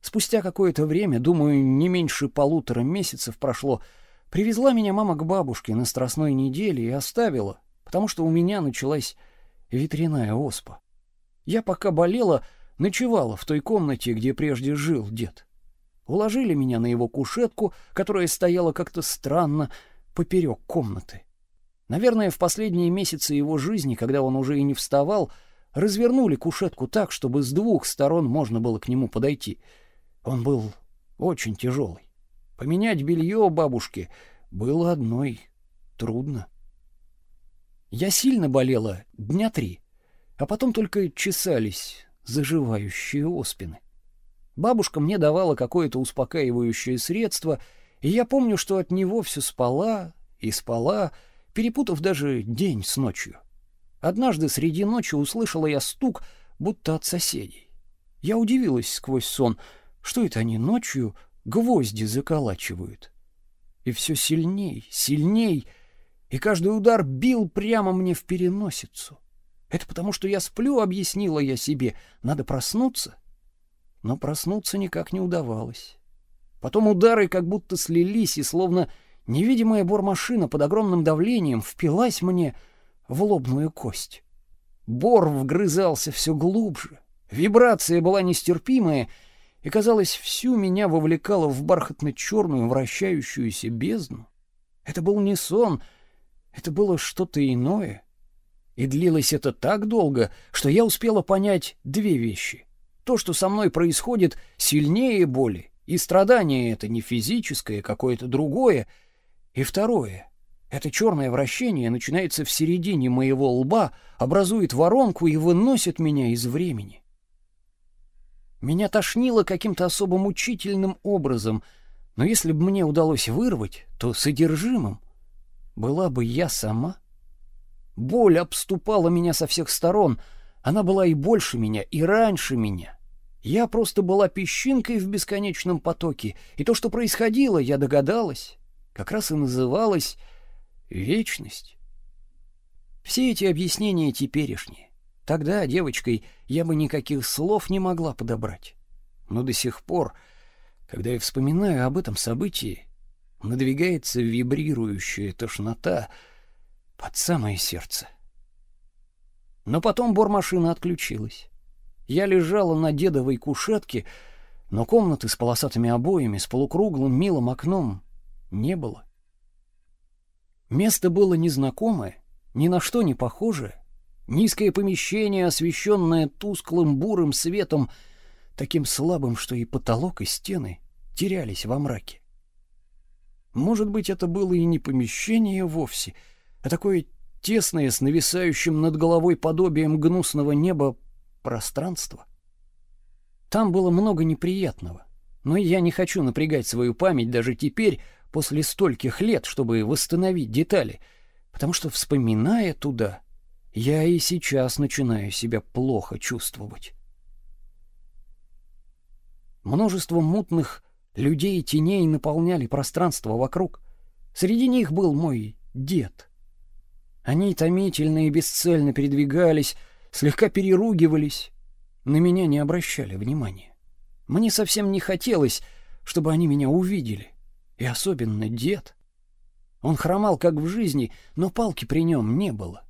Спустя какое-то время, думаю, не меньше полутора месяцев прошло, привезла меня мама к бабушке на страстной неделе и оставила, потому что у меня началась ветряная оспа. Я пока болела, ночевала в той комнате, где прежде жил дед. Уложили меня на его кушетку, которая стояла как-то странно поперек комнаты. Наверное, в последние месяцы его жизни, когда он уже и не вставал, развернули кушетку так, чтобы с двух сторон можно было к нему подойти. Он был очень тяжелый. Поменять белье бабушке было одной трудно. Я сильно болела дня три, а потом только чесались заживающие оспины. Бабушка мне давала какое-то успокаивающее средство, и я помню, что от него все спала и спала, перепутав даже день с ночью. Однажды среди ночи услышала я стук, будто от соседей. Я удивилась сквозь сон, что это они ночью гвозди заколачивают. И все сильней, сильней, и каждый удар бил прямо мне в переносицу. Это потому, что я сплю, объяснила я себе. Надо проснуться. Но проснуться никак не удавалось. Потом удары как будто слились, и словно невидимая бормашина под огромным давлением впилась мне в лобную кость. Бор вгрызался все глубже. Вибрация была нестерпимая, и, казалось, всю меня вовлекала в бархатно-черную вращающуюся бездну. Это был не сон, это было что-то иное — и длилось это так долго, что я успела понять две вещи. То, что со мной происходит, сильнее боли, и страдание это не физическое, какое-то другое. И второе. Это черное вращение начинается в середине моего лба, образует воронку и выносит меня из времени. Меня тошнило каким-то особо мучительным образом, но если бы мне удалось вырвать, то содержимым была бы я сама — Боль обступала меня со всех сторон. Она была и больше меня, и раньше меня. Я просто была песчинкой в бесконечном потоке, и то, что происходило, я догадалась, как раз и называлось вечность. Все эти объяснения теперешние. Тогда, девочкой, я бы никаких слов не могла подобрать. Но до сих пор, когда я вспоминаю об этом событии, надвигается вибрирующая тошнота — под самое сердце. Но потом бормашина отключилась. Я лежала на дедовой кушетке, но комнаты с полосатыми обоями, с полукруглым милым окном не было. Место было незнакомое, ни на что не похожее. Низкое помещение, освещенное тусклым бурым светом, таким слабым, что и потолок, и стены терялись во мраке. Может быть, это было и не помещение вовсе — а такое тесное с нависающим над головой подобием гнусного неба пространство. Там было много неприятного, но я не хочу напрягать свою память даже теперь, после стольких лет, чтобы восстановить детали, потому что, вспоминая туда, я и сейчас начинаю себя плохо чувствовать. Множество мутных людей и теней наполняли пространство вокруг. Среди них был мой дед — они томительно и бесцельно передвигались, слегка переругивались. на меня не обращали внимания. Мне совсем не хотелось, чтобы они меня увидели. И особенно дед. Он хромал как в жизни, но палки при нем не было.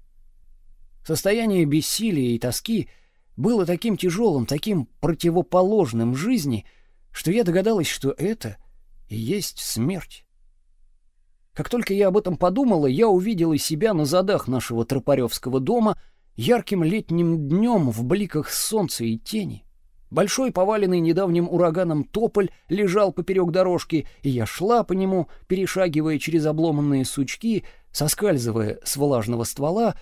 Состояние бессилия и тоски было таким тяжелым, таким противоположным жизни, что я догадалась, что это и есть смерть. Как только я об этом подумала, я увидела себя на задах нашего Тропаревского дома ярким летним днем в бликах солнца и тени. Большой поваленный недавним ураганом тополь лежал поперек дорожки, и я шла по нему, перешагивая через обломанные сучки, соскальзывая с влажного ствола,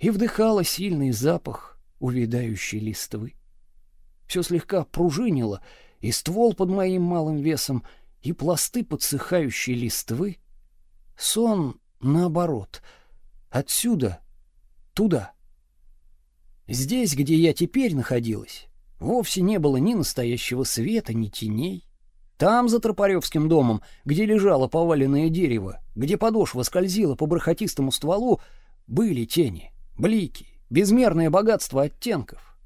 и вдыхала сильный запах увядающей листвы. Все слегка пружинило, и ствол под моим малым весом, и пласты подсыхающей листвы. Сон наоборот, отсюда туда. Здесь, где я теперь находилась, Вовсе не было ни настоящего света, ни теней. Там, за Тропаревским домом, где лежало поваленное дерево, где подошва скользила по бархатистому стволу, были тени, блики, безмерное богатство оттенков.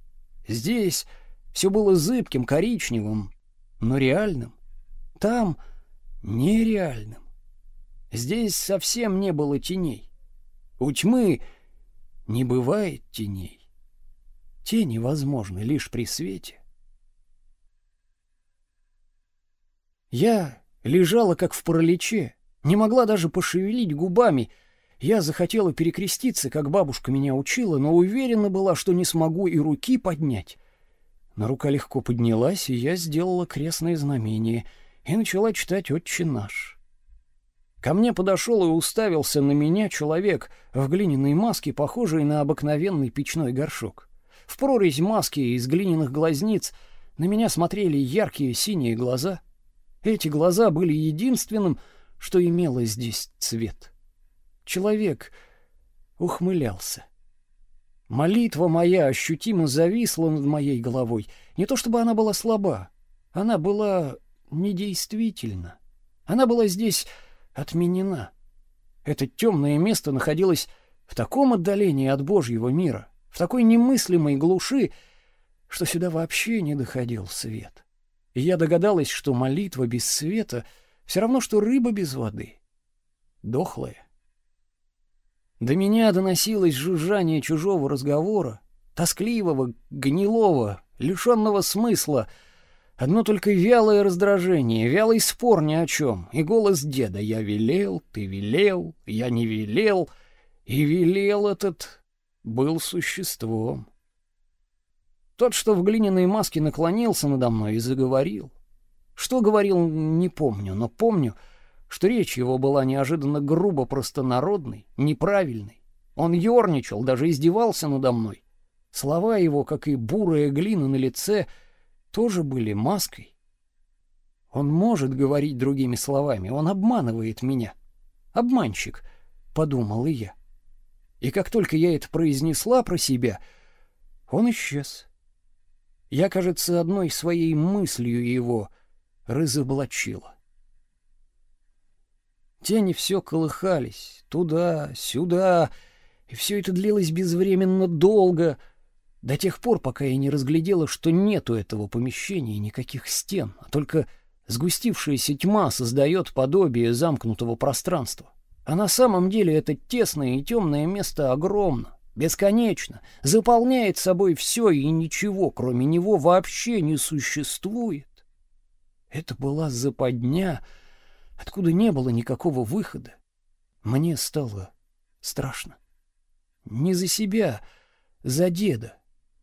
Здесь все было зыбким, коричневым, но реальным. Там нереальным. Здесь совсем не было теней. У тьмы не бывает теней. Тени возможны лишь при свете. Я лежала как в параличе, не могла даже пошевелить губами. Я захотела перекреститься, как бабушка меня учила, но уверена была, что не смогу и руки поднять. На рука легко поднялась, и я сделала крестное знамение и начала читать «Отче наш». Ко мне подошел и уставился на меня человек в глиняной маске, похожей на обыкновенный печной горшок. В прорезь маски из глиняных глазниц на меня смотрели яркие синие глаза. Эти глаза были единственным, что имело здесь цвет. Человек ухмылялся. Молитва моя ощутимо зависла над моей головой. Не то чтобы она была слаба, она была недействительна. Она была здесь отменена. Это темное место находилось в таком отдалении от Божьего мира, в такой немыслимой глуши, что сюда вообще не доходил свет. И я догадалась, что молитва без света все равно, что рыба без воды. Дохлая. До меня доносилось жужжание чужого разговора, тоскливого, гнилого, лишенного смысла, одно только вялое раздражение, вялый спор ни о чем, и голос деда «Я велел, ты велел, я не велел», и велел этот был существом. Тот, что в глиняной маске наклонился надо мной и заговорил. Что говорил, не помню, но помню, что речь его была неожиданно грубо простонародной, неправильной. Он ерничал, даже издевался надо мной. Слова его, как и бурая глина на лице, тоже были маской. Он может говорить другими словами, он обманывает меня. Обманщик, подумал и я. И как только я это произнесла про себя, он исчез. Я, кажется, одной своей мыслью его разоблачила. Тени все колыхались, туда, сюда, и все это длилось безвременно долго, до тех пор, пока я не разглядела, что нету этого помещения никаких стен, а только сгустившаяся тьма создает подобие замкнутого пространства. А на самом деле это тесное и темное место огромно, бесконечно, заполняет собой все и ничего, кроме него, вообще не существует. Это была западня, откуда не было никакого выхода. Мне стало страшно. Не за себя, за деда.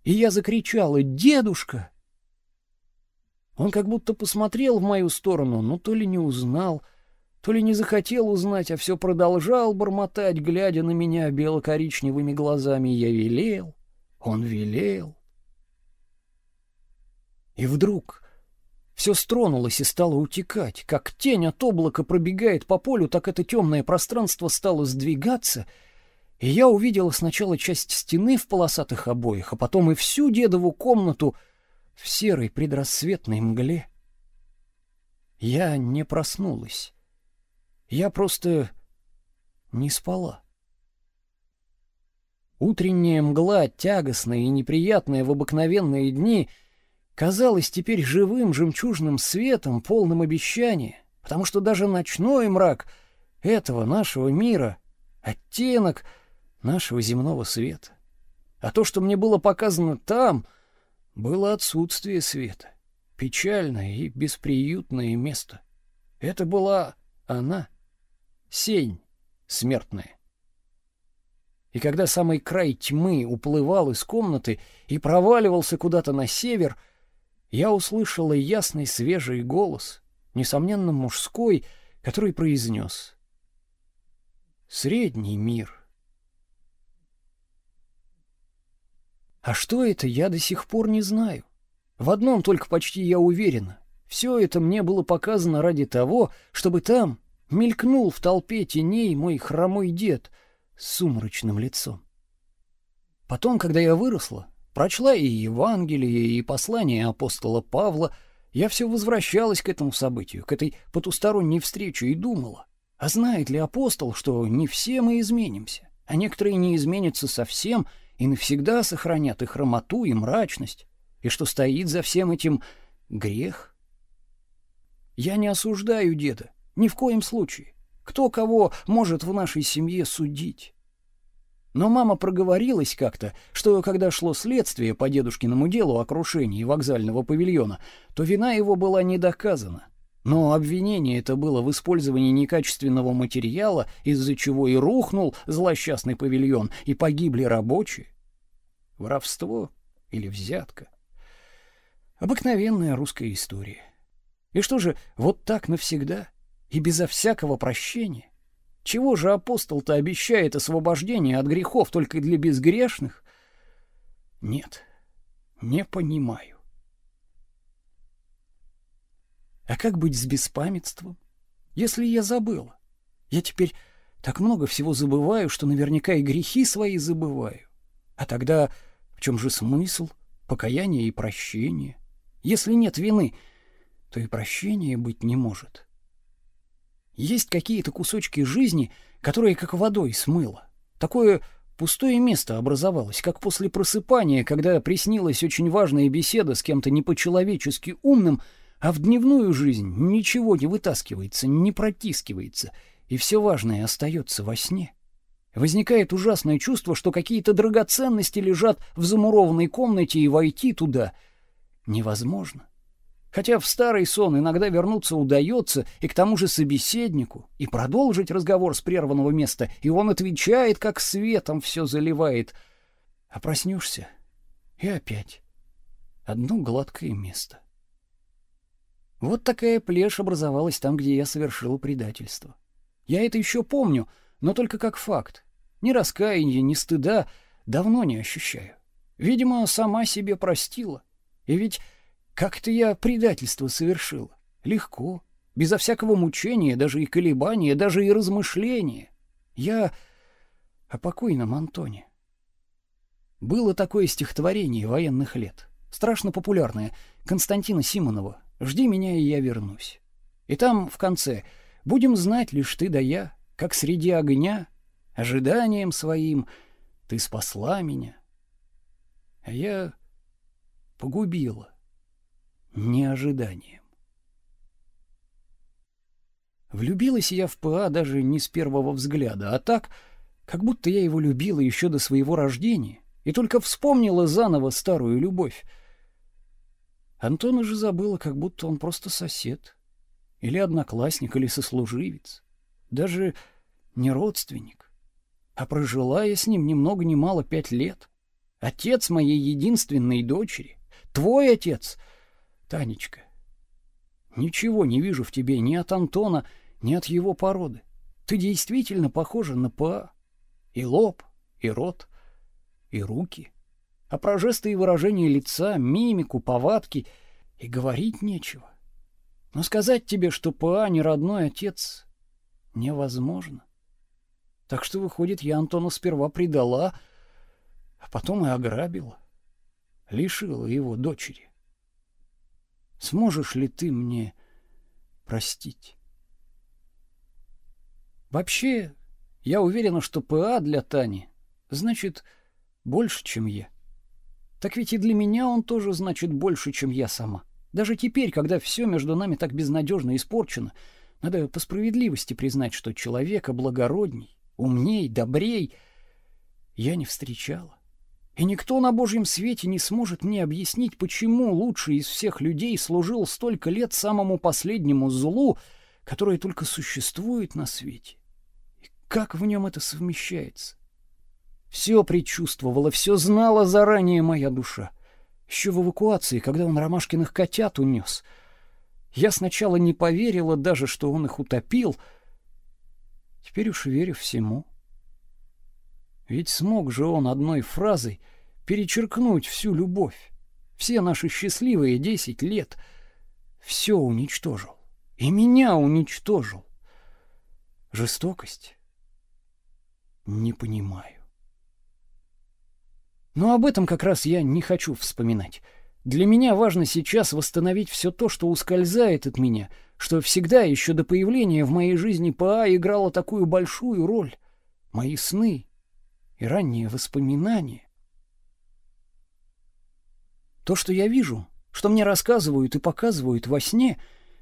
И я закричала «Дедушка!». Он как будто посмотрел в мою сторону, но то ли не узнал, то ли не захотел узнать, а все продолжал бормотать, глядя на меня бело-коричневыми глазами. Я велел, он велел. И вдруг все стронулось и стало утекать. Как тень от облака пробегает по полю, так это темное пространство стало сдвигаться, и я увидела сначала часть стены в полосатых обоях, а потом и всю дедову комнату в серой предрассветной мгле. Я не проснулась. Я просто не спала. Утренняя мгла, тягостная и неприятная в обыкновенные дни, казалась теперь живым жемчужным светом, полным обещания, потому что даже ночной мрак этого нашего мира — оттенок нашего земного света. А то, что мне было показано там, было отсутствие света, печальное и бесприютное место. Это была она, сень смертная. И когда самый край тьмы уплывал из комнаты и проваливался куда-то на север, я услышала ясный свежий голос, несомненно мужской, который произнес «Средний мир». А что это, я до сих пор не знаю. В одном только почти я уверена. Все это мне было показано ради того, чтобы там мелькнул в толпе теней мой хромой дед — с сумрачным лицом. Потом, когда я выросла, прочла и Евангелие, и послание апостола Павла, я все возвращалась к этому событию, к этой потусторонней встрече и думала, а знает ли апостол, что не все мы изменимся, а некоторые не изменятся совсем и навсегда сохранят и хромоту, и мрачность, и что стоит за всем этим грех? Я не осуждаю деда, ни в коем случае. Кто кого может в нашей семье судить? Но мама проговорилась как-то, что когда шло следствие по дедушкиному делу о крушении вокзального павильона, то вина его была не доказана. Но обвинение это было в использовании некачественного материала, из-за чего и рухнул злосчастный павильон, и погибли рабочие. Воровство или взятка. Обыкновенная русская история. И что же, вот так навсегда? И безо всякого прощения. Чего же апостол-то обещает освобождение от грехов только для безгрешных? Нет, не понимаю. А как быть с беспамятством? Если я забыла, я теперь так много всего забываю, что наверняка и грехи свои забываю. А тогда в чем же смысл покаяния и прощения? Если нет вины, то и прощения быть не может. Есть какие-то кусочки жизни, которые как водой смыло. Такое пустое место образовалось, как после просыпания, когда приснилась очень важная беседа с кем-то не по-человечески умным, а в дневную жизнь ничего не вытаскивается, не протискивается, и все важное остается во сне. Возникает ужасное чувство, что какие-то драгоценности лежат в замурованной комнате, и войти туда невозможно. Хотя в старый сон иногда вернуться удается, и к тому же собеседнику, и продолжить разговор с прерванного места, и он отвечает, как светом все заливает. А проснешься, и опять одно гладкое место. Вот такая плешь образовалась там, где я совершил предательство. Я это еще помню, но только как факт. Ни раскаяния, ни стыда давно не ощущаю. Видимо, сама себе простила. И ведь как-то я предательство совершил. Легко, безо всякого мучения, даже и колебания, даже и размышления. Я о покойном Антоне. Было такое стихотворение военных лет, страшно популярное, Константина Симонова «Жди меня, и я вернусь». И там в конце «Будем знать лишь ты да я, как среди огня, ожиданием своим ты спасла меня». А я погубила неожиданием. Влюбилась я в ПА даже не с первого взгляда, а так, как будто я его любила еще до своего рождения и только вспомнила заново старую любовь. Антона же забыла, как будто он просто сосед, или одноклассник, или сослуживец, даже не родственник. А прожила я с ним ни много мало пять лет. Отец моей единственной дочери, твой отец — Танечка, ничего не вижу в тебе ни от Антона, ни от его породы. Ты действительно похожа на ПА. И лоб, и рот, и руки. А про жесты и выражение лица, мимику, повадки и говорить нечего. Но сказать тебе, что ПА не родной отец, невозможно. Так что, выходит, я Антона сперва предала, а потом и ограбила, лишила его дочери. Сможешь ли ты мне простить? Вообще, я уверена, что ПА для Тани значит больше, чем я. Так ведь и для меня он тоже значит больше, чем я сама. Даже теперь, когда все между нами так безнадежно испорчено, надо по справедливости признать, что человека благородней, умней, добрей я не встречала. И никто на Божьем свете не сможет мне объяснить, почему лучший из всех людей служил столько лет самому последнему злу, которое только существует на свете. И как в нем это совмещается? Все предчувствовала, все знала заранее моя душа. Еще в эвакуации, когда он ромашкиных котят унес. Я сначала не поверила даже, что он их утопил. Теперь уж верю всему. Ведь смог же он одной фразой перечеркнуть всю любовь, все наши счастливые десять лет. Все уничтожил. И меня уничтожил. Жестокость? Не понимаю. Но об этом как раз я не хочу вспоминать. Для меня важно сейчас восстановить все то, что ускользает от меня, что всегда еще до появления в моей жизни ПА играло такую большую роль. Мои сны и ранние воспоминания. То, что я вижу, что мне рассказывают и показывают во сне,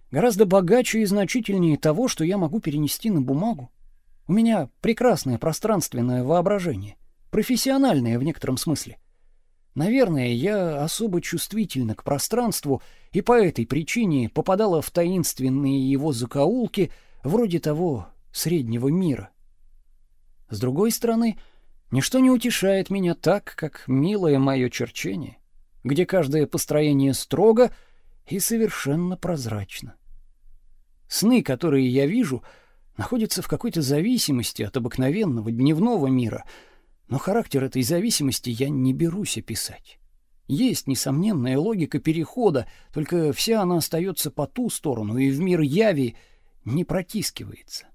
гораздо богаче и значительнее того, что я могу перенести на бумагу. У меня прекрасное пространственное воображение профессиональное в некотором смысле. Наверное, я особо чувствительна к пространству и по этой причине попадала в таинственные его закоулки вроде того среднего мира. С другой стороны, ничто не утешает меня так, как милое мое черчение, где каждое построение строго и совершенно прозрачно. Сны, которые я вижу, находятся в какой-то зависимости от обыкновенного дневного мира — но характер этой зависимости я не берусь описать. Есть несомненная логика перехода, только вся она остается по ту сторону и в мир яви не протискивается.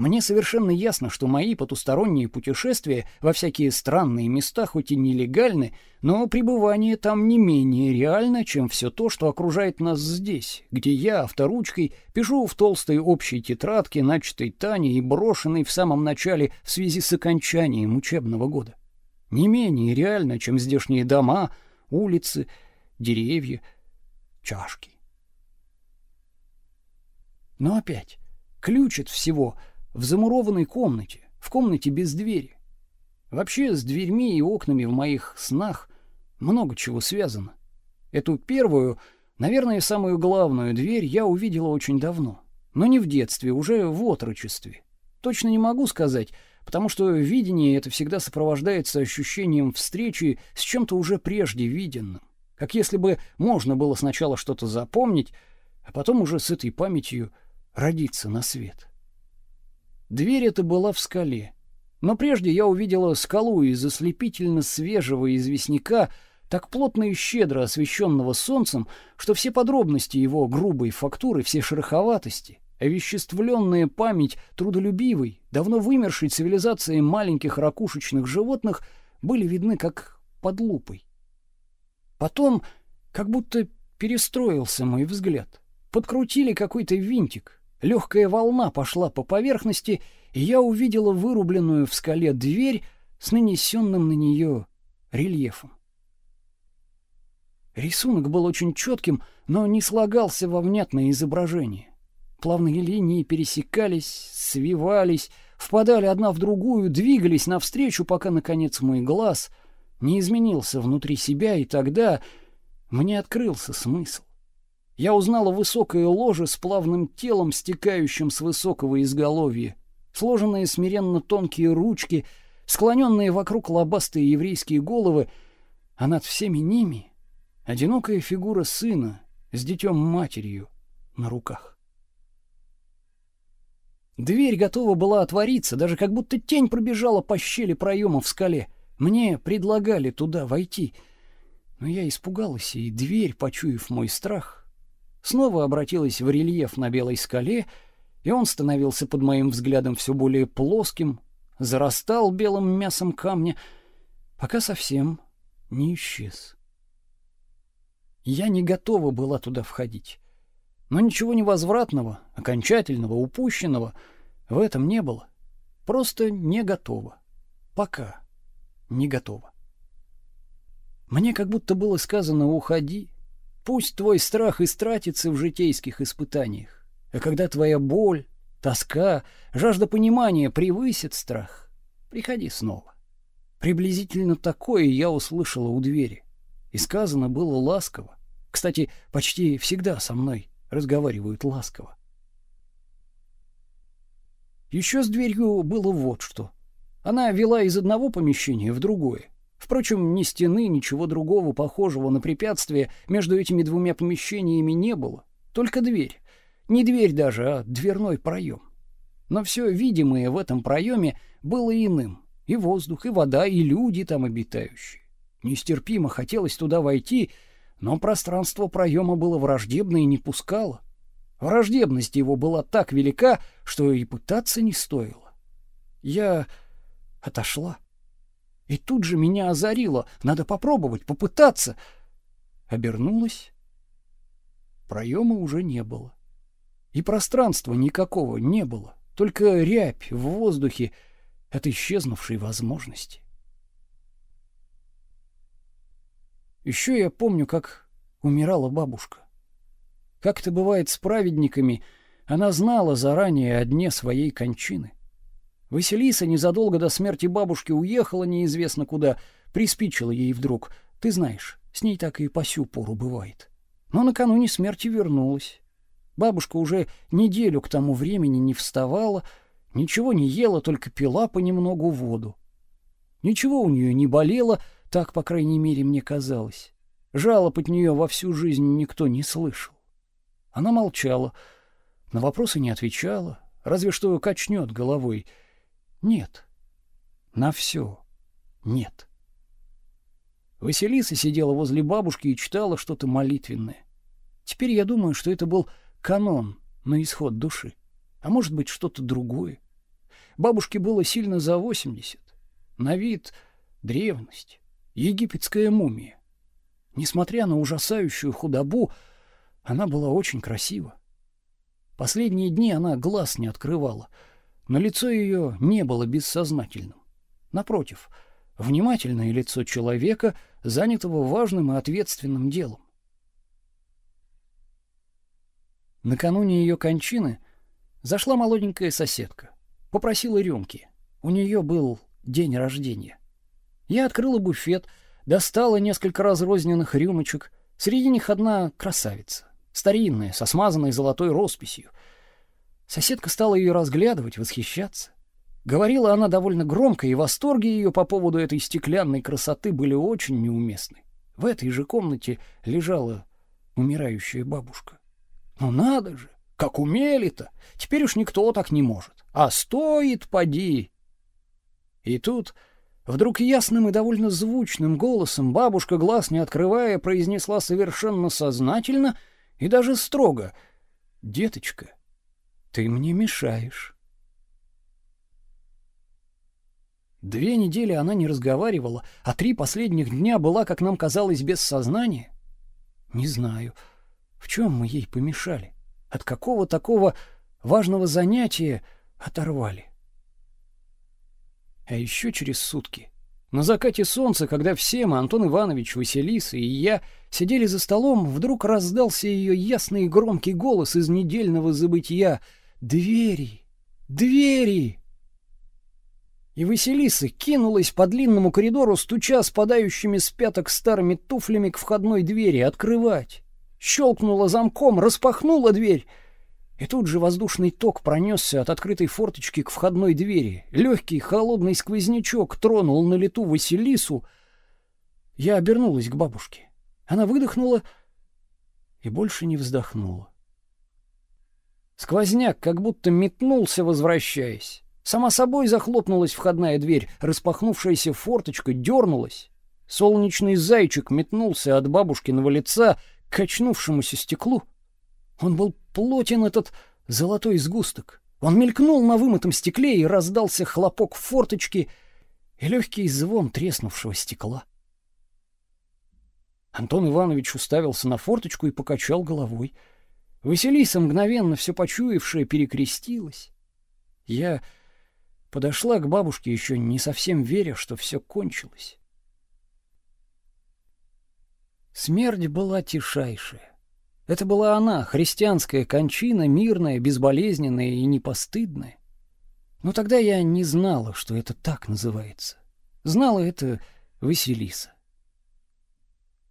Мне совершенно ясно, что мои потусторонние путешествия во всякие странные места хоть и нелегальны, но пребывание там не менее реально, чем все то, что окружает нас здесь, где я авторучкой пишу в толстой общей тетрадке, начатой Таней и брошенной в самом начале в связи с окончанием учебного года. Не менее реально, чем здешние дома, улицы, деревья, чашки. Но опять, ключ от всего — в замурованной комнате, в комнате без двери. Вообще с дверьми и окнами в моих снах много чего связано. Эту первую, наверное, самую главную дверь я увидела очень давно, но не в детстве, уже в отрочестве. Точно не могу сказать, потому что видение это всегда сопровождается ощущением встречи с чем-то уже прежде виденным, как если бы можно было сначала что-то запомнить, а потом уже с этой памятью родиться на свет. Дверь эта была в скале. Но прежде я увидела скалу из ослепительно свежего известняка, так плотно и щедро освещенного солнцем, что все подробности его грубой фактуры, все шероховатости, овеществленная память трудолюбивой, давно вымершей цивилизации маленьких ракушечных животных были видны как под лупой. Потом как будто перестроился мой взгляд. Подкрутили какой-то винтик, Легкая волна пошла по поверхности, и я увидела вырубленную в скале дверь с нанесенным на нее рельефом. Рисунок был очень четким, но не слагался во внятное изображение. Плавные линии пересекались, свивались, впадали одна в другую, двигались навстречу, пока, наконец, мой глаз не изменился внутри себя, и тогда мне открылся смысл. Я узнала высокое ложе с плавным телом, стекающим с высокого изголовья, сложенные смиренно тонкие ручки, склоненные вокруг лобастые еврейские головы, а над всеми ними одинокая фигура сына с детем матерью на руках. Дверь готова была отвориться, даже как будто тень пробежала по щели проема в скале. Мне предлагали туда войти, но я испугалась, и дверь, почуяв мой страх, снова обратилась в рельеф на белой скале, и он становился под моим взглядом все более плоским, зарастал белым мясом камня, пока совсем не исчез. Я не готова была туда входить. Но ничего невозвратного, окончательного, упущенного в этом не было. Просто не готова. Пока не готова. Мне как будто было сказано «уходи». Пусть твой страх истратится в житейских испытаниях. А когда твоя боль, тоска, жажда понимания превысит страх, приходи снова. Приблизительно такое я услышала у двери. И сказано было ласково. Кстати, почти всегда со мной разговаривают ласково. Еще с дверью было вот что. Она вела из одного помещения в другое. Впрочем, ни стены, ничего другого похожего на препятствие между этими двумя помещениями не было. Только дверь. Не дверь даже, а дверной проем. Но все видимое в этом проеме было иным. И воздух, и вода, и люди там обитающие. Нестерпимо хотелось туда войти, но пространство проема было враждебно и не пускало. Враждебность его была так велика, что и пытаться не стоило. Я отошла. И тут же меня озарило. Надо попробовать, попытаться. Обернулась. Проема уже не было. И пространства никакого не было. Только рябь в воздухе от исчезнувшей возможности. Еще я помню, как умирала бабушка. Как это бывает с праведниками, она знала заранее о дне своей кончины. Василиса незадолго до смерти бабушки уехала неизвестно куда, приспичила ей вдруг. Ты знаешь, с ней так и по сю пору бывает. Но накануне смерти вернулась. Бабушка уже неделю к тому времени не вставала, ничего не ела, только пила понемногу воду. Ничего у нее не болело, так, по крайней мере, мне казалось. Жалоб от нее во всю жизнь никто не слышал. Она молчала, на вопросы не отвечала, разве что качнет головой — нет. На все. Нет. Василиса сидела возле бабушки и читала что-то молитвенное. Теперь я думаю, что это был канон на исход души, а может быть, что-то другое. Бабушке было сильно за восемьдесят. На вид древность, египетская мумия. Несмотря на ужасающую худобу, она была очень красива. Последние дни она глаз не открывала — но лицо ее не было бессознательным. Напротив, внимательное лицо человека, занятого важным и ответственным делом. Накануне ее кончины зашла молоденькая соседка, попросила рюмки. У нее был день рождения. Я открыла буфет, достала несколько разрозненных рюмочек. Среди них одна красавица, старинная, со смазанной золотой росписью — Соседка стала ее разглядывать, восхищаться. Говорила она довольно громко, и восторги ее по поводу этой стеклянной красоты были очень неуместны. В этой же комнате лежала умирающая бабушка. Ну надо же, как умели-то! Теперь уж никто так не может. А стоит, поди! И тут вдруг ясным и довольно звучным голосом бабушка, глаз не открывая, произнесла совершенно сознательно и даже строго: "Деточка, ты мне мешаешь. Две недели она не разговаривала, а три последних дня была, как нам казалось, без сознания. Не знаю, в чем мы ей помешали. От какого такого важного занятия оторвали. А еще через сутки, на закате солнца, когда все мы, Антон Иванович, Василиса и я, сидели за столом, вдруг раздался ее ясный и громкий голос из недельного забытия — Двери! Двери! И Василиса кинулась по длинному коридору, стуча спадающими с пяток старыми туфлями к входной двери, открывать. Щелкнула замком, распахнула дверь. И тут же воздушный ток пронесся от открытой форточки к входной двери. Легкий холодный сквознячок тронул на лету Василису. Я обернулась к бабушке. Она выдохнула и больше не вздохнула. Сквозняк как будто метнулся, возвращаясь. Сама собой захлопнулась входная дверь, распахнувшаяся форточка дернулась. Солнечный зайчик метнулся от бабушкиного лица к качнувшемуся стеклу. Он был плотен, этот золотой сгусток. Он мелькнул на вымытом стекле, и раздался хлопок форточки и легкий звон треснувшего стекла. Антон Иванович уставился на форточку и покачал головой — Василиса, мгновенно все почуявшая, перекрестилась. Я подошла к бабушке, еще не совсем веря, что все кончилось. Смерть была тишайшая. Это была она, христианская кончина, мирная, безболезненная и непостыдная. Но тогда я не знала, что это так называется. Знала это Василиса.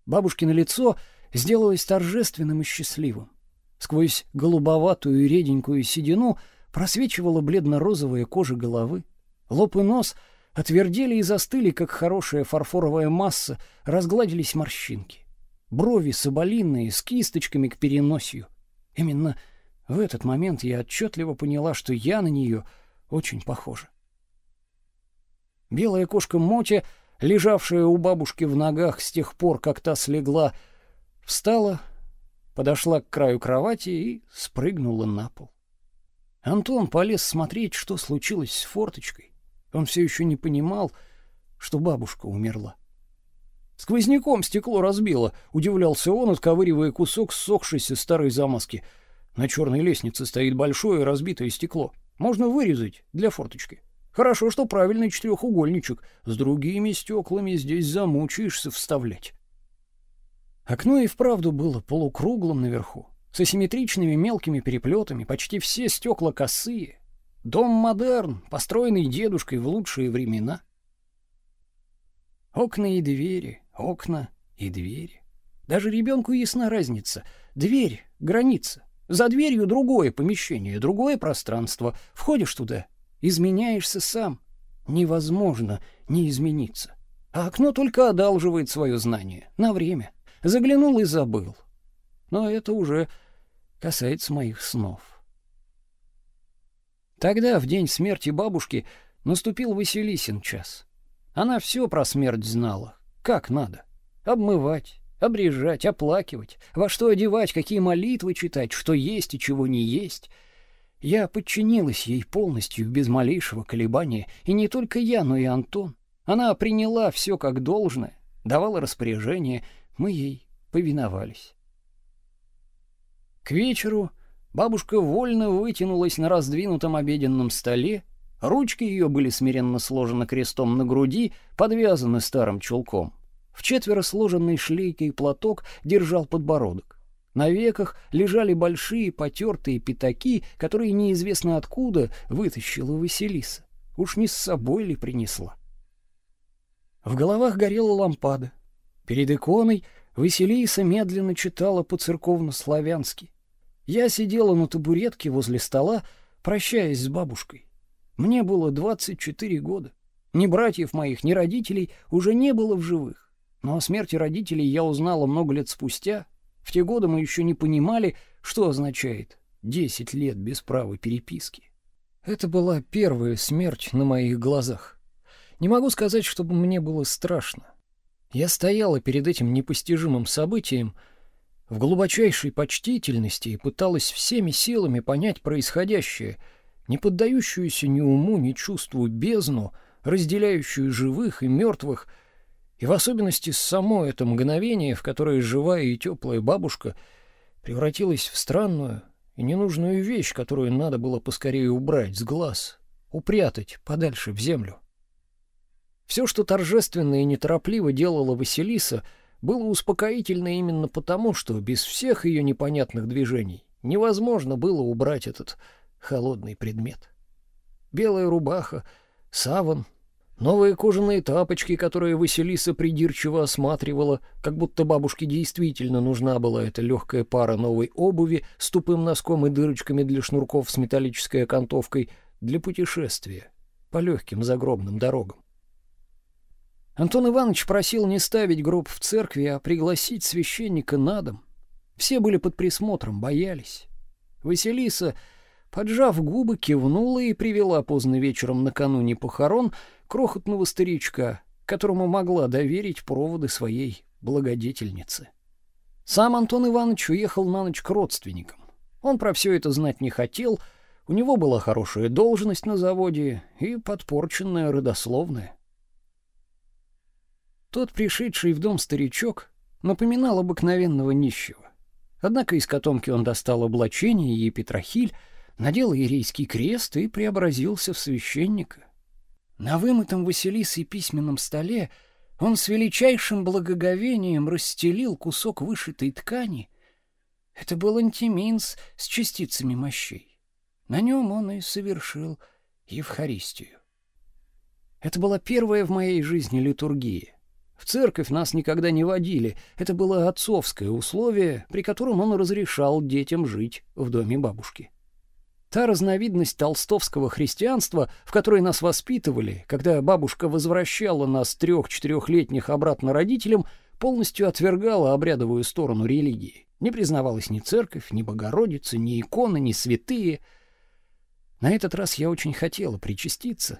Бабушкино лицо сделалось торжественным и счастливым. Сквозь голубоватую и реденькую седину просвечивала бледно-розовая кожа головы. Лоб и нос отвердели и застыли, как хорошая фарфоровая масса, разгладились морщинки. Брови соболиные, с кисточками к переносию. Именно в этот момент я отчетливо поняла, что я на нее очень похожа. Белая кошка Мотя, лежавшая у бабушки в ногах с тех пор, как та слегла, встала, подошла к краю кровати и спрыгнула на пол. Антон полез смотреть, что случилось с форточкой. Он все еще не понимал, что бабушка умерла. Сквозняком стекло разбило, удивлялся он, отковыривая кусок ссохшейся старой замазки. На черной лестнице стоит большое разбитое стекло. Можно вырезать для форточки. Хорошо, что правильный четырехугольничек. С другими стеклами здесь замучаешься вставлять. Окно и вправду было полукруглым наверху, с асимметричными мелкими переплетами, почти все стекла косые. Дом модерн, построенный дедушкой в лучшие времена. Окна и двери, окна и двери. Даже ребенку ясна разница. Дверь — граница. За дверью другое помещение, другое пространство. Входишь туда, изменяешься сам. Невозможно не измениться. А окно только одалживает свое знание на время. Заглянул и забыл. Но это уже касается моих снов. Тогда, в день смерти бабушки, наступил Василисин час. Она все про смерть знала, как надо. Обмывать, обрежать, оплакивать, во что одевать, какие молитвы читать, что есть и чего не есть. Я подчинилась ей полностью, без малейшего колебания, и не только я, но и Антон. Она приняла все как должное, давала распоряжение, мы ей повиновались. К вечеру бабушка вольно вытянулась на раздвинутом обеденном столе, ручки ее были смиренно сложены крестом на груди, подвязаны старым чулком. В четверо сложенный шлейкой платок держал подбородок. На веках лежали большие потертые пятаки, которые неизвестно откуда вытащила Василиса. Уж не с собой ли принесла. В головах горела лампада. Перед иконой Василиса медленно читала по-церковно-славянски. Я сидела на табуретке возле стола, прощаясь с бабушкой. Мне было 24 года. Ни братьев моих, ни родителей уже не было в живых. Но о смерти родителей я узнала много лет спустя. В те годы мы еще не понимали, что означает 10 лет без права переписки. Это была первая смерть на моих глазах. Не могу сказать, чтобы мне было страшно. Я стояла перед этим непостижимым событием в глубочайшей почтительности и пыталась всеми силами понять происходящее, не поддающуюся ни уму, ни чувству бездну, разделяющую живых и мертвых, и в особенности само это мгновение, в которое живая и теплая бабушка превратилась в странную и ненужную вещь, которую надо было поскорее убрать с глаз, упрятать подальше в землю. Все, что торжественно и неторопливо делала Василиса, было успокоительно именно потому, что без всех ее непонятных движений невозможно было убрать этот холодный предмет. Белая рубаха, саван, новые кожаные тапочки, которые Василиса придирчиво осматривала, как будто бабушке действительно нужна была эта легкая пара новой обуви с тупым носком и дырочками для шнурков с металлической окантовкой для путешествия по легким загробным дорогам. Антон Иванович просил не ставить гроб в церкви, а пригласить священника на дом. Все были под присмотром, боялись. Василиса, поджав губы, кивнула и привела поздно вечером накануне похорон крохотного старичка, которому могла доверить проводы своей благодетельницы. Сам Антон Иванович уехал на ночь к родственникам. Он про все это знать не хотел, у него была хорошая должность на заводе и подпорченная родословная. Тот пришедший в дом старичок напоминал обыкновенного нищего. Однако из котомки он достал облачение и петрохиль, надел иерейский крест и преобразился в священника. На вымытом Василисой письменном столе Он с величайшим благоговением расстелил кусок вышитой ткани. Это был антиминс с частицами мощей. На нем он и совершил Евхаристию. Это была первая в моей жизни литургия. В церковь нас никогда не водили. Это было отцовское условие, при котором он разрешал детям жить в доме бабушки. Та разновидность толстовского христианства, в которой нас воспитывали, когда бабушка возвращала нас трех-четырехлетних обратно родителям, полностью отвергала обрядовую сторону религии. Не признавалась ни церковь, ни Богородица, ни иконы, ни святые. На этот раз я очень хотела причаститься,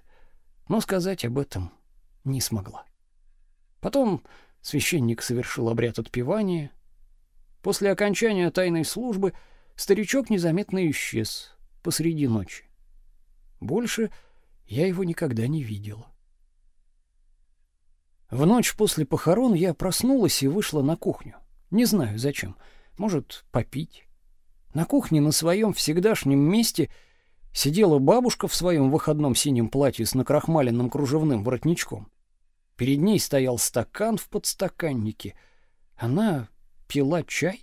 но сказать об этом не смогла. Потом священник совершил обряд отпевания. После окончания тайной службы старичок незаметно исчез, посреди ночи. Больше я его никогда не видела. В ночь после похорон я проснулась и вышла на кухню. Не знаю зачем. Может, попить. На кухне на своем всегдашнем месте сидела бабушка в своем выходном синем платье с накрахмаленным кружевным воротничком. Перед ней стоял стакан в подстаканнике. Она пила чай.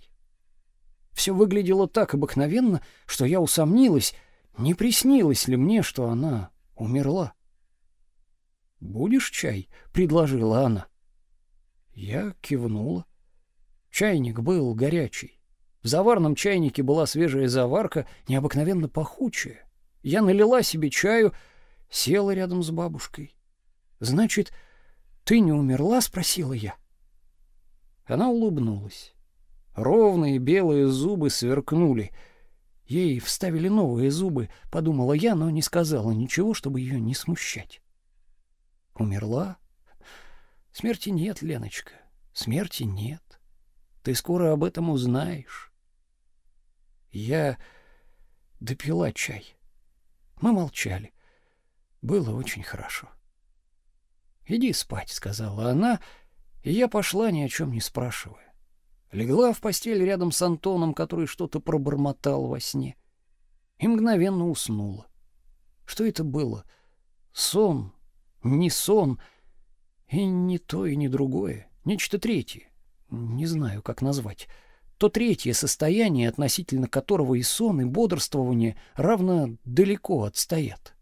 Все выглядело так обыкновенно, что я усомнилась, не приснилось ли мне, что она умерла. «Будешь чай?» — предложила она. Я кивнула. Чайник был горячий. В заварном чайнике была свежая заварка, необыкновенно пахучая. Я налила себе чаю, села рядом с бабушкой. «Значит, ты не умерла?» — спросила я. Она улыбнулась. Ровные белые зубы сверкнули. Ей вставили новые зубы, подумала я, но не сказала ничего, чтобы ее не смущать. Умерла? Смерти нет, Леночка. Смерти нет. Ты скоро об этом узнаешь. Я допила чай. Мы молчали. Было очень хорошо. Иди спать, сказала она, и я пошла ни о чем не спрашивая. Легла в постель рядом с Антоном, который что-то пробормотал во сне, и мгновенно уснула. Что это было? Сон, не сон, и не то, и не другое, нечто третье. Не знаю, как назвать. То третье состояние, относительно которого и сон, и бодрствование равно далеко отстоят.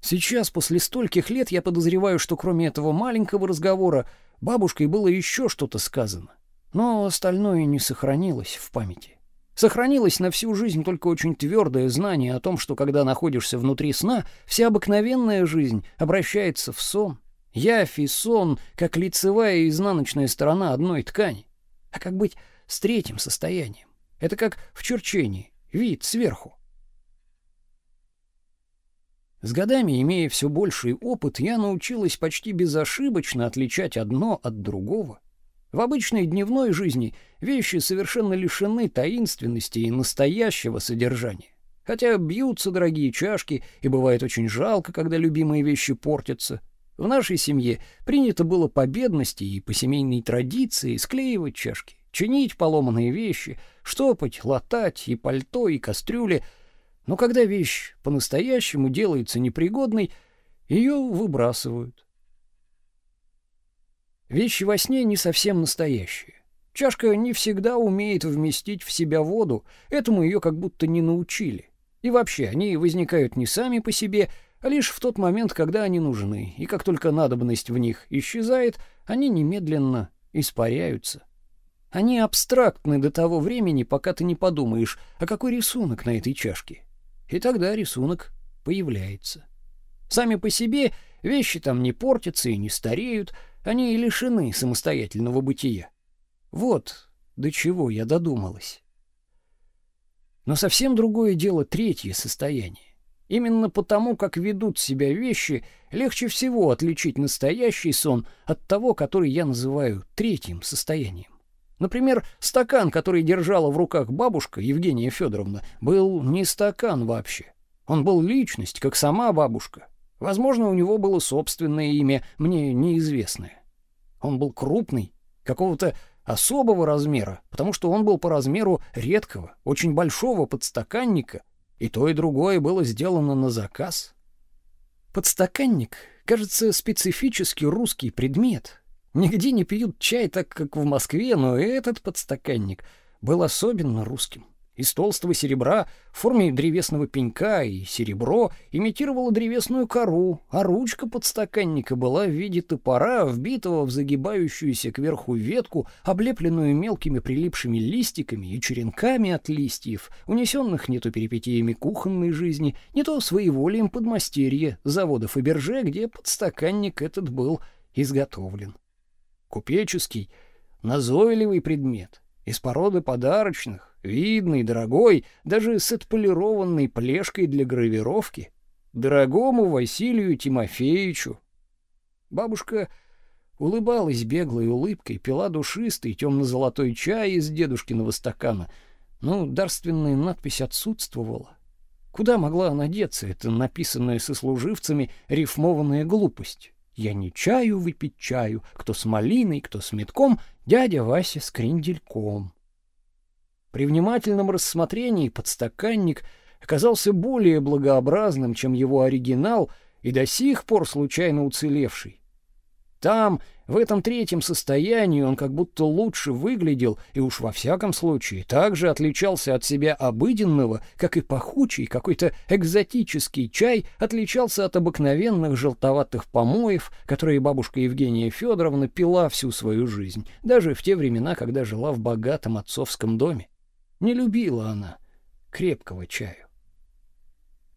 Сейчас, после стольких лет, я подозреваю, что кроме этого маленького разговора бабушкой было еще что-то сказано, но остальное не сохранилось в памяти. Сохранилось на всю жизнь только очень твердое знание о том, что когда находишься внутри сна, вся обыкновенная жизнь обращается в сон. Явь и сон, как лицевая и изнаночная сторона одной ткани. А как быть с третьим состоянием? Это как в черчении, вид сверху. С годами, имея все больший опыт, я научилась почти безошибочно отличать одно от другого. В обычной дневной жизни вещи совершенно лишены таинственности и настоящего содержания. Хотя бьются дорогие чашки, и бывает очень жалко, когда любимые вещи портятся. В нашей семье принято было по бедности и по семейной традиции склеивать чашки, чинить поломанные вещи, штопать, латать и пальто, и кастрюли — но когда вещь по-настоящему делается непригодной, ее выбрасывают. Вещи во сне не совсем настоящие. Чашка не всегда умеет вместить в себя воду, этому ее как будто не научили. И вообще, они возникают не сами по себе, а лишь в тот момент, когда они нужны, и как только надобность в них исчезает, они немедленно испаряются. Они абстрактны до того времени, пока ты не подумаешь, а какой рисунок на этой чашке. И тогда рисунок появляется. Сами по себе вещи там не портятся и не стареют, они и лишены самостоятельного бытия. Вот до чего я додумалась. Но совсем другое дело третье состояние. Именно потому, как ведут себя вещи, легче всего отличить настоящий сон от того, который я называю третьим состоянием. Например, стакан, который держала в руках бабушка Евгения Федоровна, был не стакан вообще. Он был личность, как сама бабушка. Возможно, у него было собственное имя, мне неизвестное. Он был крупный, какого-то особого размера, потому что он был по размеру редкого, очень большого подстаканника, и то и другое было сделано на заказ. Подстаканник, кажется, специфически русский предмет. Нигде не пьют чай так, как в Москве, но этот подстаканник был особенно русским из толстого серебра в форме древесного пенька, и серебро имитировало древесную кору, а ручка подстаканника была в виде топора, вбитого в загибающуюся кверху ветку, облепленную мелкими прилипшими листиками и черенками от листьев, унесенных не то перипетиями кухонной жизни, не то своеволием подмастерья завода Фаберже, где подстаканник этот был изготовлен. Купеческий, назойливый предмет, из породы подарочных, видный, дорогой, даже с отполированной плешкой для гравировки, дорогому Василию Тимофеевичу. Бабушка улыбалась беглой улыбкой, пила душистый темно-золотой чай из дедушкиного стакана, но дарственная надпись отсутствовала. Куда могла она деться, эта написанная сослуживцами рифмованная глупость? Я не чаю выпить чаю, кто с малиной, кто с метком, дядя Вася с крендельком. При внимательном рассмотрении подстаканник оказался более благообразным, чем его оригинал и до сих пор случайно уцелевший. Там, в этом третьем состоянии, он как будто лучше выглядел и уж во всяком случае также отличался от себя обыденного, как и пахучий какой-то экзотический чай отличался от обыкновенных желтоватых помоев, которые бабушка Евгения Федоровна пила всю свою жизнь, даже в те времена, когда жила в богатом отцовском доме. Не любила она крепкого чаю.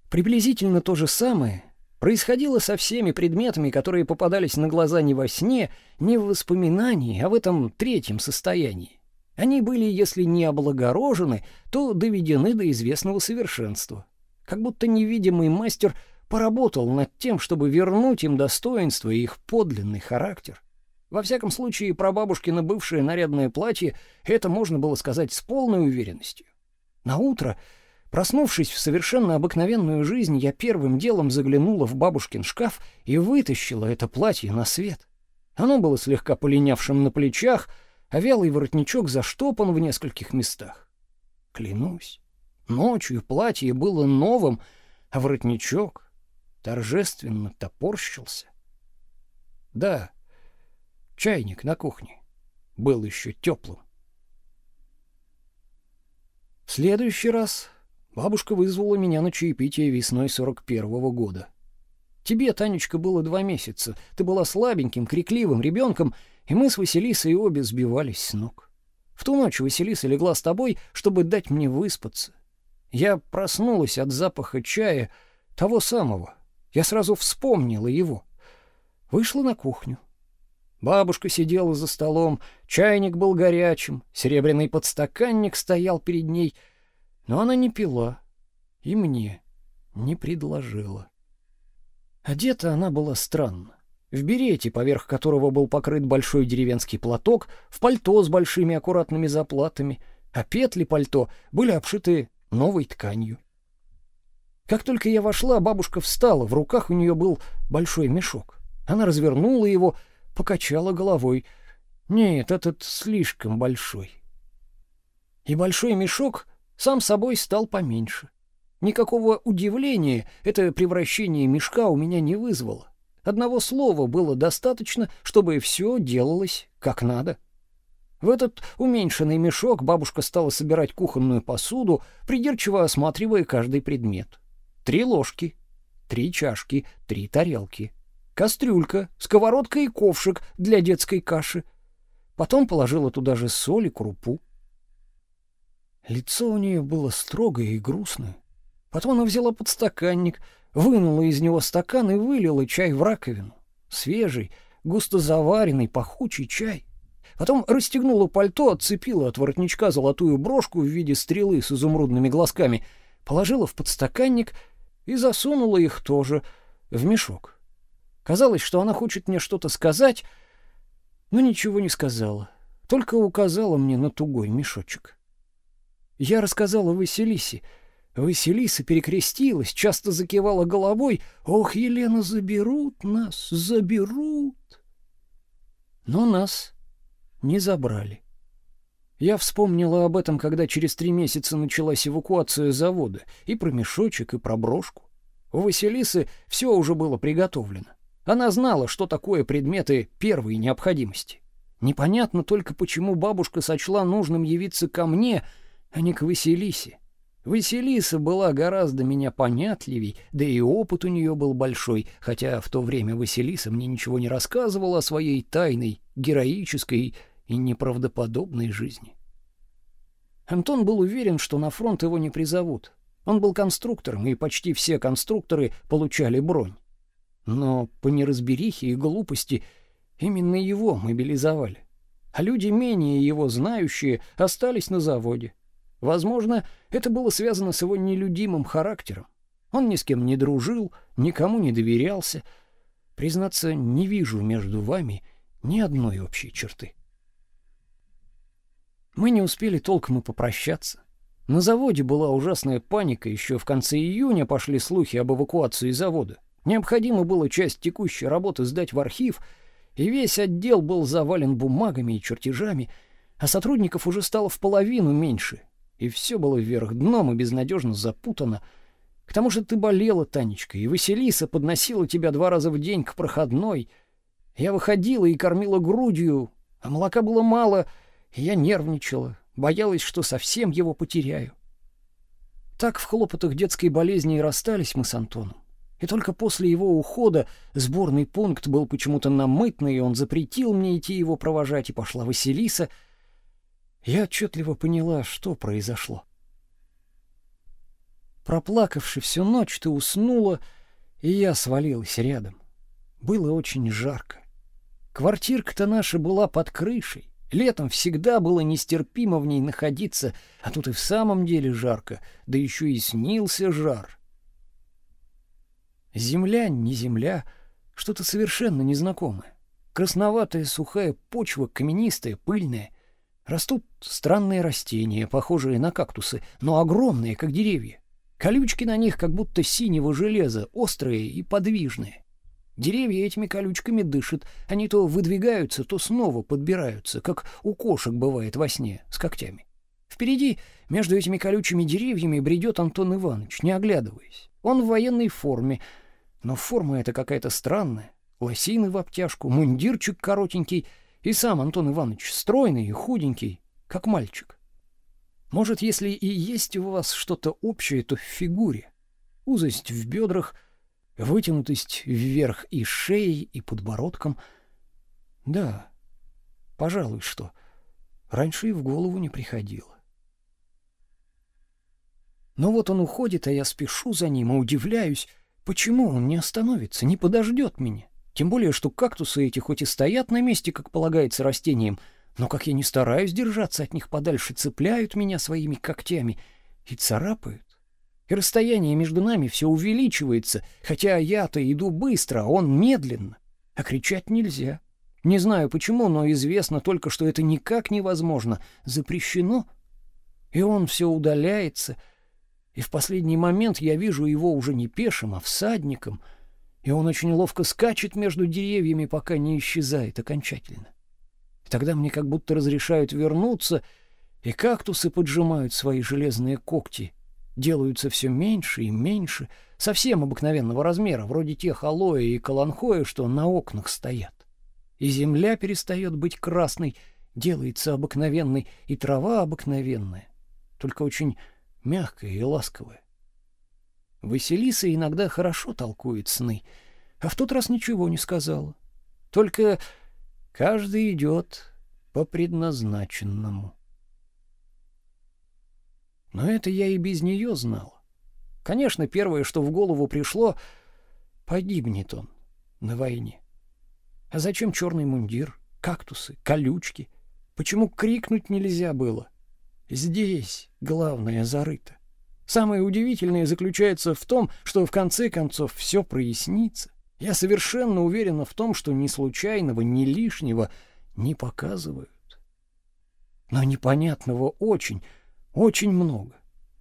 Приблизительно то же самое происходило со всеми предметами, которые попадались на глаза не во сне, не в воспоминании, а в этом третьем состоянии. Они были, если не облагорожены, то доведены до известного совершенства. Как будто невидимый мастер поработал над тем, чтобы вернуть им достоинство и их подлинный характер. Во всяком случае, про бабушкино бывшее нарядное платье это можно было сказать с полной уверенностью. На утро, проснувшись в совершенно обыкновенную жизнь, я первым делом заглянула в бабушкин шкаф и вытащила это платье на свет. Оно было слегка полинявшим на плечах, а вялый воротничок заштопан в нескольких местах. Клянусь, ночью платье было новым, а воротничок торжественно топорщился. Да, Чайник на кухне был еще теплым. В следующий раз бабушка вызвала меня на чаепитие весной сорок первого года. Тебе, Танечка, было два месяца. Ты была слабеньким, крикливым ребенком, и мы с Василисой обе сбивались с ног. В ту ночь Василиса легла с тобой, чтобы дать мне выспаться. Я проснулась от запаха чая, того самого. Я сразу вспомнила его. Вышла на кухню. Бабушка сидела за столом, чайник был горячим, серебряный подстаканник стоял перед ней, но она не пила и мне не предложила. Одета она была странно. В берете, поверх которого был покрыт большой деревенский платок, в пальто с большими аккуратными заплатами, а петли пальто были обшиты новой тканью. Как только я вошла, бабушка встала, в руках у нее был большой мешок. Она развернула его покачала головой. Нет, этот слишком большой. И большой мешок сам собой стал поменьше. Никакого удивления это превращение мешка у меня не вызвало. Одного слова было достаточно, чтобы все делалось как надо. В этот уменьшенный мешок бабушка стала собирать кухонную посуду, придирчиво осматривая каждый предмет. Три ложки, три чашки, три тарелки кастрюлька, сковородка и ковшик для детской каши. Потом положила туда же соль и крупу. Лицо у нее было строгое и грустное. Потом она взяла подстаканник, вынула из него стакан и вылила чай в раковину. Свежий, густо заваренный, пахучий чай. Потом расстегнула пальто, отцепила от воротничка золотую брошку в виде стрелы с изумрудными глазками, положила в подстаканник и засунула их тоже в мешок. Казалось, что она хочет мне что-то сказать, но ничего не сказала, только указала мне на тугой мешочек. Я рассказала Василисе. Василиса перекрестилась, часто закивала головой. «Ох, Елена, заберут нас, заберут!» Но нас не забрали. Я вспомнила об этом, когда через три месяца началась эвакуация завода, и про мешочек, и про брошку. У Василисы все уже было приготовлено. Она знала, что такое предметы первой необходимости. Непонятно только, почему бабушка сочла нужным явиться ко мне, а не к Василисе. Василиса была гораздо меня понятливей, да и опыт у нее был большой, хотя в то время Василиса мне ничего не рассказывала о своей тайной, героической и неправдоподобной жизни. Антон был уверен, что на фронт его не призовут. Он был конструктором, и почти все конструкторы получали бронь. Но по неразберихе и глупости именно его мобилизовали. А люди, менее его знающие, остались на заводе. Возможно, это было связано с его нелюдимым характером. Он ни с кем не дружил, никому не доверялся. Признаться, не вижу между вами ни одной общей черты. Мы не успели толком и попрощаться. На заводе была ужасная паника, еще в конце июня пошли слухи об эвакуации завода. Необходимо было часть текущей работы сдать в архив, и весь отдел был завален бумагами и чертежами, а сотрудников уже стало в половину меньше, и все было вверх дном и безнадежно запутано. К тому же ты болела, Танечка, и Василиса подносила тебя два раза в день к проходной. Я выходила и кормила грудью, а молока было мало, и я нервничала, боялась, что совсем его потеряю. Так в хлопотах детской болезни и расстались мы с Антоном. И только после его ухода сборный пункт был почему-то намытный, и он запретил мне идти его провожать, и пошла Василиса. Я отчетливо поняла, что произошло. Проплакавши всю ночь, ты уснула, и я свалилась рядом. Было очень жарко. Квартирка-то наша была под крышей. Летом всегда было нестерпимо в ней находиться, а тут и в самом деле жарко, да еще и снился жар. Земля, не земля, что-то совершенно незнакомое. Красноватая сухая почва, каменистая, пыльная. Растут странные растения, похожие на кактусы, но огромные, как деревья. Колючки на них как будто синего железа, острые и подвижные. Деревья этими колючками дышат, они то выдвигаются, то снова подбираются, как у кошек бывает во сне, с когтями. Впереди, между этими колючими деревьями, бредет Антон Иванович, не оглядываясь. Он в военной форме, но форма эта какая-то странная. Лосины в обтяжку, мундирчик коротенький, и сам Антон Иванович стройный и худенький, как мальчик. Может, если и есть у вас что-то общее, то в фигуре. Узость в бедрах, вытянутость вверх и шеей, и подбородком. Да, пожалуй, что. Раньше и в голову не приходило. Но вот он уходит, а я спешу за ним и удивляюсь, Почему он не остановится, не подождет меня? Тем более, что кактусы эти хоть и стоят на месте, как полагается растениям, но как я не стараюсь держаться от них подальше, цепляют меня своими когтями и царапают. И расстояние между нами все увеличивается, хотя я-то иду быстро, а он медленно. А кричать нельзя. Не знаю почему, но известно только, что это никак невозможно, запрещено. И он все удаляется, и в последний момент я вижу его уже не пешим, а всадником, и он очень ловко скачет между деревьями, пока не исчезает окончательно. И тогда мне как будто разрешают вернуться, и кактусы поджимают свои железные когти, делаются все меньше и меньше, совсем обыкновенного размера, вроде тех алоэ и каланхоя, что на окнах стоят. И земля перестает быть красной, делается обыкновенной, и трава обыкновенная, только очень мягкое и ласковое. Василиса иногда хорошо толкует сны, а в тот раз ничего не сказала. Только каждый идет по предназначенному. Но это я и без нее знал. Конечно, первое, что в голову пришло, погибнет он на войне. А зачем черный мундир, кактусы, колючки? Почему крикнуть нельзя было? Здесь главное зарыто. Самое удивительное заключается в том, что в конце концов все прояснится. Я совершенно уверена в том, что ни случайного, ни лишнего не показывают. Но непонятного очень, очень много.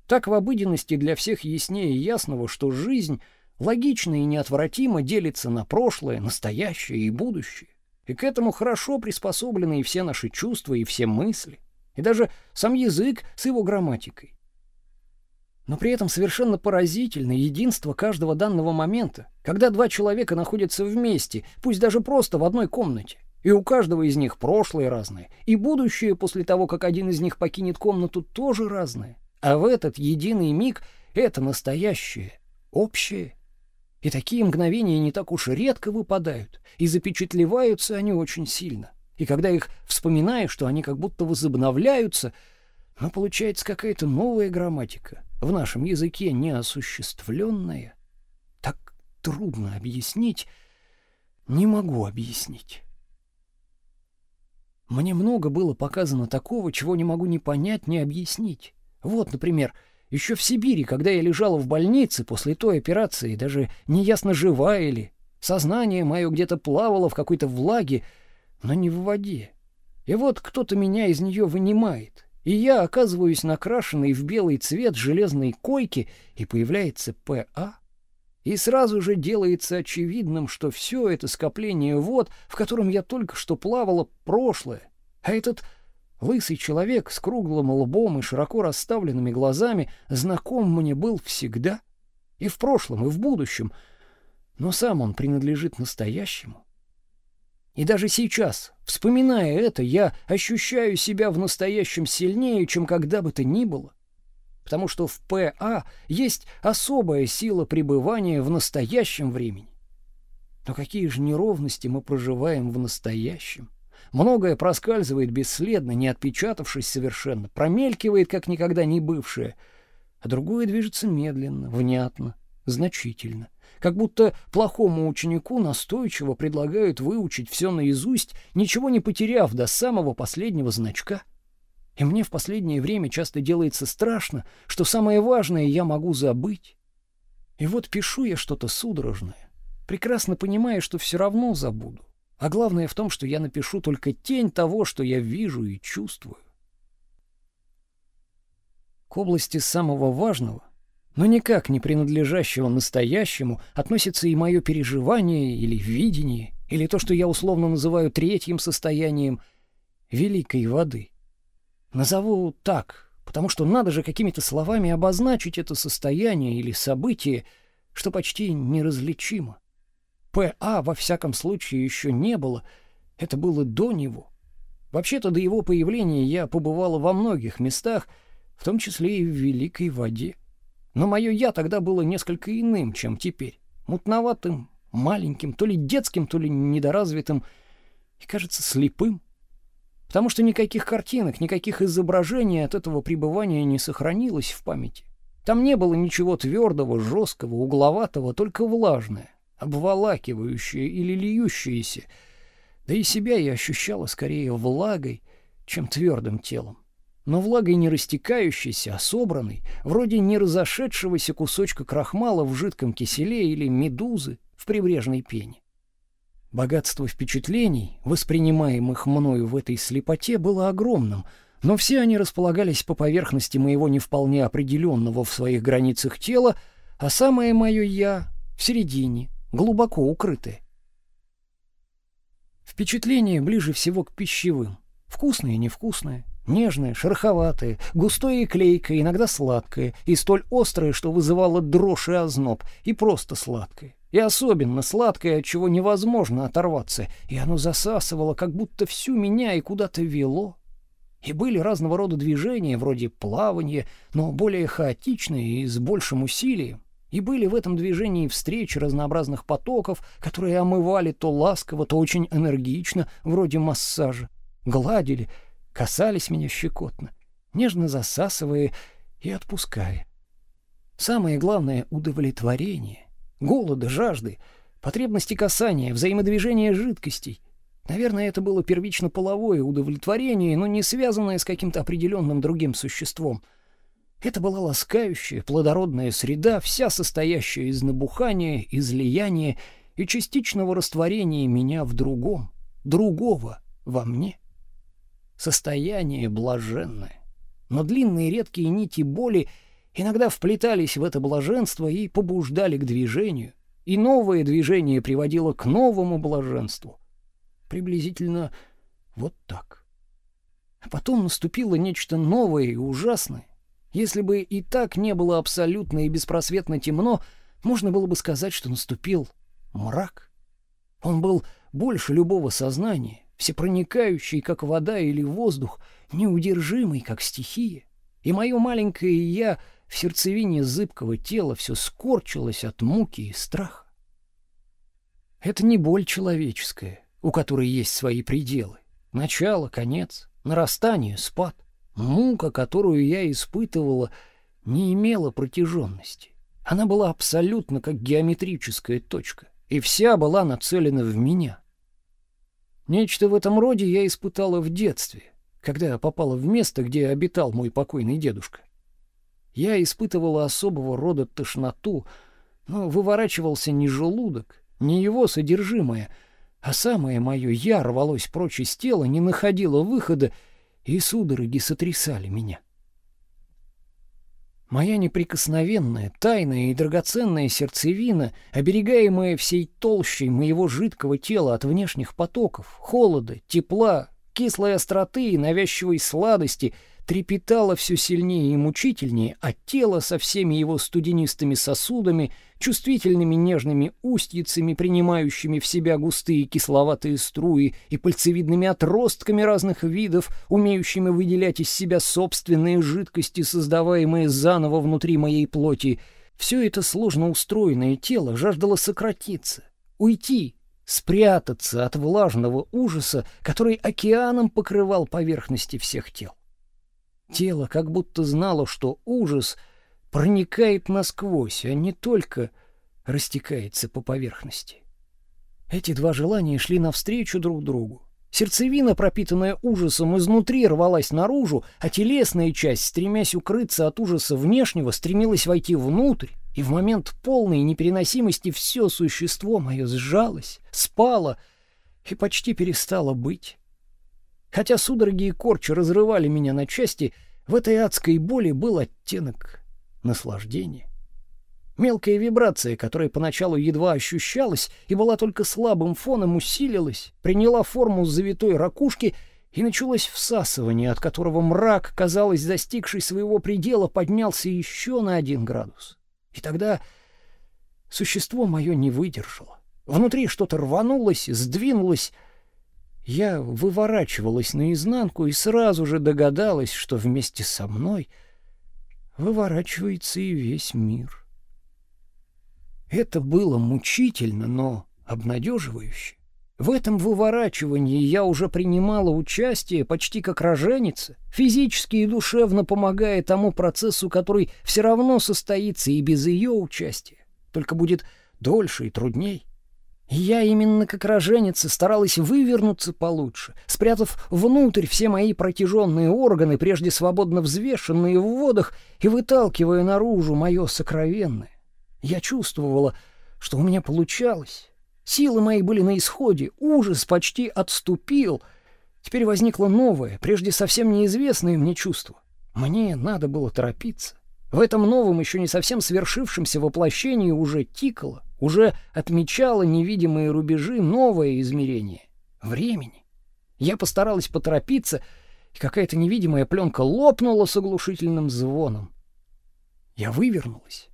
Так в обыденности для всех яснее ясного, что жизнь логично и неотвратимо делится на прошлое, настоящее и будущее. И к этому хорошо приспособлены и все наши чувства, и все мысли и даже сам язык с его грамматикой. Но при этом совершенно поразительно единство каждого данного момента, когда два человека находятся вместе, пусть даже просто в одной комнате. И у каждого из них прошлое разное, и будущее после того, как один из них покинет комнату, тоже разное. А в этот единый миг это настоящее, общее. И такие мгновения не так уж редко выпадают, и запечатлеваются они очень сильно. И когда их вспоминаешь, что они как будто возобновляются, но получается какая-то новая грамматика, в нашем языке неосуществленная. Так трудно объяснить, не могу объяснить. Мне много было показано такого, чего не могу ни понять, ни объяснить. Вот, например, еще в Сибири, когда я лежала в больнице после той операции, даже неясно жива или сознание мое где-то плавало в какой-то влаге, но не в воде. И вот кто-то меня из нее вынимает, и я оказываюсь накрашенной в белый цвет железной койки, и появляется П.А. И сразу же делается очевидным, что все это скопление вод, в котором я только что плавала, прошлое. А этот лысый человек с круглым лбом и широко расставленными глазами знаком мне был всегда, и в прошлом, и в будущем, но сам он принадлежит настоящему. И даже сейчас, вспоминая это, я ощущаю себя в настоящем сильнее, чем когда бы то ни было потому что в ПА есть особая сила пребывания в настоящем времени. Но какие же неровности мы проживаем в настоящем? Многое проскальзывает бесследно, не отпечатавшись совершенно, промелькивает, как никогда не бывшее, а другое движется медленно, внятно, значительно. Как будто плохому ученику настойчиво предлагают выучить все наизусть, ничего не потеряв до самого последнего значка — и мне в последнее время часто делается страшно, что самое важное я могу забыть. И вот пишу я что-то судорожное, прекрасно понимая, что все равно забуду. А главное в том, что я напишу только тень того, что я вижу и чувствую. К области самого важного, но никак не принадлежащего настоящему, относится и мое переживание или видение, или то, что я условно называю третьим состоянием великой воды. Назову так, потому что надо же какими-то словами обозначить это состояние или событие, что почти неразличимо. П.А. во всяком случае еще не было, это было до него. Вообще-то до его появления я побывала во многих местах, в том числе и в Великой воде. Но мое «я» тогда было несколько иным, чем теперь. Мутноватым, маленьким, то ли детским, то ли недоразвитым и, кажется, слепым потому что никаких картинок, никаких изображений от этого пребывания не сохранилось в памяти. Там не было ничего твердого, жесткого, угловатого, только влажное, обволакивающее или льющееся. Да и себя я ощущала скорее влагой, чем твердым телом. Но влагой не растекающейся, а собранной, вроде не разошедшегося кусочка крахмала в жидком киселе или медузы в прибрежной пене. Богатство впечатлений, воспринимаемых мною в этой слепоте, было огромным, но все они располагались по поверхности моего не вполне определенного в своих границах тела, а самое мое «я» в середине, глубоко укрытое. Впечатление ближе всего к пищевым. Вкусное и невкусное, нежное, шероховатое, густое и клейкое, иногда сладкое, и столь острое, что вызывало дрожь и озноб, и просто сладкое и особенно сладкое, от чего невозможно оторваться, и оно засасывало, как будто всю меня и куда-то вело. И были разного рода движения, вроде плавания, но более хаотичные и с большим усилием. И были в этом движении встречи разнообразных потоков, которые омывали то ласково, то очень энергично, вроде массажа, гладили, касались меня щекотно, нежно засасывая и отпуская. Самое главное — удовлетворение — голода, жажды, потребности касания, взаимодвижения жидкостей. Наверное, это было первично половое удовлетворение, но не связанное с каким-то определенным другим существом. Это была ласкающая, плодородная среда, вся состоящая из набухания, излияния и частичного растворения меня в другом, другого во мне. Состояние блаженное. Но длинные редкие нити боли — иногда вплетались в это блаженство и побуждали к движению, и новое движение приводило к новому блаженству. Приблизительно вот так. А потом наступило нечто новое и ужасное, Если бы и так не было абсолютно и беспросветно темно, можно было бы сказать, что наступил мрак. Он был больше любого сознания, всепроникающий, как вода или воздух, неудержимый, как стихия. И мое маленькое «я» в сердцевине зыбкого тела все скорчилось от муки и страха. Это не боль человеческая, у которой есть свои пределы. Начало, конец, нарастание, спад. Мука, которую я испытывала, не имела протяженности. Она была абсолютно как геометрическая точка, и вся была нацелена в меня. Нечто в этом роде я испытала в детстве, когда попала в место, где обитал мой покойный дедушка. Я испытывала особого рода тошноту, но выворачивался не желудок, не его содержимое, а самое мое «я» рвалось прочь из тела, не находило выхода, и судороги сотрясали меня. Моя неприкосновенная, тайная и драгоценная сердцевина, оберегаемая всей толщей моего жидкого тела от внешних потоков, холода, тепла, кислой остроты и навязчивой сладости — трепетало все сильнее и мучительнее, а тело со всеми его студенистыми сосудами, чувствительными нежными устьицами, принимающими в себя густые кисловатые струи и пальцевидными отростками разных видов, умеющими выделять из себя собственные жидкости, создаваемые заново внутри моей плоти, все это сложно устроенное тело жаждало сократиться, уйти, спрятаться от влажного ужаса, который океаном покрывал поверхности всех тел. Тело как будто знало, что ужас проникает насквозь, а не только растекается по поверхности. Эти два желания шли навстречу друг другу. Сердцевина, пропитанная ужасом, изнутри рвалась наружу, а телесная часть, стремясь укрыться от ужаса внешнего, стремилась войти внутрь, и в момент полной непереносимости все существо мое сжалось, спало и почти перестало быть. Хотя судороги и корчи разрывали меня на части, в этой адской боли был оттенок наслаждения. Мелкая вибрация, которая поначалу едва ощущалась и была только слабым фоном, усилилась, приняла форму завитой ракушки и началось всасывание, от которого мрак, казалось, достигший своего предела, поднялся еще на один градус. И тогда существо мое не выдержало. Внутри что-то рванулось, сдвинулось, я выворачивалась наизнанку и сразу же догадалась, что вместе со мной выворачивается и весь мир. Это было мучительно, но обнадеживающе. В этом выворачивании я уже принимала участие почти как роженица, физически и душевно помогая тому процессу, который все равно состоится и без ее участия, только будет дольше и трудней я именно как роженица старалась вывернуться получше, спрятав внутрь все мои протяженные органы, прежде свободно взвешенные в водах, и выталкивая наружу мое сокровенное. Я чувствовала, что у меня получалось. Силы мои были на исходе, ужас почти отступил. Теперь возникло новое, прежде совсем неизвестное мне чувство. Мне надо было торопиться. В этом новом, еще не совсем свершившемся воплощении уже тикало, уже отмечало невидимые рубежи новое измерение — времени. Я постаралась поторопиться, и какая-то невидимая пленка лопнула с оглушительным звоном. Я вывернулась.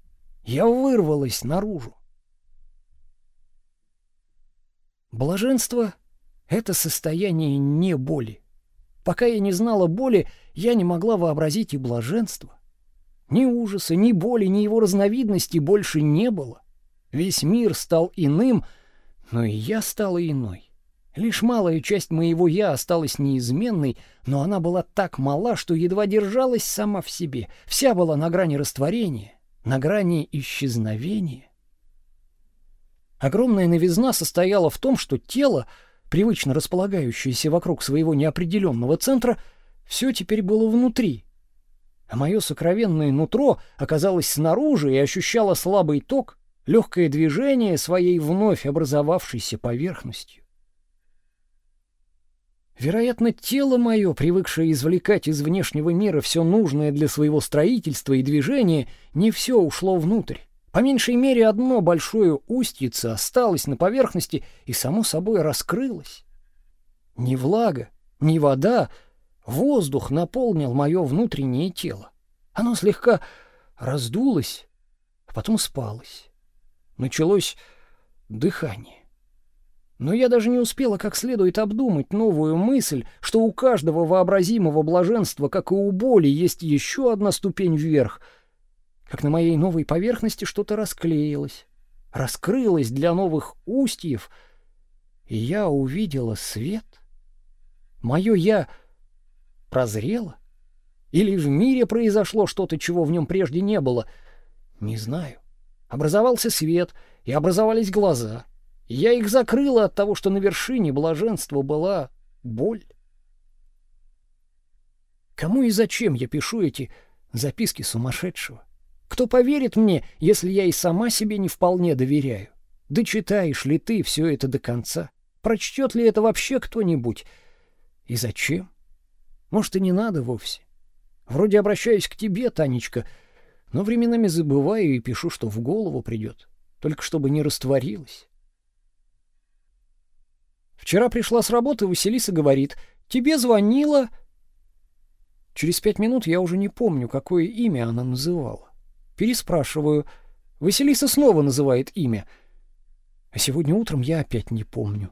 Я вырвалась наружу. Блаженство — это состояние не боли. Пока я не знала боли, я не могла вообразить и блаженство. Ни ужаса, ни боли, ни его разновидностей больше не было. Весь мир стал иным, но и я стала иной. Лишь малая часть моего «я» осталась неизменной, но она была так мала, что едва держалась сама в себе. Вся была на грани растворения, на грани исчезновения. Огромная новизна состояла в том, что тело, привычно располагающееся вокруг своего неопределенного центра, все теперь было внутри — а мое сокровенное нутро оказалось снаружи и ощущало слабый ток, легкое движение своей вновь образовавшейся поверхностью. Вероятно, тело мое, привыкшее извлекать из внешнего мира все нужное для своего строительства и движения, не все ушло внутрь. По меньшей мере одно большое устьице осталось на поверхности и само собой раскрылось. Ни влага, ни вода Воздух наполнил мое внутреннее тело. Оно слегка раздулось, а потом спалось. Началось дыхание. Но я даже не успела как следует обдумать новую мысль, что у каждого вообразимого блаженства, как и у боли, есть еще одна ступень вверх. Как на моей новой поверхности что-то расклеилось, раскрылось для новых устьев, и я увидела свет. Мое «я» прозрело? Или в мире произошло что-то, чего в нем прежде не было? Не знаю. Образовался свет, и образовались глаза — я их закрыла от того, что на вершине блаженства была боль. Кому и зачем я пишу эти записки сумасшедшего? Кто поверит мне, если я и сама себе не вполне доверяю? Да читаешь ли ты все это до конца? Прочтет ли это вообще кто-нибудь? И зачем? Может, и не надо вовсе. Вроде обращаюсь к тебе, Танечка, но временами забываю и пишу, что в голову придет, только чтобы не растворилось. Вчера пришла с работы, Василиса говорит, «Тебе звонила...» Через пять минут я уже не помню, какое имя она называла. Переспрашиваю. Василиса снова называет имя. А сегодня утром я опять не помню.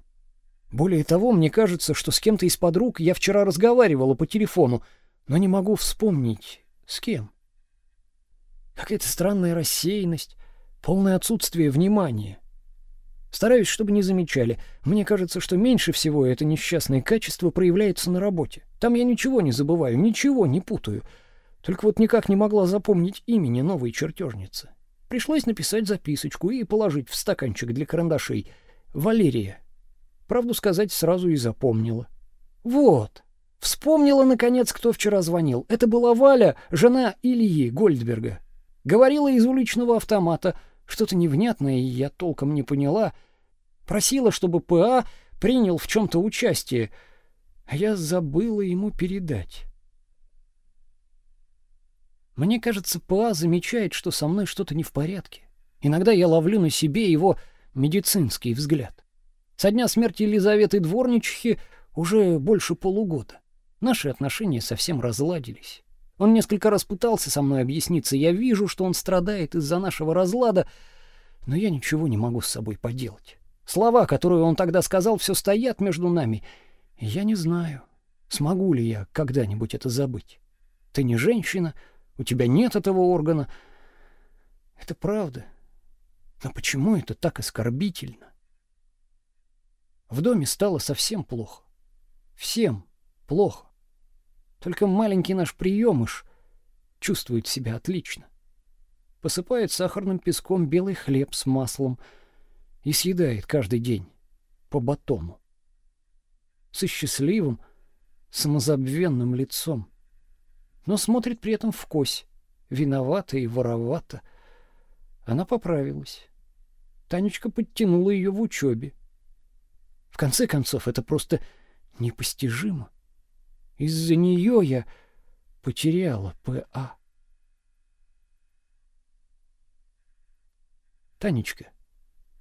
Более того, мне кажется, что с кем-то из подруг я вчера разговаривала по телефону, но не могу вспомнить, с кем. Какая-то странная рассеянность, полное отсутствие внимания. Стараюсь, чтобы не замечали. Мне кажется, что меньше всего это несчастное качество проявляется на работе. Там я ничего не забываю, ничего не путаю. Только вот никак не могла запомнить имени новой чертежницы. Пришлось написать записочку и положить в стаканчик для карандашей. Валерия. Правду сказать, сразу и запомнила. Вот. Вспомнила, наконец, кто вчера звонил. Это была Валя, жена Ильи Гольдберга. Говорила из уличного автомата. Что-то невнятное я толком не поняла — Просила, чтобы ПА принял в чем-то участие, а я забыла ему передать. Мне кажется, ПА замечает, что со мной что-то не в порядке. Иногда я ловлю на себе его медицинский взгляд. Со дня смерти Елизаветы Дворничихи уже больше полугода. Наши отношения совсем разладились. Он несколько раз пытался со мной объясниться. Я вижу, что он страдает из-за нашего разлада, но я ничего не могу с собой поделать. Слова, которые он тогда сказал, все стоят между нами. Я не знаю, смогу ли я когда-нибудь это забыть. Ты не женщина, у тебя нет этого органа. Это правда. Но почему это так оскорбительно? В доме стало совсем плохо. Всем плохо. Только маленький наш приемыш чувствует себя отлично. Посыпает сахарным песком белый хлеб с маслом — и съедает каждый день по батону. Со счастливым, самозабвенным лицом. Но смотрит при этом в кось, виновата и воровата. Она поправилась. Танечка подтянула ее в учебе. В конце концов, это просто непостижимо. Из-за нее я потеряла П.А. Танечка,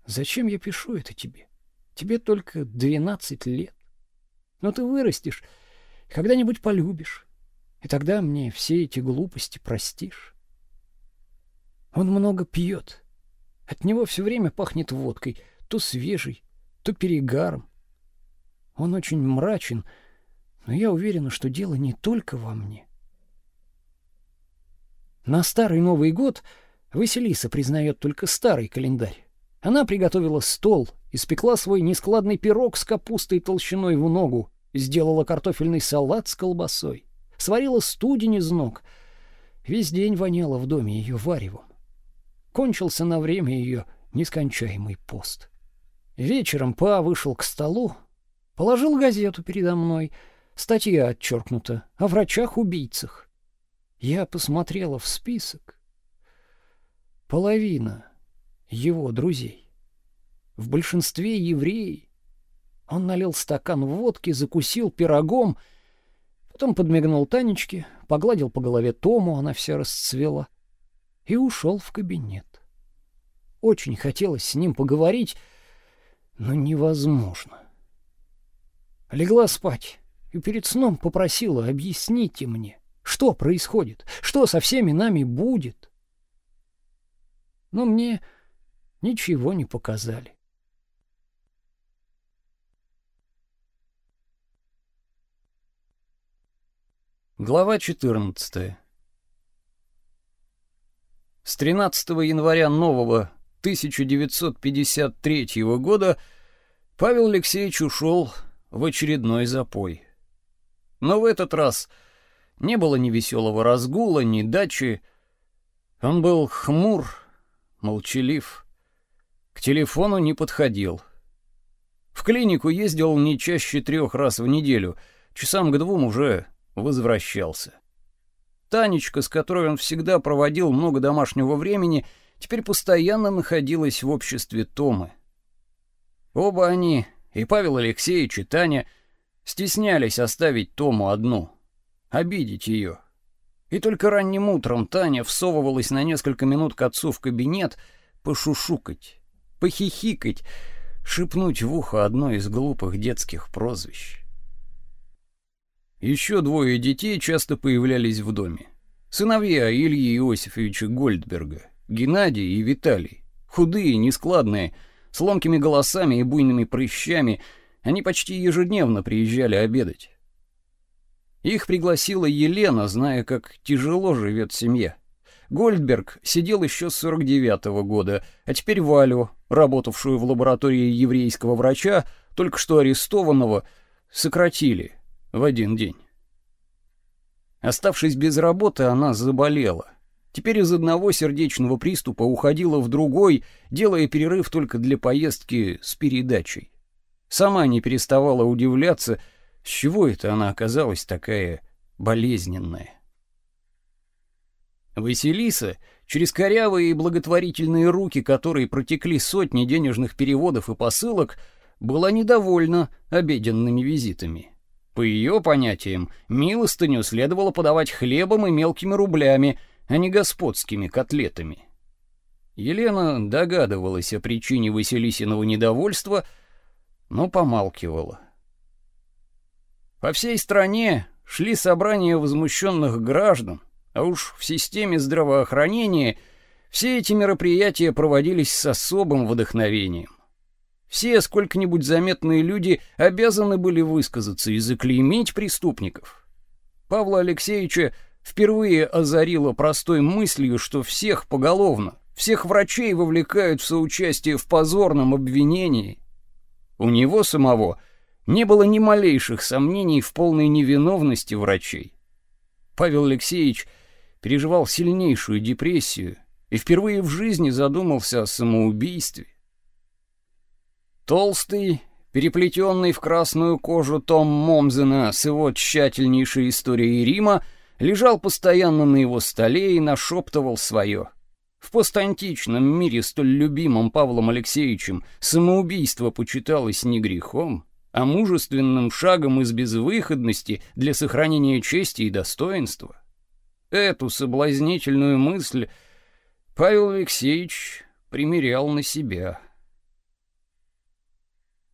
Зачем я пишу это тебе? Тебе только двенадцать лет. Но ты вырастешь, когда-нибудь полюбишь. И тогда мне все эти глупости простишь. Он много пьет. От него все время пахнет водкой, то свежей, то перегаром. Он очень мрачен, но я уверена, что дело не только во мне. На старый Новый год Василиса признает только старый календарь. Она приготовила стол, испекла свой нескладный пирог с капустой толщиной в ногу, сделала картофельный салат с колбасой, сварила студень из ног. Весь день воняло в доме ее варевом. Кончился на время ее нескончаемый пост. Вечером Па вышел к столу, положил газету передо мной. Статья отчеркнута о врачах-убийцах. Я посмотрела в список. Половина его друзей. В большинстве евреи. Он налил стакан водки, закусил пирогом, потом подмигнул Танечке, погладил по голове Тому, она вся расцвела, и ушел в кабинет. Очень хотелось с ним поговорить, но невозможно. Легла спать и перед сном попросила «объясните мне, Что происходит? Что со всеми нами будет? Но мне ничего не показали. Глава 14. С 13 января нового 1953 года Павел Алексеевич ушел в очередной запой. Но в этот раз не было ни веселого разгула, ни дачи. Он был хмур, молчалив, к телефону не подходил. В клинику ездил не чаще трех раз в неделю, часам к двум уже возвращался. Танечка, с которой он всегда проводил много домашнего времени, теперь постоянно находилась в обществе Томы. Оба они, и Павел Алексеевич, и Таня, стеснялись оставить Тому одну, обидеть ее. И только ранним утром Таня всовывалась на несколько минут к отцу в кабинет пошушукать, похихикать, шепнуть в ухо одно из глупых детских прозвищ. Еще двое детей часто появлялись в доме. Сыновья Ильи Иосифовича Гольдберга, Геннадий и Виталий. Худые, нескладные, с ломкими голосами и буйными прыщами, они почти ежедневно приезжали обедать. Их пригласила Елена, зная, как тяжело живет семья. Гольдберг сидел еще с 49-го года, а теперь Валю, работавшую в лаборатории еврейского врача, только что арестованного, сократили — в один день. Оставшись без работы, она заболела. Теперь из одного сердечного приступа уходила в другой, делая перерыв только для поездки с передачей. Сама не переставала удивляться, с чего это она оказалась такая болезненная. Василиса, через корявые и благотворительные руки, которые протекли сотни денежных переводов и посылок, была недовольна обеденными визитами. По ее понятиям, милостыню следовало подавать хлебом и мелкими рублями, а не господскими котлетами. Елена догадывалась о причине Василисиного недовольства, но помалкивала. По всей стране шли собрания возмущенных граждан, а уж в системе здравоохранения все эти мероприятия проводились с особым вдохновением. Все сколько-нибудь заметные люди обязаны были высказаться и заклеймить преступников. Павла Алексеевича впервые озарило простой мыслью, что всех поголовно, всех врачей вовлекают в соучастие в позорном обвинении. У него самого не было ни малейших сомнений в полной невиновности врачей. Павел Алексеевич переживал сильнейшую депрессию и впервые в жизни задумался о самоубийстве. Толстый, переплетенный в красную кожу Том Момзена с его тщательнейшей историей Рима, лежал постоянно на его столе и нашептывал свое. В постантичном мире, столь любимом Павлом Алексеевичем, самоубийство почиталось не грехом, а мужественным шагом из безвыходности для сохранения чести и достоинства. Эту соблазнительную мысль Павел Алексеевич примерял на себя.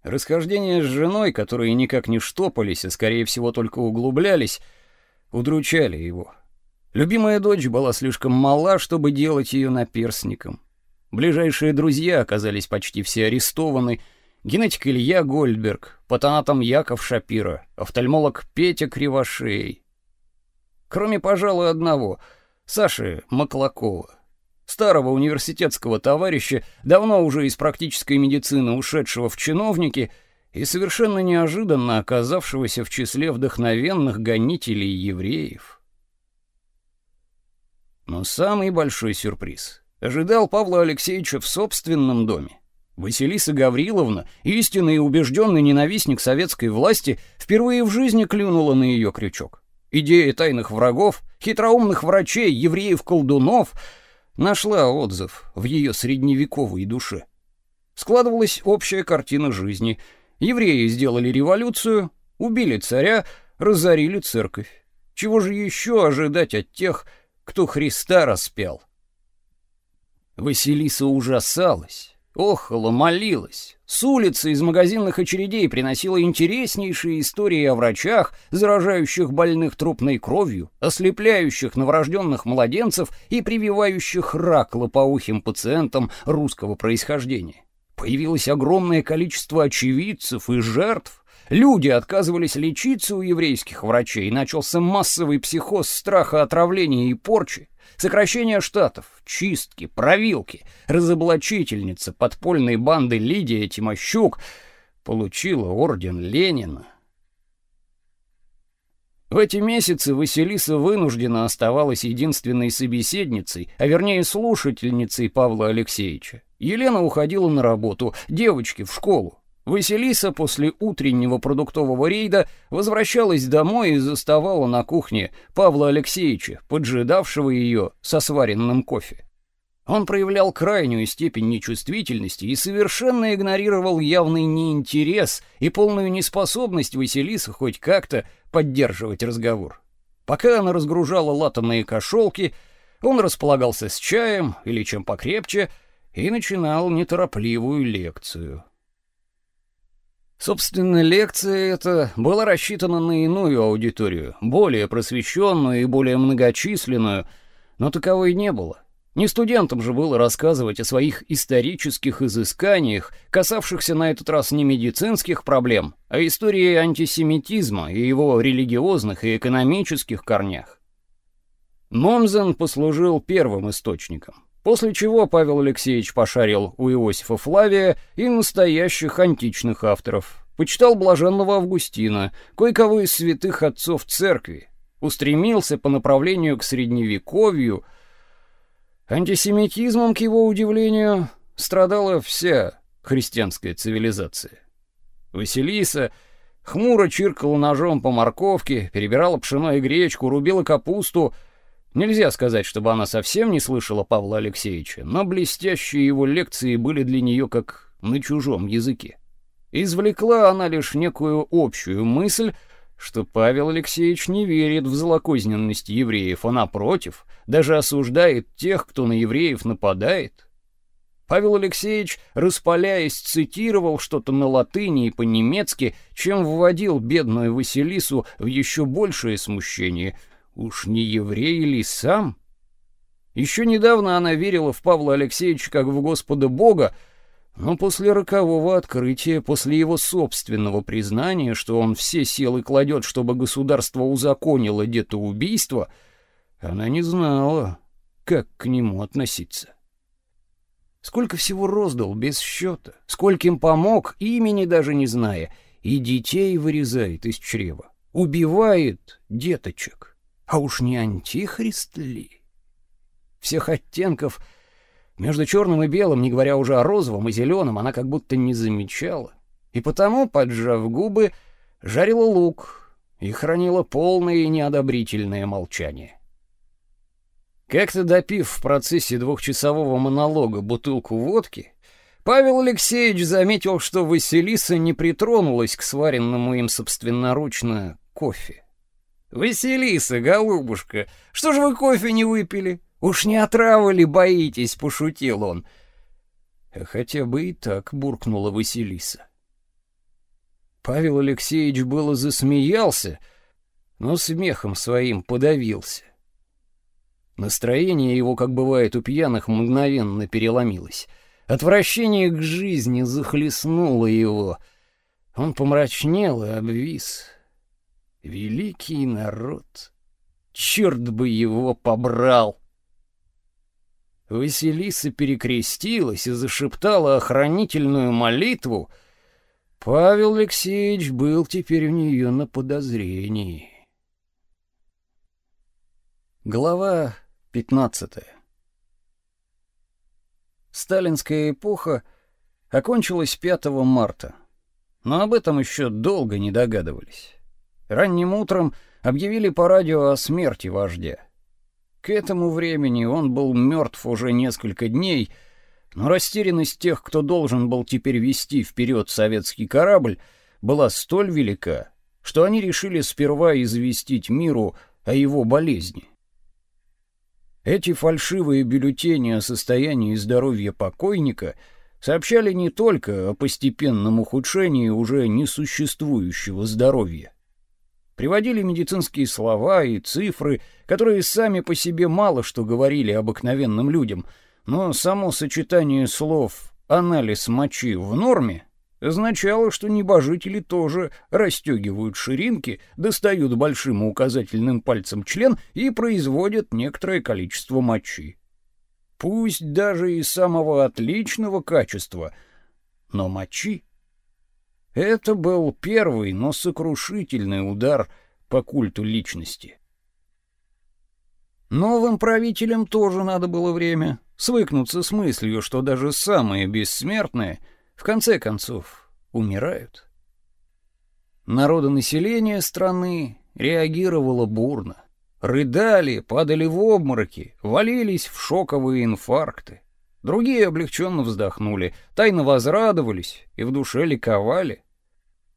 Расхождения с женой, которые никак не штопались, а скорее всего только углублялись, удручали его. Любимая дочь была слишком мала, чтобы делать ее наперсником. Ближайшие друзья оказались почти все арестованы. Генетик Илья Гольдберг, патанатом Яков Шапира, офтальмолог Петя Кривошей. Кроме, пожалуй, одного — Саши Маклакова старого университетского товарища, давно уже из практической медицины ушедшего в чиновники и совершенно неожиданно оказавшегося в числе вдохновенных гонителей евреев. Но самый большой сюрприз ожидал Павла Алексеевича в собственном доме. Василиса Гавриловна, истинный и убежденный ненавистник советской власти, впервые в жизни клюнула на ее крючок. Идея тайных врагов, хитроумных врачей, евреев-колдунов — нашла отзыв в ее средневековой душе. Складывалась общая картина жизни. Евреи сделали революцию, убили царя, разорили церковь. Чего же еще ожидать от тех, кто Христа распял? Василиса ужасалась, охала, молилась, С улицы из магазинных очередей приносила интереснейшие истории о врачах, заражающих больных трупной кровью, ослепляющих новорожденных младенцев и прививающих рак лопоухим пациентам русского происхождения. Появилось огромное количество очевидцев и жертв. Люди отказывались лечиться у еврейских врачей, начался массовый психоз страха отравления и порчи. Сокращение штатов, чистки, провилки, разоблачительница подпольной банды Лидия Тимощук получила орден Ленина. В эти месяцы Василиса вынуждена оставалась единственной собеседницей, а вернее слушательницей Павла Алексеевича. Елена уходила на работу, девочки в школу. Василиса после утреннего продуктового рейда возвращалась домой и заставала на кухне Павла Алексеевича, поджидавшего ее со сваренным кофе. Он проявлял крайнюю степень нечувствительности и совершенно игнорировал явный неинтерес и полную неспособность Василисы хоть как-то поддерживать разговор. Пока она разгружала латанные кошелки, он располагался с чаем или чем покрепче и начинал неторопливую лекцию. Собственно, лекция эта была рассчитана на иную аудиторию, более просвещенную и более многочисленную, но таковой не было. Не студентам же было рассказывать о своих исторических изысканиях, касавшихся на этот раз не медицинских проблем, а истории антисемитизма и его религиозных и экономических корнях. Момзен послужил первым источником. После чего Павел Алексеевич пошарил у Иосифа Флавия и настоящих античных авторов. Почитал блаженного Августина, кое-кого из святых отцов церкви. Устремился по направлению к средневековью. Антисемитизмом, к его удивлению, страдала вся христианская цивилизация. Василиса хмуро чиркала ножом по морковке, перебирала пшено и гречку, рубила капусту — Нельзя сказать, чтобы она совсем не слышала Павла Алексеевича, но блестящие его лекции были для нее как на чужом языке. Извлекла она лишь некую общую мысль, что Павел Алексеевич не верит в злокозненность евреев, а напротив, даже осуждает тех, кто на евреев нападает. Павел Алексеевич, распаляясь, цитировал что-то на латыни и по-немецки, чем вводил бедную Василису в еще большее смущение — Уж не еврей ли сам? Еще недавно она верила в Павла Алексеевича как в Господа Бога, но после рокового открытия, после его собственного признания, что он все силы кладет, чтобы государство узаконило детоубийство, она не знала, как к нему относиться. Сколько всего роздал без счета, скольким помог, имени даже не зная, и детей вырезает из чрева, убивает деточек. А уж не антихрист ли? Всех оттенков между черным и белым, не говоря уже о розовом и зеленом, она как будто не замечала. И потому, поджав губы, жарила лук и хранила полное и неодобрительное молчание. Как-то допив в процессе двухчасового монолога бутылку водки, Павел Алексеевич заметил, что Василиса не притронулась к сваренному им собственноручно кофе. «Василиса, голубушка, что же вы кофе не выпили? Уж не отравы ли боитесь?» — пошутил он. «Хотя бы и так», — буркнула Василиса. Павел Алексеевич было засмеялся, но смехом своим подавился. Настроение его, как бывает у пьяных, мгновенно переломилось. Отвращение к жизни захлестнуло его. Он помрачнел и обвис. Великий народ! Черт бы его побрал! Василиса перекрестилась и зашептала охранительную молитву. Павел Алексеевич был теперь у нее на подозрении. Глава 15. Сталинская эпоха окончилась 5 марта, но об этом еще долго не догадывались. Ранним утром объявили по радио о смерти вождя. К этому времени он был мертв уже несколько дней, но растерянность тех, кто должен был теперь вести вперед советский корабль, была столь велика, что они решили сперва известить миру о его болезни. Эти фальшивые бюллетени о состоянии здоровья покойника сообщали не только о постепенном ухудшении уже несуществующего здоровья. Приводили медицинские слова и цифры, которые сами по себе мало что говорили обыкновенным людям, но само сочетание слов «анализ мочи в норме» означало, что небожители тоже расстегивают ширинки, достают большим и указательным пальцем член и производят некоторое количество мочи. Пусть даже и самого отличного качества, но мочи. Это был первый, но сокрушительный удар по культу личности. Новым правителям тоже надо было время свыкнуться с мыслью, что даже самые бессмертные — в конце концов, умирают. Народонаселение страны реагировало бурно. Рыдали, падали в обмороки, валились в шоковые инфаркты. Другие облегченно вздохнули, тайно возрадовались и в душе ликовали.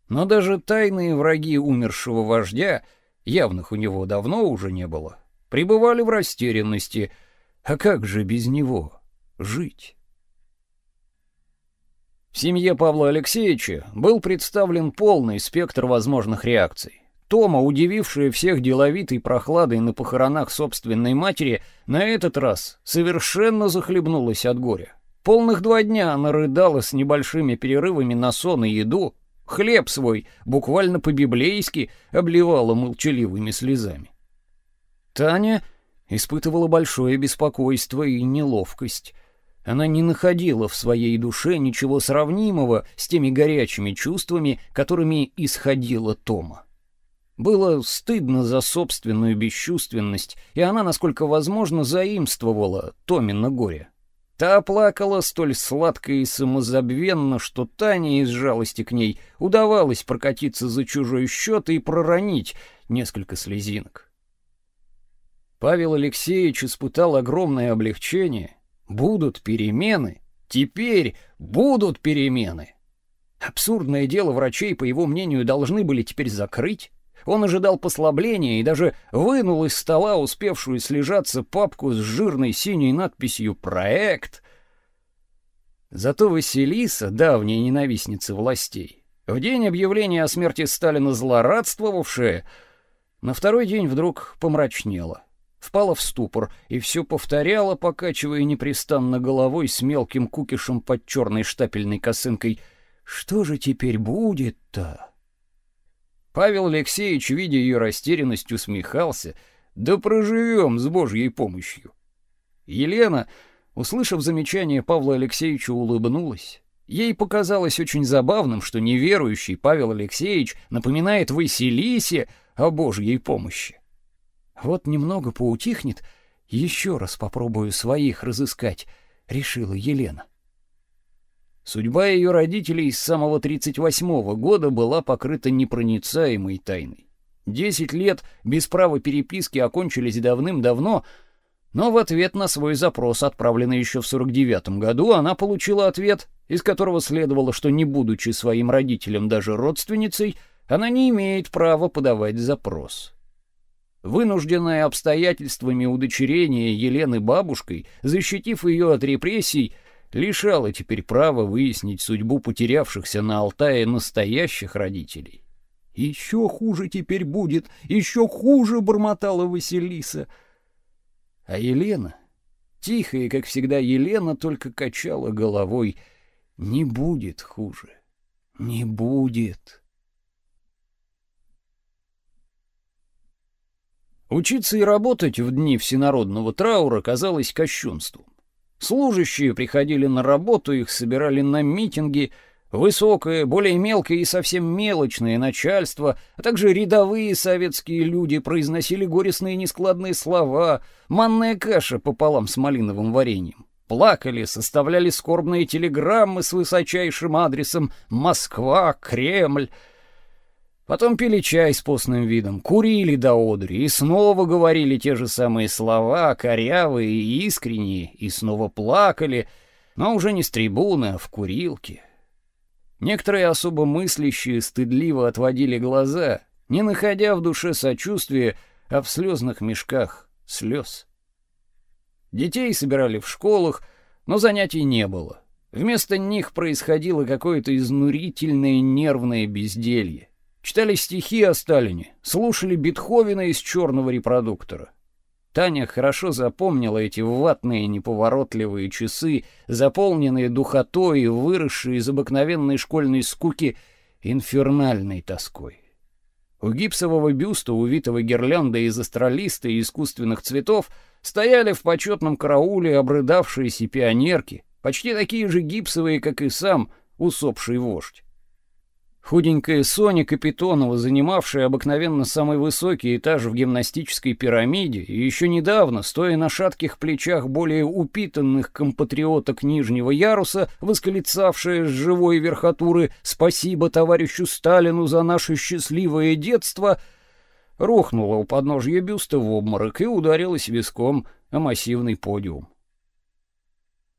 Но даже тайные враги умершего вождя, явных у него давно уже не было, пребывали в растерянности. А как же без него жить? В семье Павла Алексеевича был представлен полный спектр возможных реакций. Тома, удивившая всех деловитой прохладой на похоронах собственной матери, на этот раз совершенно захлебнулась от горя. Полных два дня она рыдала с небольшими перерывами на сон и еду, хлеб свой буквально по-библейски обливала молчаливыми слезами. Таня испытывала большое беспокойство и неловкость. Она не находила в своей душе ничего сравнимого с теми горячими чувствами, которыми исходила Тома. Было стыдно за собственную бесчувственность, и она, насколько возможно, заимствовала Томина горе. Та плакала столь сладко и самозабвенно, что Тане из жалости к ней удавалось прокатиться за чужой счет и проронить несколько слезинок. Павел Алексеевич испытал огромное облегчение, Будут перемены. Теперь будут перемены. Абсурдное дело врачей, по его мнению, должны были теперь закрыть. Он ожидал послабления и даже вынул из стола успевшую слежаться папку с жирной синей надписью «Проект». Зато Василиса, давняя ненавистница властей, в день объявления о смерти Сталина злорадствовавшая, на второй день вдруг помрачнела впала в ступор и все повторяла, покачивая непрестанно головой с мелким кукишем под черной штапельной косынкой. «Что же теперь будет-то?» Павел Алексеевич, видя ее растерянность, усмехался. «Да проживем с Божьей помощью». Елена, услышав замечание Павла Алексеевича, улыбнулась. Ей показалось очень забавным, что неверующий Павел Алексеевич напоминает Василисе о Божьей помощи. Вот немного поутихнет, еще раз попробую своих разыскать, решила Елена. Судьба ее родителей с самого 38-го года была покрыта непроницаемой тайной. Десять лет без права переписки окончились давным-давно, но в ответ на свой запрос, отправленный еще в 49 году, она получила ответ, из которого следовало, что не будучи своим родителям даже родственницей, она не имеет права подавать запрос. Вынужденное обстоятельствами удочерение Елены бабушкой, защитив ее от репрессий, лишало теперь права выяснить судьбу потерявшихся на Алтае настоящих родителей. «Еще хуже теперь будет, еще хуже!» — бормотала Василиса. А Елена, тихая, как всегда Елена, только качала головой. «Не будет хуже, не будет!» Учиться и работать в дни всенародного траура казалось кощунством. Служащие приходили на работу, их собирали на митинги, высокое, более мелкое и совсем мелочное начальство, а также рядовые советские люди произносили горестные нескладные слова, манная каша пополам с малиновым вареньем. Плакали, составляли скорбные телеграммы с высочайшим адресом «Москва», «Кремль», Потом пили чай с постным видом, курили до одури и снова говорили те же самые слова, корявые и искренние, и снова плакали, но уже не с трибуны, а в курилке. Некоторые особо мыслящие стыдливо отводили глаза, не находя в душе сочувствия, а в слезных мешках слез. Детей собирали в школах, но занятий не было. Вместо них происходило какое-то изнурительное нервное безделье. Читали стихи о Сталине, слушали Бетховена из черного репродуктора. Таня хорошо запомнила эти ватные неповоротливые часы, заполненные духотой и выросшие из обыкновенной школьной скуки инфернальной тоской. У гипсового бюста, увитого гирляндой из астролиста и искусственных цветов, стояли в почетном карауле обрыдавшиеся пионерки, почти такие же гипсовые, как и сам усопший вождь. Худенькая Соня Капитонова, занимавшая обыкновенно самый высокий этаж в гимнастической пирамиде, и еще недавно, стоя на шатких плечах более упитанных компатриоток нижнего яруса, восклицавшая с живой верхотуры «Спасибо товарищу Сталину за наше счастливое детство», рухнула у подножья бюста в обморок и ударилась виском о массивный подиум.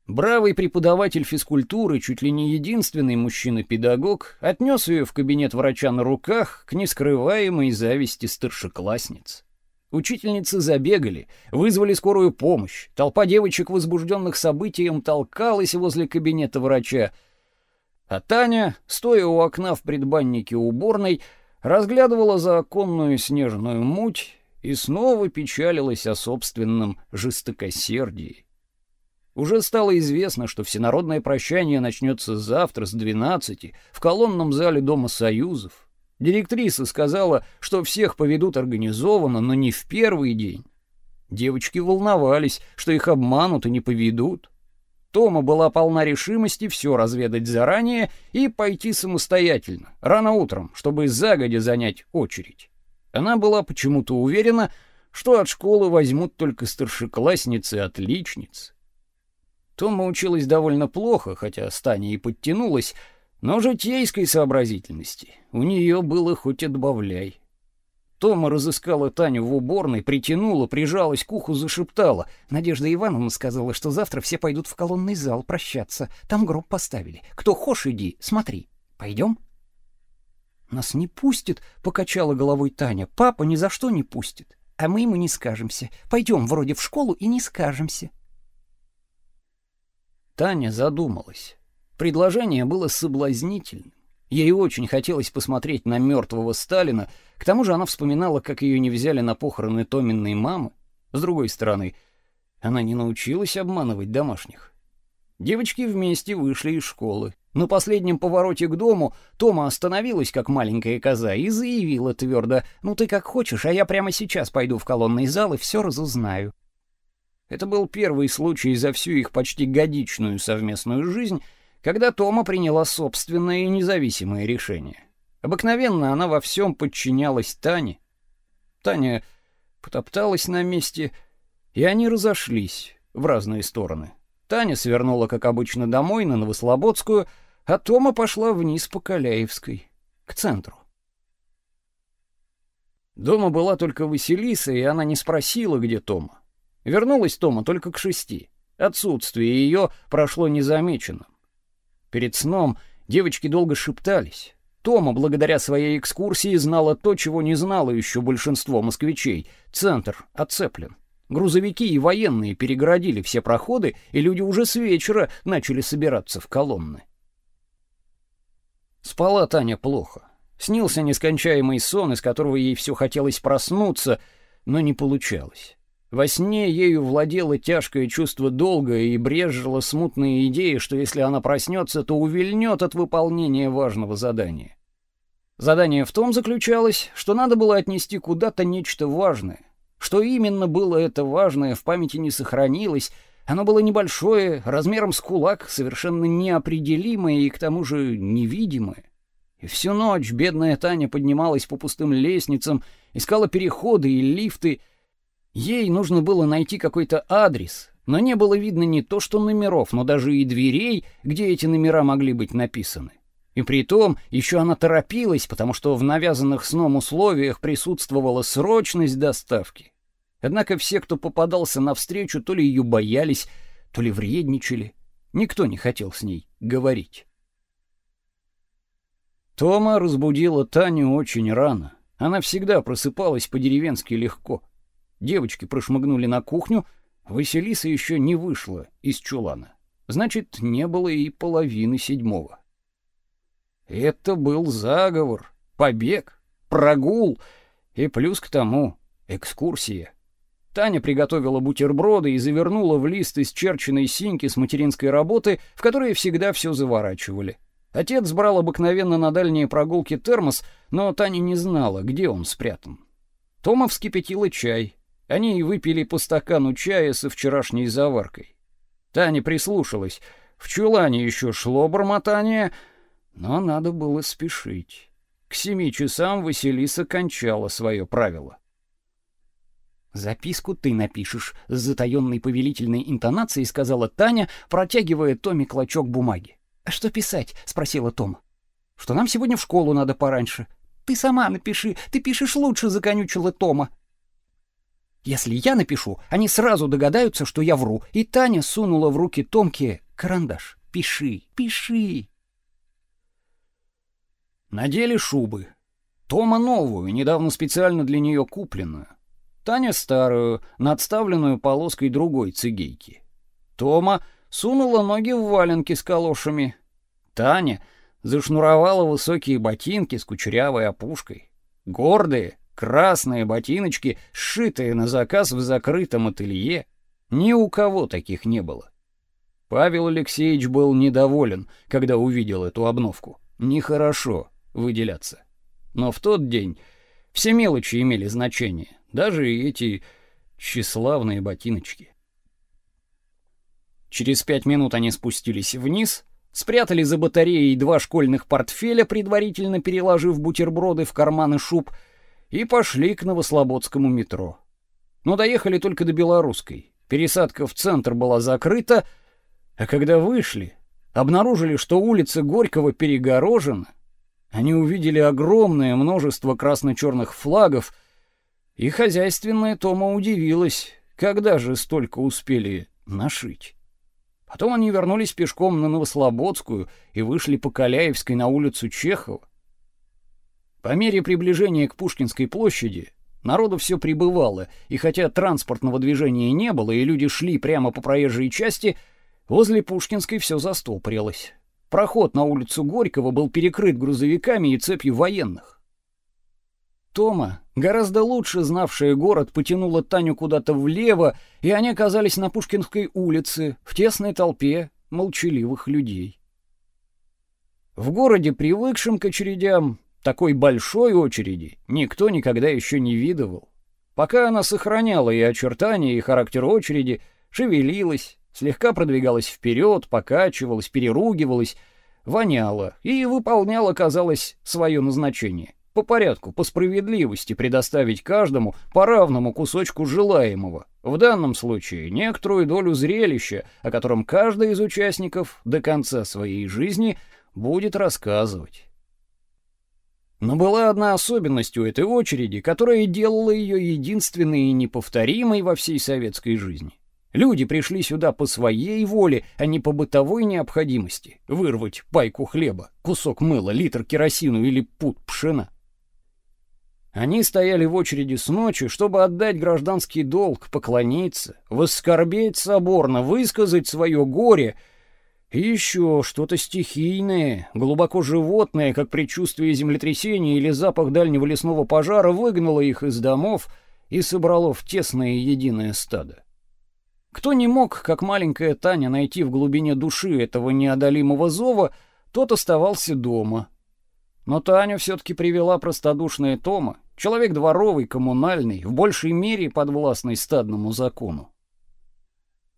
Бравый преподаватель физкультуры, чуть ли не единственный мужчина-педагог, отнес ее в кабинет врача на руках к нескрываемой зависти старшеклассниц. Учительницы забегали, вызвали скорую помощь. Толпа девочек, возбужденных событием, толкалась возле кабинета врача. А Таня, стоя у окна в предбаннике уборной, разглядывала законную снежную муть и снова печалилась о собственном жестокосердии. Уже стало известно, что всенародное прощание начнется завтра с 12 в колонном зале Дома Союзов. Директриса сказала, что всех поведут организованно, но не в первый день. Девочки волновались, что их обманут и не поведут. Тома была полна решимости все разведать заранее и пойти самостоятельно, рано утром, чтобы загодя занять очередь. Она была почему-то уверена, что от школы возьмут только старшеклассницы-отличницы. Тома училась довольно плохо, хотя Стане и подтянулась, но житейской сообразительности у нее было хоть отбавляй. Тома разыскала Таню в уборной, притянула, прижалась к уху, зашептала. Надежда Ивановна сказала, что завтра все пойдут в колонный зал прощаться. Там гроб поставили. Кто хочешь, иди, смотри. Пойдем? Нас не пустит, покачала головой Таня. Папа ни за что не пустит. А мы ему не скажемся. Пойдем вроде в школу и не скажемся. Таня задумалась. Предложение было соблазнительным. Ей очень хотелось посмотреть на мертвого Сталина, к тому же она вспоминала, как ее не взяли на похороны Томиной мамы. С другой стороны, она не научилась обманывать домашних. Девочки вместе вышли из школы. На последнем повороте к дому Тома остановилась, как маленькая коза, и заявила твердо, «Ну ты как хочешь, а я прямо сейчас пойду в колонный зал и все разузнаю». Это был первый случай за всю их почти годичную совместную жизнь, когда Тома приняла собственное и независимое решение. Обыкновенно она во всем подчинялась Тане. Таня потопталась на месте, и они разошлись в разные стороны. Таня свернула, как обычно, домой на Новослободскую, а Тома пошла вниз по Каляевской, к центру. Дома была только Василиса, и она не спросила, где Тома. Вернулась Тома только к шести. Отсутствие ее прошло незамеченным. Перед сном девочки долго шептались. Тома, благодаря своей экскурсии, знала то, чего не знало еще большинство москвичей. Центр оцеплен. Грузовики и военные перегородили все проходы, и люди уже с вечера начали собираться в колонны. Спала Таня плохо. Снился нескончаемый сон, из которого ей все хотелось проснуться, но не получалось. Во сне ею владело тяжкое чувство долга и брезжила смутная идея, что если она проснется, то увильнет от выполнения важного задания. Задание в том заключалось, что надо было отнести куда-то нечто важное. Что именно было это важное, в памяти не сохранилось. Оно было небольшое, размером с кулак, совершенно неопределимое и к тому же невидимое. И всю ночь бедная Таня поднималась по пустым лестницам, искала переходы и лифты, Ей нужно было найти какой-то адрес, но не было видно не то что номеров, но даже и дверей, где эти номера могли быть написаны. И при том еще она торопилась, потому что в навязанных сном условиях присутствовала срочность доставки. Однако все, кто попадался навстречу, то ли ее боялись, то ли вредничали. Никто не хотел с ней говорить. Тома разбудила Таню очень рано. Она всегда просыпалась по-деревенски легко — Девочки прошмыгнули на кухню, Василиса еще не вышла из чулана. значит, не было и половины седьмого. Это был заговор, побег, прогул и плюс к тому экскурсия. Таня приготовила бутерброды и завернула в лист из черченной синьки с материнской работы, в которые всегда все заворачивали. Отец брал обыкновенно на дальние прогулки термос, но Таня не знала, где он спрятан. Тома вскипятила чай. Они выпили по стакану чая со вчерашней заваркой. Таня прислушалась. В чулане еще шло бормотание, но надо было спешить. К семи часам Василиса кончала свое правило. Записку ты напишешь с затаённой повелительной интонацией, сказала Таня, протягивая Томе клочок бумаги. А что писать? спросила Том. Что нам сегодня в школу надо пораньше. Ты сама напиши, ты пишешь лучше, законючила Тома. Если я напишу, они сразу догадаются, что я вру. И Таня сунула в руки Томке карандаш. Пиши, пиши. Надели шубы. Тома новую, недавно специально для нее купленную. Таня старую, надставленную полоской другой цигейки. Тома сунула ноги в валенки с калошами. Таня зашнуровала высокие ботинки с кучерявой опушкой. Гордые, красные ботиночки, сшитые на заказ в закрытом ателье. Ни у кого таких не было. Павел Алексеевич был недоволен, когда увидел эту обновку. Нехорошо выделяться. Но в тот день все мелочи имели значение даже эти тщеславные ботиночки. Через пять минут они спустились вниз, спрятали за батареей два школьных портфеля, предварительно переложив бутерброды в карманы шуб, и пошли к Новослободскому метро. Но доехали только до Белорусской. Пересадка в центр была закрыта, а когда вышли, обнаружили, что улица Горького перегорожена. Они увидели огромное множество красно-черных флагов — и хозяйственная Тома удивилась, когда же столько успели нашить. Потом они вернулись пешком на Новослободскую и вышли по Каляевской на улицу Чехова. По мере приближения к Пушкинской площади народу все прибывало, и хотя транспортного движения не было, и люди шли прямо по проезжей части, возле Пушкинской все застопорилось. Проход на улицу Горького был перекрыт грузовиками и цепью военных. Тома, гораздо лучше знавшая город, потянула Таню куда-то влево, и они оказались на Пушкинской улице, в тесной толпе молчаливых людей. В городе, привыкшем к очередям, такой большой очереди никто никогда еще не видывал. Пока она сохраняла и очертания, и характер очереди, шевелилась, слегка продвигалась вперед, покачивалась, переругивалась, воняла и выполняла, казалось, свое назначение по порядку, по справедливости предоставить каждому по равному кусочку желаемого. В данном случае некоторую долю зрелища, о котором каждый из участников до конца своей жизни будет рассказывать. Но была одна особенность у этой очереди, которая делала ее единственной и неповторимой во всей советской жизни. Люди пришли сюда по своей воле, а не по бытовой необходимости. Вырвать пайку хлеба, кусок мыла, литр керосину или пуд пшена. Они стояли в очереди с ночи, чтобы отдать гражданский долг, поклониться, воскорбеть соборно, высказать свое горе и еще что-то стихийное, глубоко животное, как предчувствие землетрясения или запах дальнего лесного пожара, выгнало их из домов и собрало в тесное единое стадо. Кто не мог, как маленькая Таня, найти в глубине души этого неодолимого зова, тот оставался дома. Но Таню все-таки привела простодушная Тома, Человек дворовый, коммунальный, в большей мере подвластный стадному закону.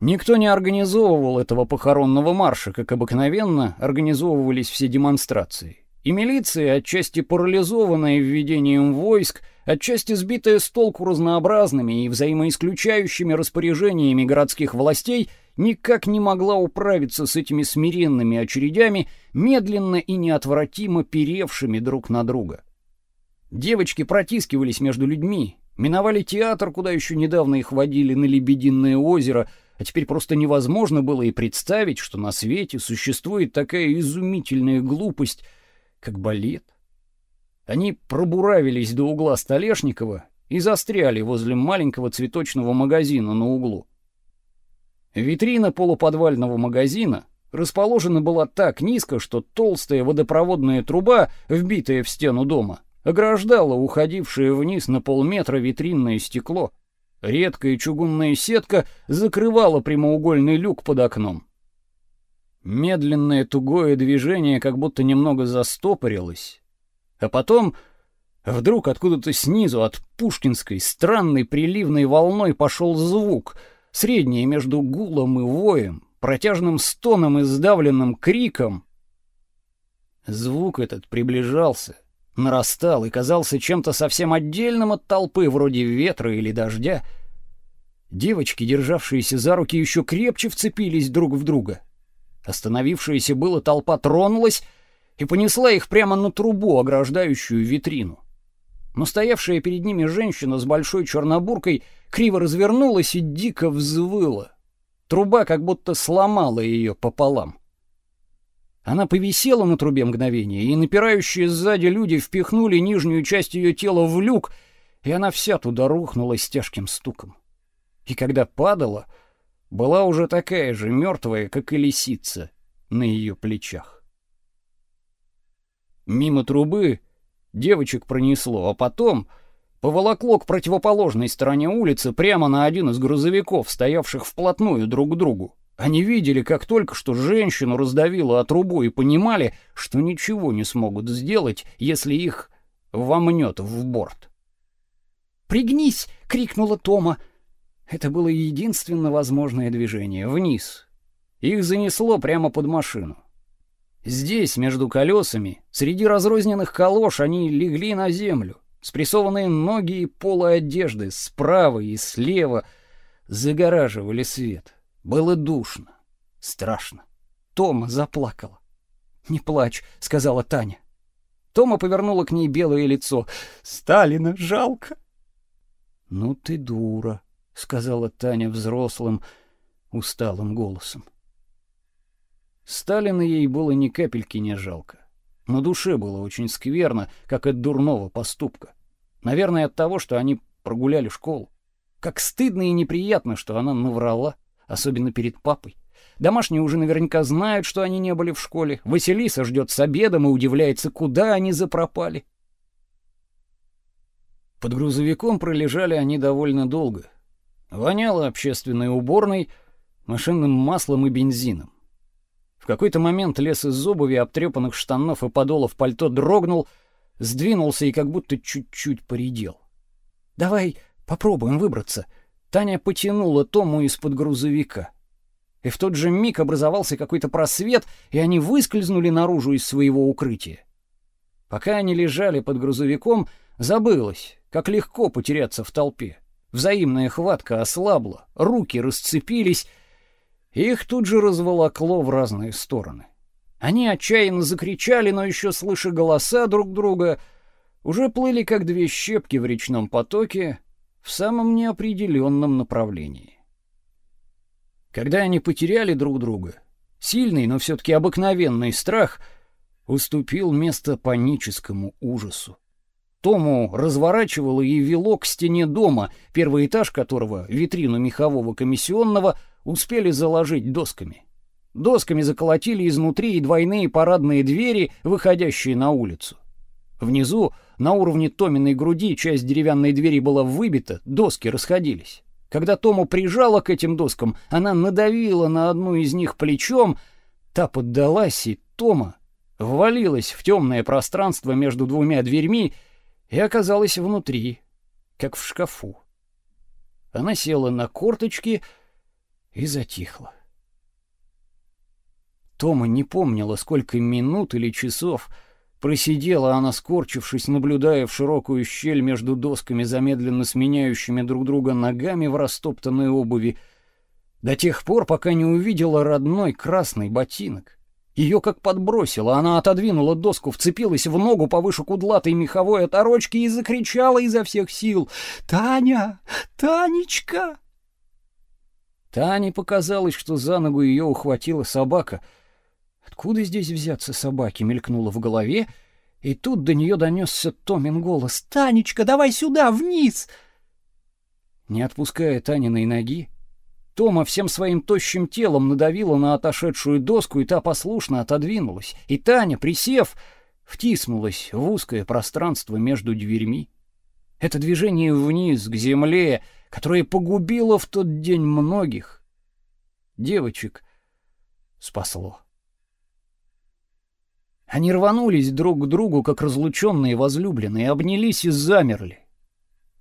Никто не организовывал этого похоронного марша, как обыкновенно организовывались все демонстрации. И милиция, отчасти парализованная введением войск, отчасти сбитая с толку разнообразными и взаимоисключающими распоряжениями городских властей, никак не могла управиться с этими смиренными очередями, медленно и неотвратимо перевшими друг на друга. Девочки протискивались между людьми, миновали театр, куда еще недавно их водили на Лебединое озеро, а теперь просто невозможно было и представить, что на свете существует такая изумительная глупость, как балет. Они пробуравились до угла Столешникова и застряли возле маленького цветочного магазина на углу. Витрина полуподвального магазина расположена была так низко, что толстая водопроводная труба, вбитая в стену дома, ограждала уходившее вниз на полметра витринное стекло. Редкая чугунная сетка закрывала прямоугольный люк под окном. Медленное тугое движение как будто немного застопорилось, а потом вдруг откуда-то снизу от Пушкинской странной приливной волной пошел звук, средний между гулом и воем, протяжным стоном и сдавленным криком. Звук этот приближался, нарастал и казался чем-то совсем отдельным от толпы, вроде ветра или дождя. Девочки, державшиеся за руки, еще крепче вцепились друг в друга. Остановившаяся была толпа тронулась и понесла их прямо на трубу, ограждающую витрину. Но стоявшая перед ними женщина с большой чернобуркой криво развернулась и дико взвыла. Труба как будто сломала ее пополам. Она повисела на трубе мгновение, и напирающие сзади люди впихнули нижнюю часть ее тела в люк, и она вся туда рухнула с тяжким стуком. И когда падала, была уже такая же мертвая, как и лисица на ее плечах. Мимо трубы девочек пронесло, а потом поволокло к противоположной стороне улицы прямо на один из грузовиков, стоявших вплотную друг к другу. Они видели, как только что женщину раздавило от трубу и понимали, что ничего не смогут сделать, если их вомнет в борт. «Пригнись!» — крикнула Тома. Это было единственно возможное движение вниз. Их занесло прямо под машину. Здесь, между колесами, среди разрозненных калош, они легли на землю. Спрессованные ноги и полы одежды справа и слева загораживали свет. Было душно, страшно. Тома заплакала. "Не плачь", сказала Таня. Тома повернула к ней белое лицо. "Сталина жалко". "Ну ты дура", сказала Таня взрослым, усталым голосом. Сталина ей было ни капельки не жалко. На душе было очень скверно, как от дурного поступка. Наверное, от того, что они прогуляли школу. Как стыдно и неприятно, что она наврала, особенно перед папой. Домашние уже наверняка знают, что они не были в школе. Василиса ждет с обедом и удивляется, куда они запропали. Под грузовиком пролежали они довольно долго. Воняло общественной уборной, машинным маслом и бензином. В какой-то момент лес из обуви, обтрепанных штанов и подолов пальто дрогнул, сдвинулся и как будто чуть-чуть поредел. «Давай попробуем выбраться». Таня потянула Тому из-под грузовика. И в тот же миг образовался какой-то просвет, и они выскользнули наружу из своего укрытия. Пока они лежали под грузовиком, забылось, как легко потеряться в толпе. Взаимная хватка ослабла, руки расцепились, их тут же разволокло в разные стороны. Они отчаянно закричали, но еще слыша голоса друг друга, уже плыли как две щепки в речном потоке в самом неопределенном направлении. Когда они потеряли друг друга, сильный, но все таки обыкновенный страх уступил место паническому ужасу. Тому разворачивало и вело к стене дома, первый этаж которого, витрину мехового комиссионного, успели заложить досками. Досками заколотили изнутри и двойные парадные двери, выходящие на улицу. Внизу, на уровне Томиной груди, часть деревянной двери была выбита, доски расходились. Когда Тому прижала к этим доскам, она надавила на одну из них плечом, та поддалась, и Тома ввалилась в темное пространство между двумя дверьми и оказалась внутри, как в шкафу. Она села на корточки и затихла. Тома не помнила, сколько минут или часов просидела она, скорчившись, наблюдая в широкую щель между досками, замедленно сменяющими друг друга ногами в растоптанной обуви, до тех пор, пока не увидела родной красный ботинок. Ее как подбросило, она отодвинула доску, вцепилась в ногу повыше кудлатой меховой оторочки и закричала изо всех сил «Таня! Танечка!» Тане показалось, что за ногу ее ухватила собака. Откуда здесь взяться собаки, мелькнуло в голове, и тут до нее донесся Томин голос «Танечка, давай сюда, вниз!» Не отпуская Таниной ноги, Тома всем своим тощим телом надавила на отошедшую доску, и та послушно отодвинулась. И Таня, присев, втиснулась в узкое пространство между дверьми. Это движение вниз, к земле, которое погубило в тот день многих. Девочек спасло. Они рванулись друг к другу, как разлученные возлюбленные, обнялись и замерли.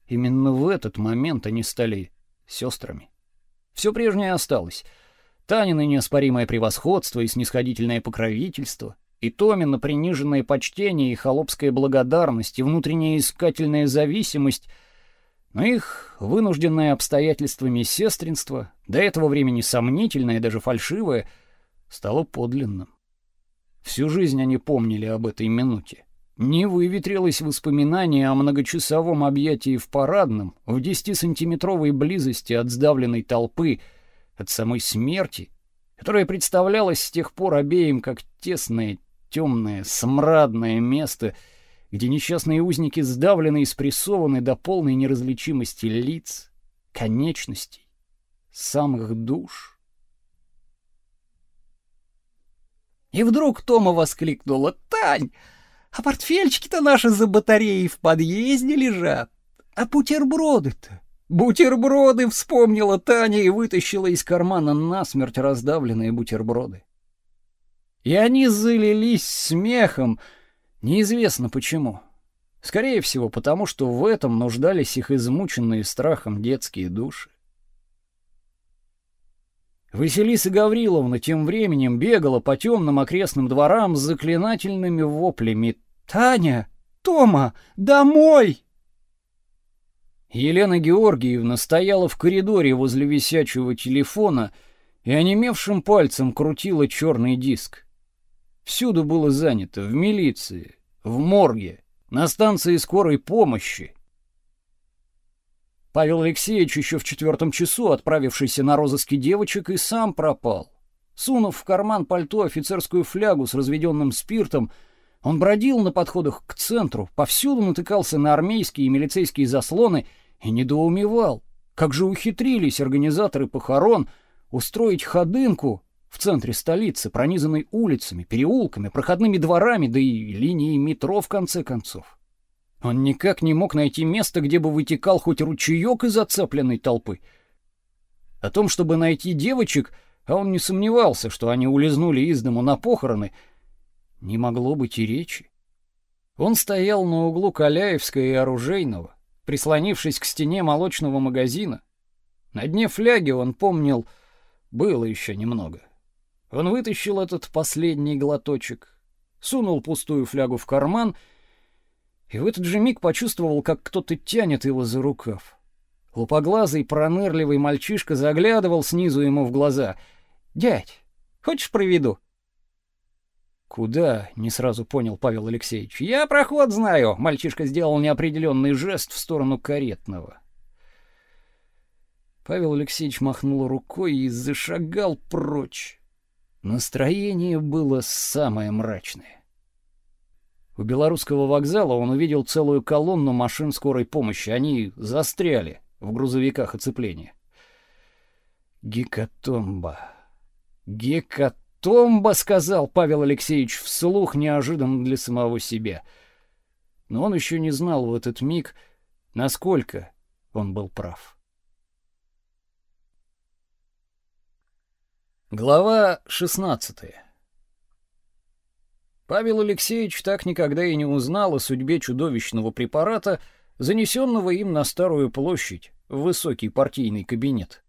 Именно в этот момент они стали сестрами. Все прежнее осталось. Танины неоспоримое превосходство и снисходительное покровительство — и Томина приниженное почтение и холопская благодарность, и внутренняя искательная зависимость, но их вынужденное обстоятельствами сестринство, до этого времени сомнительное, даже фальшивое, стало подлинным. Всю жизнь они помнили об этой минуте. Не выветрилось воспоминание о многочасовом объятии в парадном, в десятисантиметровой близости от сдавленной толпы, от самой смерти, которая представлялась с тех пор обеим как тесная темное, смрадное место, где несчастные узники сдавлены и спрессованы до полной неразличимости лиц, конечностей, самых душ. И вдруг Тома воскликнула: "Тань, а портфельчики-то наши за батареей в подъезде лежат, а бутерброды-то Бутерброды вспомнила Таня и вытащила из кармана насмерть раздавленные бутерброды. И они залились смехом, неизвестно почему. Скорее всего, потому что в этом нуждались их измученные страхом детские души. Василиса Гавриловна тем временем бегала по темным окрестным дворам с заклинательными воплями: "Таня, Тома, домой!" Елена Георгиевна стояла в коридоре возле висячего телефона и онемевшим пальцем крутила черный диск. Всюду было занято, в милиции, в морге, на станции скорой помощи. Павел Алексеевич еще в четвертом часу, отправившийся на розыски девочек, и сам пропал. Сунув в карман пальто офицерскую флягу с разведенным спиртом, он бродил на подходах к центру, повсюду натыкался на армейские и милицейские заслоны и недоумевал, как же ухитрились организаторы похорон устроить ходынку в центре столицы, пронизанной улицами, переулками, проходными дворами, да и линией метро в конце концов. Он никак не мог найти место, где бы вытекал хоть ручеек из оцепленной толпы. О том, чтобы найти девочек, а он не сомневался, что они улизнули из дому на похороны, не могло быть и речи. Он стоял на углу Каляевской и Оружейного, прислонившись к стене молочного магазина. На дне фляги он помнил, было еще немного. Он вытащил этот последний глоточек, сунул пустую флягу в карман и в этот же миг почувствовал, как кто-то тянет его за рукав. Лупоглазый, пронырливый мальчишка заглядывал снизу ему в глаза. «Дядь, хочешь проведу?» «Куда?» — не сразу понял Павел Алексеевич. «Я проход знаю!» — мальчишка сделал неопределенный жест в сторону каретного. Павел Алексеевич махнул рукой и зашагал прочь. Настроение было самое мрачное. У белорусского вокзала он увидел целую колонну машин скорой помощи. Они застряли в грузовиках оцепления. Гекатомба. Гекатомба, сказал Павел Алексеевич вслух неожиданно для самого себя. Но он еще не знал в этот миг, насколько он был прав. Глава 16. Павел Алексеевич так никогда и не узнал о судьбе чудовищного препарата, занесенного им на старую площадь в высокий партийный кабинет.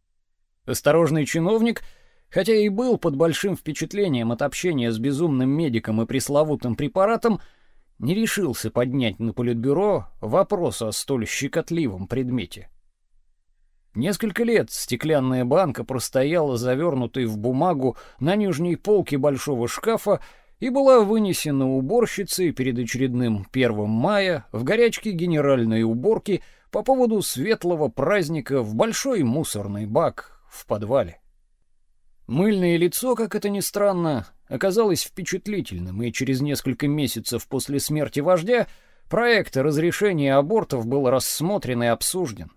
Осторожный чиновник, хотя и был под большим впечатлением от общения с безумным медиком и пресловутым препаратом, не решился поднять на политбюро вопрос о столь щекотливом предмете. Несколько лет стеклянная банка простояла завернутой в бумагу на нижней полке большого шкафа и была вынесена уборщицей перед очередным 1 мая в горячке генеральной уборки по поводу светлого праздника в большой мусорный бак в подвале. Мыльное лицо, как это ни странно, оказалось впечатлительным, и через несколько месяцев после смерти вождя проект о разрешении абортов был рассмотрен и обсужден.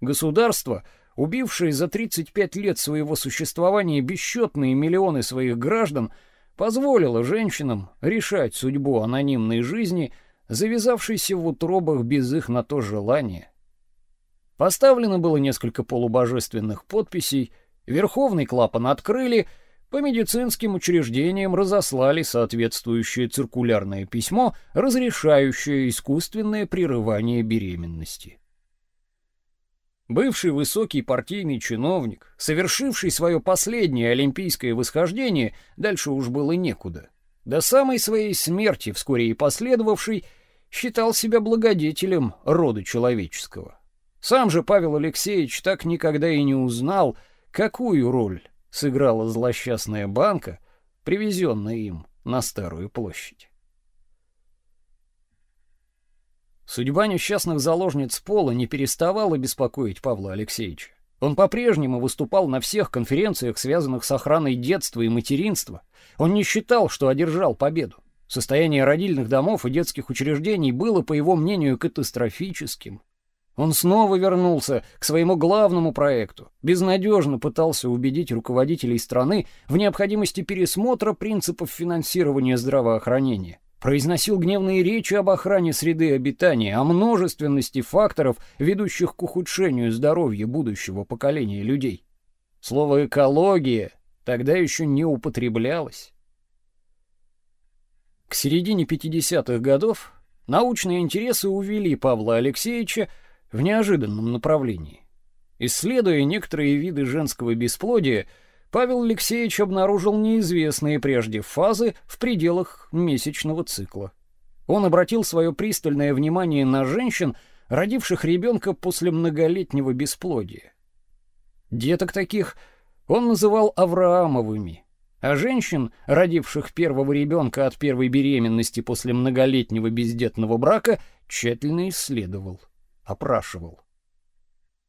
Государство, убившая за 35 лет своего существования бесчетные миллионы своих граждан, позволила женщинам решать судьбу анонимной жизни, завязавшейся в утробах без их на то желания. Поставлено было несколько полубожественных подписей, верховный клапан открыли, по медицинским учреждениям разослали соответствующее циркулярное письмо, разрешающее искусственное прерывание беременности. Бывший высокий партийный чиновник, совершивший свое последнее олимпийское восхождение, дальше уж было некуда. До самой своей смерти, вскоре и последовавшей, считал себя благодетелем рода человеческого. Сам же Павел Алексеевич так никогда и не узнал, какую роль сыграла злосчастная банка, привезенная им на Старую площадь. Судьба несчастных заложниц пола не переставала беспокоить Павла Алексеевича. Он по-прежнему выступал на всех конференциях, связанных с охраной детства и материнства. Он не считал, что одержал победу. Состояние родильных домов и детских учреждений было, по его мнению, катастрофическим. Он снова вернулся к своему главному проекту. Безнадежно пытался убедить руководителей страны в необходимости пересмотра принципов финансирования здравоохранения произносил гневные речи об охране среды обитания, о множественности факторов, ведущих к ухудшению здоровья будущего поколения людей. Слово экология тогда еще не употреблялось. К середине 50-х годов научные интересы увели Павла Алексеевича в неожиданном направлении. Исследуя некоторые виды женского бесплодия, Павел Алексеевич обнаружил неизвестные прежде фазы в пределах месячного цикла. Он обратил свое пристальное внимание на женщин, родивших ребенка после многолетнего бесплодия. Деток таких он называл Авраамовыми, а женщин, родивших первого ребенка от первой беременности после многолетнего бездетного брака, тщательно исследовал, опрашивал.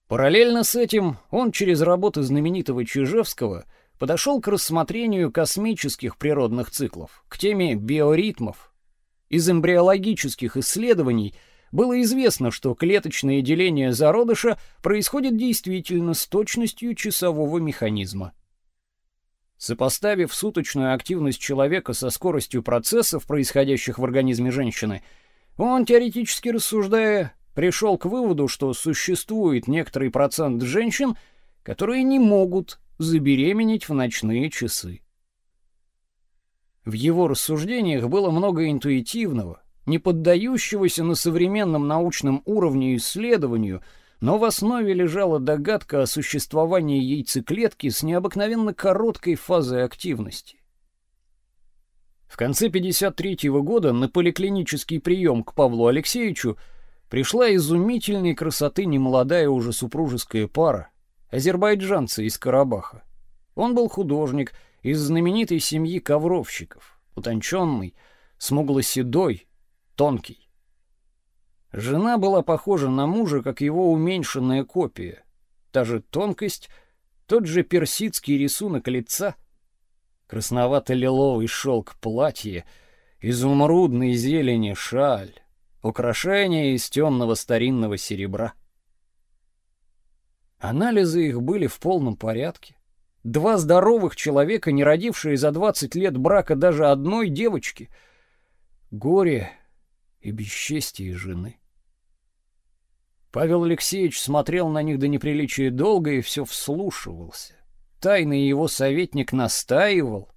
Параллельно с этим он через работы знаменитого Чижевского подошел к рассмотрению космических природных циклов, к теме биоритмов. Из эмбриологических исследований было известно, что клеточное деление зародыша происходит действительно с точностью часового механизма. Сопоставив суточную активность человека со скоростью процессов, происходящих в организме женщины, он теоретически рассуждая пришел к выводу, что существует некоторый процент женщин, которые не могут забеременеть в ночные часы. В его рассуждениях было много интуитивного, не поддающегося на современном научном уровне исследованию, но в основе лежала догадка о существовании яйцеклетки с необыкновенно короткой фазой активности. В конце 53 -го года на поликлинический прием к Павлу Алексеевичу пришла изумительной красоты немолодая уже супружеская пара, азербайджанцы из Карабаха. Он был художник из знаменитой семьи ковровщиков, утонченный, смугло-седой, тонкий. Жена была похожа на мужа, как его уменьшенная копия. Та же тонкость, тот же персидский рисунок лица, красновато-лиловый шелк платья, изумрудной зелени шаль, украшения из темного старинного серебра. Анализы их были в полном порядке. Два здоровых человека, не родившие за 20 лет брака даже одной девочки. Горе и бесчестие жены. Павел Алексеевич смотрел на них до неприличия долго и все вслушивался. Тайный его советник настаивал,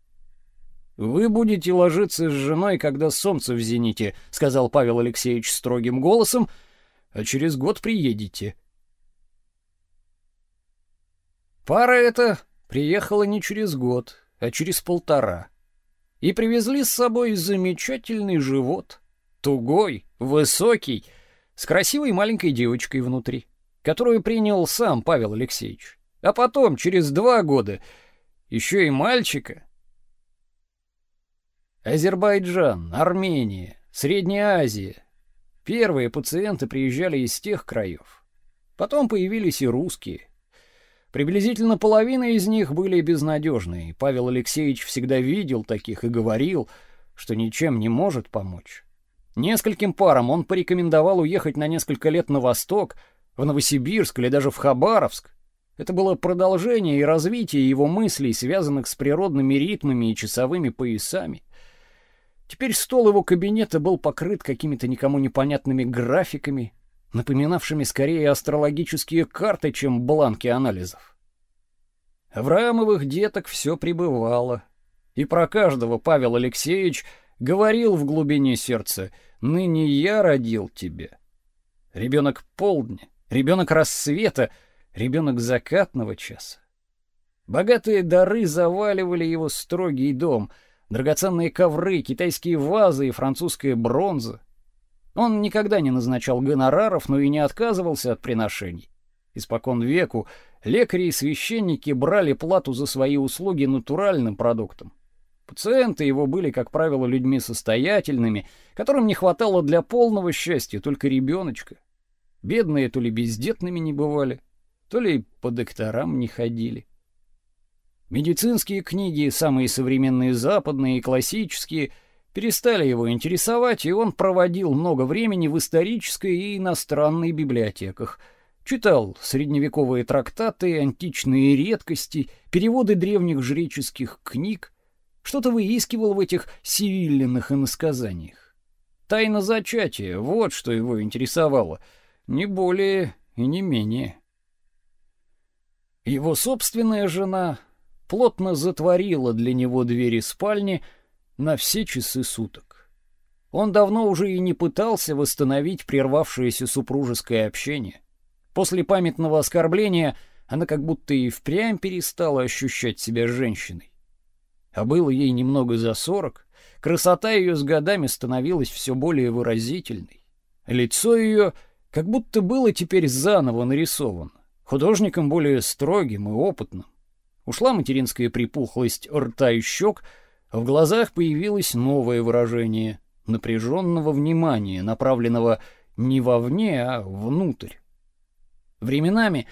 вы будете ложиться с женой, когда солнце в зените, сказал Павел Алексеевич строгим голосом, а через год приедете. Пара эта приехала не через год, а через полтора. И привезли с собой замечательный живот, тугой, высокий, с красивой маленькой девочкой внутри, которую принял сам Павел Алексеевич. А потом, через два года, еще и мальчика — Азербайджан, Армения, Средняя Азия. Первые пациенты приезжали из тех краев. Потом появились и русские. Приблизительно половина из них были безнадежные. Павел Алексеевич всегда видел таких и говорил, что ничем не может помочь. Нескольким парам он порекомендовал уехать на несколько лет на восток, в Новосибирск или даже в Хабаровск. Это было продолжение и развитие его мыслей, связанных с природными ритмами и часовыми поясами. Теперь стол его кабинета был покрыт какими-то никому непонятными графиками, напоминавшими скорее астрологические карты, чем бланки анализов. Авраамовых деток все прибывало, и про каждого Павел Алексеевич говорил в глубине сердца «Ныне я родил тебя». Ребенок полдня, ребенок рассвета, ребенок закатного часа. Богатые дары заваливали его строгий дом, драгоценные ковры, китайские вазы и французская бронза. Он никогда не назначал гонораров, но и не отказывался от приношений. Испокон веку лекари и священники брали плату за свои услуги натуральным продуктом. Пациенты его были, как правило, людьми состоятельными, которым не хватало для полного счастья только ребеночка. Бедные то ли бездетными не бывали, то ли по докторам не ходили. Медицинские книги, самые современные западные и классические, перестали его интересовать, и он проводил много времени в исторической и иностранной библиотеках. Читал средневековые трактаты, античные редкости, переводы древних жреческих книг, что-то выискивал в этих сивиллиных иносказаниях. Тайна зачатия — вот что его интересовало, не более и не менее. Его собственная жена плотно затворила для него двери спальни на все часы суток. Он давно уже и не пытался восстановить прервавшееся супружеское общение. После памятного оскорбления она как будто и впрямь перестала ощущать себя женщиной а было ей немного за сорок, красота ее с годами становилась все более выразительной. Лицо ее как будто было теперь заново нарисовано, художником более строгим и опытным. Ушла материнская припухлость рта и щек, в глазах появилось новое выражение напряженного внимания, направленного не вовне, а внутрь. Временами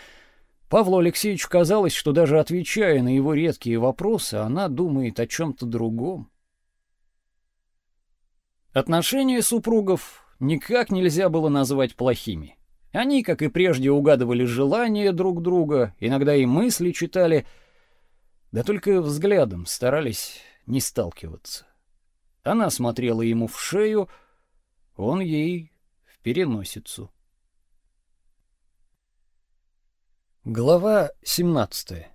Павлу Алексеевичу казалось, что даже отвечая на его редкие вопросы, она думает о чем-то другом. Отношения супругов никак нельзя было назвать плохими. Они, как и прежде, угадывали желания друг друга, иногда и мысли читали, да только взглядом старались не сталкиваться. Она смотрела ему в шею, он ей в переносицу. Глава 17.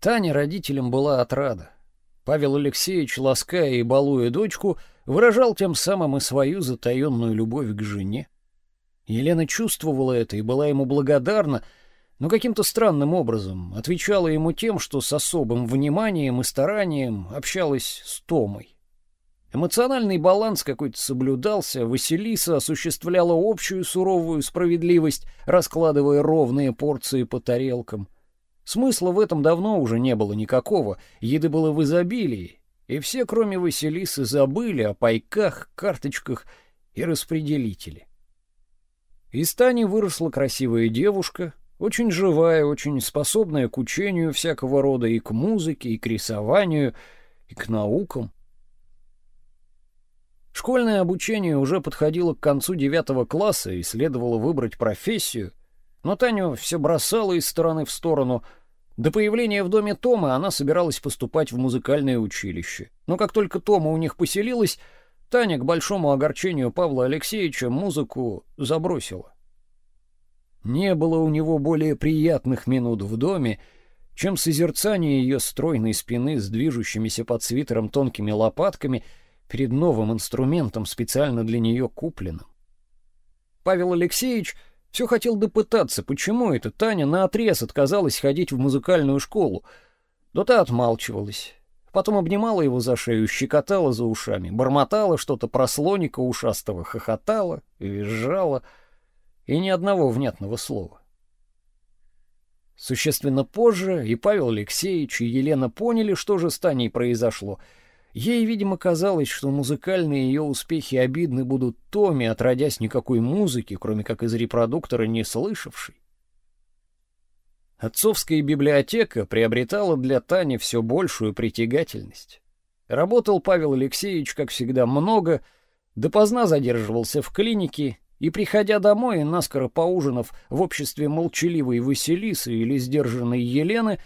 Таня родителям была отрада. Павел Алексеевич, лаская и балуя дочку, выражал тем самым и свою затаённую любовь к жене. Елена чувствовала это и была ему благодарна, но каким-то странным образом отвечала ему тем, что с особым вниманием и старанием общалась с Томой. Эмоциональный баланс какой-то соблюдался, Василиса осуществляла общую суровую справедливость, раскладывая ровные порции по тарелкам. Смысла в этом давно уже не было никакого, еды было в изобилии, и все, кроме Василисы, забыли о пайках, карточках и распределителе. Из Тани выросла красивая девушка, очень живая, очень способная к учению всякого рода и к музыке, и к рисованию, и к наукам. Школьное обучение уже подходило к концу девятого класса и следовало выбрать профессию, но Таню все бросала из стороны в сторону. До появления в доме Тома она собиралась поступать в музыкальное училище. Но как только Тома у них поселилась, Таня, к большому огорчению Павла Алексеевича, музыку забросила. Не было у него более приятных минут в доме, чем созерцание ее стройной спины с движущимися под свитером тонкими лопатками — перед новым инструментом, специально для нее купленным. Павел Алексеевич все хотел допытаться, почему эта Таня наотрез отказалась ходить в музыкальную школу, но та отмалчивалась. Потом обнимала его за шею, щекотала за ушами, бормотала что-то про слоника ушастого, хохотала визжала, и ни одного внятного слова. Существенно позже и Павел Алексеевич, и Елена поняли, что же с Таней произошло — Ей, видимо, казалось, что музыкальные ее успехи обидны будут Томе, отродясь никакой музыки, кроме как из репродуктора, не слышавшей. Отцовская библиотека приобретала для Тани все большую притягательность. Работал Павел Алексеевич, как всегда, много, допоздна задерживался в клинике и, приходя домой наскоро поужинав в обществе молчаливой Василисы или сдержанной Елены,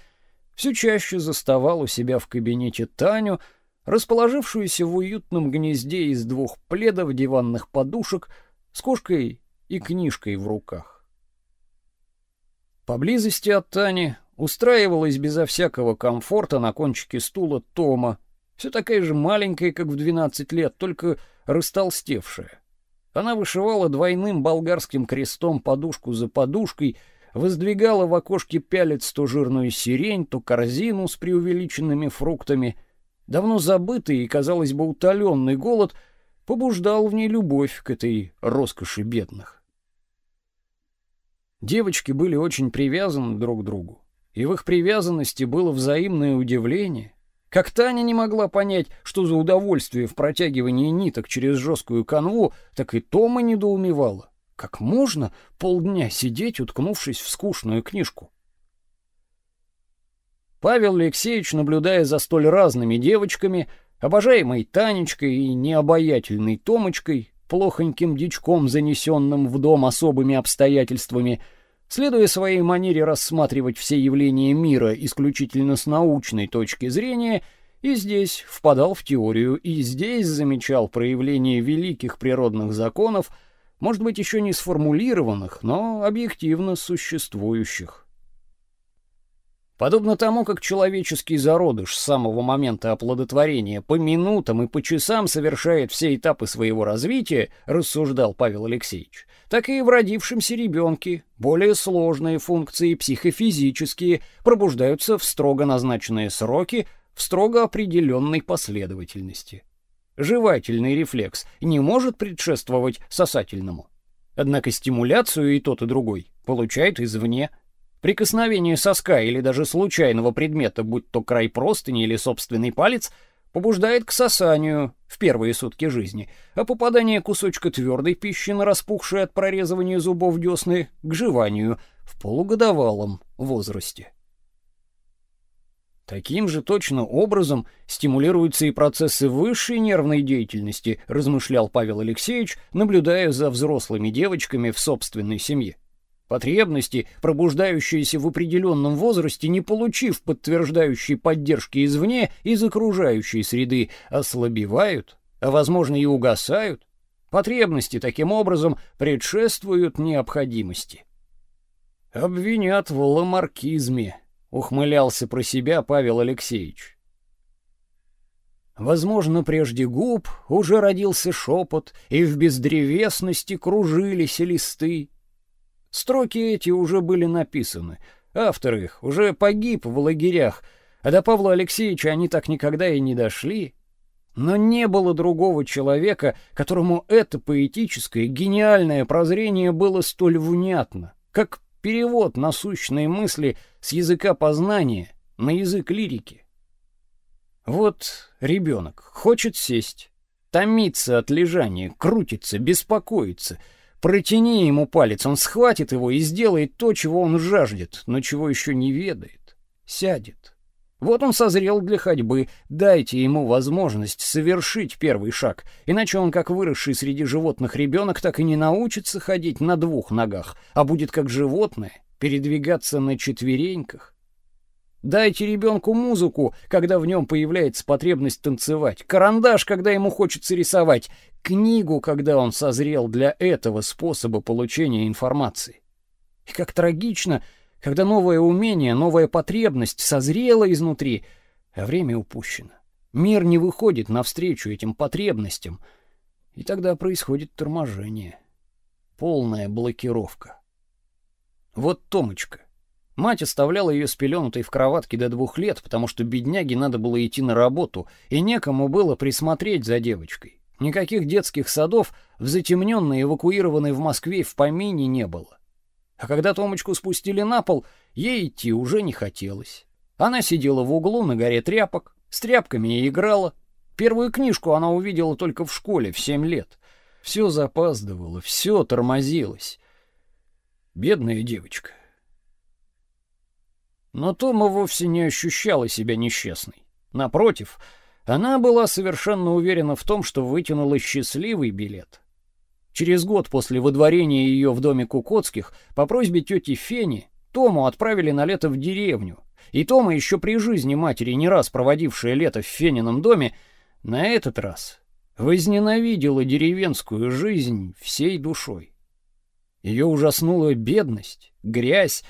все чаще заставал у себя в кабинете Таню, расположившуюся в уютном гнезде из двух пледов, диванных подушек, с кошкой и книжкой в руках. Поблизости от Тани устраивалась безо всякого комфорта на кончике стула Тома, все такая же маленькая, как в 12 лет, только растолстевшая. Она вышивала двойным болгарским крестом подушку за подушкой, воздвигала в окошке пялец то жирную сирень, то корзину с преувеличенными фруктами. Давно забытый и, казалось бы, утоленный голод побуждал в ней любовь к этой роскоши бедных. Девочки были очень привязаны друг к другу, и в их привязанности было взаимное удивление. Как Таня не могла понять, что за удовольствие в протягивании ниток через жесткую канву, так и Тома недоумевала. Как можно полдня сидеть, уткнувшись в скучную книжку? Павел Алексеевич, наблюдая за столь разными девочками, обожаемой Танечкой и необаятельной Томочкой, плохоньким дичком, занесенным в дом особыми обстоятельствами, Следуя своей манере рассматривать все явления мира исключительно с научной точки зрения, и здесь впадал в теорию, и здесь замечал проявление великих природных законов, может быть, еще не сформулированных, но объективно существующих. Подобно тому, как человеческий зародыш с самого момента оплодотворения по минутам и по часам совершает все этапы своего развития, рассуждал Павел Алексеевич, так и в родившемся ребенке более сложные функции психофизические пробуждаются в строго назначенные сроки в строго определенной последовательности. Жевательный рефлекс не может предшествовать сосательному. Однако стимуляцию и тот, и другой получает извне – Прикосновение соска или даже случайного предмета, будь то край простыни или собственный палец, побуждает к сосанию в первые сутки жизни, а попадание кусочка твердой пищи на распухшие от прорезывания зубов десны к жеванию в полугодовалом возрасте. Таким же точно образом стимулируются и процессы высшей нервной деятельности, размышлял Павел Алексеевич, наблюдая за взрослыми девочками в собственной семье. Потребности, пробуждающиеся в определенном возрасте, не получив подтверждающей поддержки извне из окружающей среды, ослабевают, а возможно и угасают. Потребности таким образом предшествуют необходимости. Обвинят в ламаркизме, ухмылялся про себя Павел Алексеевич. Возможно, прежде губ уже родился шепот, и в бездревесности кружились листы. Строки эти уже были написаны. Автор их уже погиб в лагерях, а до Павла Алексеевича они так никогда и не дошли. Но не было другого человека, которому это поэтическое, гениальное прозрение было столь внятно, как перевод насущной мысли с языка познания на язык лирики. Вот ребенок хочет сесть, томится от лежания, крутится, беспокоится — Протяни ему палец, он схватит его и сделает то, чего он жаждет, но чего еще не ведает. Сядет. Вот он созрел для ходьбы, дайте ему возможность совершить первый шаг, иначе он, как выросший среди животных ребенок, так и не научится ходить на двух ногах, а будет как животное, передвигаться на четвереньках. Дайте ребенку музыку, когда в нем появляется потребность танцевать, карандаш, когда ему хочется рисовать, книгу, когда он созрел для этого способа получения информации. И как трагично, когда новое умение, новая потребность созрела изнутри, а время упущено. Мир не выходит навстречу этим потребностям, и тогда происходит торможение, полная блокировка. Вот Томочка. Мать оставляла ее спеленутой в кроватке до двух лет, потому что бедняге надо было идти на работу, и некому было присмотреть за девочкой. Никаких детских садов в затемненной, эвакуированной в Москве в помине не было. А когда Томочку спустили на пол, ей идти уже не хотелось. Она сидела в углу на горе тряпок, с тряпками и играла. Первую книжку она увидела только в школе в семь лет. Все запаздывало, все тормозилось. Бедная девочка. Но Тома вовсе не ощущала себя несчастной. Напротив, она была совершенно уверена в том, что вытянула счастливый билет. Через год после выдворения ее в доме Кукоцких по просьбе тети Фени Тому отправили на лето в деревню. И Тома, еще при жизни матери, не раз проводившая лето в Фенином доме, на этот раз возненавидела деревенскую жизнь всей душой. Ее ужаснула бедность, грязь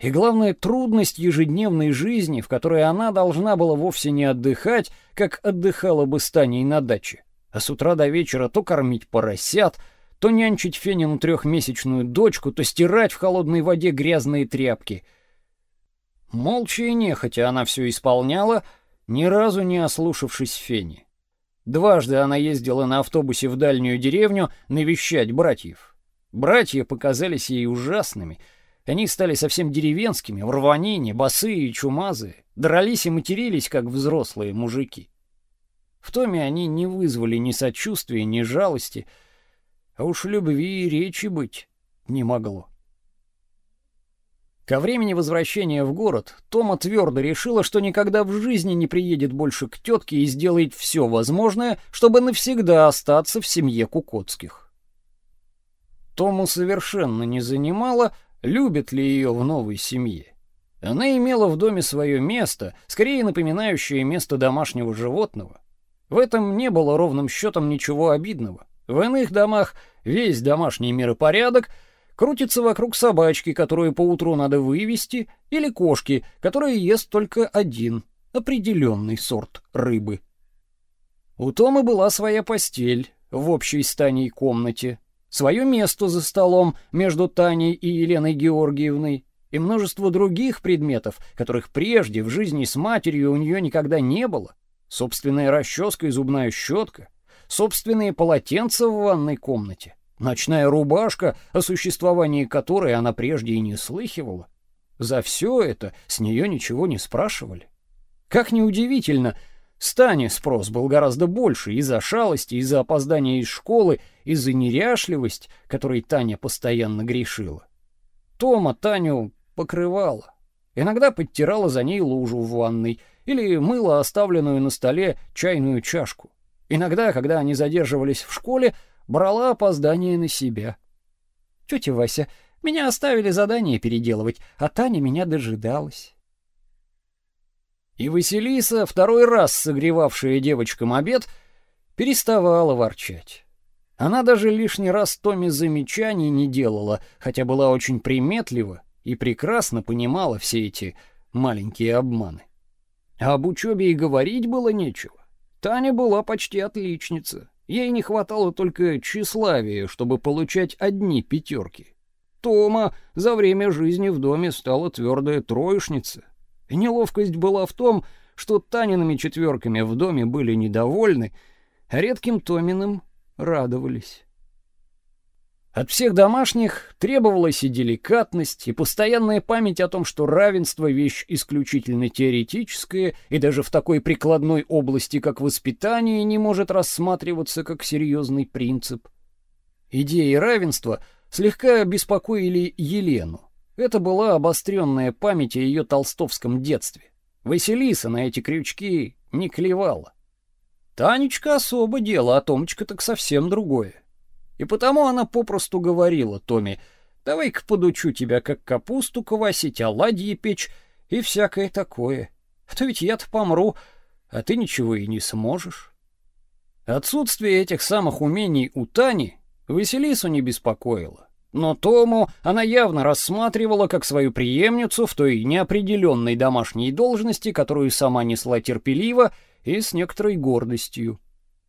и, главное, трудность ежедневной жизни, в которой она должна была вовсе не отдыхать, как отдыхала бы с Таней на даче, а с утра до вечера то кормить поросят, то нянчить Фенину трехмесячную дочку, то стирать в холодной воде грязные тряпки. Молча и нехотя она все исполняла, ни разу не ослушавшись Фени. Дважды она ездила на автобусе в дальнюю деревню навещать братьев. Братья показались ей ужасными. Они стали совсем деревенскими, в рванине, босые и чумазые, дрались и матерились, как взрослые мужики. В Томе они не вызвали ни сочувствия, ни жалости, а уж любви и речи быть не могло. Ко времени возвращения в город Тома твердо решила, что никогда в жизни не приедет больше к тетке и сделает все возможное, чтобы навсегда остаться в семье Кукотских. Тому совершенно не занимало, любит ли ее в новой семье. Она имела в доме свое место, скорее напоминающее место домашнего животного. В этом не было ровным счетом ничего обидного. В иных домах весь домашний миропорядок крутится вокруг собачки, которую поутру надо вывести, или кошки, которая ест только один определенный сорт рыбы. У Тома была своя постель в общей с Таней комнате, свое место за столом между Таней и Еленой Георгиевной и множество других предметов, которых прежде в жизни с матерью у нее никогда не было. Собственная расческа и зубная щетка — собственные полотенца в ванной комнате, ночная рубашка, о существовании которой она прежде и не слыхивала. За все это с нее ничего не спрашивали. Как ни удивительно, Стане спрос был гораздо больше из-за шалости, из-за опоздания из школы, из-за неряшливость, которой Таня постоянно грешила. Тома Таню покрывала. Иногда подтирала за ней лужу в ванной или мыла оставленную на столе чайную чашку. Иногда, когда они задерживались в школе, брала опоздание на себя. Тетя Вася, меня оставили задание переделывать, а Таня меня дожидалась. И Василиса, второй раз согревавшая девочкам обед, переставала ворчать. Она даже лишний раз Томе замечаний не делала, хотя была очень приметлива и прекрасно понимала все эти маленькие обманы. А об учебе и говорить было нечего. Таня была почти отличница. Ей не хватало только тщеславия, чтобы получать одни пятерки. Тома за время жизни в доме стала твердая троечница. Неловкость была в том, что Таниными четверками в доме были недовольны, а редким Томиным радовались. От всех домашних требовалась и деликатность, и постоянная память о том, что равенство — вещь исключительно теоретическая, и даже в такой прикладной области, как воспитание, не может рассматриваться как серьезный принцип. Идеи равенства слегка беспокоили Елену. Это была обостренная память о ее толстовском детстве. Василиса на эти крючки не клевала. Танечка особо дело, а Томочка так совсем другое. И потому она попросту говорила Томе, давай-ка подучу тебя, как капусту квасить, оладьи печь и всякое такое. А то ведь я-то помру, а ты ничего и не сможешь. Отсутствие этих самых умений у Тани Василису не беспокоило. Но Тому она явно рассматривала как свою преемницу в той неопределенной домашней должности, которую сама несла терпеливо и с некоторой гордостью.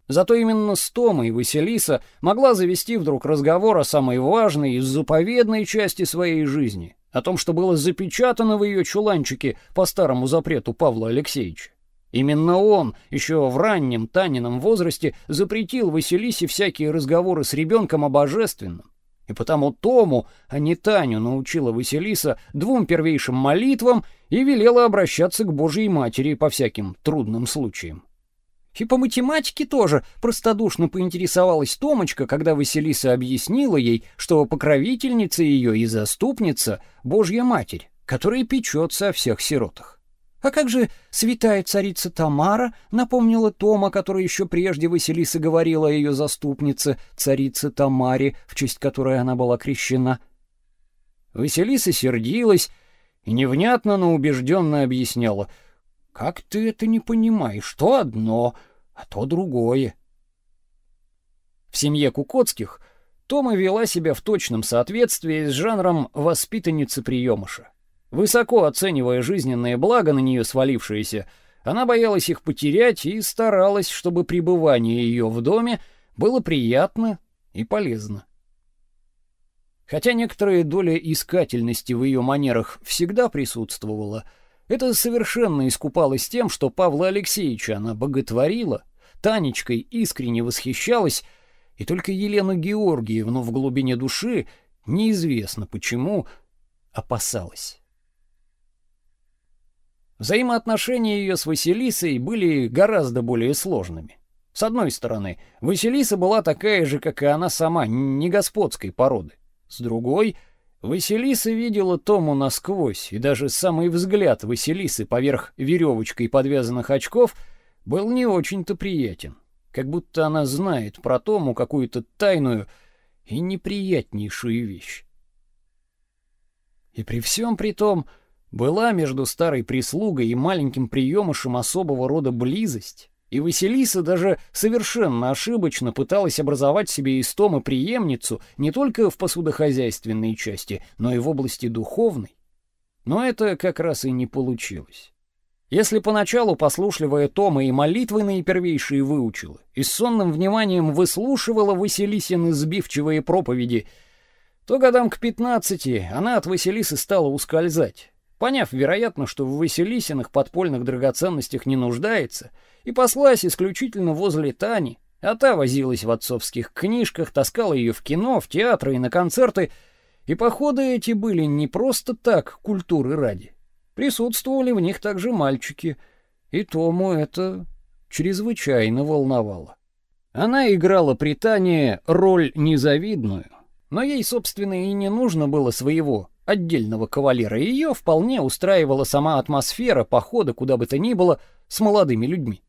Зато именно с Томой Василиса могла завести вдруг разговор о самой важной и заповедной части своей жизни, о том, что было запечатано в ее чуланчике по старому запрету Павла Алексеевича. Именно он, еще в раннем Танином возрасте, запретил Василисе всякие разговоры с ребенком о божественном. И потому Тому, а не Таню, научила Василиса двум первейшим молитвам и велела обращаться к Божьей Матери по всяким трудным случаям. И по математике тоже простодушно поинтересовалась Томочка, когда Василиса объяснила ей, что покровительница ее и заступница — Божья Матерь, которая печется о всех сиротах. «А как же святая царица Тамара?» — напомнила Тома, которая еще прежде Василиса говорила о ее заступнице, царице Тамаре, в честь которой она была крещена. Василиса сердилась и невнятно, но убежденно объясняла. «Как ты это не понимаешь? Что одно, а то другое». В семье Кукоцких Тома вела себя в точном соответствии с жанром воспитанницы приемыша. Высоко оценивая жизненные блага на нее свалившиеся, она боялась их потерять и старалась, чтобы пребывание ее в доме было приятно и полезно. Хотя некоторая доля искательности в ее манерах всегда присутствовала, это совершенно искупалось тем, что Павла Алексеевича она боготворила, Танечкой искренне восхищалась, и только Елену Георгиевну в глубине души, неизвестно почему, опасалась. Взаимоотношения ее с Василисой были гораздо более сложными. С одной стороны, Василиса была такая же, как и она сама, не господской породы. С другой, Василиса видела Тому насквозь, и даже самый взгляд Василисы поверх веревочкой подвязанных очков был не очень-то приятен, как будто она знает про Тому какую-то тайную и неприятнейшую вещь. И при всем при том, была между старой прислугой и маленьким приемышем особого рода близость, и Василиса даже совершенно ошибочно пыталась образовать себе из Тома преемницу не только в посудохозяйственной части, но и в области духовной. Но это как раз и не получилось. Если поначалу послушливая Тома и молитвы наипервейшие выучила, и с сонным вниманием выслушивала Василисины сбивчивые проповеди, то годам к пятнадцати она от Василисы стала ускользать, Поняв, вероятно, что в Василисиных подпольных драгоценностях не нуждается, и послась исключительно возле Тани, а та возилась в отцовских книжках, таскала ее в кино, в театры и на концерты, и походы эти были не просто так, культуры ради. Присутствовали в них также мальчики, и Тому это чрезвычайно волновало. Она играла при Тане роль незавидную, но ей, собственно, и не нужно было своего отдельного кавалера, и ее вполне устраивала сама атмосфера похода куда бы то ни было с молодыми людьми.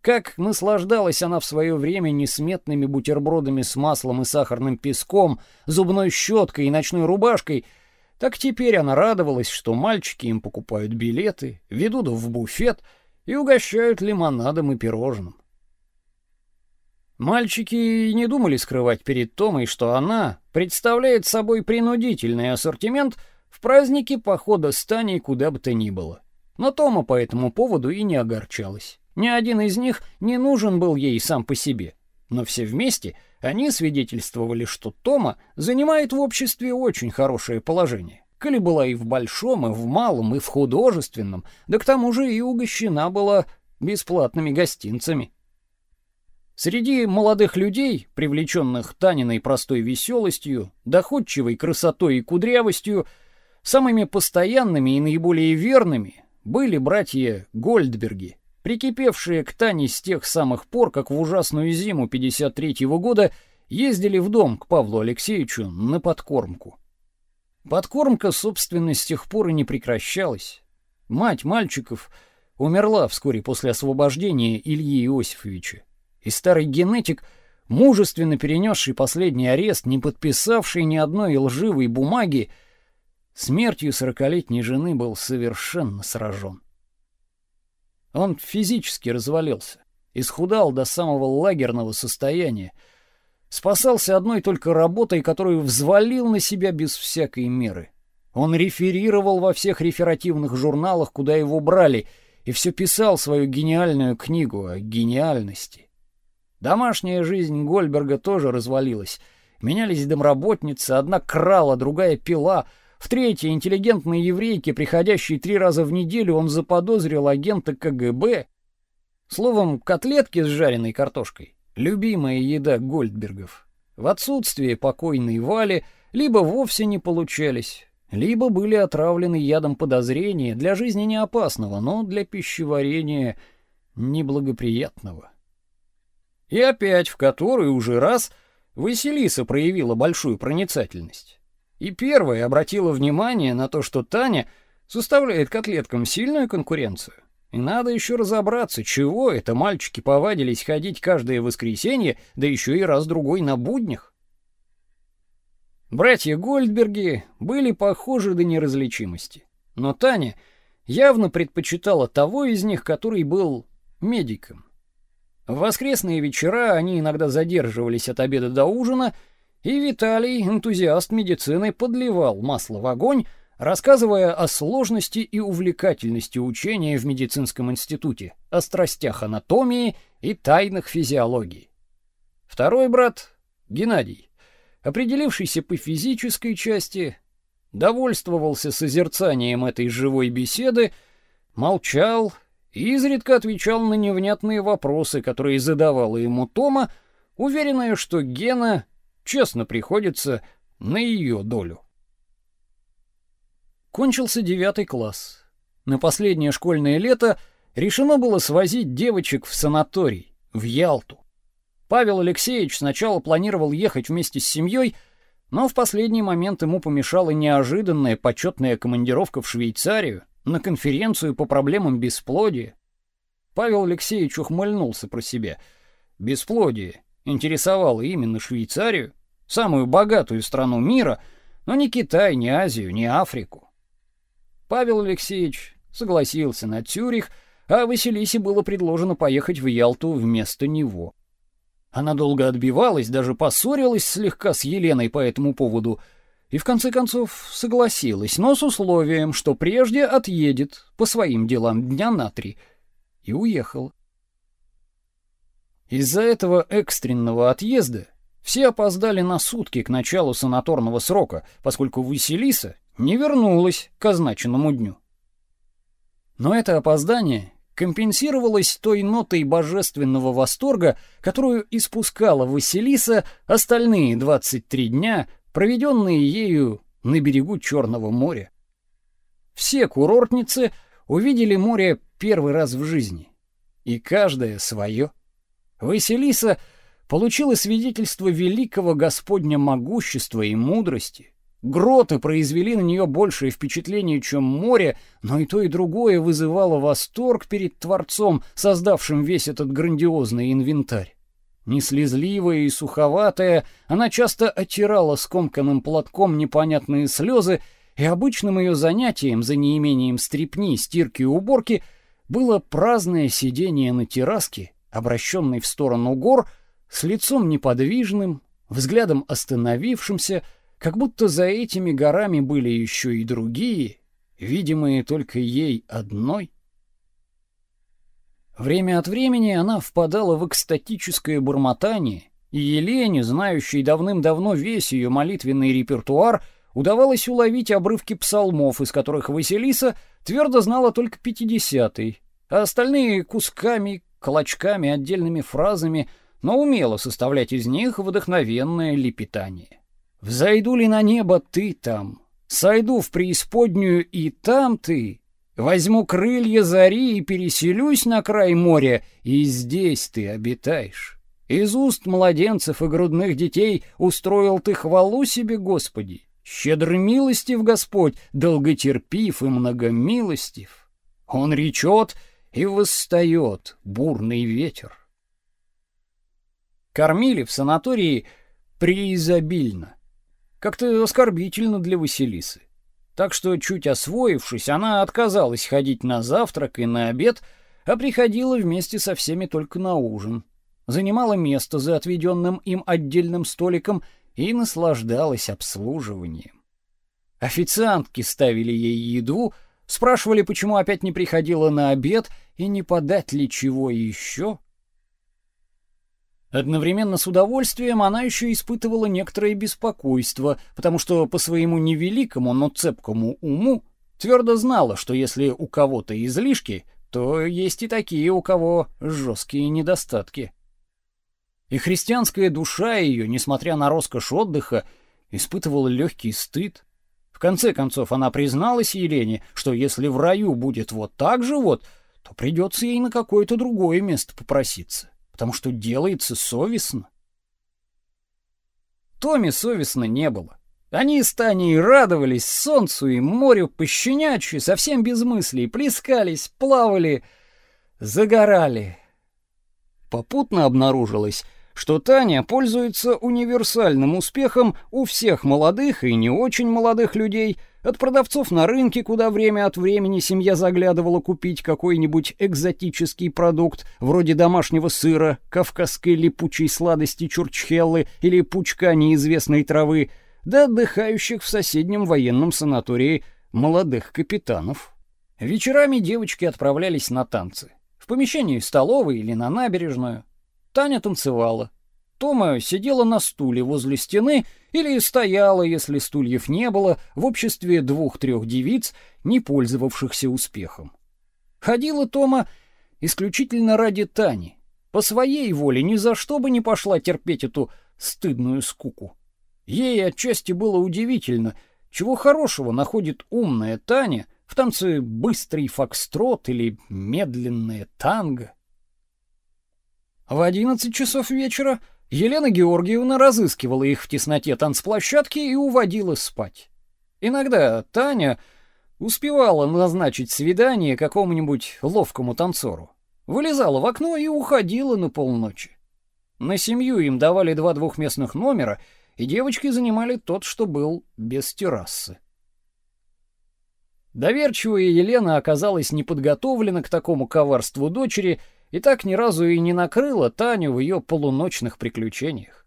Как наслаждалась она в свое время несметными бутербродами с маслом и сахарным песком, зубной щеткой и ночной рубашкой, так теперь она радовалась, что мальчики им покупают билеты, ведут в буфет и угощают лимонадом и пирожным. Мальчики не думали скрывать перед Томой, что она представляет собой принудительный ассортимент в празднике похода с Таней куда бы то ни было. Но Тома по этому поводу и не огорчалась. Ни один из них не нужен был ей сам по себе. Но все вместе они свидетельствовали, что Тома занимает в обществе очень хорошее положение. Коли была и в большом, и в малом, и в художественном, да к тому же и угощена была бесплатными гостинцами. Среди молодых людей, привлеченных Таниной простой веселостью, доходчивой красотой и кудрявостью, самыми постоянными и наиболее верными были братья Гольдберги, прикипевшие к Тане с тех самых пор, как в ужасную зиму 53-го года ездили в дом к Павлу Алексеевичу на подкормку. Подкормка, собственно, с тех пор и не прекращалась. Мать мальчиков умерла вскоре после освобождения Ильи Иосифовича. И старый генетик, мужественно перенесший последний арест, не подписавший ни одной лживой бумаги, смертью сорокалетней жены был совершенно сражен. Он физически развалился, исхудал до самого лагерного состояния, спасался одной только работой, которую взвалил на себя без всякой меры. Он реферировал во всех реферативных журналах, куда его брали, и все писал свою гениальную книгу о гениальности. Домашняя жизнь Гольберга тоже развалилась. Менялись домработницы, одна крала, другая пила. В третьей интеллигентной еврейке, приходящей три раза в неделю, он заподозрил агента КГБ. Словом, котлетки с жареной картошкой — любимая еда Гольдбергов. В отсутствие покойной Вали либо вовсе не получались, либо были отравлены ядом подозрения для жизни не опасного, но для пищеварения неблагоприятного. И опять в который уже раз Василиса проявила большую проницательность. И первая обратила внимание на то, что Таня составляет котлеткам сильную конкуренцию. И надо еще разобраться, чего это мальчики повадились ходить каждое воскресенье, да еще и раз-другой на буднях. Братья Гольдберги были похожи до неразличимости, но Таня явно предпочитала того из них, который был медиком. В воскресные вечера они иногда задерживались от обеда до ужина, и Виталий, энтузиаст медицины, подливал масло в огонь, рассказывая о сложности и увлекательности учения в медицинском институте, о страстях анатомии и тайнах физиологии. Второй брат, Геннадий, определившийся по физической части, довольствовался созерцанием этой живой беседы, молчал и изредка отвечал на невнятные вопросы, которые задавала ему Тома, уверенная, что Гена честно приходится на ее долю. Кончился девятый класс. На последнее школьное лето решено было свозить девочек в санаторий, в Ялту. Павел Алексеевич сначала планировал ехать вместе с семьей, но в последний момент ему помешала неожиданная почетная командировка в Швейцарию на конференцию по проблемам бесплодия. Павел Алексеевич ухмыльнулся про себя. Бесплодие интересовало именно Швейцарию, самую богатую страну мира, но не Китай, не Азию, не Африку. Павел Алексеевич согласился на Цюрих, а Василисе было предложено поехать в Ялту вместо него. Она долго отбивалась, даже поссорилась слегка с Еленой по этому поводу и в конце концов согласилась, но с условием, что прежде отъедет по своим делам дня на три, и уехала. Из-за этого экстренного отъезда все опоздали на сутки к началу санаторного срока, поскольку Василиса не вернулась к означенному дню. Но это опоздание компенсировалось той нотой божественного восторга, которую испускала Василиса остальные 23 дня, проведенные ею на берегу Черного моря. Все курортницы увидели море первый раз в жизни, и каждая свое. Василиса получила свидетельство великого Господня могущества и мудрости, Гроты произвели на нее большее впечатление, чем море, но и то, и другое вызывало восторг перед Творцом, создавшим весь этот грандиозный инвентарь. Неслезливая и суховатая, она часто оттирала скомканным платком непонятные слезы, и обычным ее занятием, за неимением стрепни, стирки и уборки, было праздное сидение на терраске, обращенной в сторону гор, с лицом неподвижным, взглядом остановившимся, как будто за этими горами были еще и другие, видимые только ей одной. Время от времени она впадала в экстатическое бормотание, и Елене, знающей давным-давно весь ее молитвенный репертуар, удавалось уловить обрывки псалмов, из которых Василиса твердо знала только пятидесятый, а остальные кусками, клочками, отдельными фразами, но умела составлять из них вдохновенное лепетание. Взойду ли на небо ты там, сойду в преисподнюю и там ты, возьму крылья зари и переселюсь на край моря, и здесь ты обитаешь. Из уст младенцев и грудных детей устроил ты хвалу себе, Господи. Щедр милостив Господь, долготерпив и многомилостив. Он речет и восстает бурный ветер. Кормили в санатории преизобильно как-то оскорбительно для Василисы. Так что, чуть освоившись, она отказалась ходить на завтрак и на обед, а приходила вместе со всеми только на ужин. Занимала место за отведенным им отдельным столиком и наслаждалась обслуживанием. Официантки ставили ей еду, спрашивали, почему опять не приходила на обед и не подать ли чего еще. Одновременно с удовольствием она еще испытывала некоторое беспокойство, потому что по своему невеликому, но цепкому уму твердо знала, что если у кого-то излишки, то есть и такие, у кого жесткие недостатки. И христианская душа ее, несмотря на роскошь отдыха, испытывала легкий стыд. В конце концов она призналась Елене, что если в раю будет вот так же вот, то придется ей на какое-то другое место попроситься потому что делается совестно. Томе совестно не было. Они с Таней радовались солнцу и морю пощенячьи, совсем без мыслей, плескались, плавали, загорали. Попутно обнаружилось, что Таня пользуется универсальным успехом у всех молодых и не очень молодых людей, от продавцов на рынке, куда время от времени семья заглядывала купить какой-нибудь экзотический продукт, вроде домашнего сыра, кавказской липучей сладости чурчхеллы или пучка неизвестной травы, до отдыхающих в соседнем военном санатории молодых капитанов. Вечерами девочки отправлялись на танцы. В помещении столовой или на набережную. Таня танцевала. Тома сидела на стуле возле стены или стояла, если стульев не было, в обществе двух-трех девиц, не пользовавшихся успехом. Ходила Тома исключительно ради Тани. По своей воле ни за что бы не пошла терпеть эту стыдную скуку. Ей отчасти было удивительно, чего хорошего находит умная Таня в танце быстрый фокстрот или медленное танго. В одиннадцать часов вечера Елена Георгиевна разыскивала их в тесноте танцплощадки и уводила спать. Иногда Таня успевала назначить свидание какому-нибудь ловкому танцору. Вылезала в окно и уходила на полночи. На семью им давали два двухместных номера — и девочки занимали тот, что был без террасы. Доверчивая Елена оказалась неподготовлена к такому коварству дочери и так ни разу и не накрыла Таню в ее полуночных приключениях.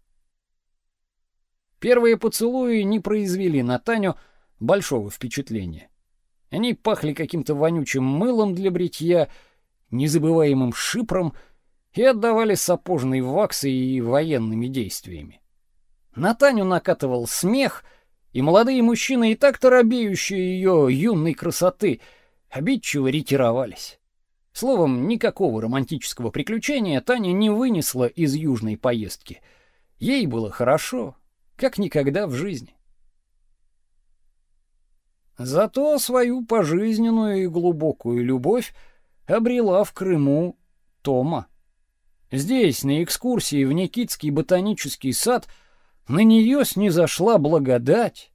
Первые поцелуи не произвели на Таню большого впечатления. Они пахли каким-то вонючим мылом для бритья, незабываемым шипром и отдавали сапожной ваксой и военными действиями. На Таню накатывал смех, и молодые мужчины, и так торобеющие ее юной красоты, обидчиво ретировались. Словом, никакого романтического приключения Таня не вынесла из южной поездки. Ей было хорошо, как никогда в жизни. Зато свою пожизненную и глубокую любовь обрела в Крыму Тома. Здесь, на экскурсии в Никитский ботанический сад, на нее снизошла благодать.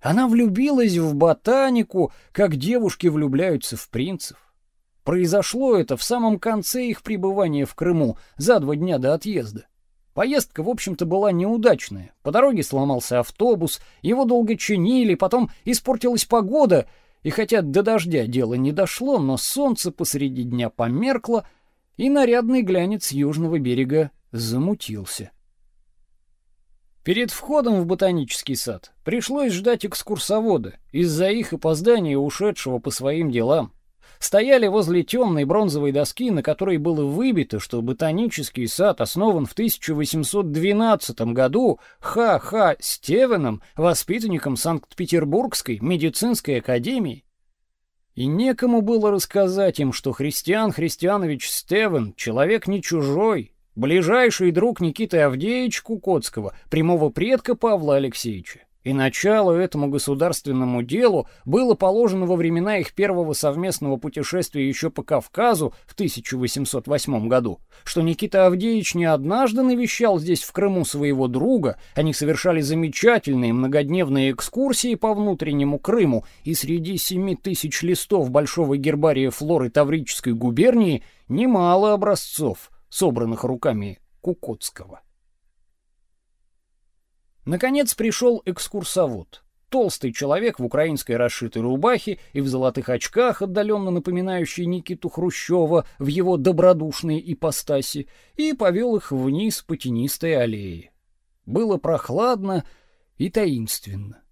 Она влюбилась в ботанику, как девушки влюбляются в принцев. Произошло это в самом конце их пребывания в Крыму, за два дня до отъезда. Поездка, в общем-то, была неудачная. По дороге сломался автобус, его долго чинили, потом испортилась погода, и хотя до дождя дело не дошло, но солнце посреди дня померкло, и нарядный глянец южного берега замутился. Перед входом в ботанический сад пришлось ждать экскурсовода из-за их опоздания, ушедшего по своим делам. Стояли возле темной бронзовой доски, на которой было выбито, что ботанический сад основан в 1812 году Х.Х. Стевеном, воспитанником Санкт-Петербургской медицинской академии. И некому было рассказать им, что Христиан Христианович Стевен человек не чужой, ближайший друг Никиты Авдеевича Кукотского, прямого предка Павла Алексеевича. И начало этому государственному делу было положено во времена их первого совместного путешествия еще по Кавказу в 1808 году, что Никита Авдеевич не однажды навещал здесь в Крыму своего друга, они совершали замечательные многодневные экскурсии по внутреннему Крыму, и среди семи тысяч листов Большого гербария флоры Таврической губернии немало образцов – собранных руками Кукотского. Наконец пришел экскурсовод. Толстый человек в украинской расшитой рубахе и в золотых очках, отдаленно напоминающий Никиту Хрущева в его добродушной ипостаси, и повел их вниз по тенистой аллее. Было прохладно и таинственно.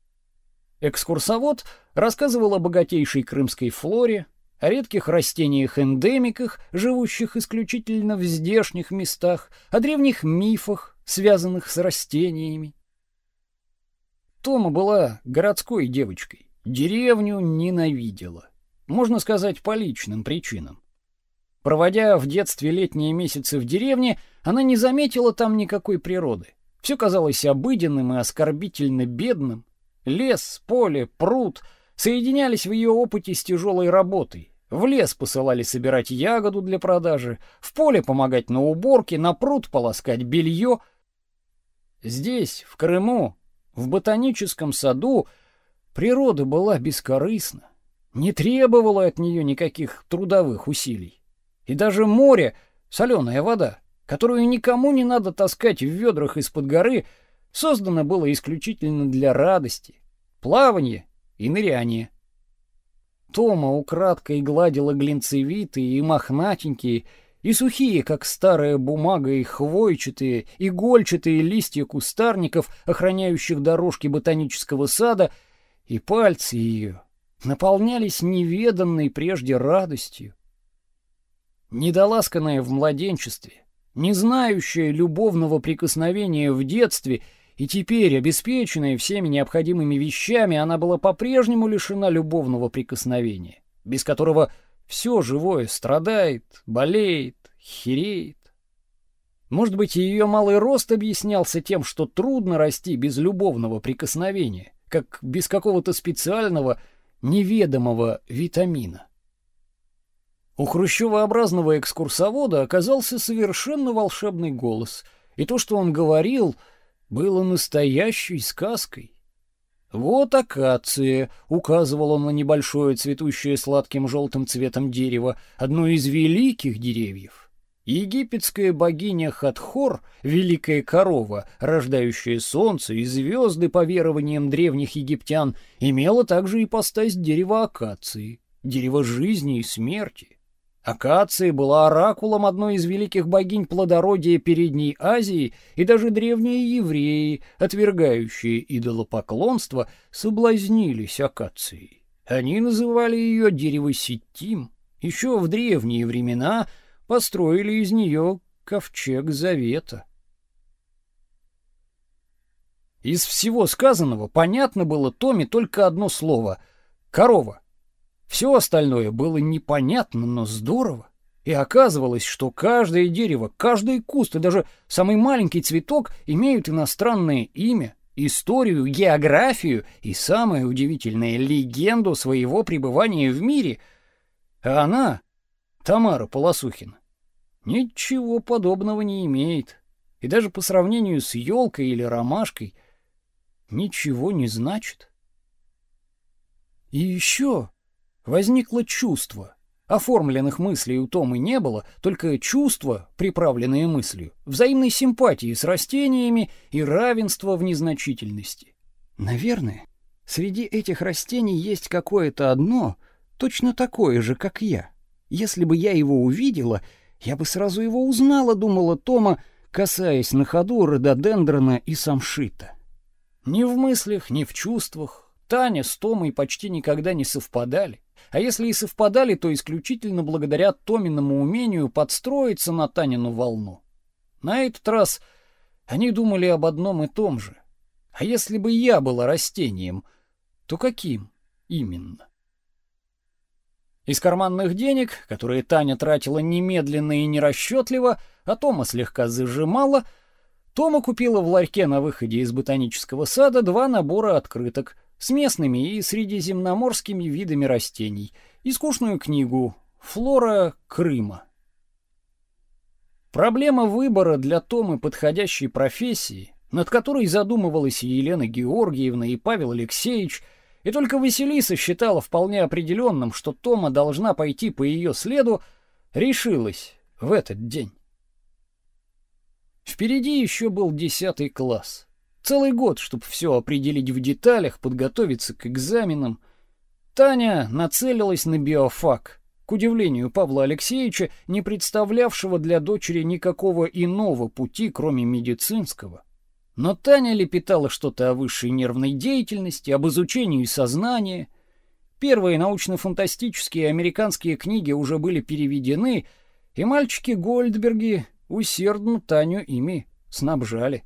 Экскурсовод рассказывал о богатейшей крымской флоре, о редких растениях-эндемиках, живущих исключительно в здешних местах, о древних мифах, связанных с растениями. Тома была городской девочкой, деревню ненавидела. Можно сказать, по личным причинам. Проводя в детстве летние месяцы в деревне, она не заметила там никакой природы. Все казалось обыденным и оскорбительно бедным. Лес, поле, пруд соединялись в ее опыте с тяжелой работой, в лес посылали собирать ягоду для продажи, в поле помогать на уборке, на пруд полоскать белье. Здесь, в Крыму, В ботаническом саду природа была бескорыстна, не требовала от нее никаких трудовых усилий. И даже море, соленая вода, которую никому не надо таскать в ведрах из-под горы, создано было исключительно для радости, плавания и ныряния. Тома украдкой гладила глинцевитые и мохнатенькие, и сухие, как старая бумага, и хвойчатые, игольчатые листья кустарников, охраняющих дорожки ботанического сада, и пальцы ее наполнялись неведанной прежде радостью. Недоласканная в младенчестве, не знающая любовного прикосновения в детстве и теперь обеспеченная всеми необходимыми вещами, она была по-прежнему лишена любовного прикосновения, без которого все живое страдает, болеет, хереет. Может быть, ее малый рост объяснялся тем, что трудно расти без любовного прикосновения, как без какого-то специального, неведомого витамина. У хрущевообразного экскурсовода оказался совершенно волшебный голос, и то, что он говорил, было настоящей сказкой. Вот акация, указывал он на небольшое цветущее сладким желтым цветом дерево, одно из великих деревьев. Египетская богиня Хатхор, великая корова, рождающая солнце и звезды по верованиям древних египтян, имела также и постась дерева акации, дерево жизни и смерти. Акация была оракулом одной из великих богинь плодородия Передней Азии, и даже древние евреи, отвергающие идолопоклонство, соблазнились акацией. Они называли ее дерево Ситтим. Еще в древние времена построили из нее ковчег завета. Из всего сказанного понятно было Томе только одно слово — корова. Все остальное было непонятно, но здорово. И оказывалось, что каждое дерево, каждый куст и даже самый маленький цветок имеют иностранное имя, историю, географию и, самое удивительное, легенду своего пребывания в мире. А она, Тамара Полосухина, ничего подобного не имеет. И даже по сравнению с елкой или ромашкой ничего не значит. И еще возникло чувство. Оформленных мыслей у Томы не было, только чувства, приправленные мыслью, взаимной симпатии с растениями и равенства в незначительности. Наверное, среди этих растений есть какое-то одно, точно такое же, как я. Если бы я его увидела, я бы сразу его узнала, думала Тома, касаясь на ходу рододендрона и самшита. Ни в мыслях, ни в чувствах Таня с Томой почти никогда не совпадали. А если и совпадали, то исключительно благодаря Томиному умению подстроиться на Танину волну. На этот раз они думали об одном и том же. А если бы я была растением, то каким именно? Из карманных денег, которые Таня тратила немедленно и нерасчетливо, а Тома слегка зажимала, Тома купила в ларьке на выходе из ботанического сада два набора открыток с местными и средиземноморскими видами растений и скучную книгу «Флора Крыма». Проблема выбора для Томы подходящей профессии, над которой задумывалась Елена Георгиевна, и Павел Алексеевич, и только Василиса считала вполне определенным, что Тома должна пойти по ее следу, решилась в этот день. Впереди еще был десятый класс. Целый год, чтобы все определить в деталях, подготовиться к экзаменам. Таня нацелилась на биофак, к удивлению Павла Алексеевича, не представлявшего для дочери никакого иного пути, кроме медицинского. Но Таня лепетала что-то о высшей нервной деятельности, об изучении сознания. Первые научно-фантастические американские книги уже были переведены, и мальчики Гольдберги усердно Таню ими снабжали.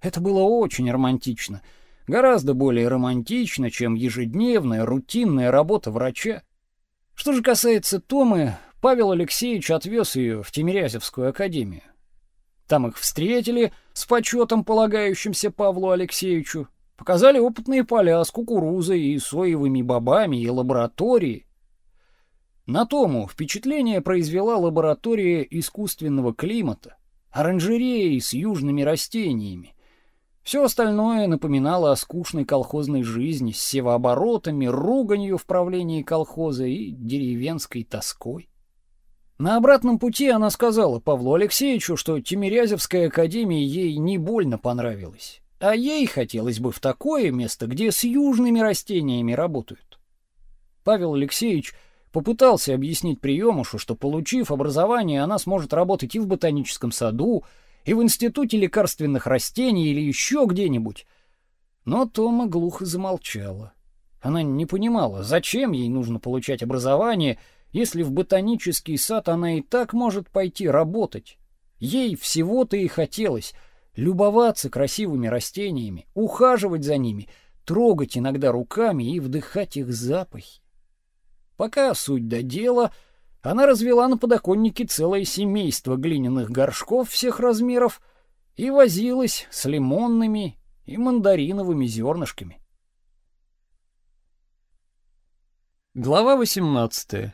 Это было очень романтично. Гораздо более романтично, чем ежедневная рутинная работа врача. Что же касается Томы, Павел Алексеевич отвез ее в Тимирязевскую академию. Там их встретили с почетом, полагающимся Павлу Алексеевичу. Показали опытные поля с кукурузой и соевыми бобами и лаборатории. На Тому впечатление произвела лаборатория искусственного климата, оранжереи с южными растениями, Все остальное напоминало о скучной колхозной жизни с севооборотами, руганью в правлении колхоза и деревенской тоской. На обратном пути она сказала Павлу Алексеевичу, что Тимирязевская академия ей не больно понравилась, а ей хотелось бы в такое место, где с южными растениями работают. Павел Алексеевич попытался объяснить приемушу, что получив образование, она сможет работать и в ботаническом саду, и в институте лекарственных растений или еще где-нибудь. Но Тома глухо замолчала. Она не понимала, зачем ей нужно получать образование, если в ботанический сад она и так может пойти работать. Ей всего-то и хотелось любоваться красивыми растениями, ухаживать за ними, трогать иногда руками и вдыхать их запахи. Пока суть до дела, она развела на подоконнике целое семейство глиняных горшков всех размеров и возилась с лимонными и мандариновыми зернышками. Глава 18.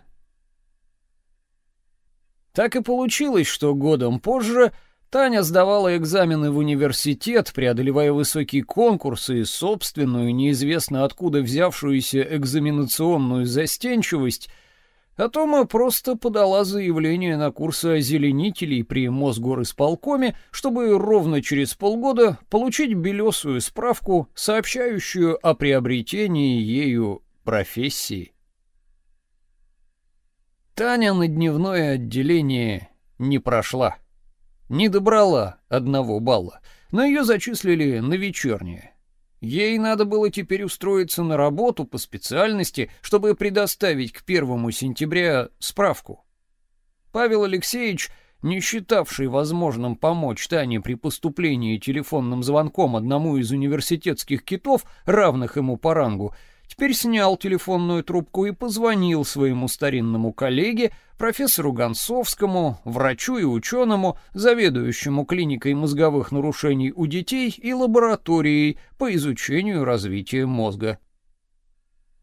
Так и получилось, что годом позже Таня сдавала экзамены в университет, преодолевая высокие конкурсы и собственную, неизвестно откуда взявшуюся экзаменационную застенчивость, а Тома просто подала заявление на курсы озеленителей при Мосгорисполкоме, чтобы ровно через полгода получить белесую справку, сообщающую о приобретении ею профессии. Таня на дневное отделение не прошла не добрала одного балла, но ее зачислили на вечернее. Ей надо было теперь устроиться на работу по специальности, чтобы предоставить к первому сентября справку. Павел Алексеевич, не считавший возможным помочь Тане при поступлении телефонным звонком одному из университетских китов, равных ему по рангу, теперь снял телефонную трубку и позвонил своему старинному коллеге, профессору Гонцовскому, врачу и ученому, заведующему клиникой мозговых нарушений у детей и лабораторией по изучению развития мозга.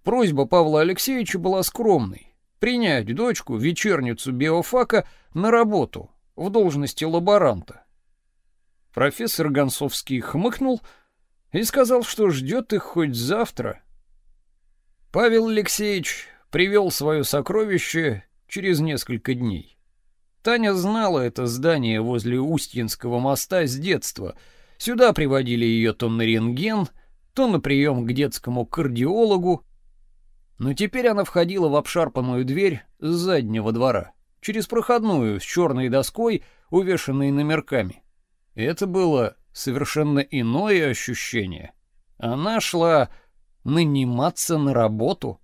Просьба Павла Алексеевича была скромной — принять дочку, вечерницу биофака, на работу в должности лаборанта. Профессор Гонцовский хмыкнул и сказал, что ждет их хоть завтра — Павел Алексеевич привел свое сокровище через несколько дней. Таня знала это здание возле Устьинского моста с детства. Сюда приводили ее то на рентген, то на прием к детскому кардиологу. Но теперь она входила в обшарпанную дверь с заднего двора, через проходную с черной доской, увешанной номерками. Это было совершенно иное ощущение. Она шла наниматься на работу.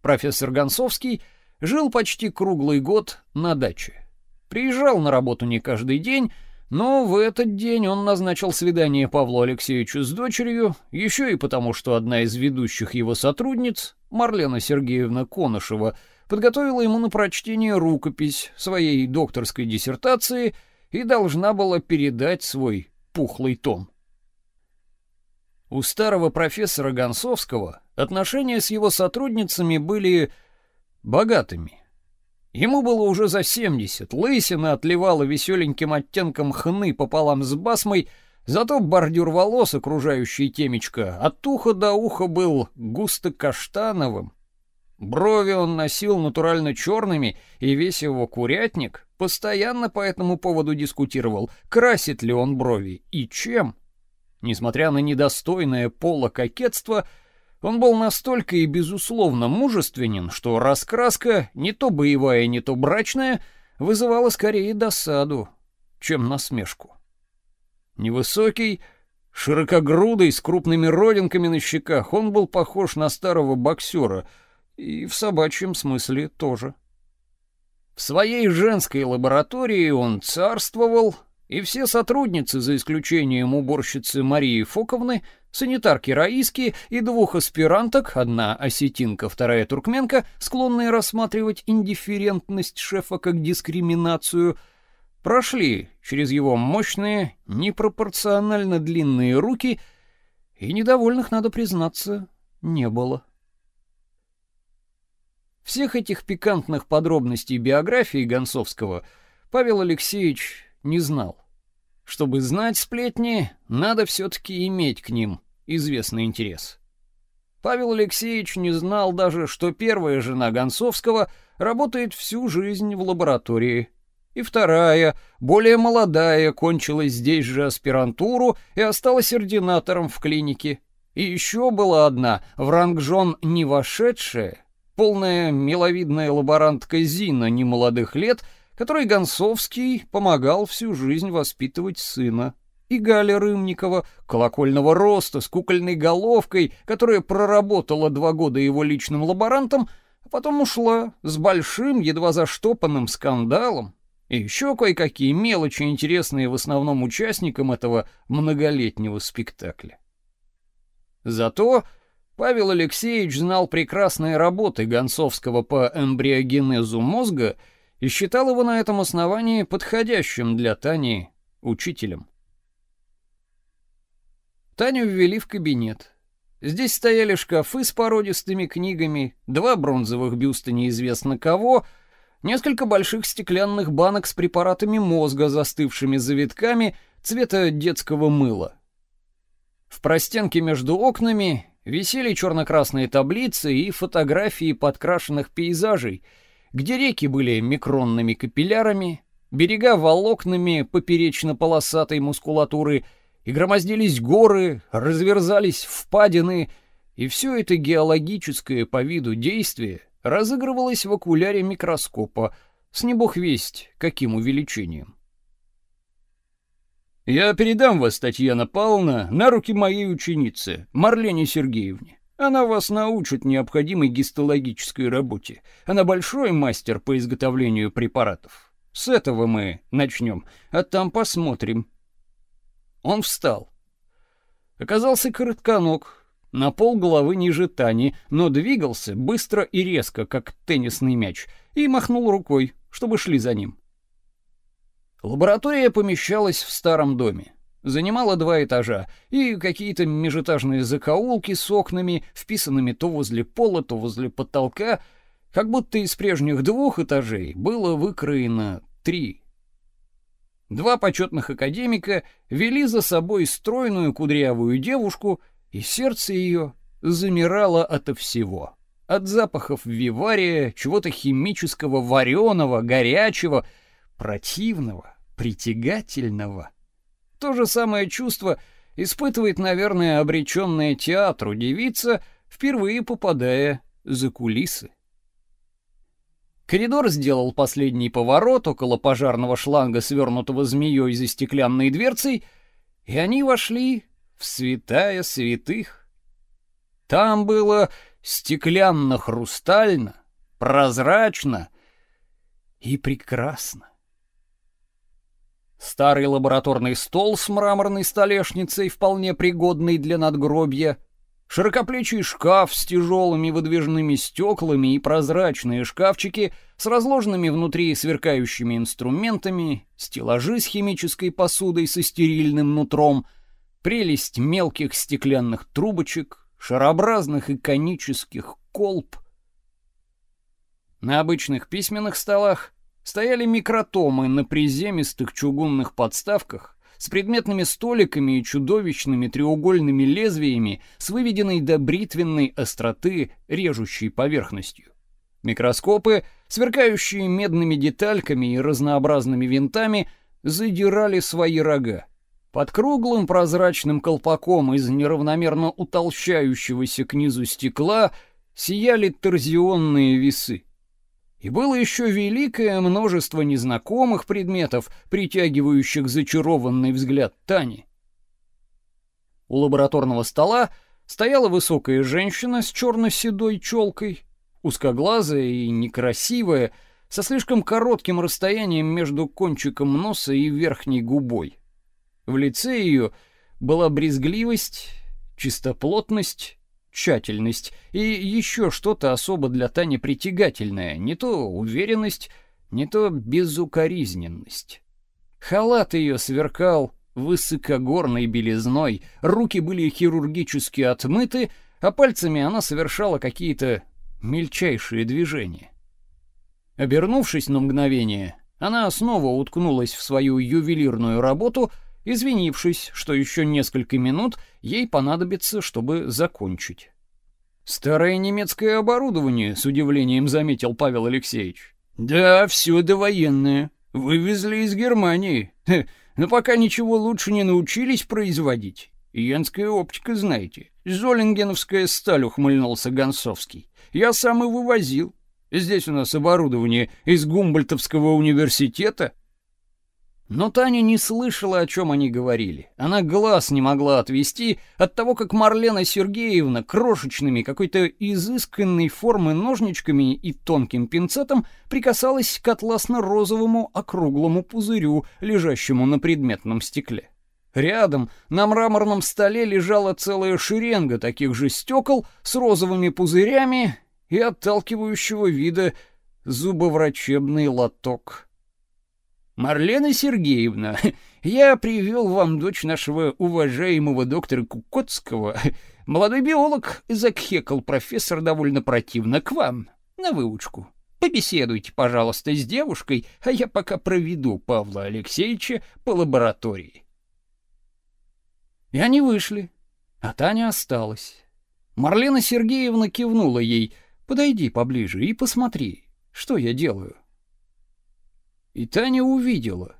Профессор Гонцовский жил почти круглый год на даче. Приезжал на работу не каждый день, но в этот день он назначил свидание Павлу Алексеевичу с дочерью, еще и потому, что одна из ведущих его сотрудниц, Марлена Сергеевна Конышева, подготовила ему на прочтение рукопись своей докторской диссертации и должна была передать свой пухлый том. У старого профессора Гонцовского отношения с его сотрудницами были богатыми. Ему было уже за 70, лысина отливала веселеньким оттенком хны пополам с басмой, зато бордюр волос, окружающий темечко, от уха до уха был густо каштановым. Брови он носил натурально черными, и весь его курятник постоянно по этому поводу дискутировал, красит ли он брови и чем. Несмотря на недостойное пола кокетство, он был настолько и безусловно мужественен, что раскраска, не то боевая, не то брачная, вызывала скорее досаду, чем насмешку. Невысокий, широкогрудый, с крупными родинками на щеках, он был похож на старого боксера, и в собачьем смысле тоже. В своей женской лаборатории он царствовал, и все сотрудницы, за исключением уборщицы Марии Фоковны, санитарки Раиски и двух аспиранток, одна осетинка, вторая туркменка, склонные рассматривать индифферентность шефа как дискриминацию, прошли через его мощные, непропорционально длинные руки, и недовольных, надо признаться, не было. Всех этих пикантных подробностей биографии Гонцовского Павел Алексеевич не знал. Чтобы знать сплетни, надо все таки иметь к ним известный интерес. Павел Алексеевич не знал даже, что первая жена Гонцовского работает всю жизнь в лаборатории, и вторая, более молодая, кончила здесь же аспирантуру и осталась ординатором в клинике. И еще была одна, в ранг жен не вошедшая, полная миловидная лаборантка Зина немолодых лет, которой Гонцовский помогал всю жизнь воспитывать сына и Галя Рымникова, колокольного роста, с кукольной головкой, которая проработала два года его личным лаборантом, а потом ушла с большим, едва заштопанным скандалом. И еще кое-какие мелочи, интересные в основном участникам этого многолетнего спектакля. Зато Павел Алексеевич знал прекрасные работы Гонцовского по эмбриогенезу мозга и считал его на этом основании подходящим для Тани учителем. Таню ввели в кабинет. Здесь стояли шкафы с породистыми книгами, два бронзовых бюста неизвестно кого, несколько больших стеклянных банок с препаратами мозга, застывшими завитками цвета детского мыла. В простенке между окнами висели черно-красные таблицы и фотографии подкрашенных пейзажей, где реки были микронными капиллярами, берега волокнами поперечно-полосатой мускулатуры — и громоздились горы, разверзались впадины, и все это геологическое по виду действие разыгрывалось в окуляре микроскопа с небог весть каким увеличением. Я передам вас, Татьяна Павловна, на руки моей ученицы, Марлене Сергеевне. Она вас научит необходимой гистологической работе. Она большой мастер по изготовлению препаратов. С этого мы начнем, а там посмотрим. Он встал. Оказался коротконог, на пол головы ниже Тани, но двигался быстро и резко, как теннисный мяч, и махнул рукой, чтобы шли за ним. Лаборатория помещалась в старом доме. Занимала два этажа и какие-то межэтажные закоулки с окнами, вписанными то возле пола, то возле потолка, как будто из прежних двух этажей было выкроено три. Два почетных академика вели за собой стройную кудрявую девушку, и сердце ее замирало ото всего. От запахов вивария, чего-то химического, вареного, горячего, противного, притягательного. То же самое чувство испытывает, наверное, обреченная театру девица, впервые попадая за кулисы. Коридор сделал последний поворот около пожарного шланга, свернутого змеей за стеклянной дверцей, и они вошли в святая святых. Там было стеклянно-хрустально, прозрачно и прекрасно. Старый лабораторный стол с мраморной столешницей, вполне пригодный для надгробья — Широкоплечий шкаф с тяжелыми выдвижными стеклами и прозрачные шкафчики с разложенными внутри сверкающими инструментами, стеллажи с химической посудой со стерильным нутром, прелесть мелких стеклянных трубочек, шарообразных и конических колб. На обычных письменных столах стояли микротомы на приземистых чугунных подставках, с предметными столиками и чудовищными треугольными лезвиями с выведенной до бритвенной остроты режущей поверхностью. Микроскопы, сверкающие медными детальками и разнообразными винтами, задирали свои рога. Под круглым прозрачным колпаком из неравномерно утолщающегося к низу стекла сияли торзионные весы. И было еще великое множество незнакомых предметов, притягивающих зачарованный взгляд Тани. У лабораторного стола стояла высокая женщина с черно-седой челкой, узкоглазая и некрасивая, со слишком коротким расстоянием между кончиком носа и верхней губой. В лице ее была брезгливость, чистоплотность тщательность и еще что-то особо для Тани притягательное, не то уверенность, не то безукоризненность. Халат ее сверкал высокогорной белизной, руки были хирургически отмыты, а пальцами она совершала какие-то мельчайшие движения. Обернувшись на мгновение, она снова уткнулась в свою ювелирную работу извинившись, что еще несколько минут ей понадобится, чтобы закончить. Старое немецкое оборудование, с удивлением заметил Павел Алексеевич. Да, все довоенное. Вывезли из Германии. Но пока ничего лучше не научились производить. Янская оптика, знаете. Золингеновская сталь, ухмыльнулся Гонсовский. Я сам и вывозил. Здесь у нас оборудование из Гумбольдтовского университета. Но Таня не слышала, о чем они говорили. Она глаз не могла отвести от того, как Марлена Сергеевна крошечными какой-то изысканной формы ножничками и тонким пинцетом прикасалась к атласно-розовому округлому пузырю, лежащему на предметном стекле. Рядом на мраморном столе лежала целая шеренга таких же стекол с розовыми пузырями и отталкивающего вида зубоврачебный лоток. Марлена Сергеевна, я привел вам дочь нашего уважаемого доктора Кукотского. Молодой биолог закхекал профессор довольно противно к вам на выучку. Побеседуйте, пожалуйста, с девушкой, а я пока проведу Павла Алексеевича по лаборатории. И они вышли, а Таня осталась. Марлена Сергеевна кивнула ей: Подойди поближе и посмотри, что я делаю. И Таня увидела.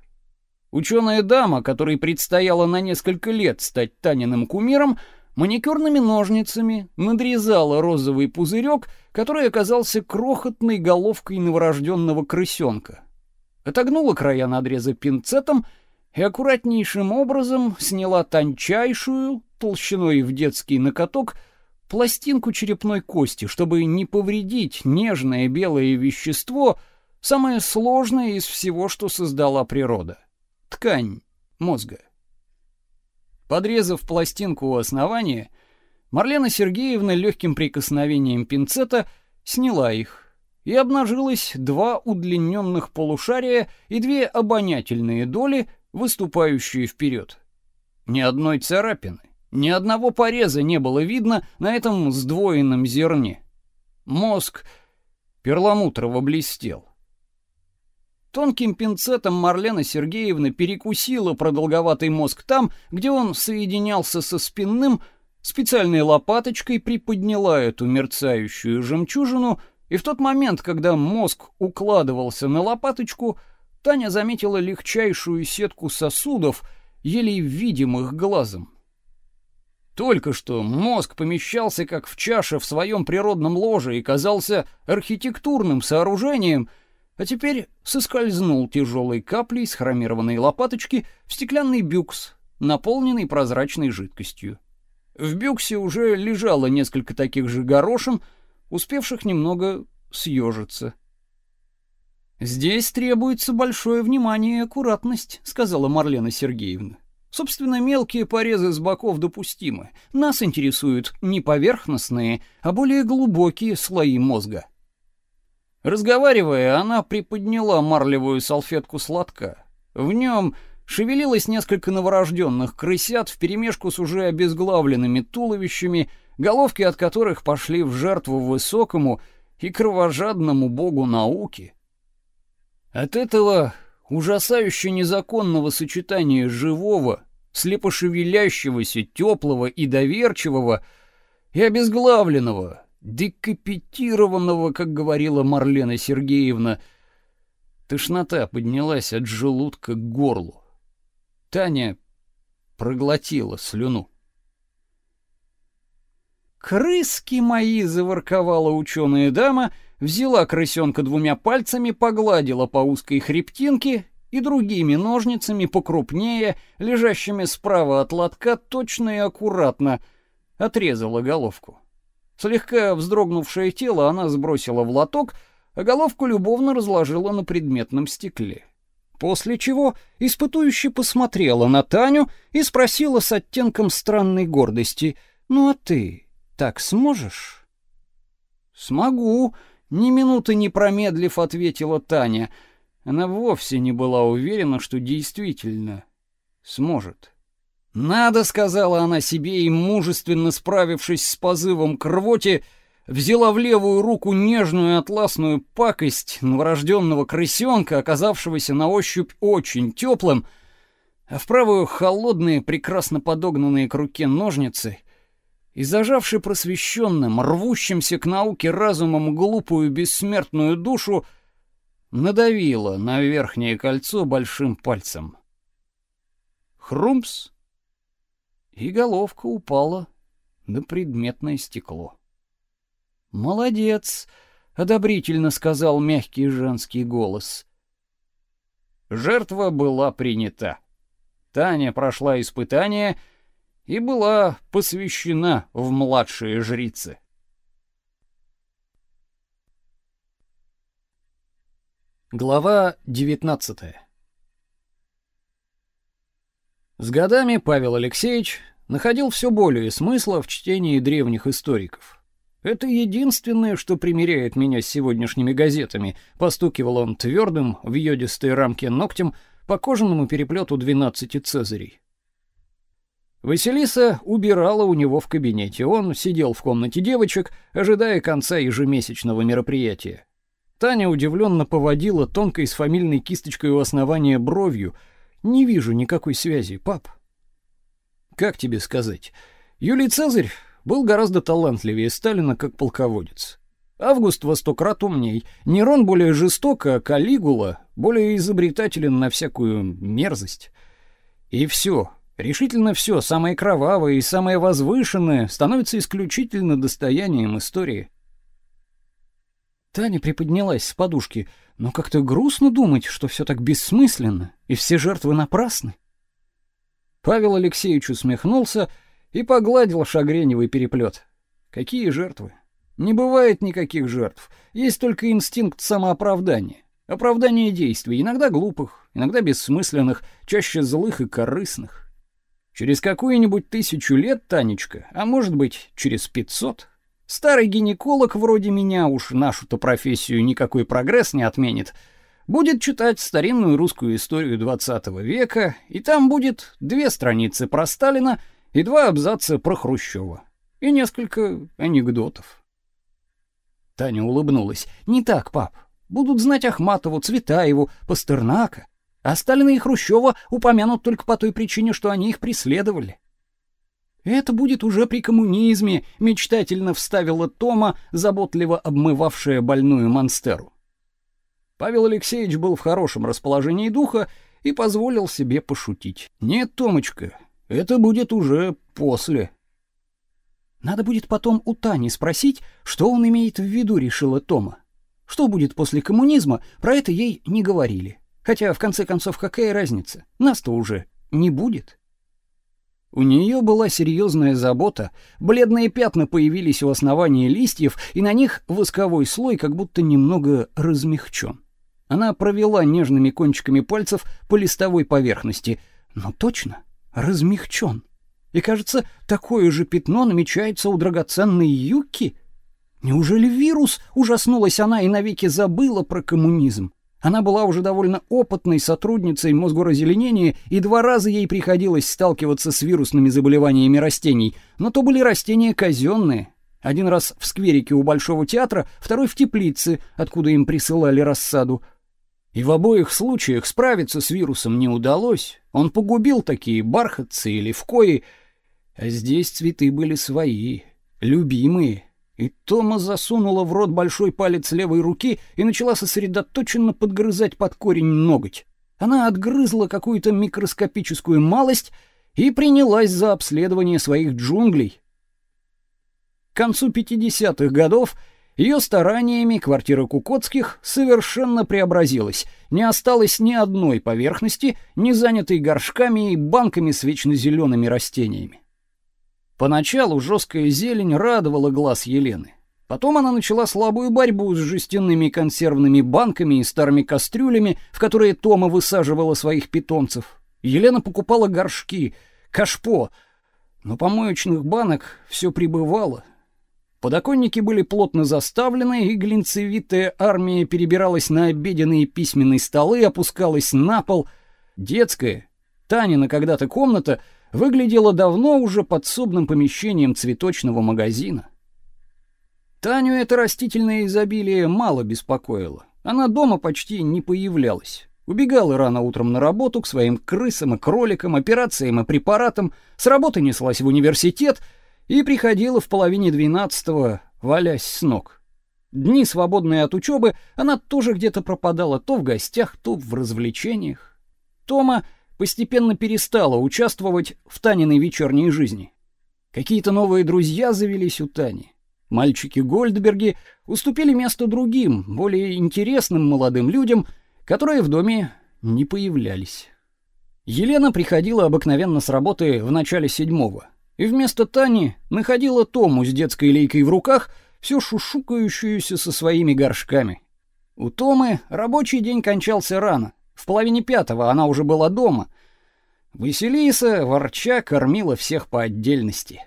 Ученая дама, которой предстояло на несколько лет стать Таниным кумиром, маникюрными ножницами надрезала розовый пузырек, который оказался крохотной головкой новорожденного крысенка. Отогнула края надреза пинцетом и аккуратнейшим образом сняла тончайшую, толщиной в детский накаток, пластинку черепной кости, чтобы не повредить нежное белое вещество, самое сложное из всего, что создала природа ткань мозга. Подрезав пластинку у основания, Марлена Сергеевна легким прикосновением пинцета сняла их, и обнажилось два удлиненных полушария и две обонятельные доли, выступающие вперед. Ни одной царапины, ни одного пореза не было видно на этом сдвоенном зерне. Мозг перламутрово блестел. Тонким пинцетом Марлена Сергеевна перекусила продолговатый мозг там, где он соединялся со спинным, специальной лопаточкой приподняла эту мерцающую жемчужину, и в тот момент, когда мозг укладывался на лопаточку, Таня заметила легчайшую сетку сосудов, еле видимых глазом. Только что мозг помещался как в чаше в своем природном ложе и казался архитектурным сооружением — а теперь соскользнул тяжелой каплей с хромированной лопаточки в стеклянный бюкс, наполненный прозрачной жидкостью. В бюксе уже лежало несколько таких же горошин, успевших немного съежиться. Здесь требуется большое внимание и аккуратность, сказала Марлена Сергеевна. Собственно, мелкие порезы с боков допустимы. Нас интересуют не поверхностные, а более глубокие слои мозга. Разговаривая, она приподняла марлевую салфетку сладка. В нем шевелилось несколько новорожденных крысят вперемешку с уже обезглавленными туловищами, головки от которых пошли в жертву высокому и кровожадному богу науки. От этого ужасающе незаконного сочетания живого, слепошевелящегося, теплого и доверчивого и обезглавленного, декапитированного, как говорила Марлена Сергеевна. Тошнота поднялась от желудка к горлу. Таня проглотила слюну. «Крыски мои!» — заворковала ученая дама, взяла крысенка двумя пальцами, погладила по узкой хребтинке и другими ножницами покрупнее, лежащими справа от лотка, точно и аккуратно отрезала головку. Слегка вздрогнувшее тело она сбросила в лоток, а головку любовно разложила на предметном стекле. После чего испытующе посмотрела на Таню и спросила с оттенком странной гордости: "Ну а ты так сможешь?" "Смогу", ни минуты не промедлив ответила Таня. Она вовсе не была уверена, что действительно сможет. «Надо», — сказала она себе и, мужественно справившись с позывом к рвоте, взяла в левую руку нежную атласную пакость новорожденного крысенка, оказавшегося на ощупь очень теплым, а в правую холодные, прекрасно подогнанные к руке ножницы и зажавший просвещенным, рвущимся к науке разумом глупую бессмертную душу, надавила на верхнее кольцо большим пальцем. Хрумс! И головка упала на предметное стекло. «Молодец!» — одобрительно сказал мягкий женский голос. Жертва была принята. Таня прошла испытание и была посвящена в младшие жрицы. Глава 19. С годами Павел Алексеевич находил все более смысла в чтении древних историков. Это единственное, что примиряет меня с сегодняшними газетами, постукивал он твердым в йодистой рамке ногтем по кожаному переплету 12 цезарей. Василиса убирала у него в кабинете. Он сидел в комнате девочек, ожидая конца ежемесячного мероприятия. Таня удивленно поводила тонкой с фамильной кисточкой у основания бровью. Не вижу никакой связи, пап. Как тебе сказать? Юлий Цезарь был гораздо талантливее Сталина как полководец. Август во сто крат умней. Нерон более жесток, а Калигула более изобретателен на всякую мерзость. И все, решительно все, самое кровавое и самое возвышенное становится исключительно достоянием истории. Таня приподнялась с подушки, но как-то грустно думать, что все так бессмысленно и все жертвы напрасны. Павел Алексеевич усмехнулся и погладил шагреневый переплет. Какие жертвы? Не бывает никаких жертв. Есть только инстинкт самооправдания. Оправдание действий, иногда глупых, иногда бессмысленных, чаще злых и корыстных. Через какую-нибудь тысячу лет, Танечка, а может быть, через пятьсот, старый гинеколог вроде меня уж нашу-то профессию никакой прогресс не отменит, будет читать старинную русскую историю 20 века, и там будет две страницы про Сталина и два абзаца про Хрущева, и несколько анекдотов. Таня улыбнулась. «Не так, пап. Будут знать Ахматову, Цветаеву, Пастернака. А Сталина и Хрущева упомянут только по той причине, что они их преследовали. Это будет уже при коммунизме, мечтательно вставила Тома, заботливо обмывавшая больную Монстеру. Павел Алексеевич был в хорошем расположении духа и позволил себе пошутить. Нет, Томочка, это будет уже после. Надо будет потом у Тани спросить, что он имеет в виду, решила Тома. Что будет после коммунизма, про это ей не говорили. Хотя, в конце концов, какая разница? Нас-то уже не будет. У нее была серьезная забота. Бледные пятна появились у основания листьев, и на них восковой слой как будто немного размягчен. Она провела нежными кончиками пальцев по листовой поверхности. Но точно, размягчен. И, кажется, такое же пятно намечается у драгоценной Юки. Неужели вирус? Ужаснулась она и навеки забыла про коммунизм. Она была уже довольно опытной сотрудницей Мосгорозеленения, и два раза ей приходилось сталкиваться с вирусными заболеваниями растений, но то были растения казенные. Один раз в скверике у Большого театра, второй в теплице, откуда им присылали рассаду. И в обоих случаях справиться с вирусом не удалось. Он погубил такие бархатцы или вкои, а здесь цветы были свои, любимые. И Тома засунула в рот большой палец левой руки и начала сосредоточенно подгрызать под корень ноготь. Она отгрызла какую-то микроскопическую малость и принялась за обследование своих джунглей. К концу 50-х годов ее стараниями квартира Кукотских совершенно преобразилась. Не осталось ни одной поверхности, не занятой горшками и банками с вечно зелеными растениями. Поначалу жесткая зелень радовала глаз Елены. Потом она начала слабую борьбу с жестяными консервными банками и старыми кастрюлями, в которые Тома высаживала своих питомцев. Елена покупала горшки, кашпо, но помоечных банок все прибывало. Подоконники были плотно заставлены, и глинцевитая армия перебиралась на обеденные письменные столы, опускалась на пол. Детская, Танина когда-то комната — выглядела давно уже подсобным помещением цветочного магазина. Таню это растительное изобилие мало беспокоило. Она дома почти не появлялась. Убегала рано утром на работу к своим крысам и кроликам, операциям и препаратам, с работы неслась в университет и приходила в половине двенадцатого, валясь с ног. Дни, свободные от учебы, она тоже где-то пропадала, то в гостях, то в развлечениях. Тома постепенно перестала участвовать в Таниной вечерней жизни. Какие-то новые друзья завелись у Тани. Мальчики Гольдберги уступили место другим, более интересным молодым людям — которые в доме не появлялись. Елена приходила обыкновенно с работы в начале седьмого, и вместо Тани находила Тому с детской лейкой в руках, все шушукающуюся со своими горшками. У Томы рабочий день кончался рано. В половине пятого она уже была дома. Василиса, ворча, кормила всех по отдельности.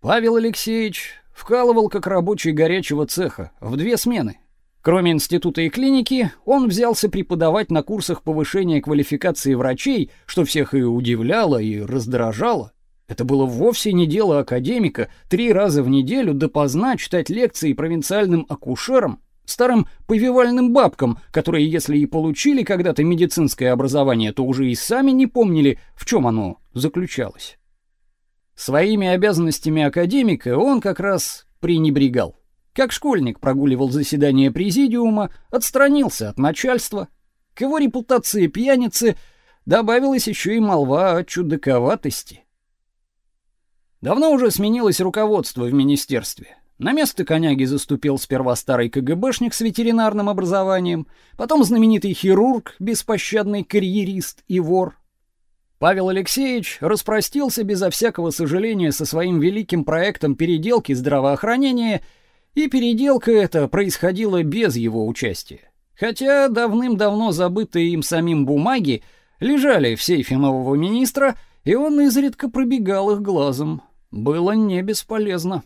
Павел Алексеевич вкалывал как рабочий горячего цеха в две смены. Кроме института и клиники, он взялся преподавать на курсах повышения квалификации врачей, что всех и удивляло, и раздражало. Это было вовсе не дело академика три раза в неделю допоздна читать лекции провинциальным акушерам, старым повивальным бабкам, которые, если и получили когда-то медицинское образование, то уже и сами не помнили, в чем оно заключалось. Своими обязанностями академика он как раз пренебрегал. Как школьник прогуливал заседание президиума, отстранился от начальства. К его репутации пьяницы добавилась еще и молва о чудаковатости. Давно уже сменилось руководство в министерстве. На место коняги заступил сперва старый КГБшник с ветеринарным образованием, потом знаменитый хирург, беспощадный карьерист и вор. Павел Алексеевич распростился безо всякого сожаления со своим великим проектом переделки здравоохранения и переделка эта происходила без его участия. Хотя давным-давно забытые им самим бумаги лежали в сейфе нового министра, и он изредка пробегал их глазом. Было не бесполезно.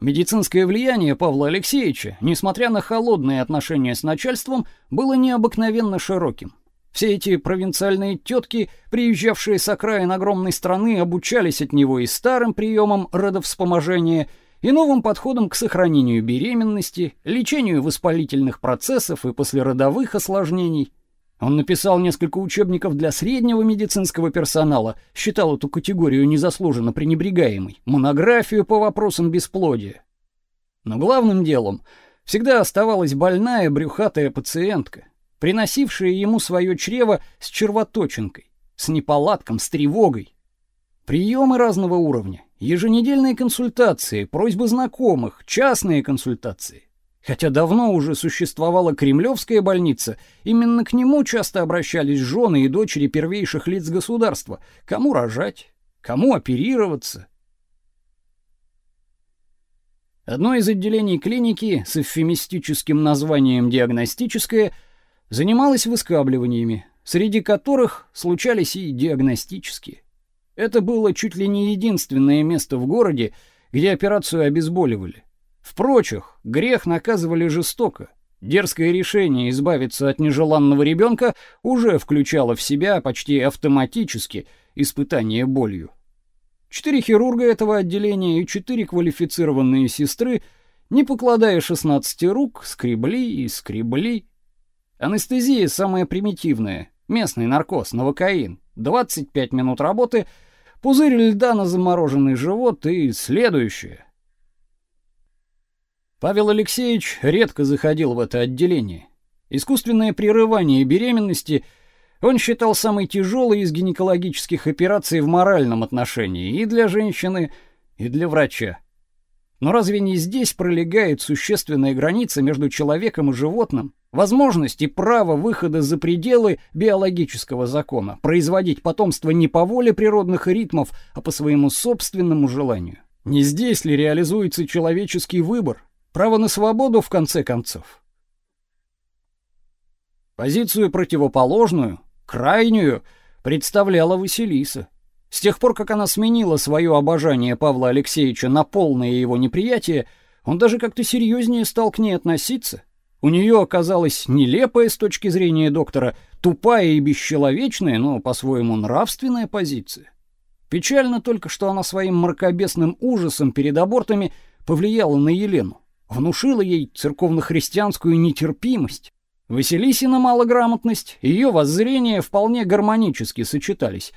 Медицинское влияние Павла Алексеевича, несмотря на холодные отношения с начальством, было необыкновенно широким. Все эти провинциальные тетки, приезжавшие с окраин огромной страны, обучались от него и старым приемам родовспоможения, и новым подходом к сохранению беременности, лечению воспалительных процессов и послеродовых осложнений. Он написал несколько учебников для среднего медицинского персонала, считал эту категорию незаслуженно пренебрегаемой, монографию по вопросам бесплодия. Но главным делом всегда оставалась больная брюхатая пациентка, приносившая ему свое чрево с червоточинкой, с неполадком, с тревогой. Приемы разного уровня, еженедельные консультации, просьбы знакомых, частные консультации. Хотя давно уже существовала Кремлевская больница, именно к нему часто обращались жены и дочери первейших лиц государства. Кому рожать, кому оперироваться. Одно из отделений клиники с эвфемистическим названием «диагностическое» занималось выскабливаниями, среди которых случались и диагностические. Это было чуть ли не единственное место в городе, где операцию обезболивали. В прочих грех наказывали жестоко. Дерзкое решение избавиться от нежеланного ребенка уже включало в себя почти автоматически испытание болью. Четыре хирурга этого отделения и четыре квалифицированные сестры, не покладая 16 рук, скребли и скребли. Анестезия самая примитивная, местный наркоз, новокаин. 25 минут работы — пузырь льда на замороженный живот и следующее. Павел Алексеевич редко заходил в это отделение. Искусственное прерывание беременности он считал самой тяжелой из гинекологических операций в моральном отношении и для женщины, и для врача. Но разве не здесь пролегает существенная граница между человеком и животным? Возможность и право выхода за пределы биологического закона, производить потомство не по воле природных ритмов, а по своему собственному желанию. Не здесь ли реализуется человеческий выбор, право на свободу в конце концов? Позицию противоположную, крайнюю, представляла Василиса. С тех пор, как она сменила свое обожание Павла Алексеевича на полное его неприятие, он даже как-то серьезнее стал к ней относиться. У нее оказалась нелепая с точки зрения доктора, тупая и бесчеловечная, но по-своему нравственная позиция. Печально только, что она своим мракобесным ужасом перед абортами повлияла на Елену, внушила ей церковно-христианскую нетерпимость. Василисина малограмотность и ее воззрения вполне гармонически сочетались.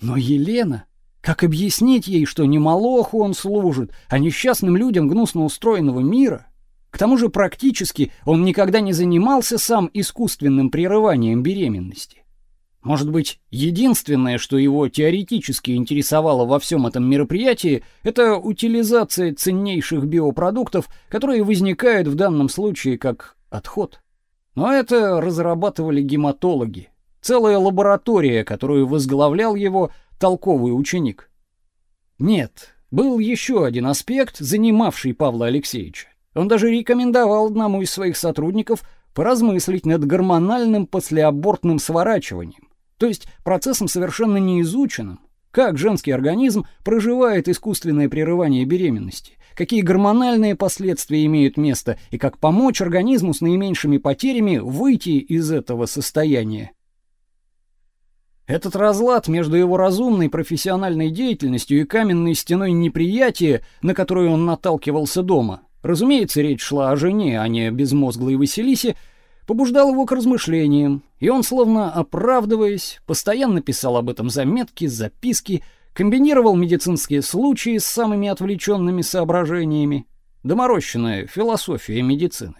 Но Елена, как объяснить ей, что не Молоху он служит, а несчастным людям гнусно устроенного мира? К тому же практически он никогда не занимался сам искусственным прерыванием беременности. Может быть, единственное, что его теоретически интересовало во всем этом мероприятии, это утилизация ценнейших биопродуктов, которые возникают в данном случае как отход. Но это разрабатывали гематологи. Целая лаборатория, которую возглавлял его толковый ученик. Нет, был еще один аспект, занимавший Павла Алексеевича. Он даже рекомендовал одному из своих сотрудников поразмыслить над гормональным послеабортным сворачиванием, то есть процессом совершенно неизученным, как женский организм проживает искусственное прерывание беременности, какие гормональные последствия имеют место? И как помочь организму с наименьшими потерями выйти из этого состояния. Этот разлад между его разумной профессиональной деятельностью и каменной стеной неприятия, на которую он наталкивался дома, разумеется, речь шла о жене, а не безмозглой Василисе, побуждал его к размышлениям, и он, словно оправдываясь, постоянно писал об этом заметки, записки, комбинировал медицинские случаи с самыми отвлеченными соображениями. Доморощенная философия медицины.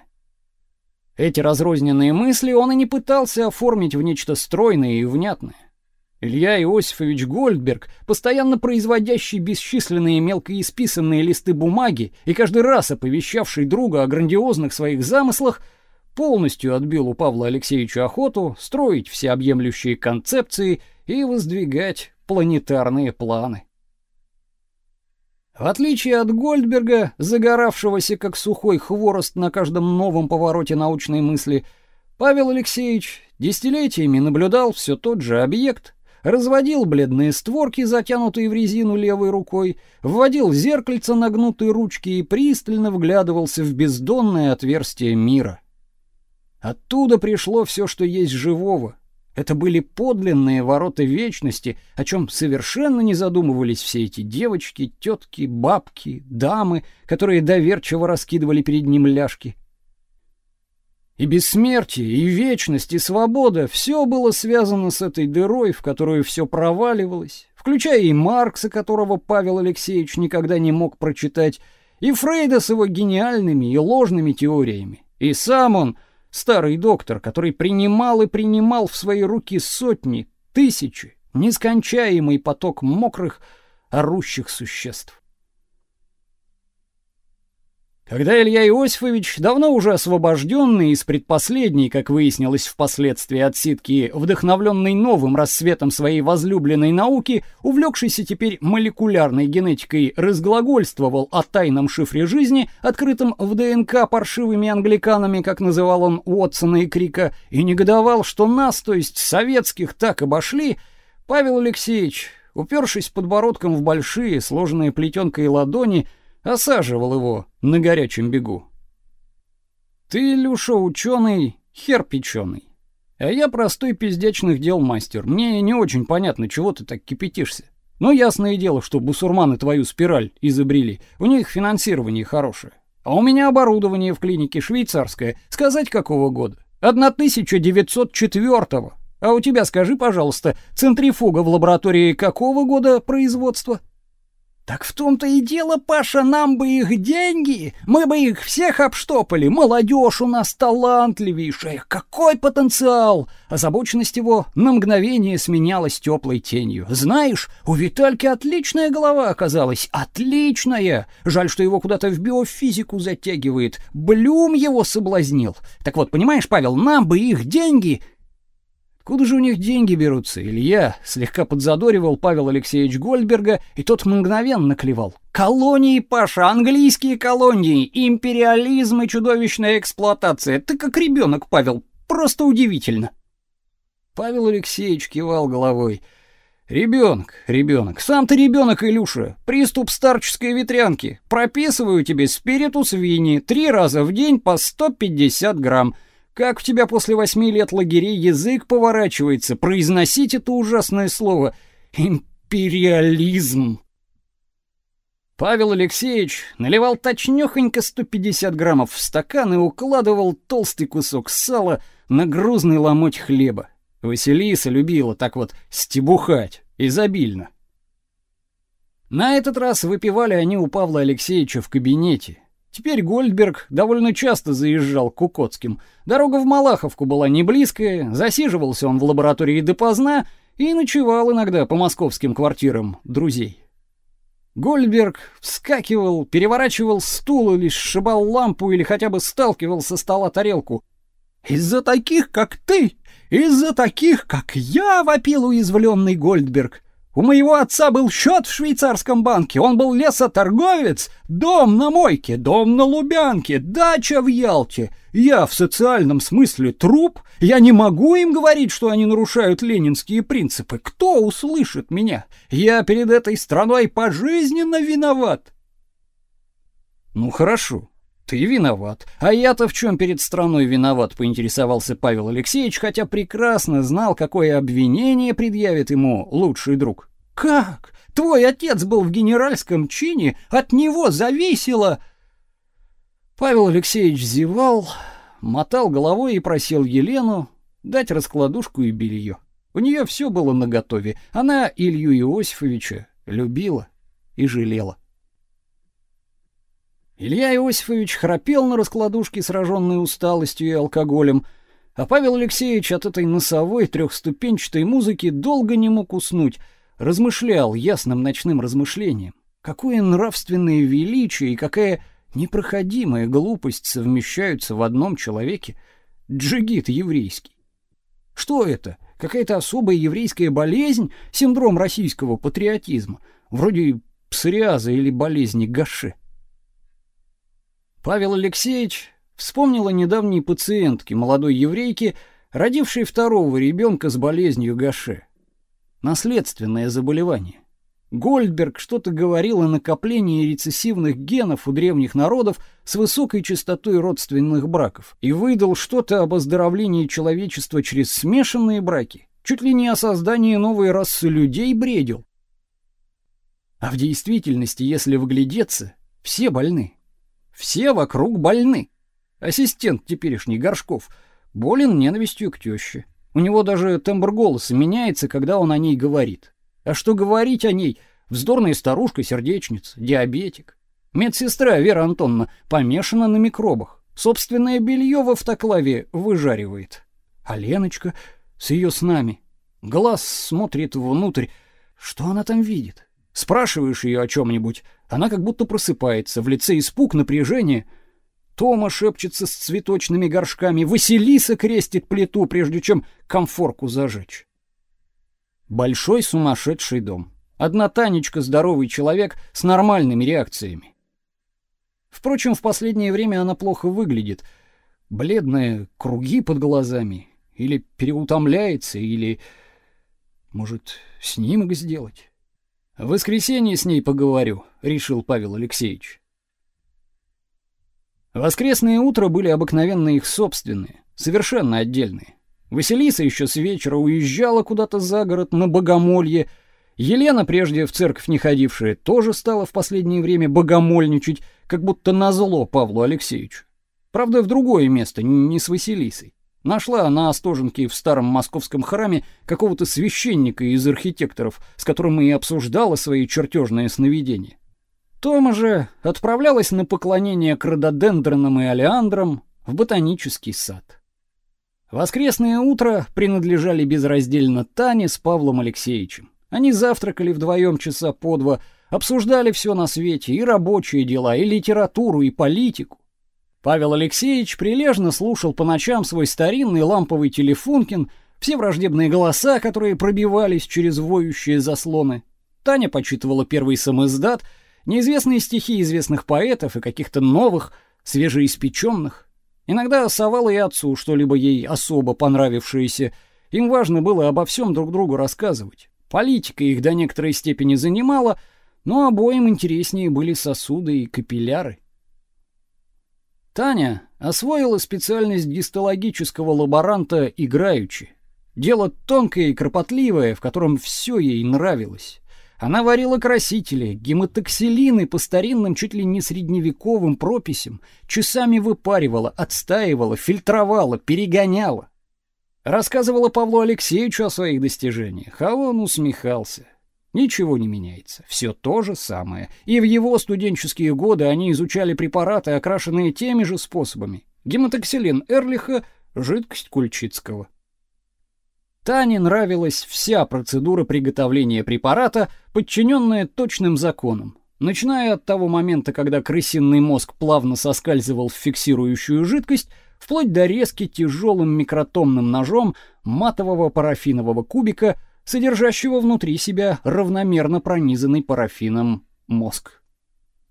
Эти разрозненные мысли он и не пытался оформить в нечто стройное и внятное. Илья Иосифович Гольдберг, постоянно производящий бесчисленные мелко исписанные листы бумаги и каждый раз оповещавший друга о грандиозных своих замыслах, полностью отбил у Павла Алексеевича охоту строить всеобъемлющие концепции и воздвигать планетарные планы. В отличие от Гольдберга, загоравшегося как сухой хворост на каждом новом повороте научной мысли, Павел Алексеевич десятилетиями наблюдал все тот же объект, разводил бледные створки, затянутые в резину левой рукой, вводил зеркальце нагнутые ручки и пристально вглядывался в бездонное отверстие мира. Оттуда пришло все, что есть живого. Это были подлинные ворота вечности, о чем совершенно не задумывались все эти девочки, тетки, бабки, дамы, которые доверчиво раскидывали перед ним ляжки. И бессмертие, и вечность, и свобода — все было связано с этой дырой, в которую все проваливалось, включая и Маркса, которого Павел Алексеевич никогда не мог прочитать, и Фрейда с его гениальными и ложными теориями. И сам он, старый доктор, который принимал и принимал в свои руки сотни, тысячи, нескончаемый поток мокрых, орущих существ. Когда Илья Иосифович, давно уже освобожденный из предпоследней, как выяснилось впоследствии отсидки, вдохновленный новым рассветом своей возлюбленной науки, увлекшийся теперь молекулярной генетикой, разглагольствовал о тайном шифре жизни, открытом в ДНК паршивыми англиканами, как называл он Уотсона и Крика, и негодовал, что нас, то есть советских, так обошли, Павел Алексеевич, упершись подбородком в большие, сложенные плетенкой ладони, осаживал его на горячем бегу. Ты, Илюша, ученый, хер печеный. А я простой пиздечных дел мастер. Мне не очень понятно, чего ты так кипятишься. Но ясное дело, что бусурманы твою спираль изобрели. У них финансирование хорошее. А у меня оборудование в клинике швейцарское. Сказать какого года? 1904-го. А у тебя, скажи, пожалуйста, центрифуга в лаборатории какого года производства? Так в том-то и дело, Паша, нам бы их деньги, мы бы их всех обштопали. Молодежь у нас талантливейшая, какой потенциал! Озабоченность его на мгновение сменялась теплой тенью. Знаешь, у Витальки отличная голова оказалась, отличная. Жаль, что его куда-то в биофизику затягивает. Блюм его соблазнил. Так вот, понимаешь, Павел, нам бы их деньги Откуда же у них деньги берутся? Илья слегка подзадоривал Павел Алексеевич Гольдберга, и тот мгновенно клевал. Колонии, Паша, английские колонии, империализм и чудовищная эксплуатация. Ты как ребенок, Павел, просто удивительно. Павел Алексеевич кивал головой. Ребенок, ребенок, сам ты ребенок, Илюша. Приступ старческой ветрянки. Прописываю тебе спиритус вини три раза в день по 150 грамм. Как у тебя после восьми лет лагерей язык поворачивается произносить это ужасное слово империализм? Павел Алексеевич наливал точнёхонько 150 граммов в стакан и укладывал толстый кусок сала на грузный ломоть хлеба. Василиса любила так вот стебухать, изобильно. На этот раз выпивали они у Павла Алексеевича в кабинете. Теперь Гольдберг довольно часто заезжал к Кукотским. Дорога в Малаховку была не близкая, засиживался он в лаборатории допоздна и ночевал иногда по московским квартирам друзей. Гольдберг вскакивал, переворачивал стул или сшибал лампу или хотя бы сталкивал со стола тарелку. «Из-за таких, как ты! Из-за таких, как я!» — вопил уязвленный Гольдберг. У моего отца был счет в швейцарском банке, он был лесоторговец, дом на Мойке, дом на Лубянке, дача в Ялте. Я в социальном смысле труп, я не могу им говорить, что они нарушают ленинские принципы. Кто услышит меня? Я перед этой страной пожизненно виноват. Ну хорошо, ты виноват. А я-то в чем перед страной виноват, поинтересовался Павел Алексеевич, хотя прекрасно знал, какое обвинение предъявит ему лучший друг. Как? Твой отец был в генеральском чине, от него зависело. Павел Алексеевич зевал, мотал головой и просил Елену дать раскладушку и белье. У нее все было наготове. Она Илью Иосифовича любила и жалела. Илья Иосифович храпел на раскладушке, сраженный усталостью и алкоголем, а Павел Алексеевич от этой носовой трехступенчатой музыки долго не мог уснуть — размышлял ясным ночным размышлением. Какое нравственное величие и какая непроходимая глупость совмещаются в одном человеке. Джигит еврейский. Что это? Какая-то особая еврейская болезнь, синдром российского патриотизма, вроде псориаза или болезни Гаше. Павел Алексеевич вспомнил о недавней пациентке, молодой еврейке, родившей второго ребенка с болезнью Гаше. Наследственное заболевание. Гольдберг что-то говорил о накоплении рецессивных генов у древних народов с высокой частотой родственных браков и выдал что-то об оздоровлении человечества через смешанные браки. Чуть ли не о создании новой расы людей бредил. А в действительности, если вглядеться, все больны. Все вокруг больны. Ассистент теперешний Горшков болен ненавистью к тёще. У него даже тембр голоса меняется, когда он о ней говорит. А что говорить о ней? Вздорная старушка-сердечница, диабетик. Медсестра Вера Антоновна помешана на микробах. Собственное белье в автоклаве выжаривает. А Леночка с ее снами. Глаз смотрит внутрь. Что она там видит? Спрашиваешь ее о чем нибудь она как будто просыпается, в лице испуг, напряжение — Тома шепчется с цветочными горшками, Василиса крестит плиту, прежде чем комфорку зажечь. Большой сумасшедший дом. Одна Танечка здоровый человек с нормальными реакциями. Впрочем, в последнее время она плохо выглядит. Бледные круги под глазами. Или переутомляется, или... Может, снимок сделать? В воскресенье с ней поговорю, решил Павел Алексеевич. Воскресные утра были обыкновенно их собственные, совершенно отдельные. Василиса еще с вечера уезжала куда-то за город на богомолье. Елена, прежде в церковь не ходившая, тоже стала в последнее время богомольничать, как будто назло Павлу Алексеевичу. Правда, в другое место, не с Василисой. Нашла на Остоженке в старом московском храме какого-то священника из архитекторов, с которым и обсуждала свои чертежные сновидения. Тома же отправлялась на поклонение к рододендронам и алиандрам в ботанический сад. Воскресное утро принадлежали безраздельно Тане с Павлом Алексеевичем. Они завтракали вдвоем часа по два, обсуждали все на свете, и рабочие дела, и литературу, и политику. Павел Алексеевич прилежно слушал по ночам свой старинный ламповый телефонкин, все враждебные голоса, которые пробивались через воющие заслоны. Таня почитывала первый самоиздат — Неизвестные стихи известных поэтов и каких-то новых, свежеиспеченных. Иногда совала и отцу что-либо ей особо понравившееся. Им важно было обо всем друг другу рассказывать. Политика их до некоторой степени занимала, но обоим интереснее были сосуды и капилляры. Таня освоила специальность гистологического лаборанта играючи. Дело тонкое и кропотливое, в котором все ей нравилось. Она варила красители, гематоксилины по старинным, чуть ли не средневековым прописям, часами выпаривала, отстаивала, фильтровала, перегоняла. Рассказывала Павлу Алексеевичу о своих достижениях, а он усмехался. Ничего не меняется, все то же самое. И в его студенческие годы они изучали препараты, окрашенные теми же способами. Гематоксилин Эрлиха, жидкость Кульчицкого. Тане нравилась вся процедура приготовления препарата, подчиненная точным законам. Начиная от того момента, когда крысиный мозг плавно соскальзывал в фиксирующую жидкость, вплоть до резки тяжелым микротомным ножом матового парафинового кубика, содержащего внутри себя равномерно пронизанный парафином мозг.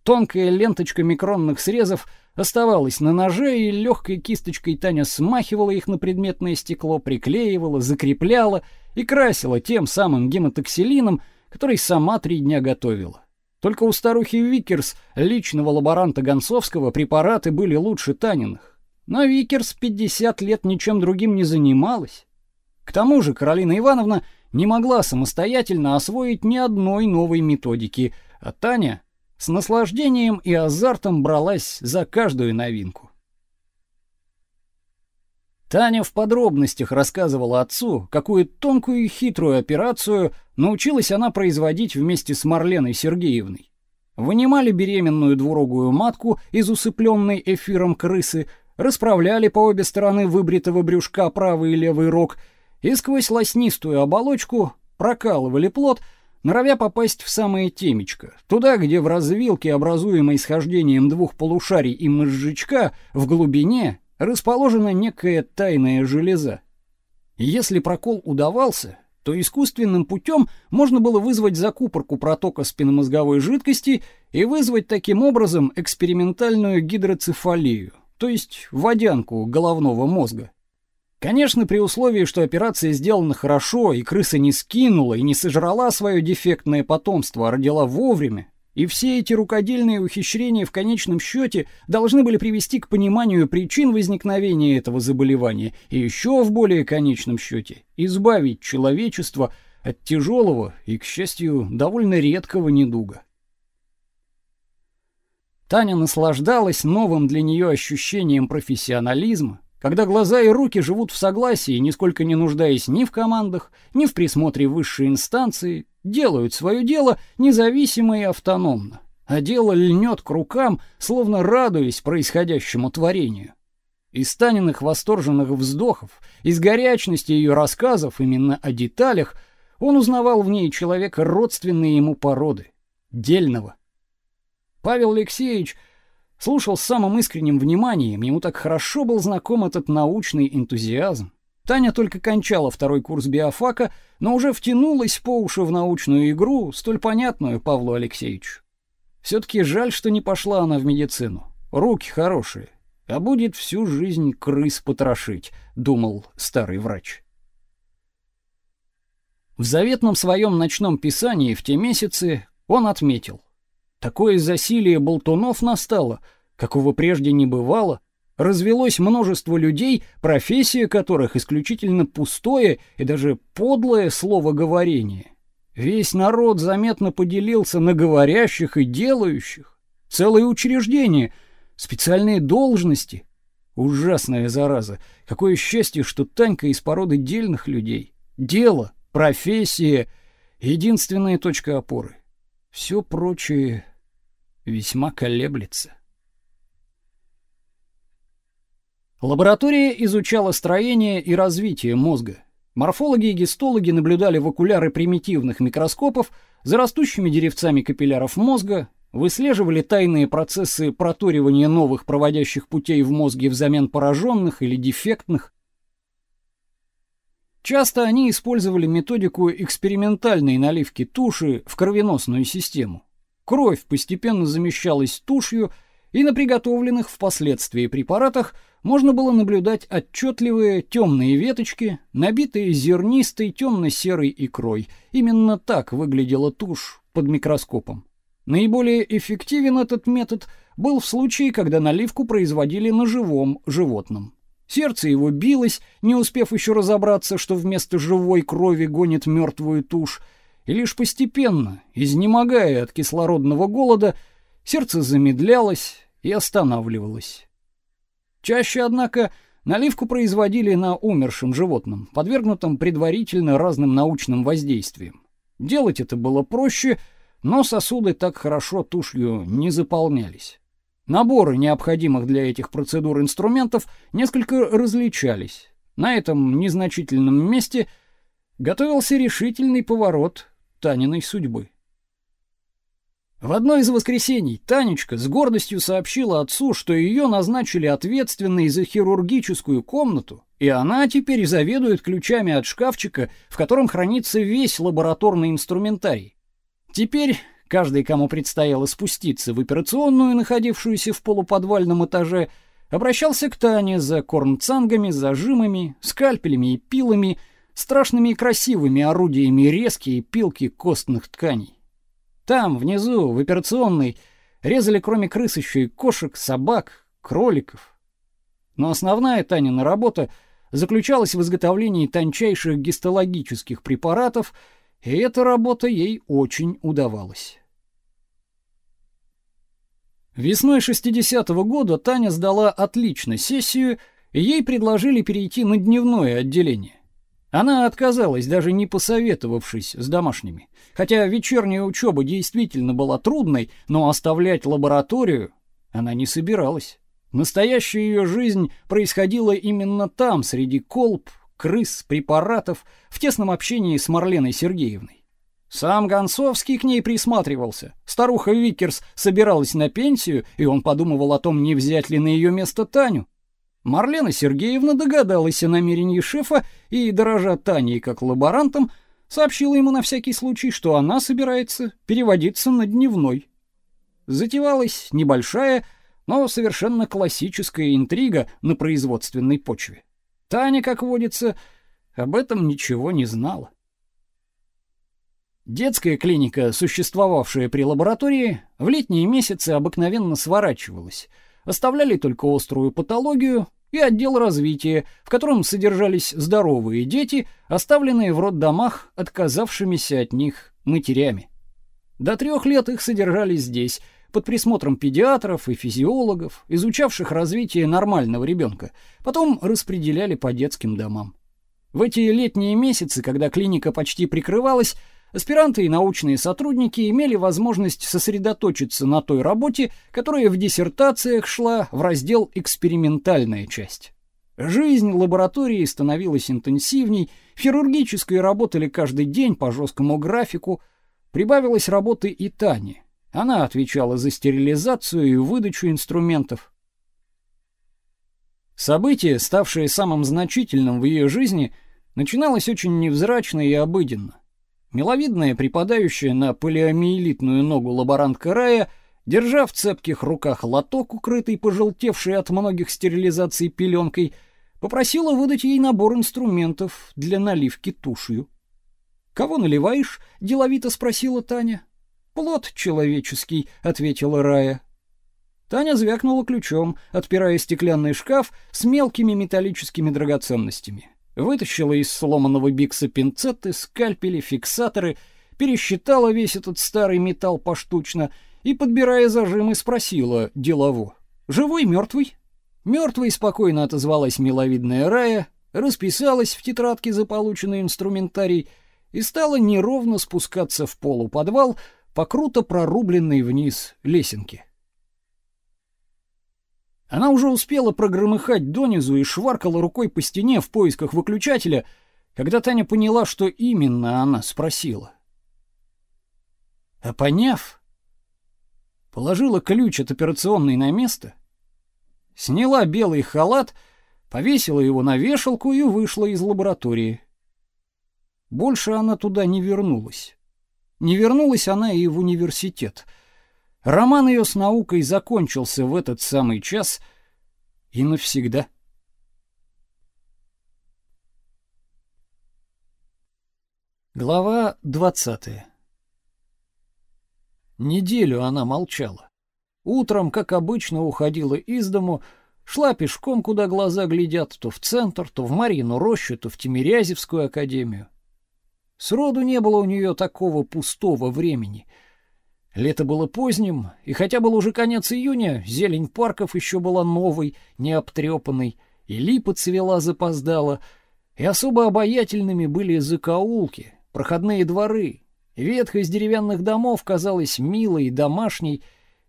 Тонкая ленточка микронных срезов оставалась на ноже, и легкой кисточкой Таня смахивала их на предметное стекло, приклеивала, закрепляла и красила тем самым гематоксилином, который сама три дня готовила. Только у старухи Виккерс, личного лаборанта Гансовского, препараты были лучше Таниных. Но Виккерс 50 лет ничем другим не занималась. К тому же Каролина Ивановна не могла самостоятельно освоить ни одной новой методики, а Таня с наслаждением и азартом бралась за каждую новинку. Таня в подробностях рассказывала отцу, какую тонкую и хитрую операцию научилась она производить вместе с Марленой Сергеевной. Вынимали беременную двурогую матку из усыпленной эфиром крысы, расправляли по обе стороны выбритого брюшка правый и левый рог и сквозь лоснистую оболочку прокалывали плод, норовя попасть в самое темечко, туда, где в развилке, образуемой схождением двух полушарий и мозжечка, в глубине расположена некая тайная железа. Если прокол удавался, то искусственным путем можно было вызвать закупорку протока спинномозговой жидкости и вызвать таким образом экспериментальную гидроцефалию, то есть водянку головного мозга. Конечно, при условии, что операция сделана хорошо, и крыса не скинула и не сожрала свое дефектное потомство, а родила вовремя, и все эти рукодельные ухищрения в конечном счете должны были привести к пониманию причин возникновения этого заболевания и еще в более конечном счете избавить человечество от тяжелого и, к счастью, довольно редкого недуга. Таня наслаждалась новым для нее ощущением профессионализма, когда глаза и руки живут в согласии, нисколько не нуждаясь ни в командах, ни в присмотре высшей инстанции, делают свое дело независимо и автономно, а дело льнет к рукам, словно радуясь происходящему творению. Из Таниных восторженных вздохов, из горячности ее рассказов именно о деталях, он узнавал в ней человека родственной ему породы, дельного. Павел Алексеевич слушал с самым искренним вниманием, ему так хорошо был знаком этот научный энтузиазм. Таня только кончала второй курс биофака, но уже втянулась по уши в научную игру, столь понятную Павлу Алексеевичу. все таки жаль, что не пошла она в медицину. Руки хорошие, а будет всю жизнь крыс потрошить, думал старый врач. В заветном своем ночном писании в те месяцы он отметил: Такое засилие болтунов настало, какого прежде не бывало. Развелось множество людей, профессия которых исключительно пустое и даже подлое словоговорение. Весь народ заметно поделился на говорящих и делающих. Целые учреждения, специальные должности. Ужасная зараза. Какое счастье, что Танька из породы дельных людей. Дело, профессия — единственная точка опоры. Все прочее весьма колеблется. Лаборатория изучала строение и развитие мозга. Морфологи и гистологи наблюдали в окуляры примитивных микроскопов за растущими деревцами капилляров мозга, выслеживали тайные процессы проторивания новых проводящих путей в мозге взамен пораженных или дефектных. Часто они использовали методику экспериментальной наливки туши в кровеносную систему. Кровь постепенно замещалась тушью, и на приготовленных впоследствии препаратах можно было наблюдать отчетливые темные веточки, набитые зернистой темно-серой икрой. Именно так выглядела тушь под микроскопом. Наиболее эффективен этот метод был в случае, когда наливку производили на живом животном. Сердце его билось, не успев еще разобраться, что вместо живой крови гонит мертвую тушь, и лишь постепенно, изнемогая от кислородного голода, сердце замедлялось и останавливалось. Чаще, однако, наливку производили на умершем животном, подвергнутом предварительно разным научным воздействиям. Делать это было проще, но сосуды так хорошо тушью не заполнялись. Наборы необходимых для этих процедур инструментов несколько различались. На этом незначительном месте готовился решительный поворот Таниной судьбы. В одно из воскресений Танечка с гордостью сообщила отцу, что ее назначили ответственной за хирургическую комнату, и она теперь заведует ключами от шкафчика, в котором хранится весь лабораторный инструментарий. Теперь Каждый, кому предстояло спуститься в операционную, находившуюся в полуподвальном этаже, обращался к Тане за кормцангами, зажимами, скальпелями и пилами, страшными и красивыми орудиями резки и пилки костных тканей. Там, внизу, в операционной, резали кроме крыс еще и кошек, собак, кроликов. Но основная Танина работа заключалась в изготовлении тончайших гистологических препаратов — и эта работа ей очень удавалась. Весной 60-го года Таня сдала отлично сессию, и ей предложили перейти на дневное отделение. Она отказалась, даже не посоветовавшись с домашними. Хотя вечерняя учеба действительно была трудной, но оставлять лабораторию она не собиралась. Настоящая ее жизнь происходила именно там, среди колб, крыс, препаратов, в тесном общении с Марленой Сергеевной. Сам Гансовский к ней присматривался. Старуха Виккерс собиралась на пенсию, и он подумывал о том, не взять ли на ее место Таню. Марлена Сергеевна догадалась о намерении шефа и, дорожа Таней как лаборантом, сообщила ему на всякий случай, что она собирается переводиться на дневной. Затевалась небольшая, но совершенно классическая интрига на производственной почве. Таня, как водится, об этом ничего не знала. Детская клиника, существовавшая при лаборатории, в летние месяцы обыкновенно сворачивалась. Оставляли только острую патологию и отдел развития, в котором содержались здоровые дети, оставленные в роддомах отказавшимися от них матерями. До трех лет их содержали здесь, под присмотром педиатров и физиологов, изучавших развитие нормального ребенка, потом распределяли по детским домам. В эти летние месяцы, когда клиника почти прикрывалась, аспиранты и научные сотрудники имели возможность сосредоточиться на той работе, которая в диссертациях шла в раздел «экспериментальная часть». Жизнь лаборатории становилась интенсивней, хирургические работали каждый день по жесткому графику, прибавилось работы и Тани. Она отвечала за стерилизацию и выдачу инструментов. Событие, ставшее самым значительным в ее жизни, начиналось очень невзрачно и обыденно. Миловидная, припадающая на полиомиелитную ногу лаборантка Рая, держа в цепких руках лоток, укрытый пожелтевшей от многих стерилизаций пеленкой, попросила выдать ей набор инструментов для наливки тушью. «Кого наливаешь?» — деловито спросила Таня. «Плод человеческий», — ответила Рая. Таня звякнула ключом, отпирая стеклянный шкаф с мелкими металлическими драгоценностями. Вытащила из сломанного бикса пинцеты, скальпели, фиксаторы, пересчитала весь этот старый металл поштучно и, подбирая зажимы, спросила делово. «Живой, мертвый?» Мертвый спокойно отозвалась миловидная Рая, расписалась в тетрадке за полученный инструментарий и стала неровно спускаться в полуподвал, по круто прорубленной вниз лесенке. Она уже успела прогромыхать донизу и шваркала рукой по стене в поисках выключателя, когда Таня поняла, что именно она спросила. А поняв, положила ключ от операционной на место, сняла белый халат, повесила его на вешалку и вышла из лаборатории. Больше она туда не вернулась. Не вернулась она и в университет. Роман ее с наукой закончился в этот самый час и навсегда. Глава двадцатая. Неделю она молчала. Утром, как обычно, уходила из дому, шла пешком, куда глаза глядят, то в центр, то в Марьину рощу, то в Тимирязевскую академию. Сроду не было у нее такого пустого времени. Лето было поздним, и хотя был уже конец июня, зелень парков еще была новой, необтрепанной, и липа цвела запоздала, и особо обаятельными были закоулки, проходные дворы. Ветхость деревянных домов казалась милой и домашней,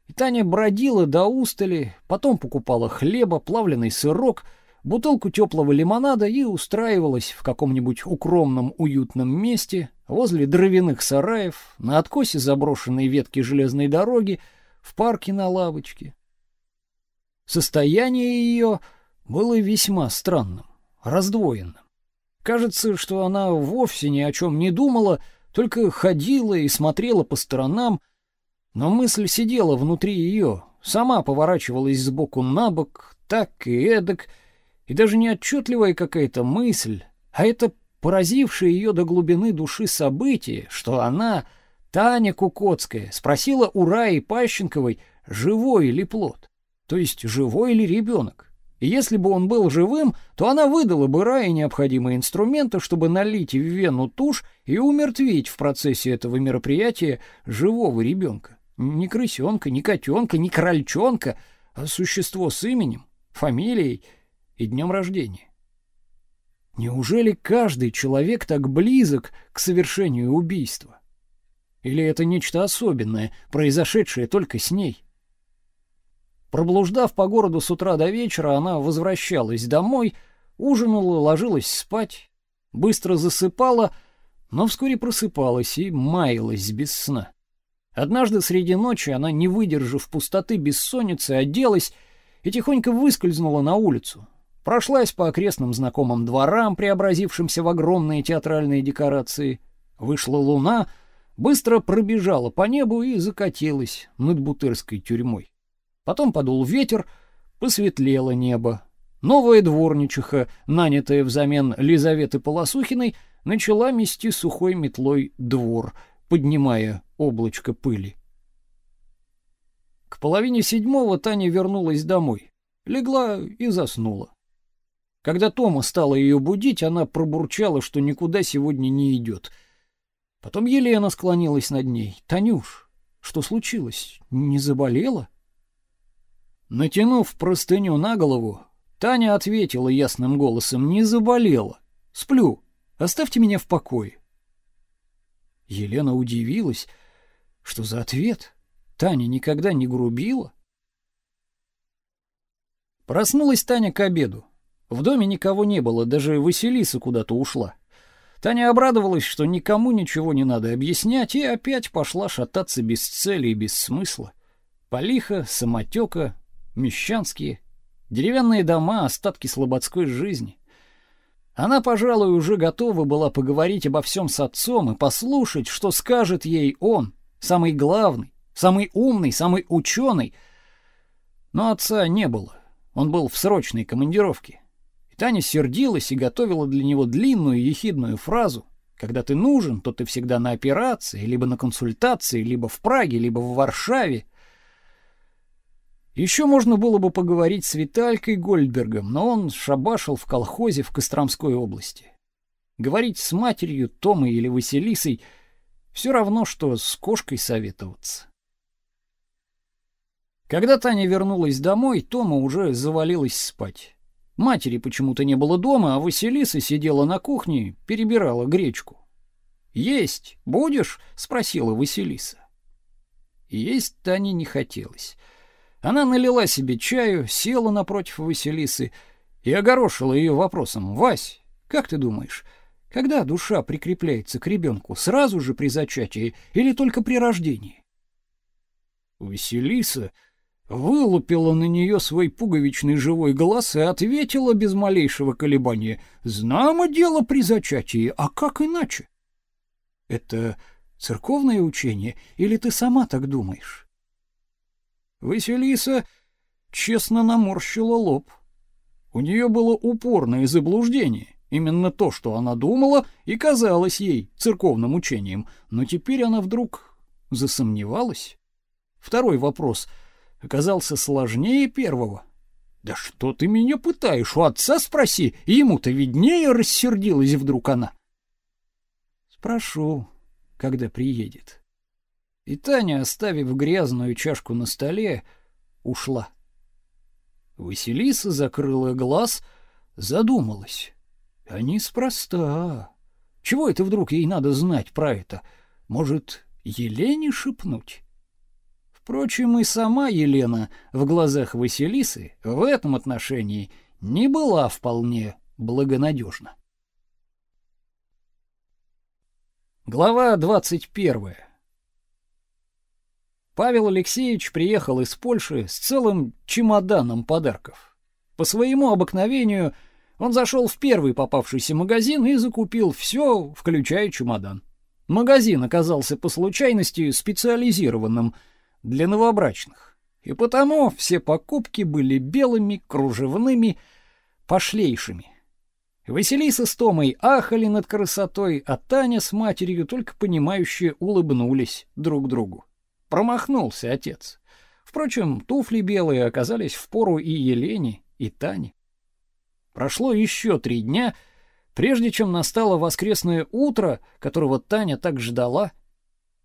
и Таня бродила до устали, потом покупала хлеба, плавленый сырок — бутылку теплого лимонада и устраивалась в каком-нибудь укромном уютном месте возле дровяных сараев, на откосе заброшенной ветки железной дороги, в парке на лавочке. Состояние ее было весьма странным, раздвоенным. Кажется, что она вовсе ни о чем не думала, только ходила и смотрела по сторонам, но мысль сидела внутри ее, сама поворачивалась сбоку на бок, так и эдак, и даже не отчетливая какая-то мысль, а это поразившее ее до глубины души событие, что она, Таня Кукоцкая, спросила у Раи Пащенковой, живой ли плод, то есть живой ли ребенок. И если бы он был живым, то она выдала бы Рае необходимые инструменты, чтобы налить в вену тушь и умертвить в процессе этого мероприятия живого ребенка. Не крысенка, не котенка, не крольчонка, а существо с именем, фамилией и днем рождения. Неужели каждый человек так близок к совершению убийства? Или это нечто особенное, произошедшее только с ней? Проблуждав по городу с утра до вечера, она возвращалась домой, ужинала, ложилась спать, быстро засыпала, но вскоре просыпалась и маялась без сна. Однажды среди ночи она, не выдержав пустоты бессонницы, оделась и тихонько выскользнула на улицу, прошлась по окрестным знакомым дворам, преобразившимся в огромные театральные декорации. Вышла луна, быстро пробежала по небу и закатилась над Бутырской тюрьмой. Потом подул ветер, посветлело небо. Новая дворничиха, нанятая взамен Лизаветы Полосухиной, начала мести сухой метлой двор, поднимая облачко пыли. К половине седьмого Таня вернулась домой, легла и заснула. Когда Тома стала ее будить, она пробурчала, что никуда сегодня не идет. Потом Елена склонилась над ней. «Танюш, что случилось? Не заболела?» Натянув простыню на голову, Таня ответила ясным голосом, «Не заболела. Сплю. Оставьте меня в покое». Елена удивилась, что за ответ. Таня никогда не грубила. Проснулась Таня к обеду. В доме никого не было, даже Василиса куда-то ушла. Таня обрадовалась, что никому ничего не надо объяснять, и опять пошла шататься без цели и без смысла. Полиха, самотека, мещанские, деревянные дома, остатки слободской жизни. Она, пожалуй, уже готова была поговорить обо всем с отцом и послушать, что скажет ей он, самый главный, самый умный, самый ученый. Но отца не было. Он был в срочной командировке. Таня сердилась и готовила для него длинную ехидную фразу. Когда ты нужен, то ты всегда на операции, либо на консультации, либо в Праге, либо в Варшаве. Еще можно было бы поговорить с Виталькой Гольдбергом, но он шабашил в колхозе в Костромской области. Говорить с матерью Томой или Василисой все равно, что с кошкой советоваться. Когда Таня вернулась домой, Тома уже завалилась спать. Матери почему-то не было дома, а Василиса сидела на кухне, перебирала гречку. «Есть будешь?» — спросила Василиса. Есть Тане не хотелось. Она налила себе чаю, села напротив Василисы и огорошила ее вопросом. «Вась, как ты думаешь, когда душа прикрепляется к ребенку, сразу же при зачатии или только при рождении?» Василиса вылупила на нее свой пуговичный живой глаз и ответила без малейшего колебания. «Знамо дело при зачатии, а как иначе?» «Это церковное учение, или ты сама так думаешь?» Василиса честно наморщила лоб. У нее было упорное заблуждение. Именно то, что она думала, и казалось ей церковным учением, но теперь она вдруг засомневалась. Второй вопрос — оказался сложнее первого. «Да что ты меня пытаешь? У отца спроси, ему-то виднее!» — рассердилась вдруг она. Спрошу, когда приедет. И Таня, оставив грязную чашку на столе, ушла. Василиса закрыла глаз, задумалась. А неспроста. Чего это вдруг ей надо знать про это? Может, Елене шепнуть? Впрочем, и сама Елена в глазах Василисы в этом отношении не была вполне благонадежна. Глава двадцать первая. Павел Алексеевич приехал из Польши с целым чемоданом подарков. По своему обыкновению он зашел в первый попавшийся магазин и закупил все, включая чемодан. Магазин оказался по случайности специализированным для новобрачных, и потому все покупки были белыми, кружевными, пошлейшими. Василиса с Томой ахали над красотой, а Таня с матерью только понимающе улыбнулись друг другу. Промахнулся отец. Впрочем, туфли белые оказались в пору и Елене, и Тане. Прошло еще три дня, прежде чем настало воскресное утро, которого Таня так ждала.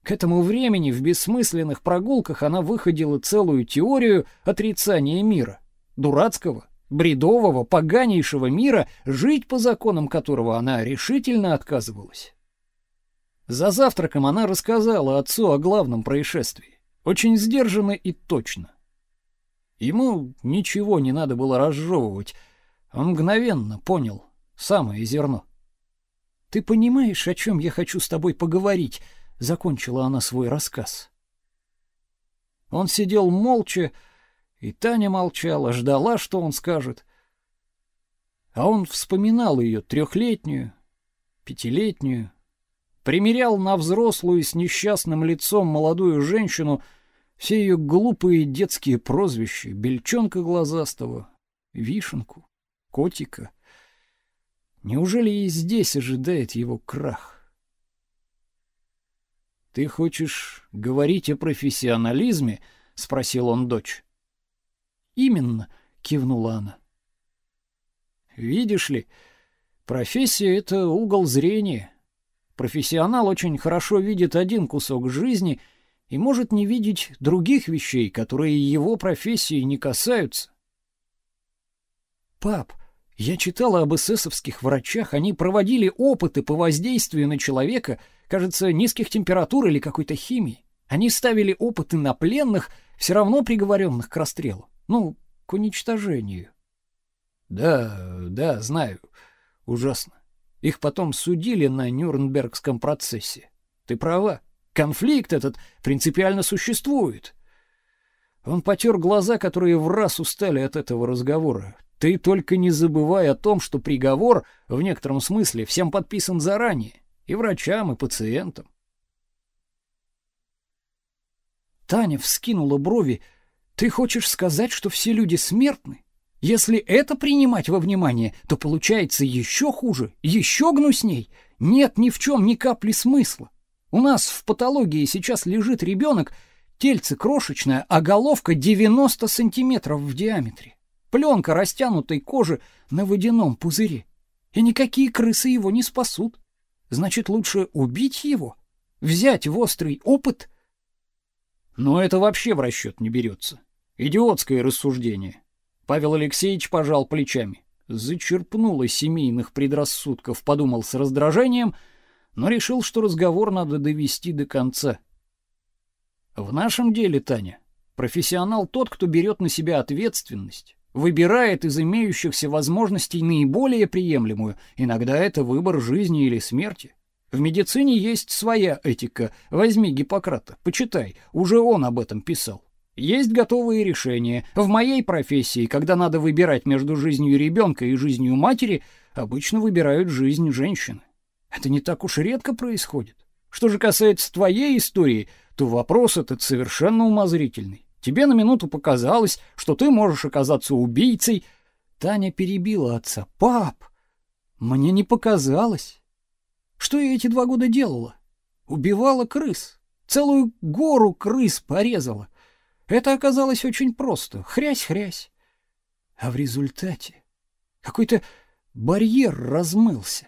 К этому времени в бессмысленных прогулках она выходила целую теорию отрицания мира, дурацкого, бредового, поганейшего мира, жить по законам которого она решительно отказывалась. За завтраком она рассказала отцу о главном происшествии, очень сдержанно и точно. Ему ничего не надо было разжевывать, он мгновенно понял самое зерно. Ты понимаешь, о чем я хочу с тобой поговорить? Закончила она свой рассказ. Он сидел молча, и Таня молчала, ждала, что он скажет. А он вспоминал ее трехлетнюю, пятилетнюю, примерял на взрослую с несчастным лицом молодую женщину все ее глупые детские прозвища: бельчонка глазастого, вишенку, котика. Неужели и здесь ожидает его крах? Ты хочешь говорить о профессионализме? спросил он дочь. Именно, кивнула она. Видишь ли, профессия это угол зрения. Профессионал очень хорошо видит один кусок жизни и может не видеть других вещей, которые его профессии не касаются. Пап, я читала об эсэсовских врачах, они проводили опыты по воздействию на человека, кажется, низких температур или какой-то химии. Они ставили опыты на пленных, все равно приговоренных к расстрелу. Ну, к уничтожению. Да, да, знаю. Ужасно. Их потом судили на Нюрнбергском процессе. Ты права. Конфликт этот принципиально существует. Он потер глаза, которые в раз устали от этого разговора. Ты только не забывай о том, что приговор в некотором смысле всем подписан заранее, и врачам, и пациентам. Таня вскинула брови. Ты хочешь сказать, что все люди смертны? Если это принимать во внимание, то получается еще хуже, еще гнусней. Нет ни в чем ни капли смысла. У нас в патологии сейчас лежит ребенок, тельце крошечное, а головка 90 сантиметров в диаметре. Пленка растянутой кожи на водяном пузыре. И никакие крысы его не спасут. Значит, лучше убить его, взять в острый опыт. Но это вообще в расчет не берется. Идиотское рассуждение. Павел Алексеевич пожал плечами. Зачерпнуло семейных предрассудков, подумал с раздражением, но решил, что разговор надо довести до конца. В нашем деле, Таня, профессионал тот, кто берет на себя ответственность, выбирает из имеющихся возможностей наиболее приемлемую, иногда это выбор жизни или смерти. В медицине есть своя этика. Возьми Гиппократа, почитай, уже он об этом писал. Есть готовые решения. В моей профессии, когда надо выбирать между жизнью ребенка и жизнью матери, обычно выбирают жизнь женщины. Это не так уж редко происходит. Что же касается твоей истории, то вопрос этот совершенно умозрительный. Тебе на минуту показалось, что ты можешь оказаться убийцей. Таня перебила отца. Пап, мне не показалось. Что я эти два года делала? Убивала крыс. Целую гору крыс порезала. Это оказалось очень просто. Хрясь-хрясь. А в результате какой-то барьер размылся.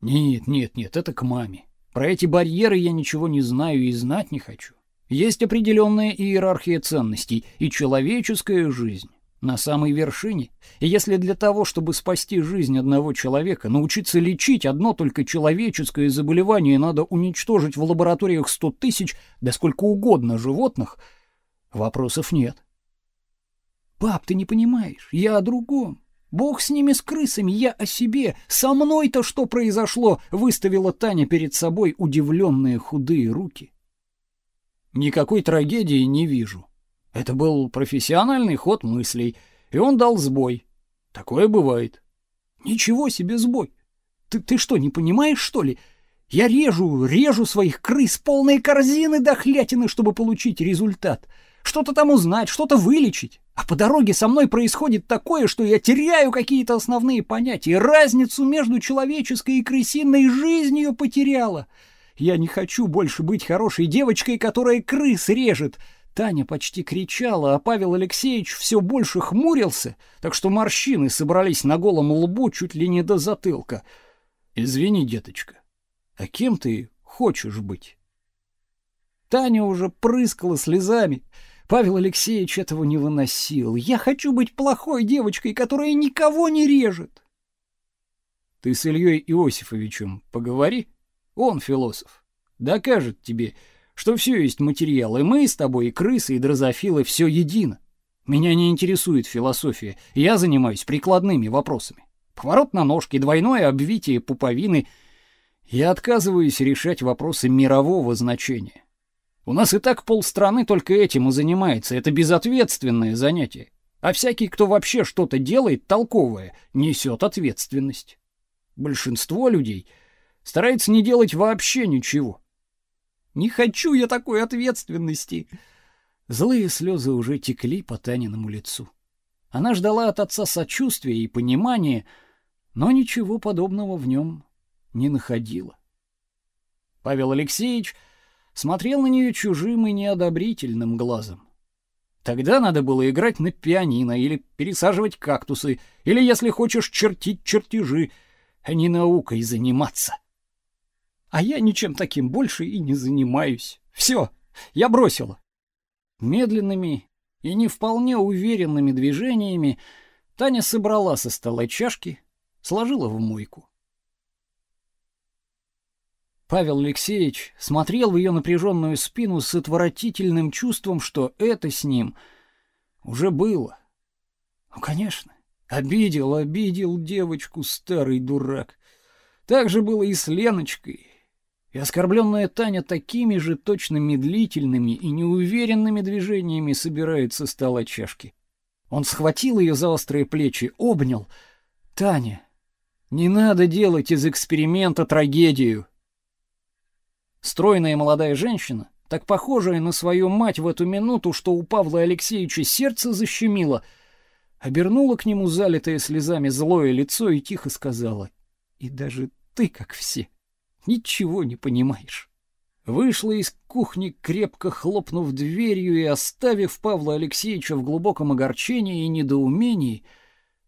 Нет, нет, нет, это к маме. Про эти барьеры я ничего не знаю и знать не хочу. Есть определенная иерархия ценностей и человеческая жизнь на самой вершине. И если для того, чтобы спасти жизнь одного человека, научиться лечить одно только человеческое заболевание, надо уничтожить в лабораториях сто тысяч, да сколько угодно животных, вопросов нет. Пап, ты не понимаешь, я о другом. Бог с ними, с крысами, я о себе. Со мной-то что произошло? Выставила Таня перед собой удивленные худые руки. Никакой трагедии не вижу. Это был профессиональный ход мыслей, и он дал сбой. Такое бывает. Ничего себе сбой. Ты ты что, не понимаешь, что ли? Я режу, режу своих крыс полные корзины дохлятины, чтобы получить результат. Что-то там узнать, что-то вылечить. А по дороге со мной происходит такое, что я теряю какие-то основные понятия, разницу между человеческой и крысиной жизнью потеряла. Я не хочу больше быть хорошей девочкой, которая крыс режет. Таня почти кричала, а Павел Алексеевич все больше хмурился, так что морщины собрались на голом лбу чуть ли не до затылка. Извини, деточка. А кем ты хочешь быть? Таня уже прыскала слезами. Павел Алексеевич этого не выносил. Я хочу быть плохой девочкой, которая никого не режет. Ты с Ильей Иосифовичем поговори. Он философ. Докажет тебе, что все есть материал, и мы с тобой, и крысы, и дрозофилы, все едино. Меня не интересует философия, я занимаюсь прикладными вопросами. Поворот на ножки, двойное обвитие пуповины. Я отказываюсь решать вопросы мирового значения. У нас и так полстраны только этим и занимается, это безответственное занятие. А всякий, кто вообще что-то делает толковое, несет ответственность. Большинство людей старается не делать вообще ничего. Не хочу я такой ответственности. Злые слезы уже текли по Таниному лицу. Она ждала от отца сочувствия и понимания, но ничего подобного в нем не находила. Павел Алексеевич смотрел на нее чужим и неодобрительным глазом. Тогда надо было играть на пианино или пересаживать кактусы, или, если хочешь, чертить чертежи, а не наукой заниматься. А я ничем таким больше и не занимаюсь. Все, я бросила. Медленными и не вполне уверенными движениями Таня собрала со стола чашки, сложила в мойку. Павел Алексеевич смотрел в ее напряженную спину с отвратительным чувством, что это с ним уже было. Ну, конечно, обидел, обидел девочку старый дурак. Так же было и с Леночкой. Оскорбленная Таня такими же точно медлительными и неуверенными движениями собирает со стола чашки. Он схватил ее за острые плечи, обнял. «Таня, не надо делать из эксперимента трагедию!» Стройная молодая женщина, так похожая на свою мать в эту минуту, что у Павла Алексеевича сердце защемило, обернула к нему залитое слезами злое лицо и тихо сказала, «И даже ты, как все, ничего не понимаешь». Вышла из кухни, крепко хлопнув дверью и оставив Павла Алексеевича в глубоком огорчении и недоумении,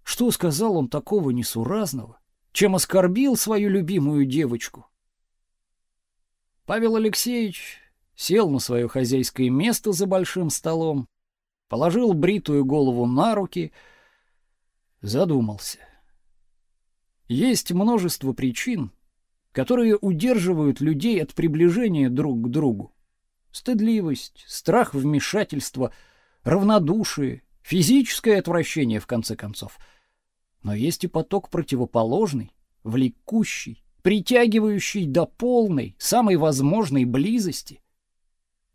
что сказал он такого несуразного, чем оскорбил свою любимую девочку. Павел Алексеевич сел на свое хозяйское место за большим столом, положил бритую голову на руки, задумался. Есть множество причин, которые удерживают людей от приближения друг к другу. Стыдливость, страх вмешательства, равнодушие, физическое отвращение в конце концов. Но есть и поток противоположный, влекущий, притягивающий до полной, самой возможной близости.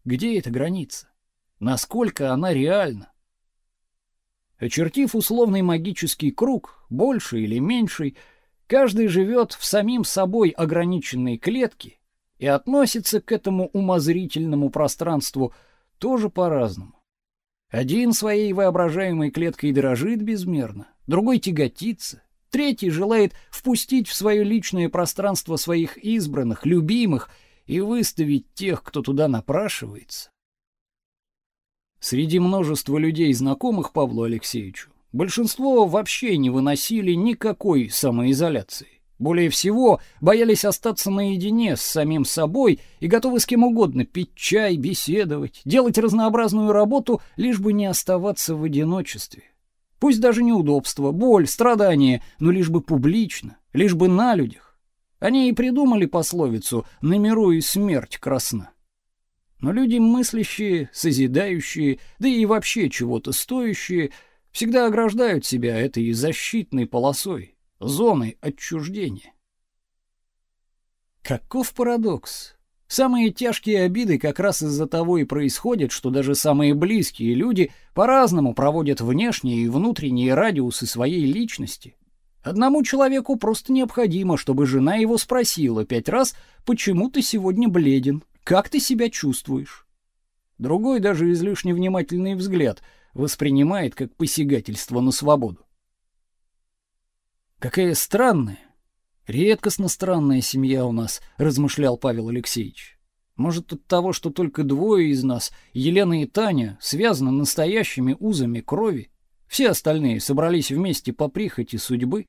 Где эта граница? Насколько она реальна? Очертив условный магический круг, больше или меньший, Каждый живет в самим собой ограниченной клетке и относится к этому умозрительному пространству тоже по-разному. Один своей воображаемой клеткой дрожит безмерно, другой тяготится, третий желает впустить в свое личное пространство своих избранных, любимых и выставить тех, кто туда напрашивается. Среди множества людей, знакомых Павлу Алексеевичу, Большинство вообще не выносили никакой самоизоляции. Более всего боялись остаться наедине с самим собой и готовы с кем угодно пить чай, беседовать, делать разнообразную работу, лишь бы не оставаться в одиночестве. Пусть даже неудобства, боль, страдания, но лишь бы публично, лишь бы на людях. Они и придумали пословицу «на миру и смерть красна». Но люди мыслящие, созидающие, да и вообще чего-то стоящие, всегда ограждают себя этой защитной полосой, зоной отчуждения. Каков парадокс! Самые тяжкие обиды как раз из-за того и происходят, что даже самые близкие люди по-разному проводят внешние и внутренние радиусы своей личности. Одному человеку просто необходимо, чтобы жена его спросила пять раз, почему ты сегодня бледен, как ты себя чувствуешь. Другой даже излишне внимательный взгляд воспринимает как посягательство на свободу. Какая странная, редкостно странная семья у нас, размышлял Павел Алексеевич. Может, от того, что только двое из нас, Елена и Таня, связаны настоящими узами крови, все остальные собрались вместе по прихоти судьбы.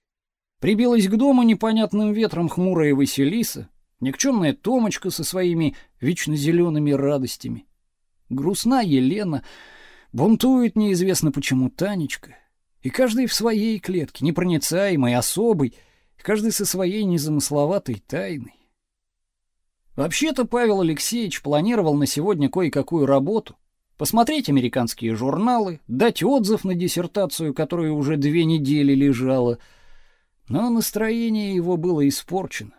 Прибилась к дому непонятным ветром хмурая Василиса, никчемная Томочка со своими вечно зелеными радостями. Грустна Елена, бунтует неизвестно почему Танечка — и каждый в своей клетке, непроницаемый, особый, каждый со своей незамысловатой тайной. Вообще-то Павел Алексеевич планировал на сегодня кое-какую работу. Посмотреть американские журналы, дать отзыв на диссертацию, которая уже две недели лежала. Но настроение его было испорчено.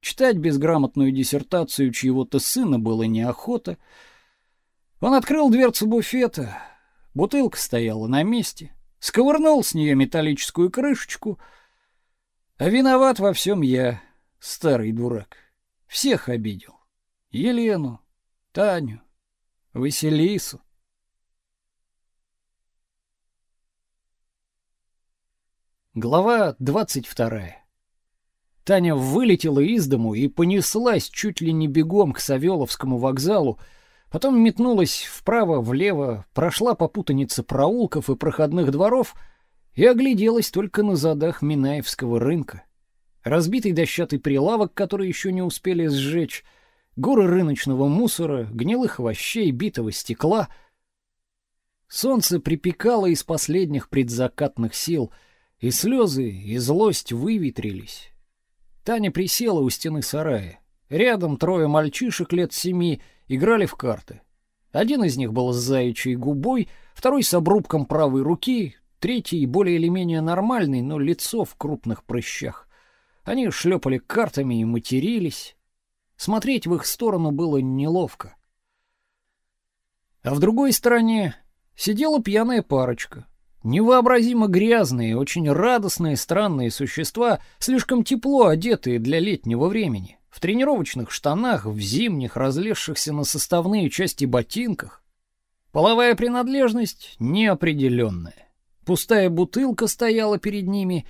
Читать безграмотную диссертацию чьего-то сына было неохота. Он открыл дверцу буфета. Бутылка стояла на месте сковырнул с нее металлическую крышечку. А виноват во всем я, старый дурак. Всех обидел. Елену, Таню, Василису. Глава двадцать вторая. Таня вылетела из дому и понеслась чуть ли не бегом к Савеловскому вокзалу, Потом метнулась вправо-влево, прошла по путанице проулков и проходных дворов и огляделась только на задах Минаевского рынка. Разбитый дощатый прилавок, который еще не успели сжечь, горы рыночного мусора, гнилых овощей, битого стекла. Солнце припекало из последних предзакатных сил, и слезы, и злость выветрились. Таня присела у стены сарая. Рядом трое мальчишек лет семи играли в карты. Один из них был с заячьей губой, второй с обрубком правой руки, третий более или менее нормальный, но лицо в крупных прыщах. Они шлепали картами и матерились. Смотреть в их сторону было неловко. А в другой стороне сидела пьяная парочка. Невообразимо грязные, очень радостные, странные существа, слишком тепло одетые для летнего времени в тренировочных штанах, в зимних, разлезшихся на составные части ботинках. Половая принадлежность неопределенная. Пустая бутылка стояла перед ними.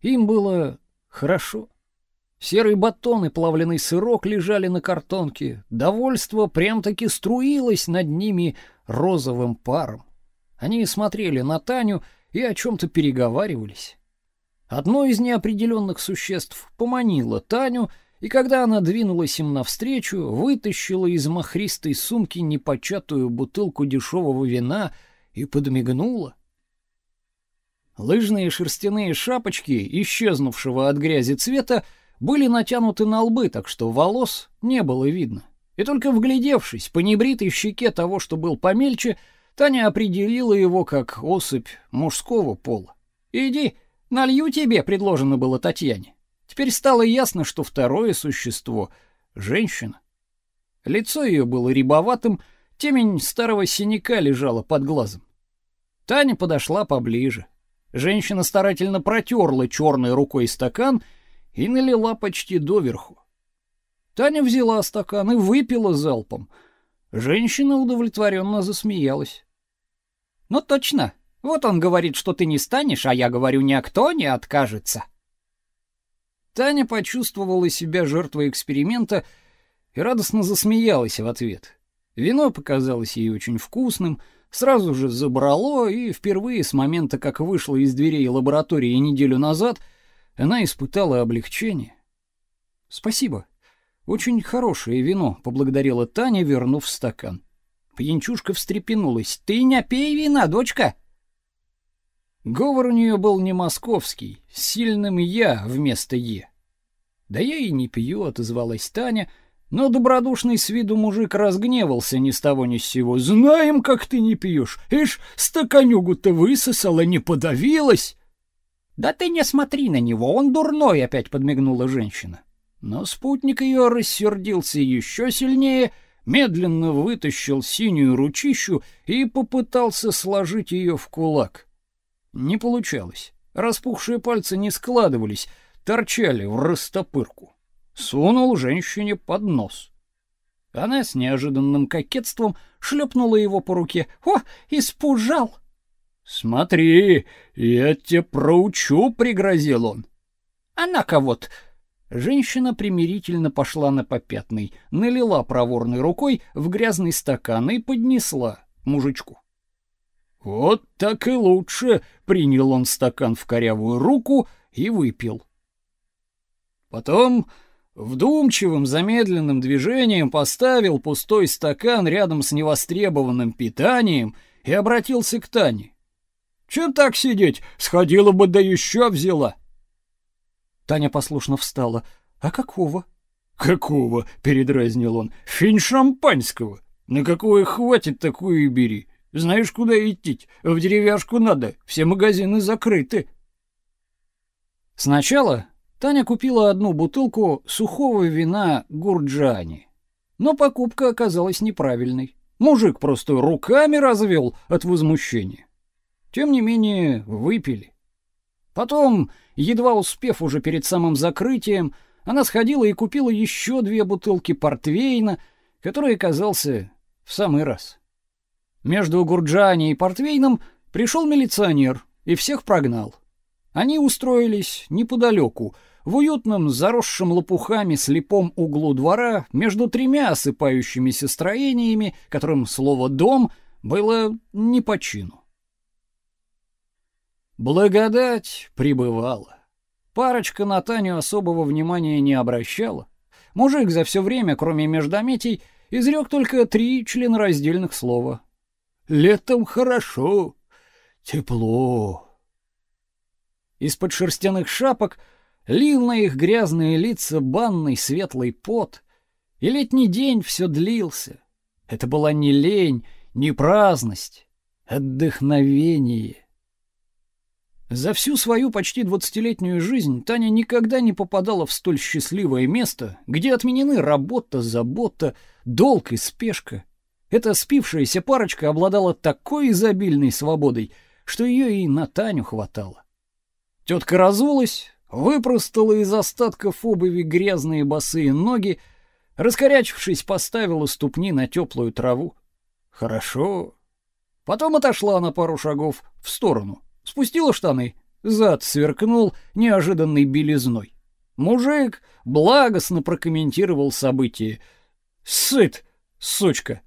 Им было хорошо. Серый батон и плавленый сырок лежали на картонке. Довольство прям-таки струилось над ними розовым паром. Они смотрели на Таню и о чем-то переговаривались. Одно из неопределенных существ поманило Таню — и когда она двинулась им навстречу, вытащила из махристой сумки непочатую бутылку дешевого вина и подмигнула. Лыжные шерстяные шапочки, исчезнувшего от грязи цвета, были натянуты на лбы, так что волос не было видно. И только вглядевшись по небритой щеке того, что был помельче, Таня определила его как особь мужского пола. «Иди, налью тебе», — предложено было Татьяне. Теперь стало ясно, что второе существо — женщина. Лицо ее было рябоватым, темень старого синяка лежала под глазом. Таня подошла поближе. Женщина старательно протерла черной рукой стакан и налила почти доверху. Таня взяла стакан и выпила залпом. Женщина удовлетворенно засмеялась. «Ну точно. Вот он говорит, что ты не станешь, а я говорю, никто не откажется». Таня почувствовала себя жертвой эксперимента и радостно засмеялась в ответ. Вино показалось ей очень вкусным, сразу же забрало, и впервые с момента, как вышла из дверей лаборатории неделю назад, она испытала облегчение. «Спасибо. Очень хорошее вино», — поблагодарила Таня, вернув стакан. Пьянчушка встрепенулась. «Ты не пей вина, дочка!» Говор у нее был не московский, с сильным «я» вместо «е». «Да я и не пью», — отозвалась Таня, но добродушный с виду мужик разгневался ни с того ни с сего. «Знаем, как ты не пьешь. Ишь, стаканюгу-то высосала, не подавилась!» «Да ты не смотри на него, он дурной!» — опять подмигнула женщина. Но спутник ее рассердился еще сильнее, медленно вытащил синюю ручищу и попытался сложить ее в кулак. Не получалось. Распухшие пальцы не складывались, торчали в растопырку. Сунул женщине под нос. Она с неожиданным кокетством шлепнула его по руке. «О, испужал!» «Смотри, я тебя проучу», — пригрозил он. «Она кого-то...» Женщина примирительно пошла на попятный, налила проворной рукой в грязный стакан и поднесла мужичку. Вот так и лучше, принял он стакан в корявую руку и выпил. Потом вдумчивым замедленным движением поставил пустой стакан рядом с невостребованным питанием и обратился к Тане. Чем так сидеть? Сходила бы да еще взяла. Таня послушно встала. А какого? Какого? передразнил он. Финь шампанского. На какое хватит, такое и бери. Знаешь, куда идти? В деревяшку надо, все магазины закрыты. Сначала Таня купила одну бутылку сухого вина Гурджани. Но покупка оказалась неправильной. Мужик просто руками развел от возмущения. Тем не менее, выпили. Потом, едва успев уже перед самым закрытием, она сходила и купила еще две бутылки портвейна, который оказался в самый раз. Между Гурджани и Портвейном пришел милиционер и всех прогнал. Они устроились неподалеку, в уютном, заросшем лопухами слепом углу двора, между тремя осыпающимися строениями, которым слово «дом» было не по чину. Благодать прибывала. Парочка на Таню особого внимания не обращала. Мужик за все время, кроме междометий, изрек только три членораздельных слова Летом хорошо, тепло. Из-под шерстяных шапок лил на их грязные лица банный светлый пот, и летний день все длился. Это была не лень, не праздность, отдохновение. За всю свою почти двадцатилетнюю жизнь Таня никогда не попадала в столь счастливое место, где отменены работа, забота, долг и спешка. Эта спившаяся парочка обладала такой изобильной свободой, что ее и на Таню хватало. Тетка разулась, выпростала из остатков обуви грязные босые ноги, раскорячившись, поставила ступни на теплую траву. Хорошо. Потом отошла на пару шагов в сторону, спустила штаны, зад сверкнул неожиданной белизной. Мужик благостно прокомментировал событие. «Сыт, сучка!»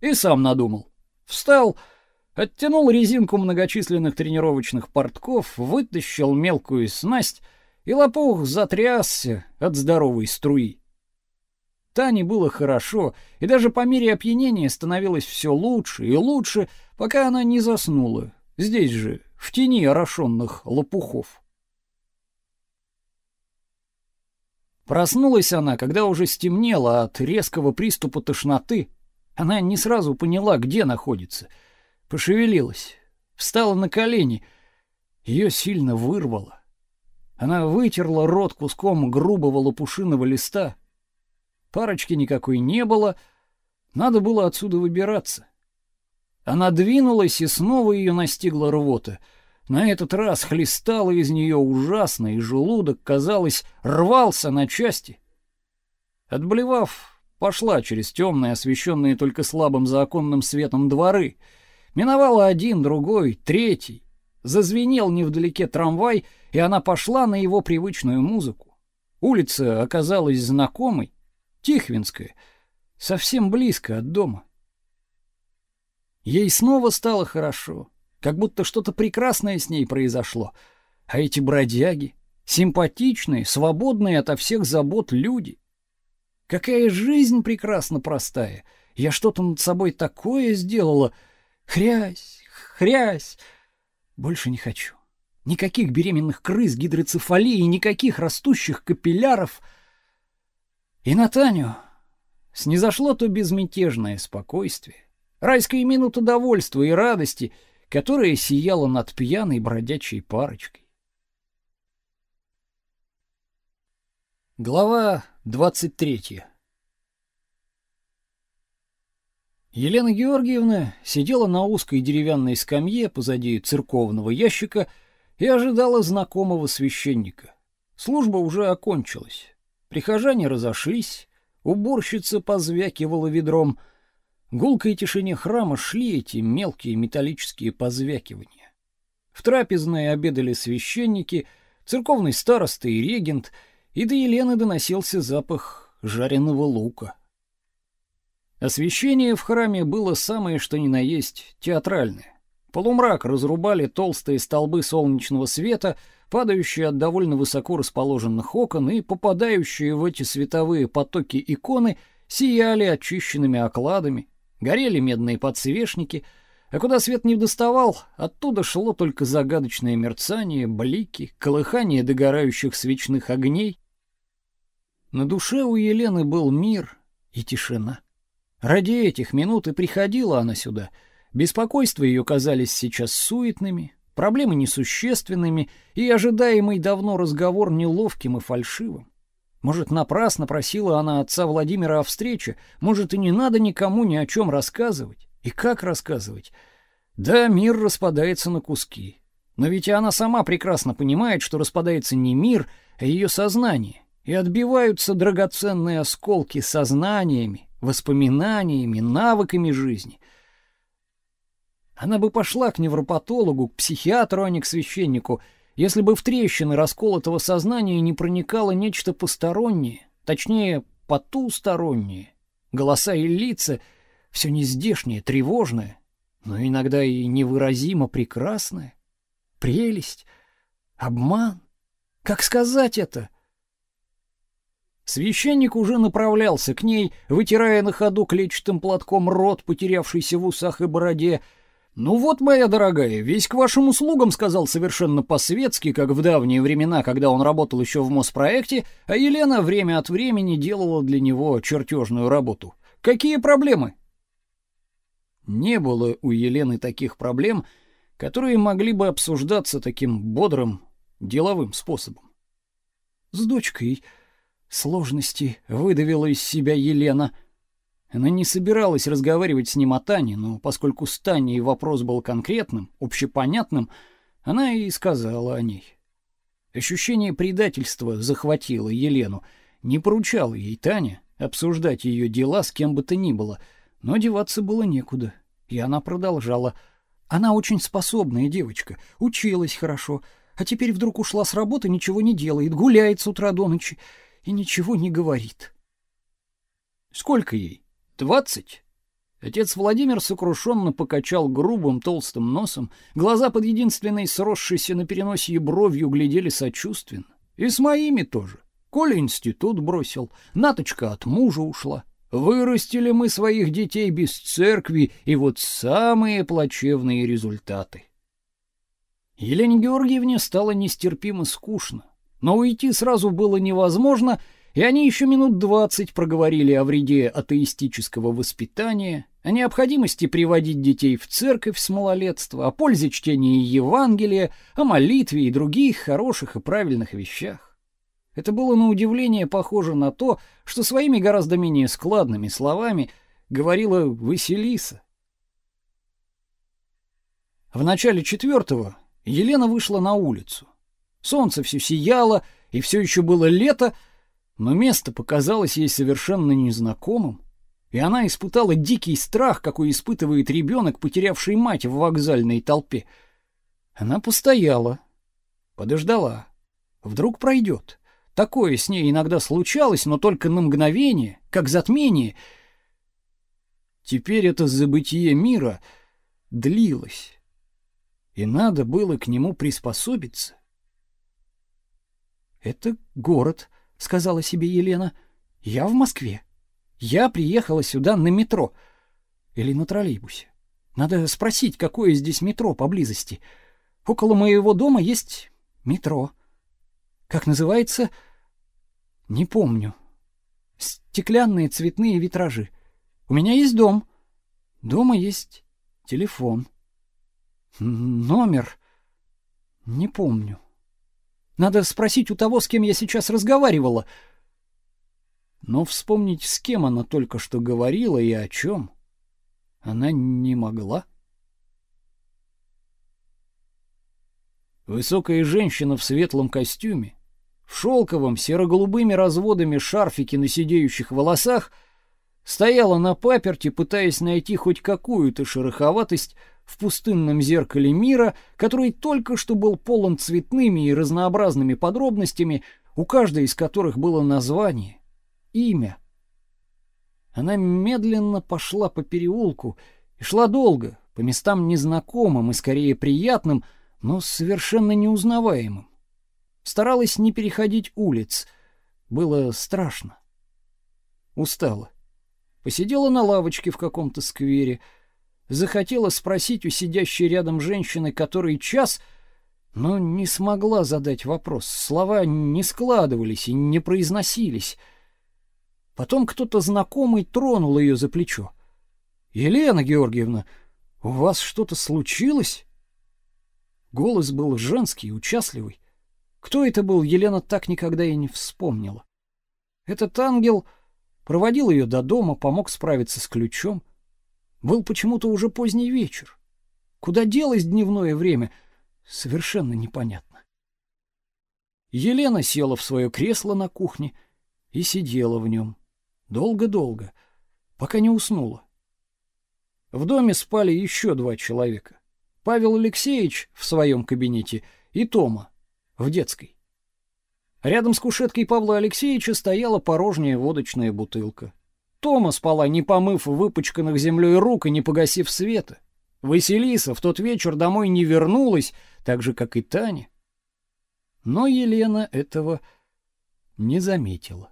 И сам надумал. Встал, оттянул резинку многочисленных тренировочных портков, вытащил мелкую снасть, и лопух затрясся от здоровой струи. Тане было хорошо, и даже по мере опьянения становилось все лучше и лучше, пока она не заснула, здесь же, в тени орошенных лопухов. Проснулась она, когда уже стемнело от резкого приступа тошноты, она не сразу поняла, где находится. Пошевелилась, встала на колени. Ее сильно вырвало. Она вытерла рот куском грубого лопушиного листа. Парочки никакой не было, надо было отсюда выбираться. Она двинулась, и снова ее настигла рвота. На этот раз хлестало из нее ужасно, и желудок, казалось, рвался на части. Отблевав пошла через темные, освещенные только слабым заоконным светом дворы. Миновала один, другой, третий. Зазвенел невдалеке трамвай, и она пошла на его привычную музыку. Улица оказалась знакомой, Тихвинская, совсем близко от дома. Ей снова стало хорошо, как будто что-то прекрасное с ней произошло. А эти бродяги, симпатичные, свободные ото всех забот люди. Какая жизнь прекрасно простая. Я что-то над собой такое сделала. Хрясь, хрясь. Больше не хочу. Никаких беременных крыс, гидроцефалии, никаких растущих капилляров. И на Таню снизошло то безмятежное спокойствие, райская минута довольства и радости, которая сияла над пьяной бродячей парочкой. Глава 23. Елена Георгиевна сидела на узкой деревянной скамье позади церковного ящика и ожидала знакомого священника. Служба уже окончилась. Прихожане разошлись, уборщица позвякивала ведром. Гулкой тишине храма шли эти мелкие металлические позвякивания. В трапезной обедали священники, церковный староста и регент — и до Елены доносился запах жареного лука. Освещение в храме было самое что ни на есть театральное. Полумрак разрубали толстые столбы солнечного света, падающие от довольно высоко расположенных окон и попадающие в эти световые потоки иконы сияли очищенными окладами, горели медные подсвечники, а куда свет не доставал, оттуда шло только загадочное мерцание, блики, колыхание догорающих свечных огней. На душе у Елены был мир и тишина. Ради этих минут и приходила она сюда. Беспокойства ее казались сейчас суетными, проблемы несущественными и ожидаемый давно разговор неловким и фальшивым. Может, напрасно просила она отца Владимира о встрече, может, и не надо никому ни о чем рассказывать. И как рассказывать? Да, мир распадается на куски. Но ведь и она сама прекрасно понимает, что распадается не мир, а ее сознание и отбиваются драгоценные осколки сознаниями, воспоминаниями, навыками жизни. Она бы пошла к невропатологу, к психиатру, а не к священнику, если бы в трещины расколотого сознания не проникало нечто постороннее, точнее, потустороннее. Голоса и лица — все нездешнее, тревожное, но иногда и невыразимо прекрасное. Прелесть, обман. Как сказать это — Священник уже направлялся к ней, вытирая на ходу клетчатым платком рот, потерявшийся в усах и бороде. «Ну вот, моя дорогая, весь к вашим услугам», — сказал совершенно по-светски, как в давние времена, когда он работал еще в Моспроекте, а Елена время от времени делала для него чертежную работу. «Какие проблемы?» Не было у Елены таких проблем, которые могли бы обсуждаться таким бодрым, деловым способом. «С дочкой...» сложности выдавила из себя Елена. Она не собиралась разговаривать с ним о Тане, но поскольку с Таней вопрос был конкретным, общепонятным, она и сказала о ней. Ощущение предательства захватило Елену. Не поручала ей Таня обсуждать ее дела с кем бы то ни было, но деваться было некуда, и она продолжала. Она очень способная девочка, училась хорошо, а теперь вдруг ушла с работы, ничего не делает, гуляет с утра до ночи и ничего не говорит. Сколько ей? Двадцать? Отец Владимир сокрушенно покачал грубым толстым носом, глаза под единственной сросшейся на переносе бровью глядели сочувственно. И с моими тоже. Коля институт бросил, Наточка от мужа ушла. Вырастили мы своих детей без церкви, и вот самые плачевные результаты. Елене Георгиевне стало нестерпимо скучно. Но уйти сразу было невозможно, и они еще минут двадцать проговорили о вреде атеистического воспитания, о необходимости приводить детей в церковь с малолетства, о пользе чтения Евангелия, о молитве и других хороших и правильных вещах. Это было на удивление похоже на то, что своими гораздо менее складными словами говорила Василиса. В начале четвертого Елена вышла на улицу. Солнце все сияло, и все еще было лето, но место показалось ей совершенно незнакомым, и она испытала дикий страх, какой испытывает ребенок, потерявший мать в вокзальной толпе. Она постояла, подождала. Вдруг пройдет. Такое с ней иногда случалось, но только на мгновение, как затмение. Теперь это забытие мира длилось, и надо было к нему приспособиться. Это город, сказала себе Елена. Я в Москве. Я приехала сюда на метро или на троллейбусе. Надо спросить, какое здесь метро поблизости. Около моего дома есть метро. Как называется? Не помню. Стеклянные цветные витражи. У меня есть дом. Дома есть телефон. Номер не помню. Надо спросить у того, с кем я сейчас разговаривала. Но вспомнить, с кем она только что говорила и о чем, она не могла. Высокая женщина в светлом костюме, в шелковом серо-голубыми разводами шарфике на сидеющих волосах, стояла на паперти, пытаясь найти хоть какую-то шероховатость в пустынном зеркале мира, который только что был полон цветными и разнообразными подробностями, у каждой из которых было название, имя. Она медленно пошла по переулку и шла долго, по местам незнакомым и скорее приятным, но совершенно неузнаваемым. Старалась не переходить улиц. Было страшно. Устала. Посидела на лавочке в каком-то сквере, захотела спросить у сидящей рядом женщины, который час, но не смогла задать вопрос. Слова не складывались и не произносились. Потом кто-то знакомый тронул ее за плечо. Елена Георгиевна, у вас что-то случилось? Голос был женский, участливый. Кто это был, Елена так никогда и не вспомнила. Этот ангел проводил ее до дома, помог справиться с ключом. Был почему-то уже поздний вечер. Куда делось дневное время, совершенно непонятно. Елена села в свое кресло на кухне и сидела в нем. Долго-долго, пока не уснула. В доме спали еще два человека. Павел Алексеевич в своем кабинете и Тома в детской. Рядом с кушеткой Павла Алексеевича стояла порожняя водочная бутылка. Тома спала, не помыв выпачканных землей рук и не погасив света. Василиса в тот вечер домой не вернулась, так же, как и Таня. Но Елена этого не заметила.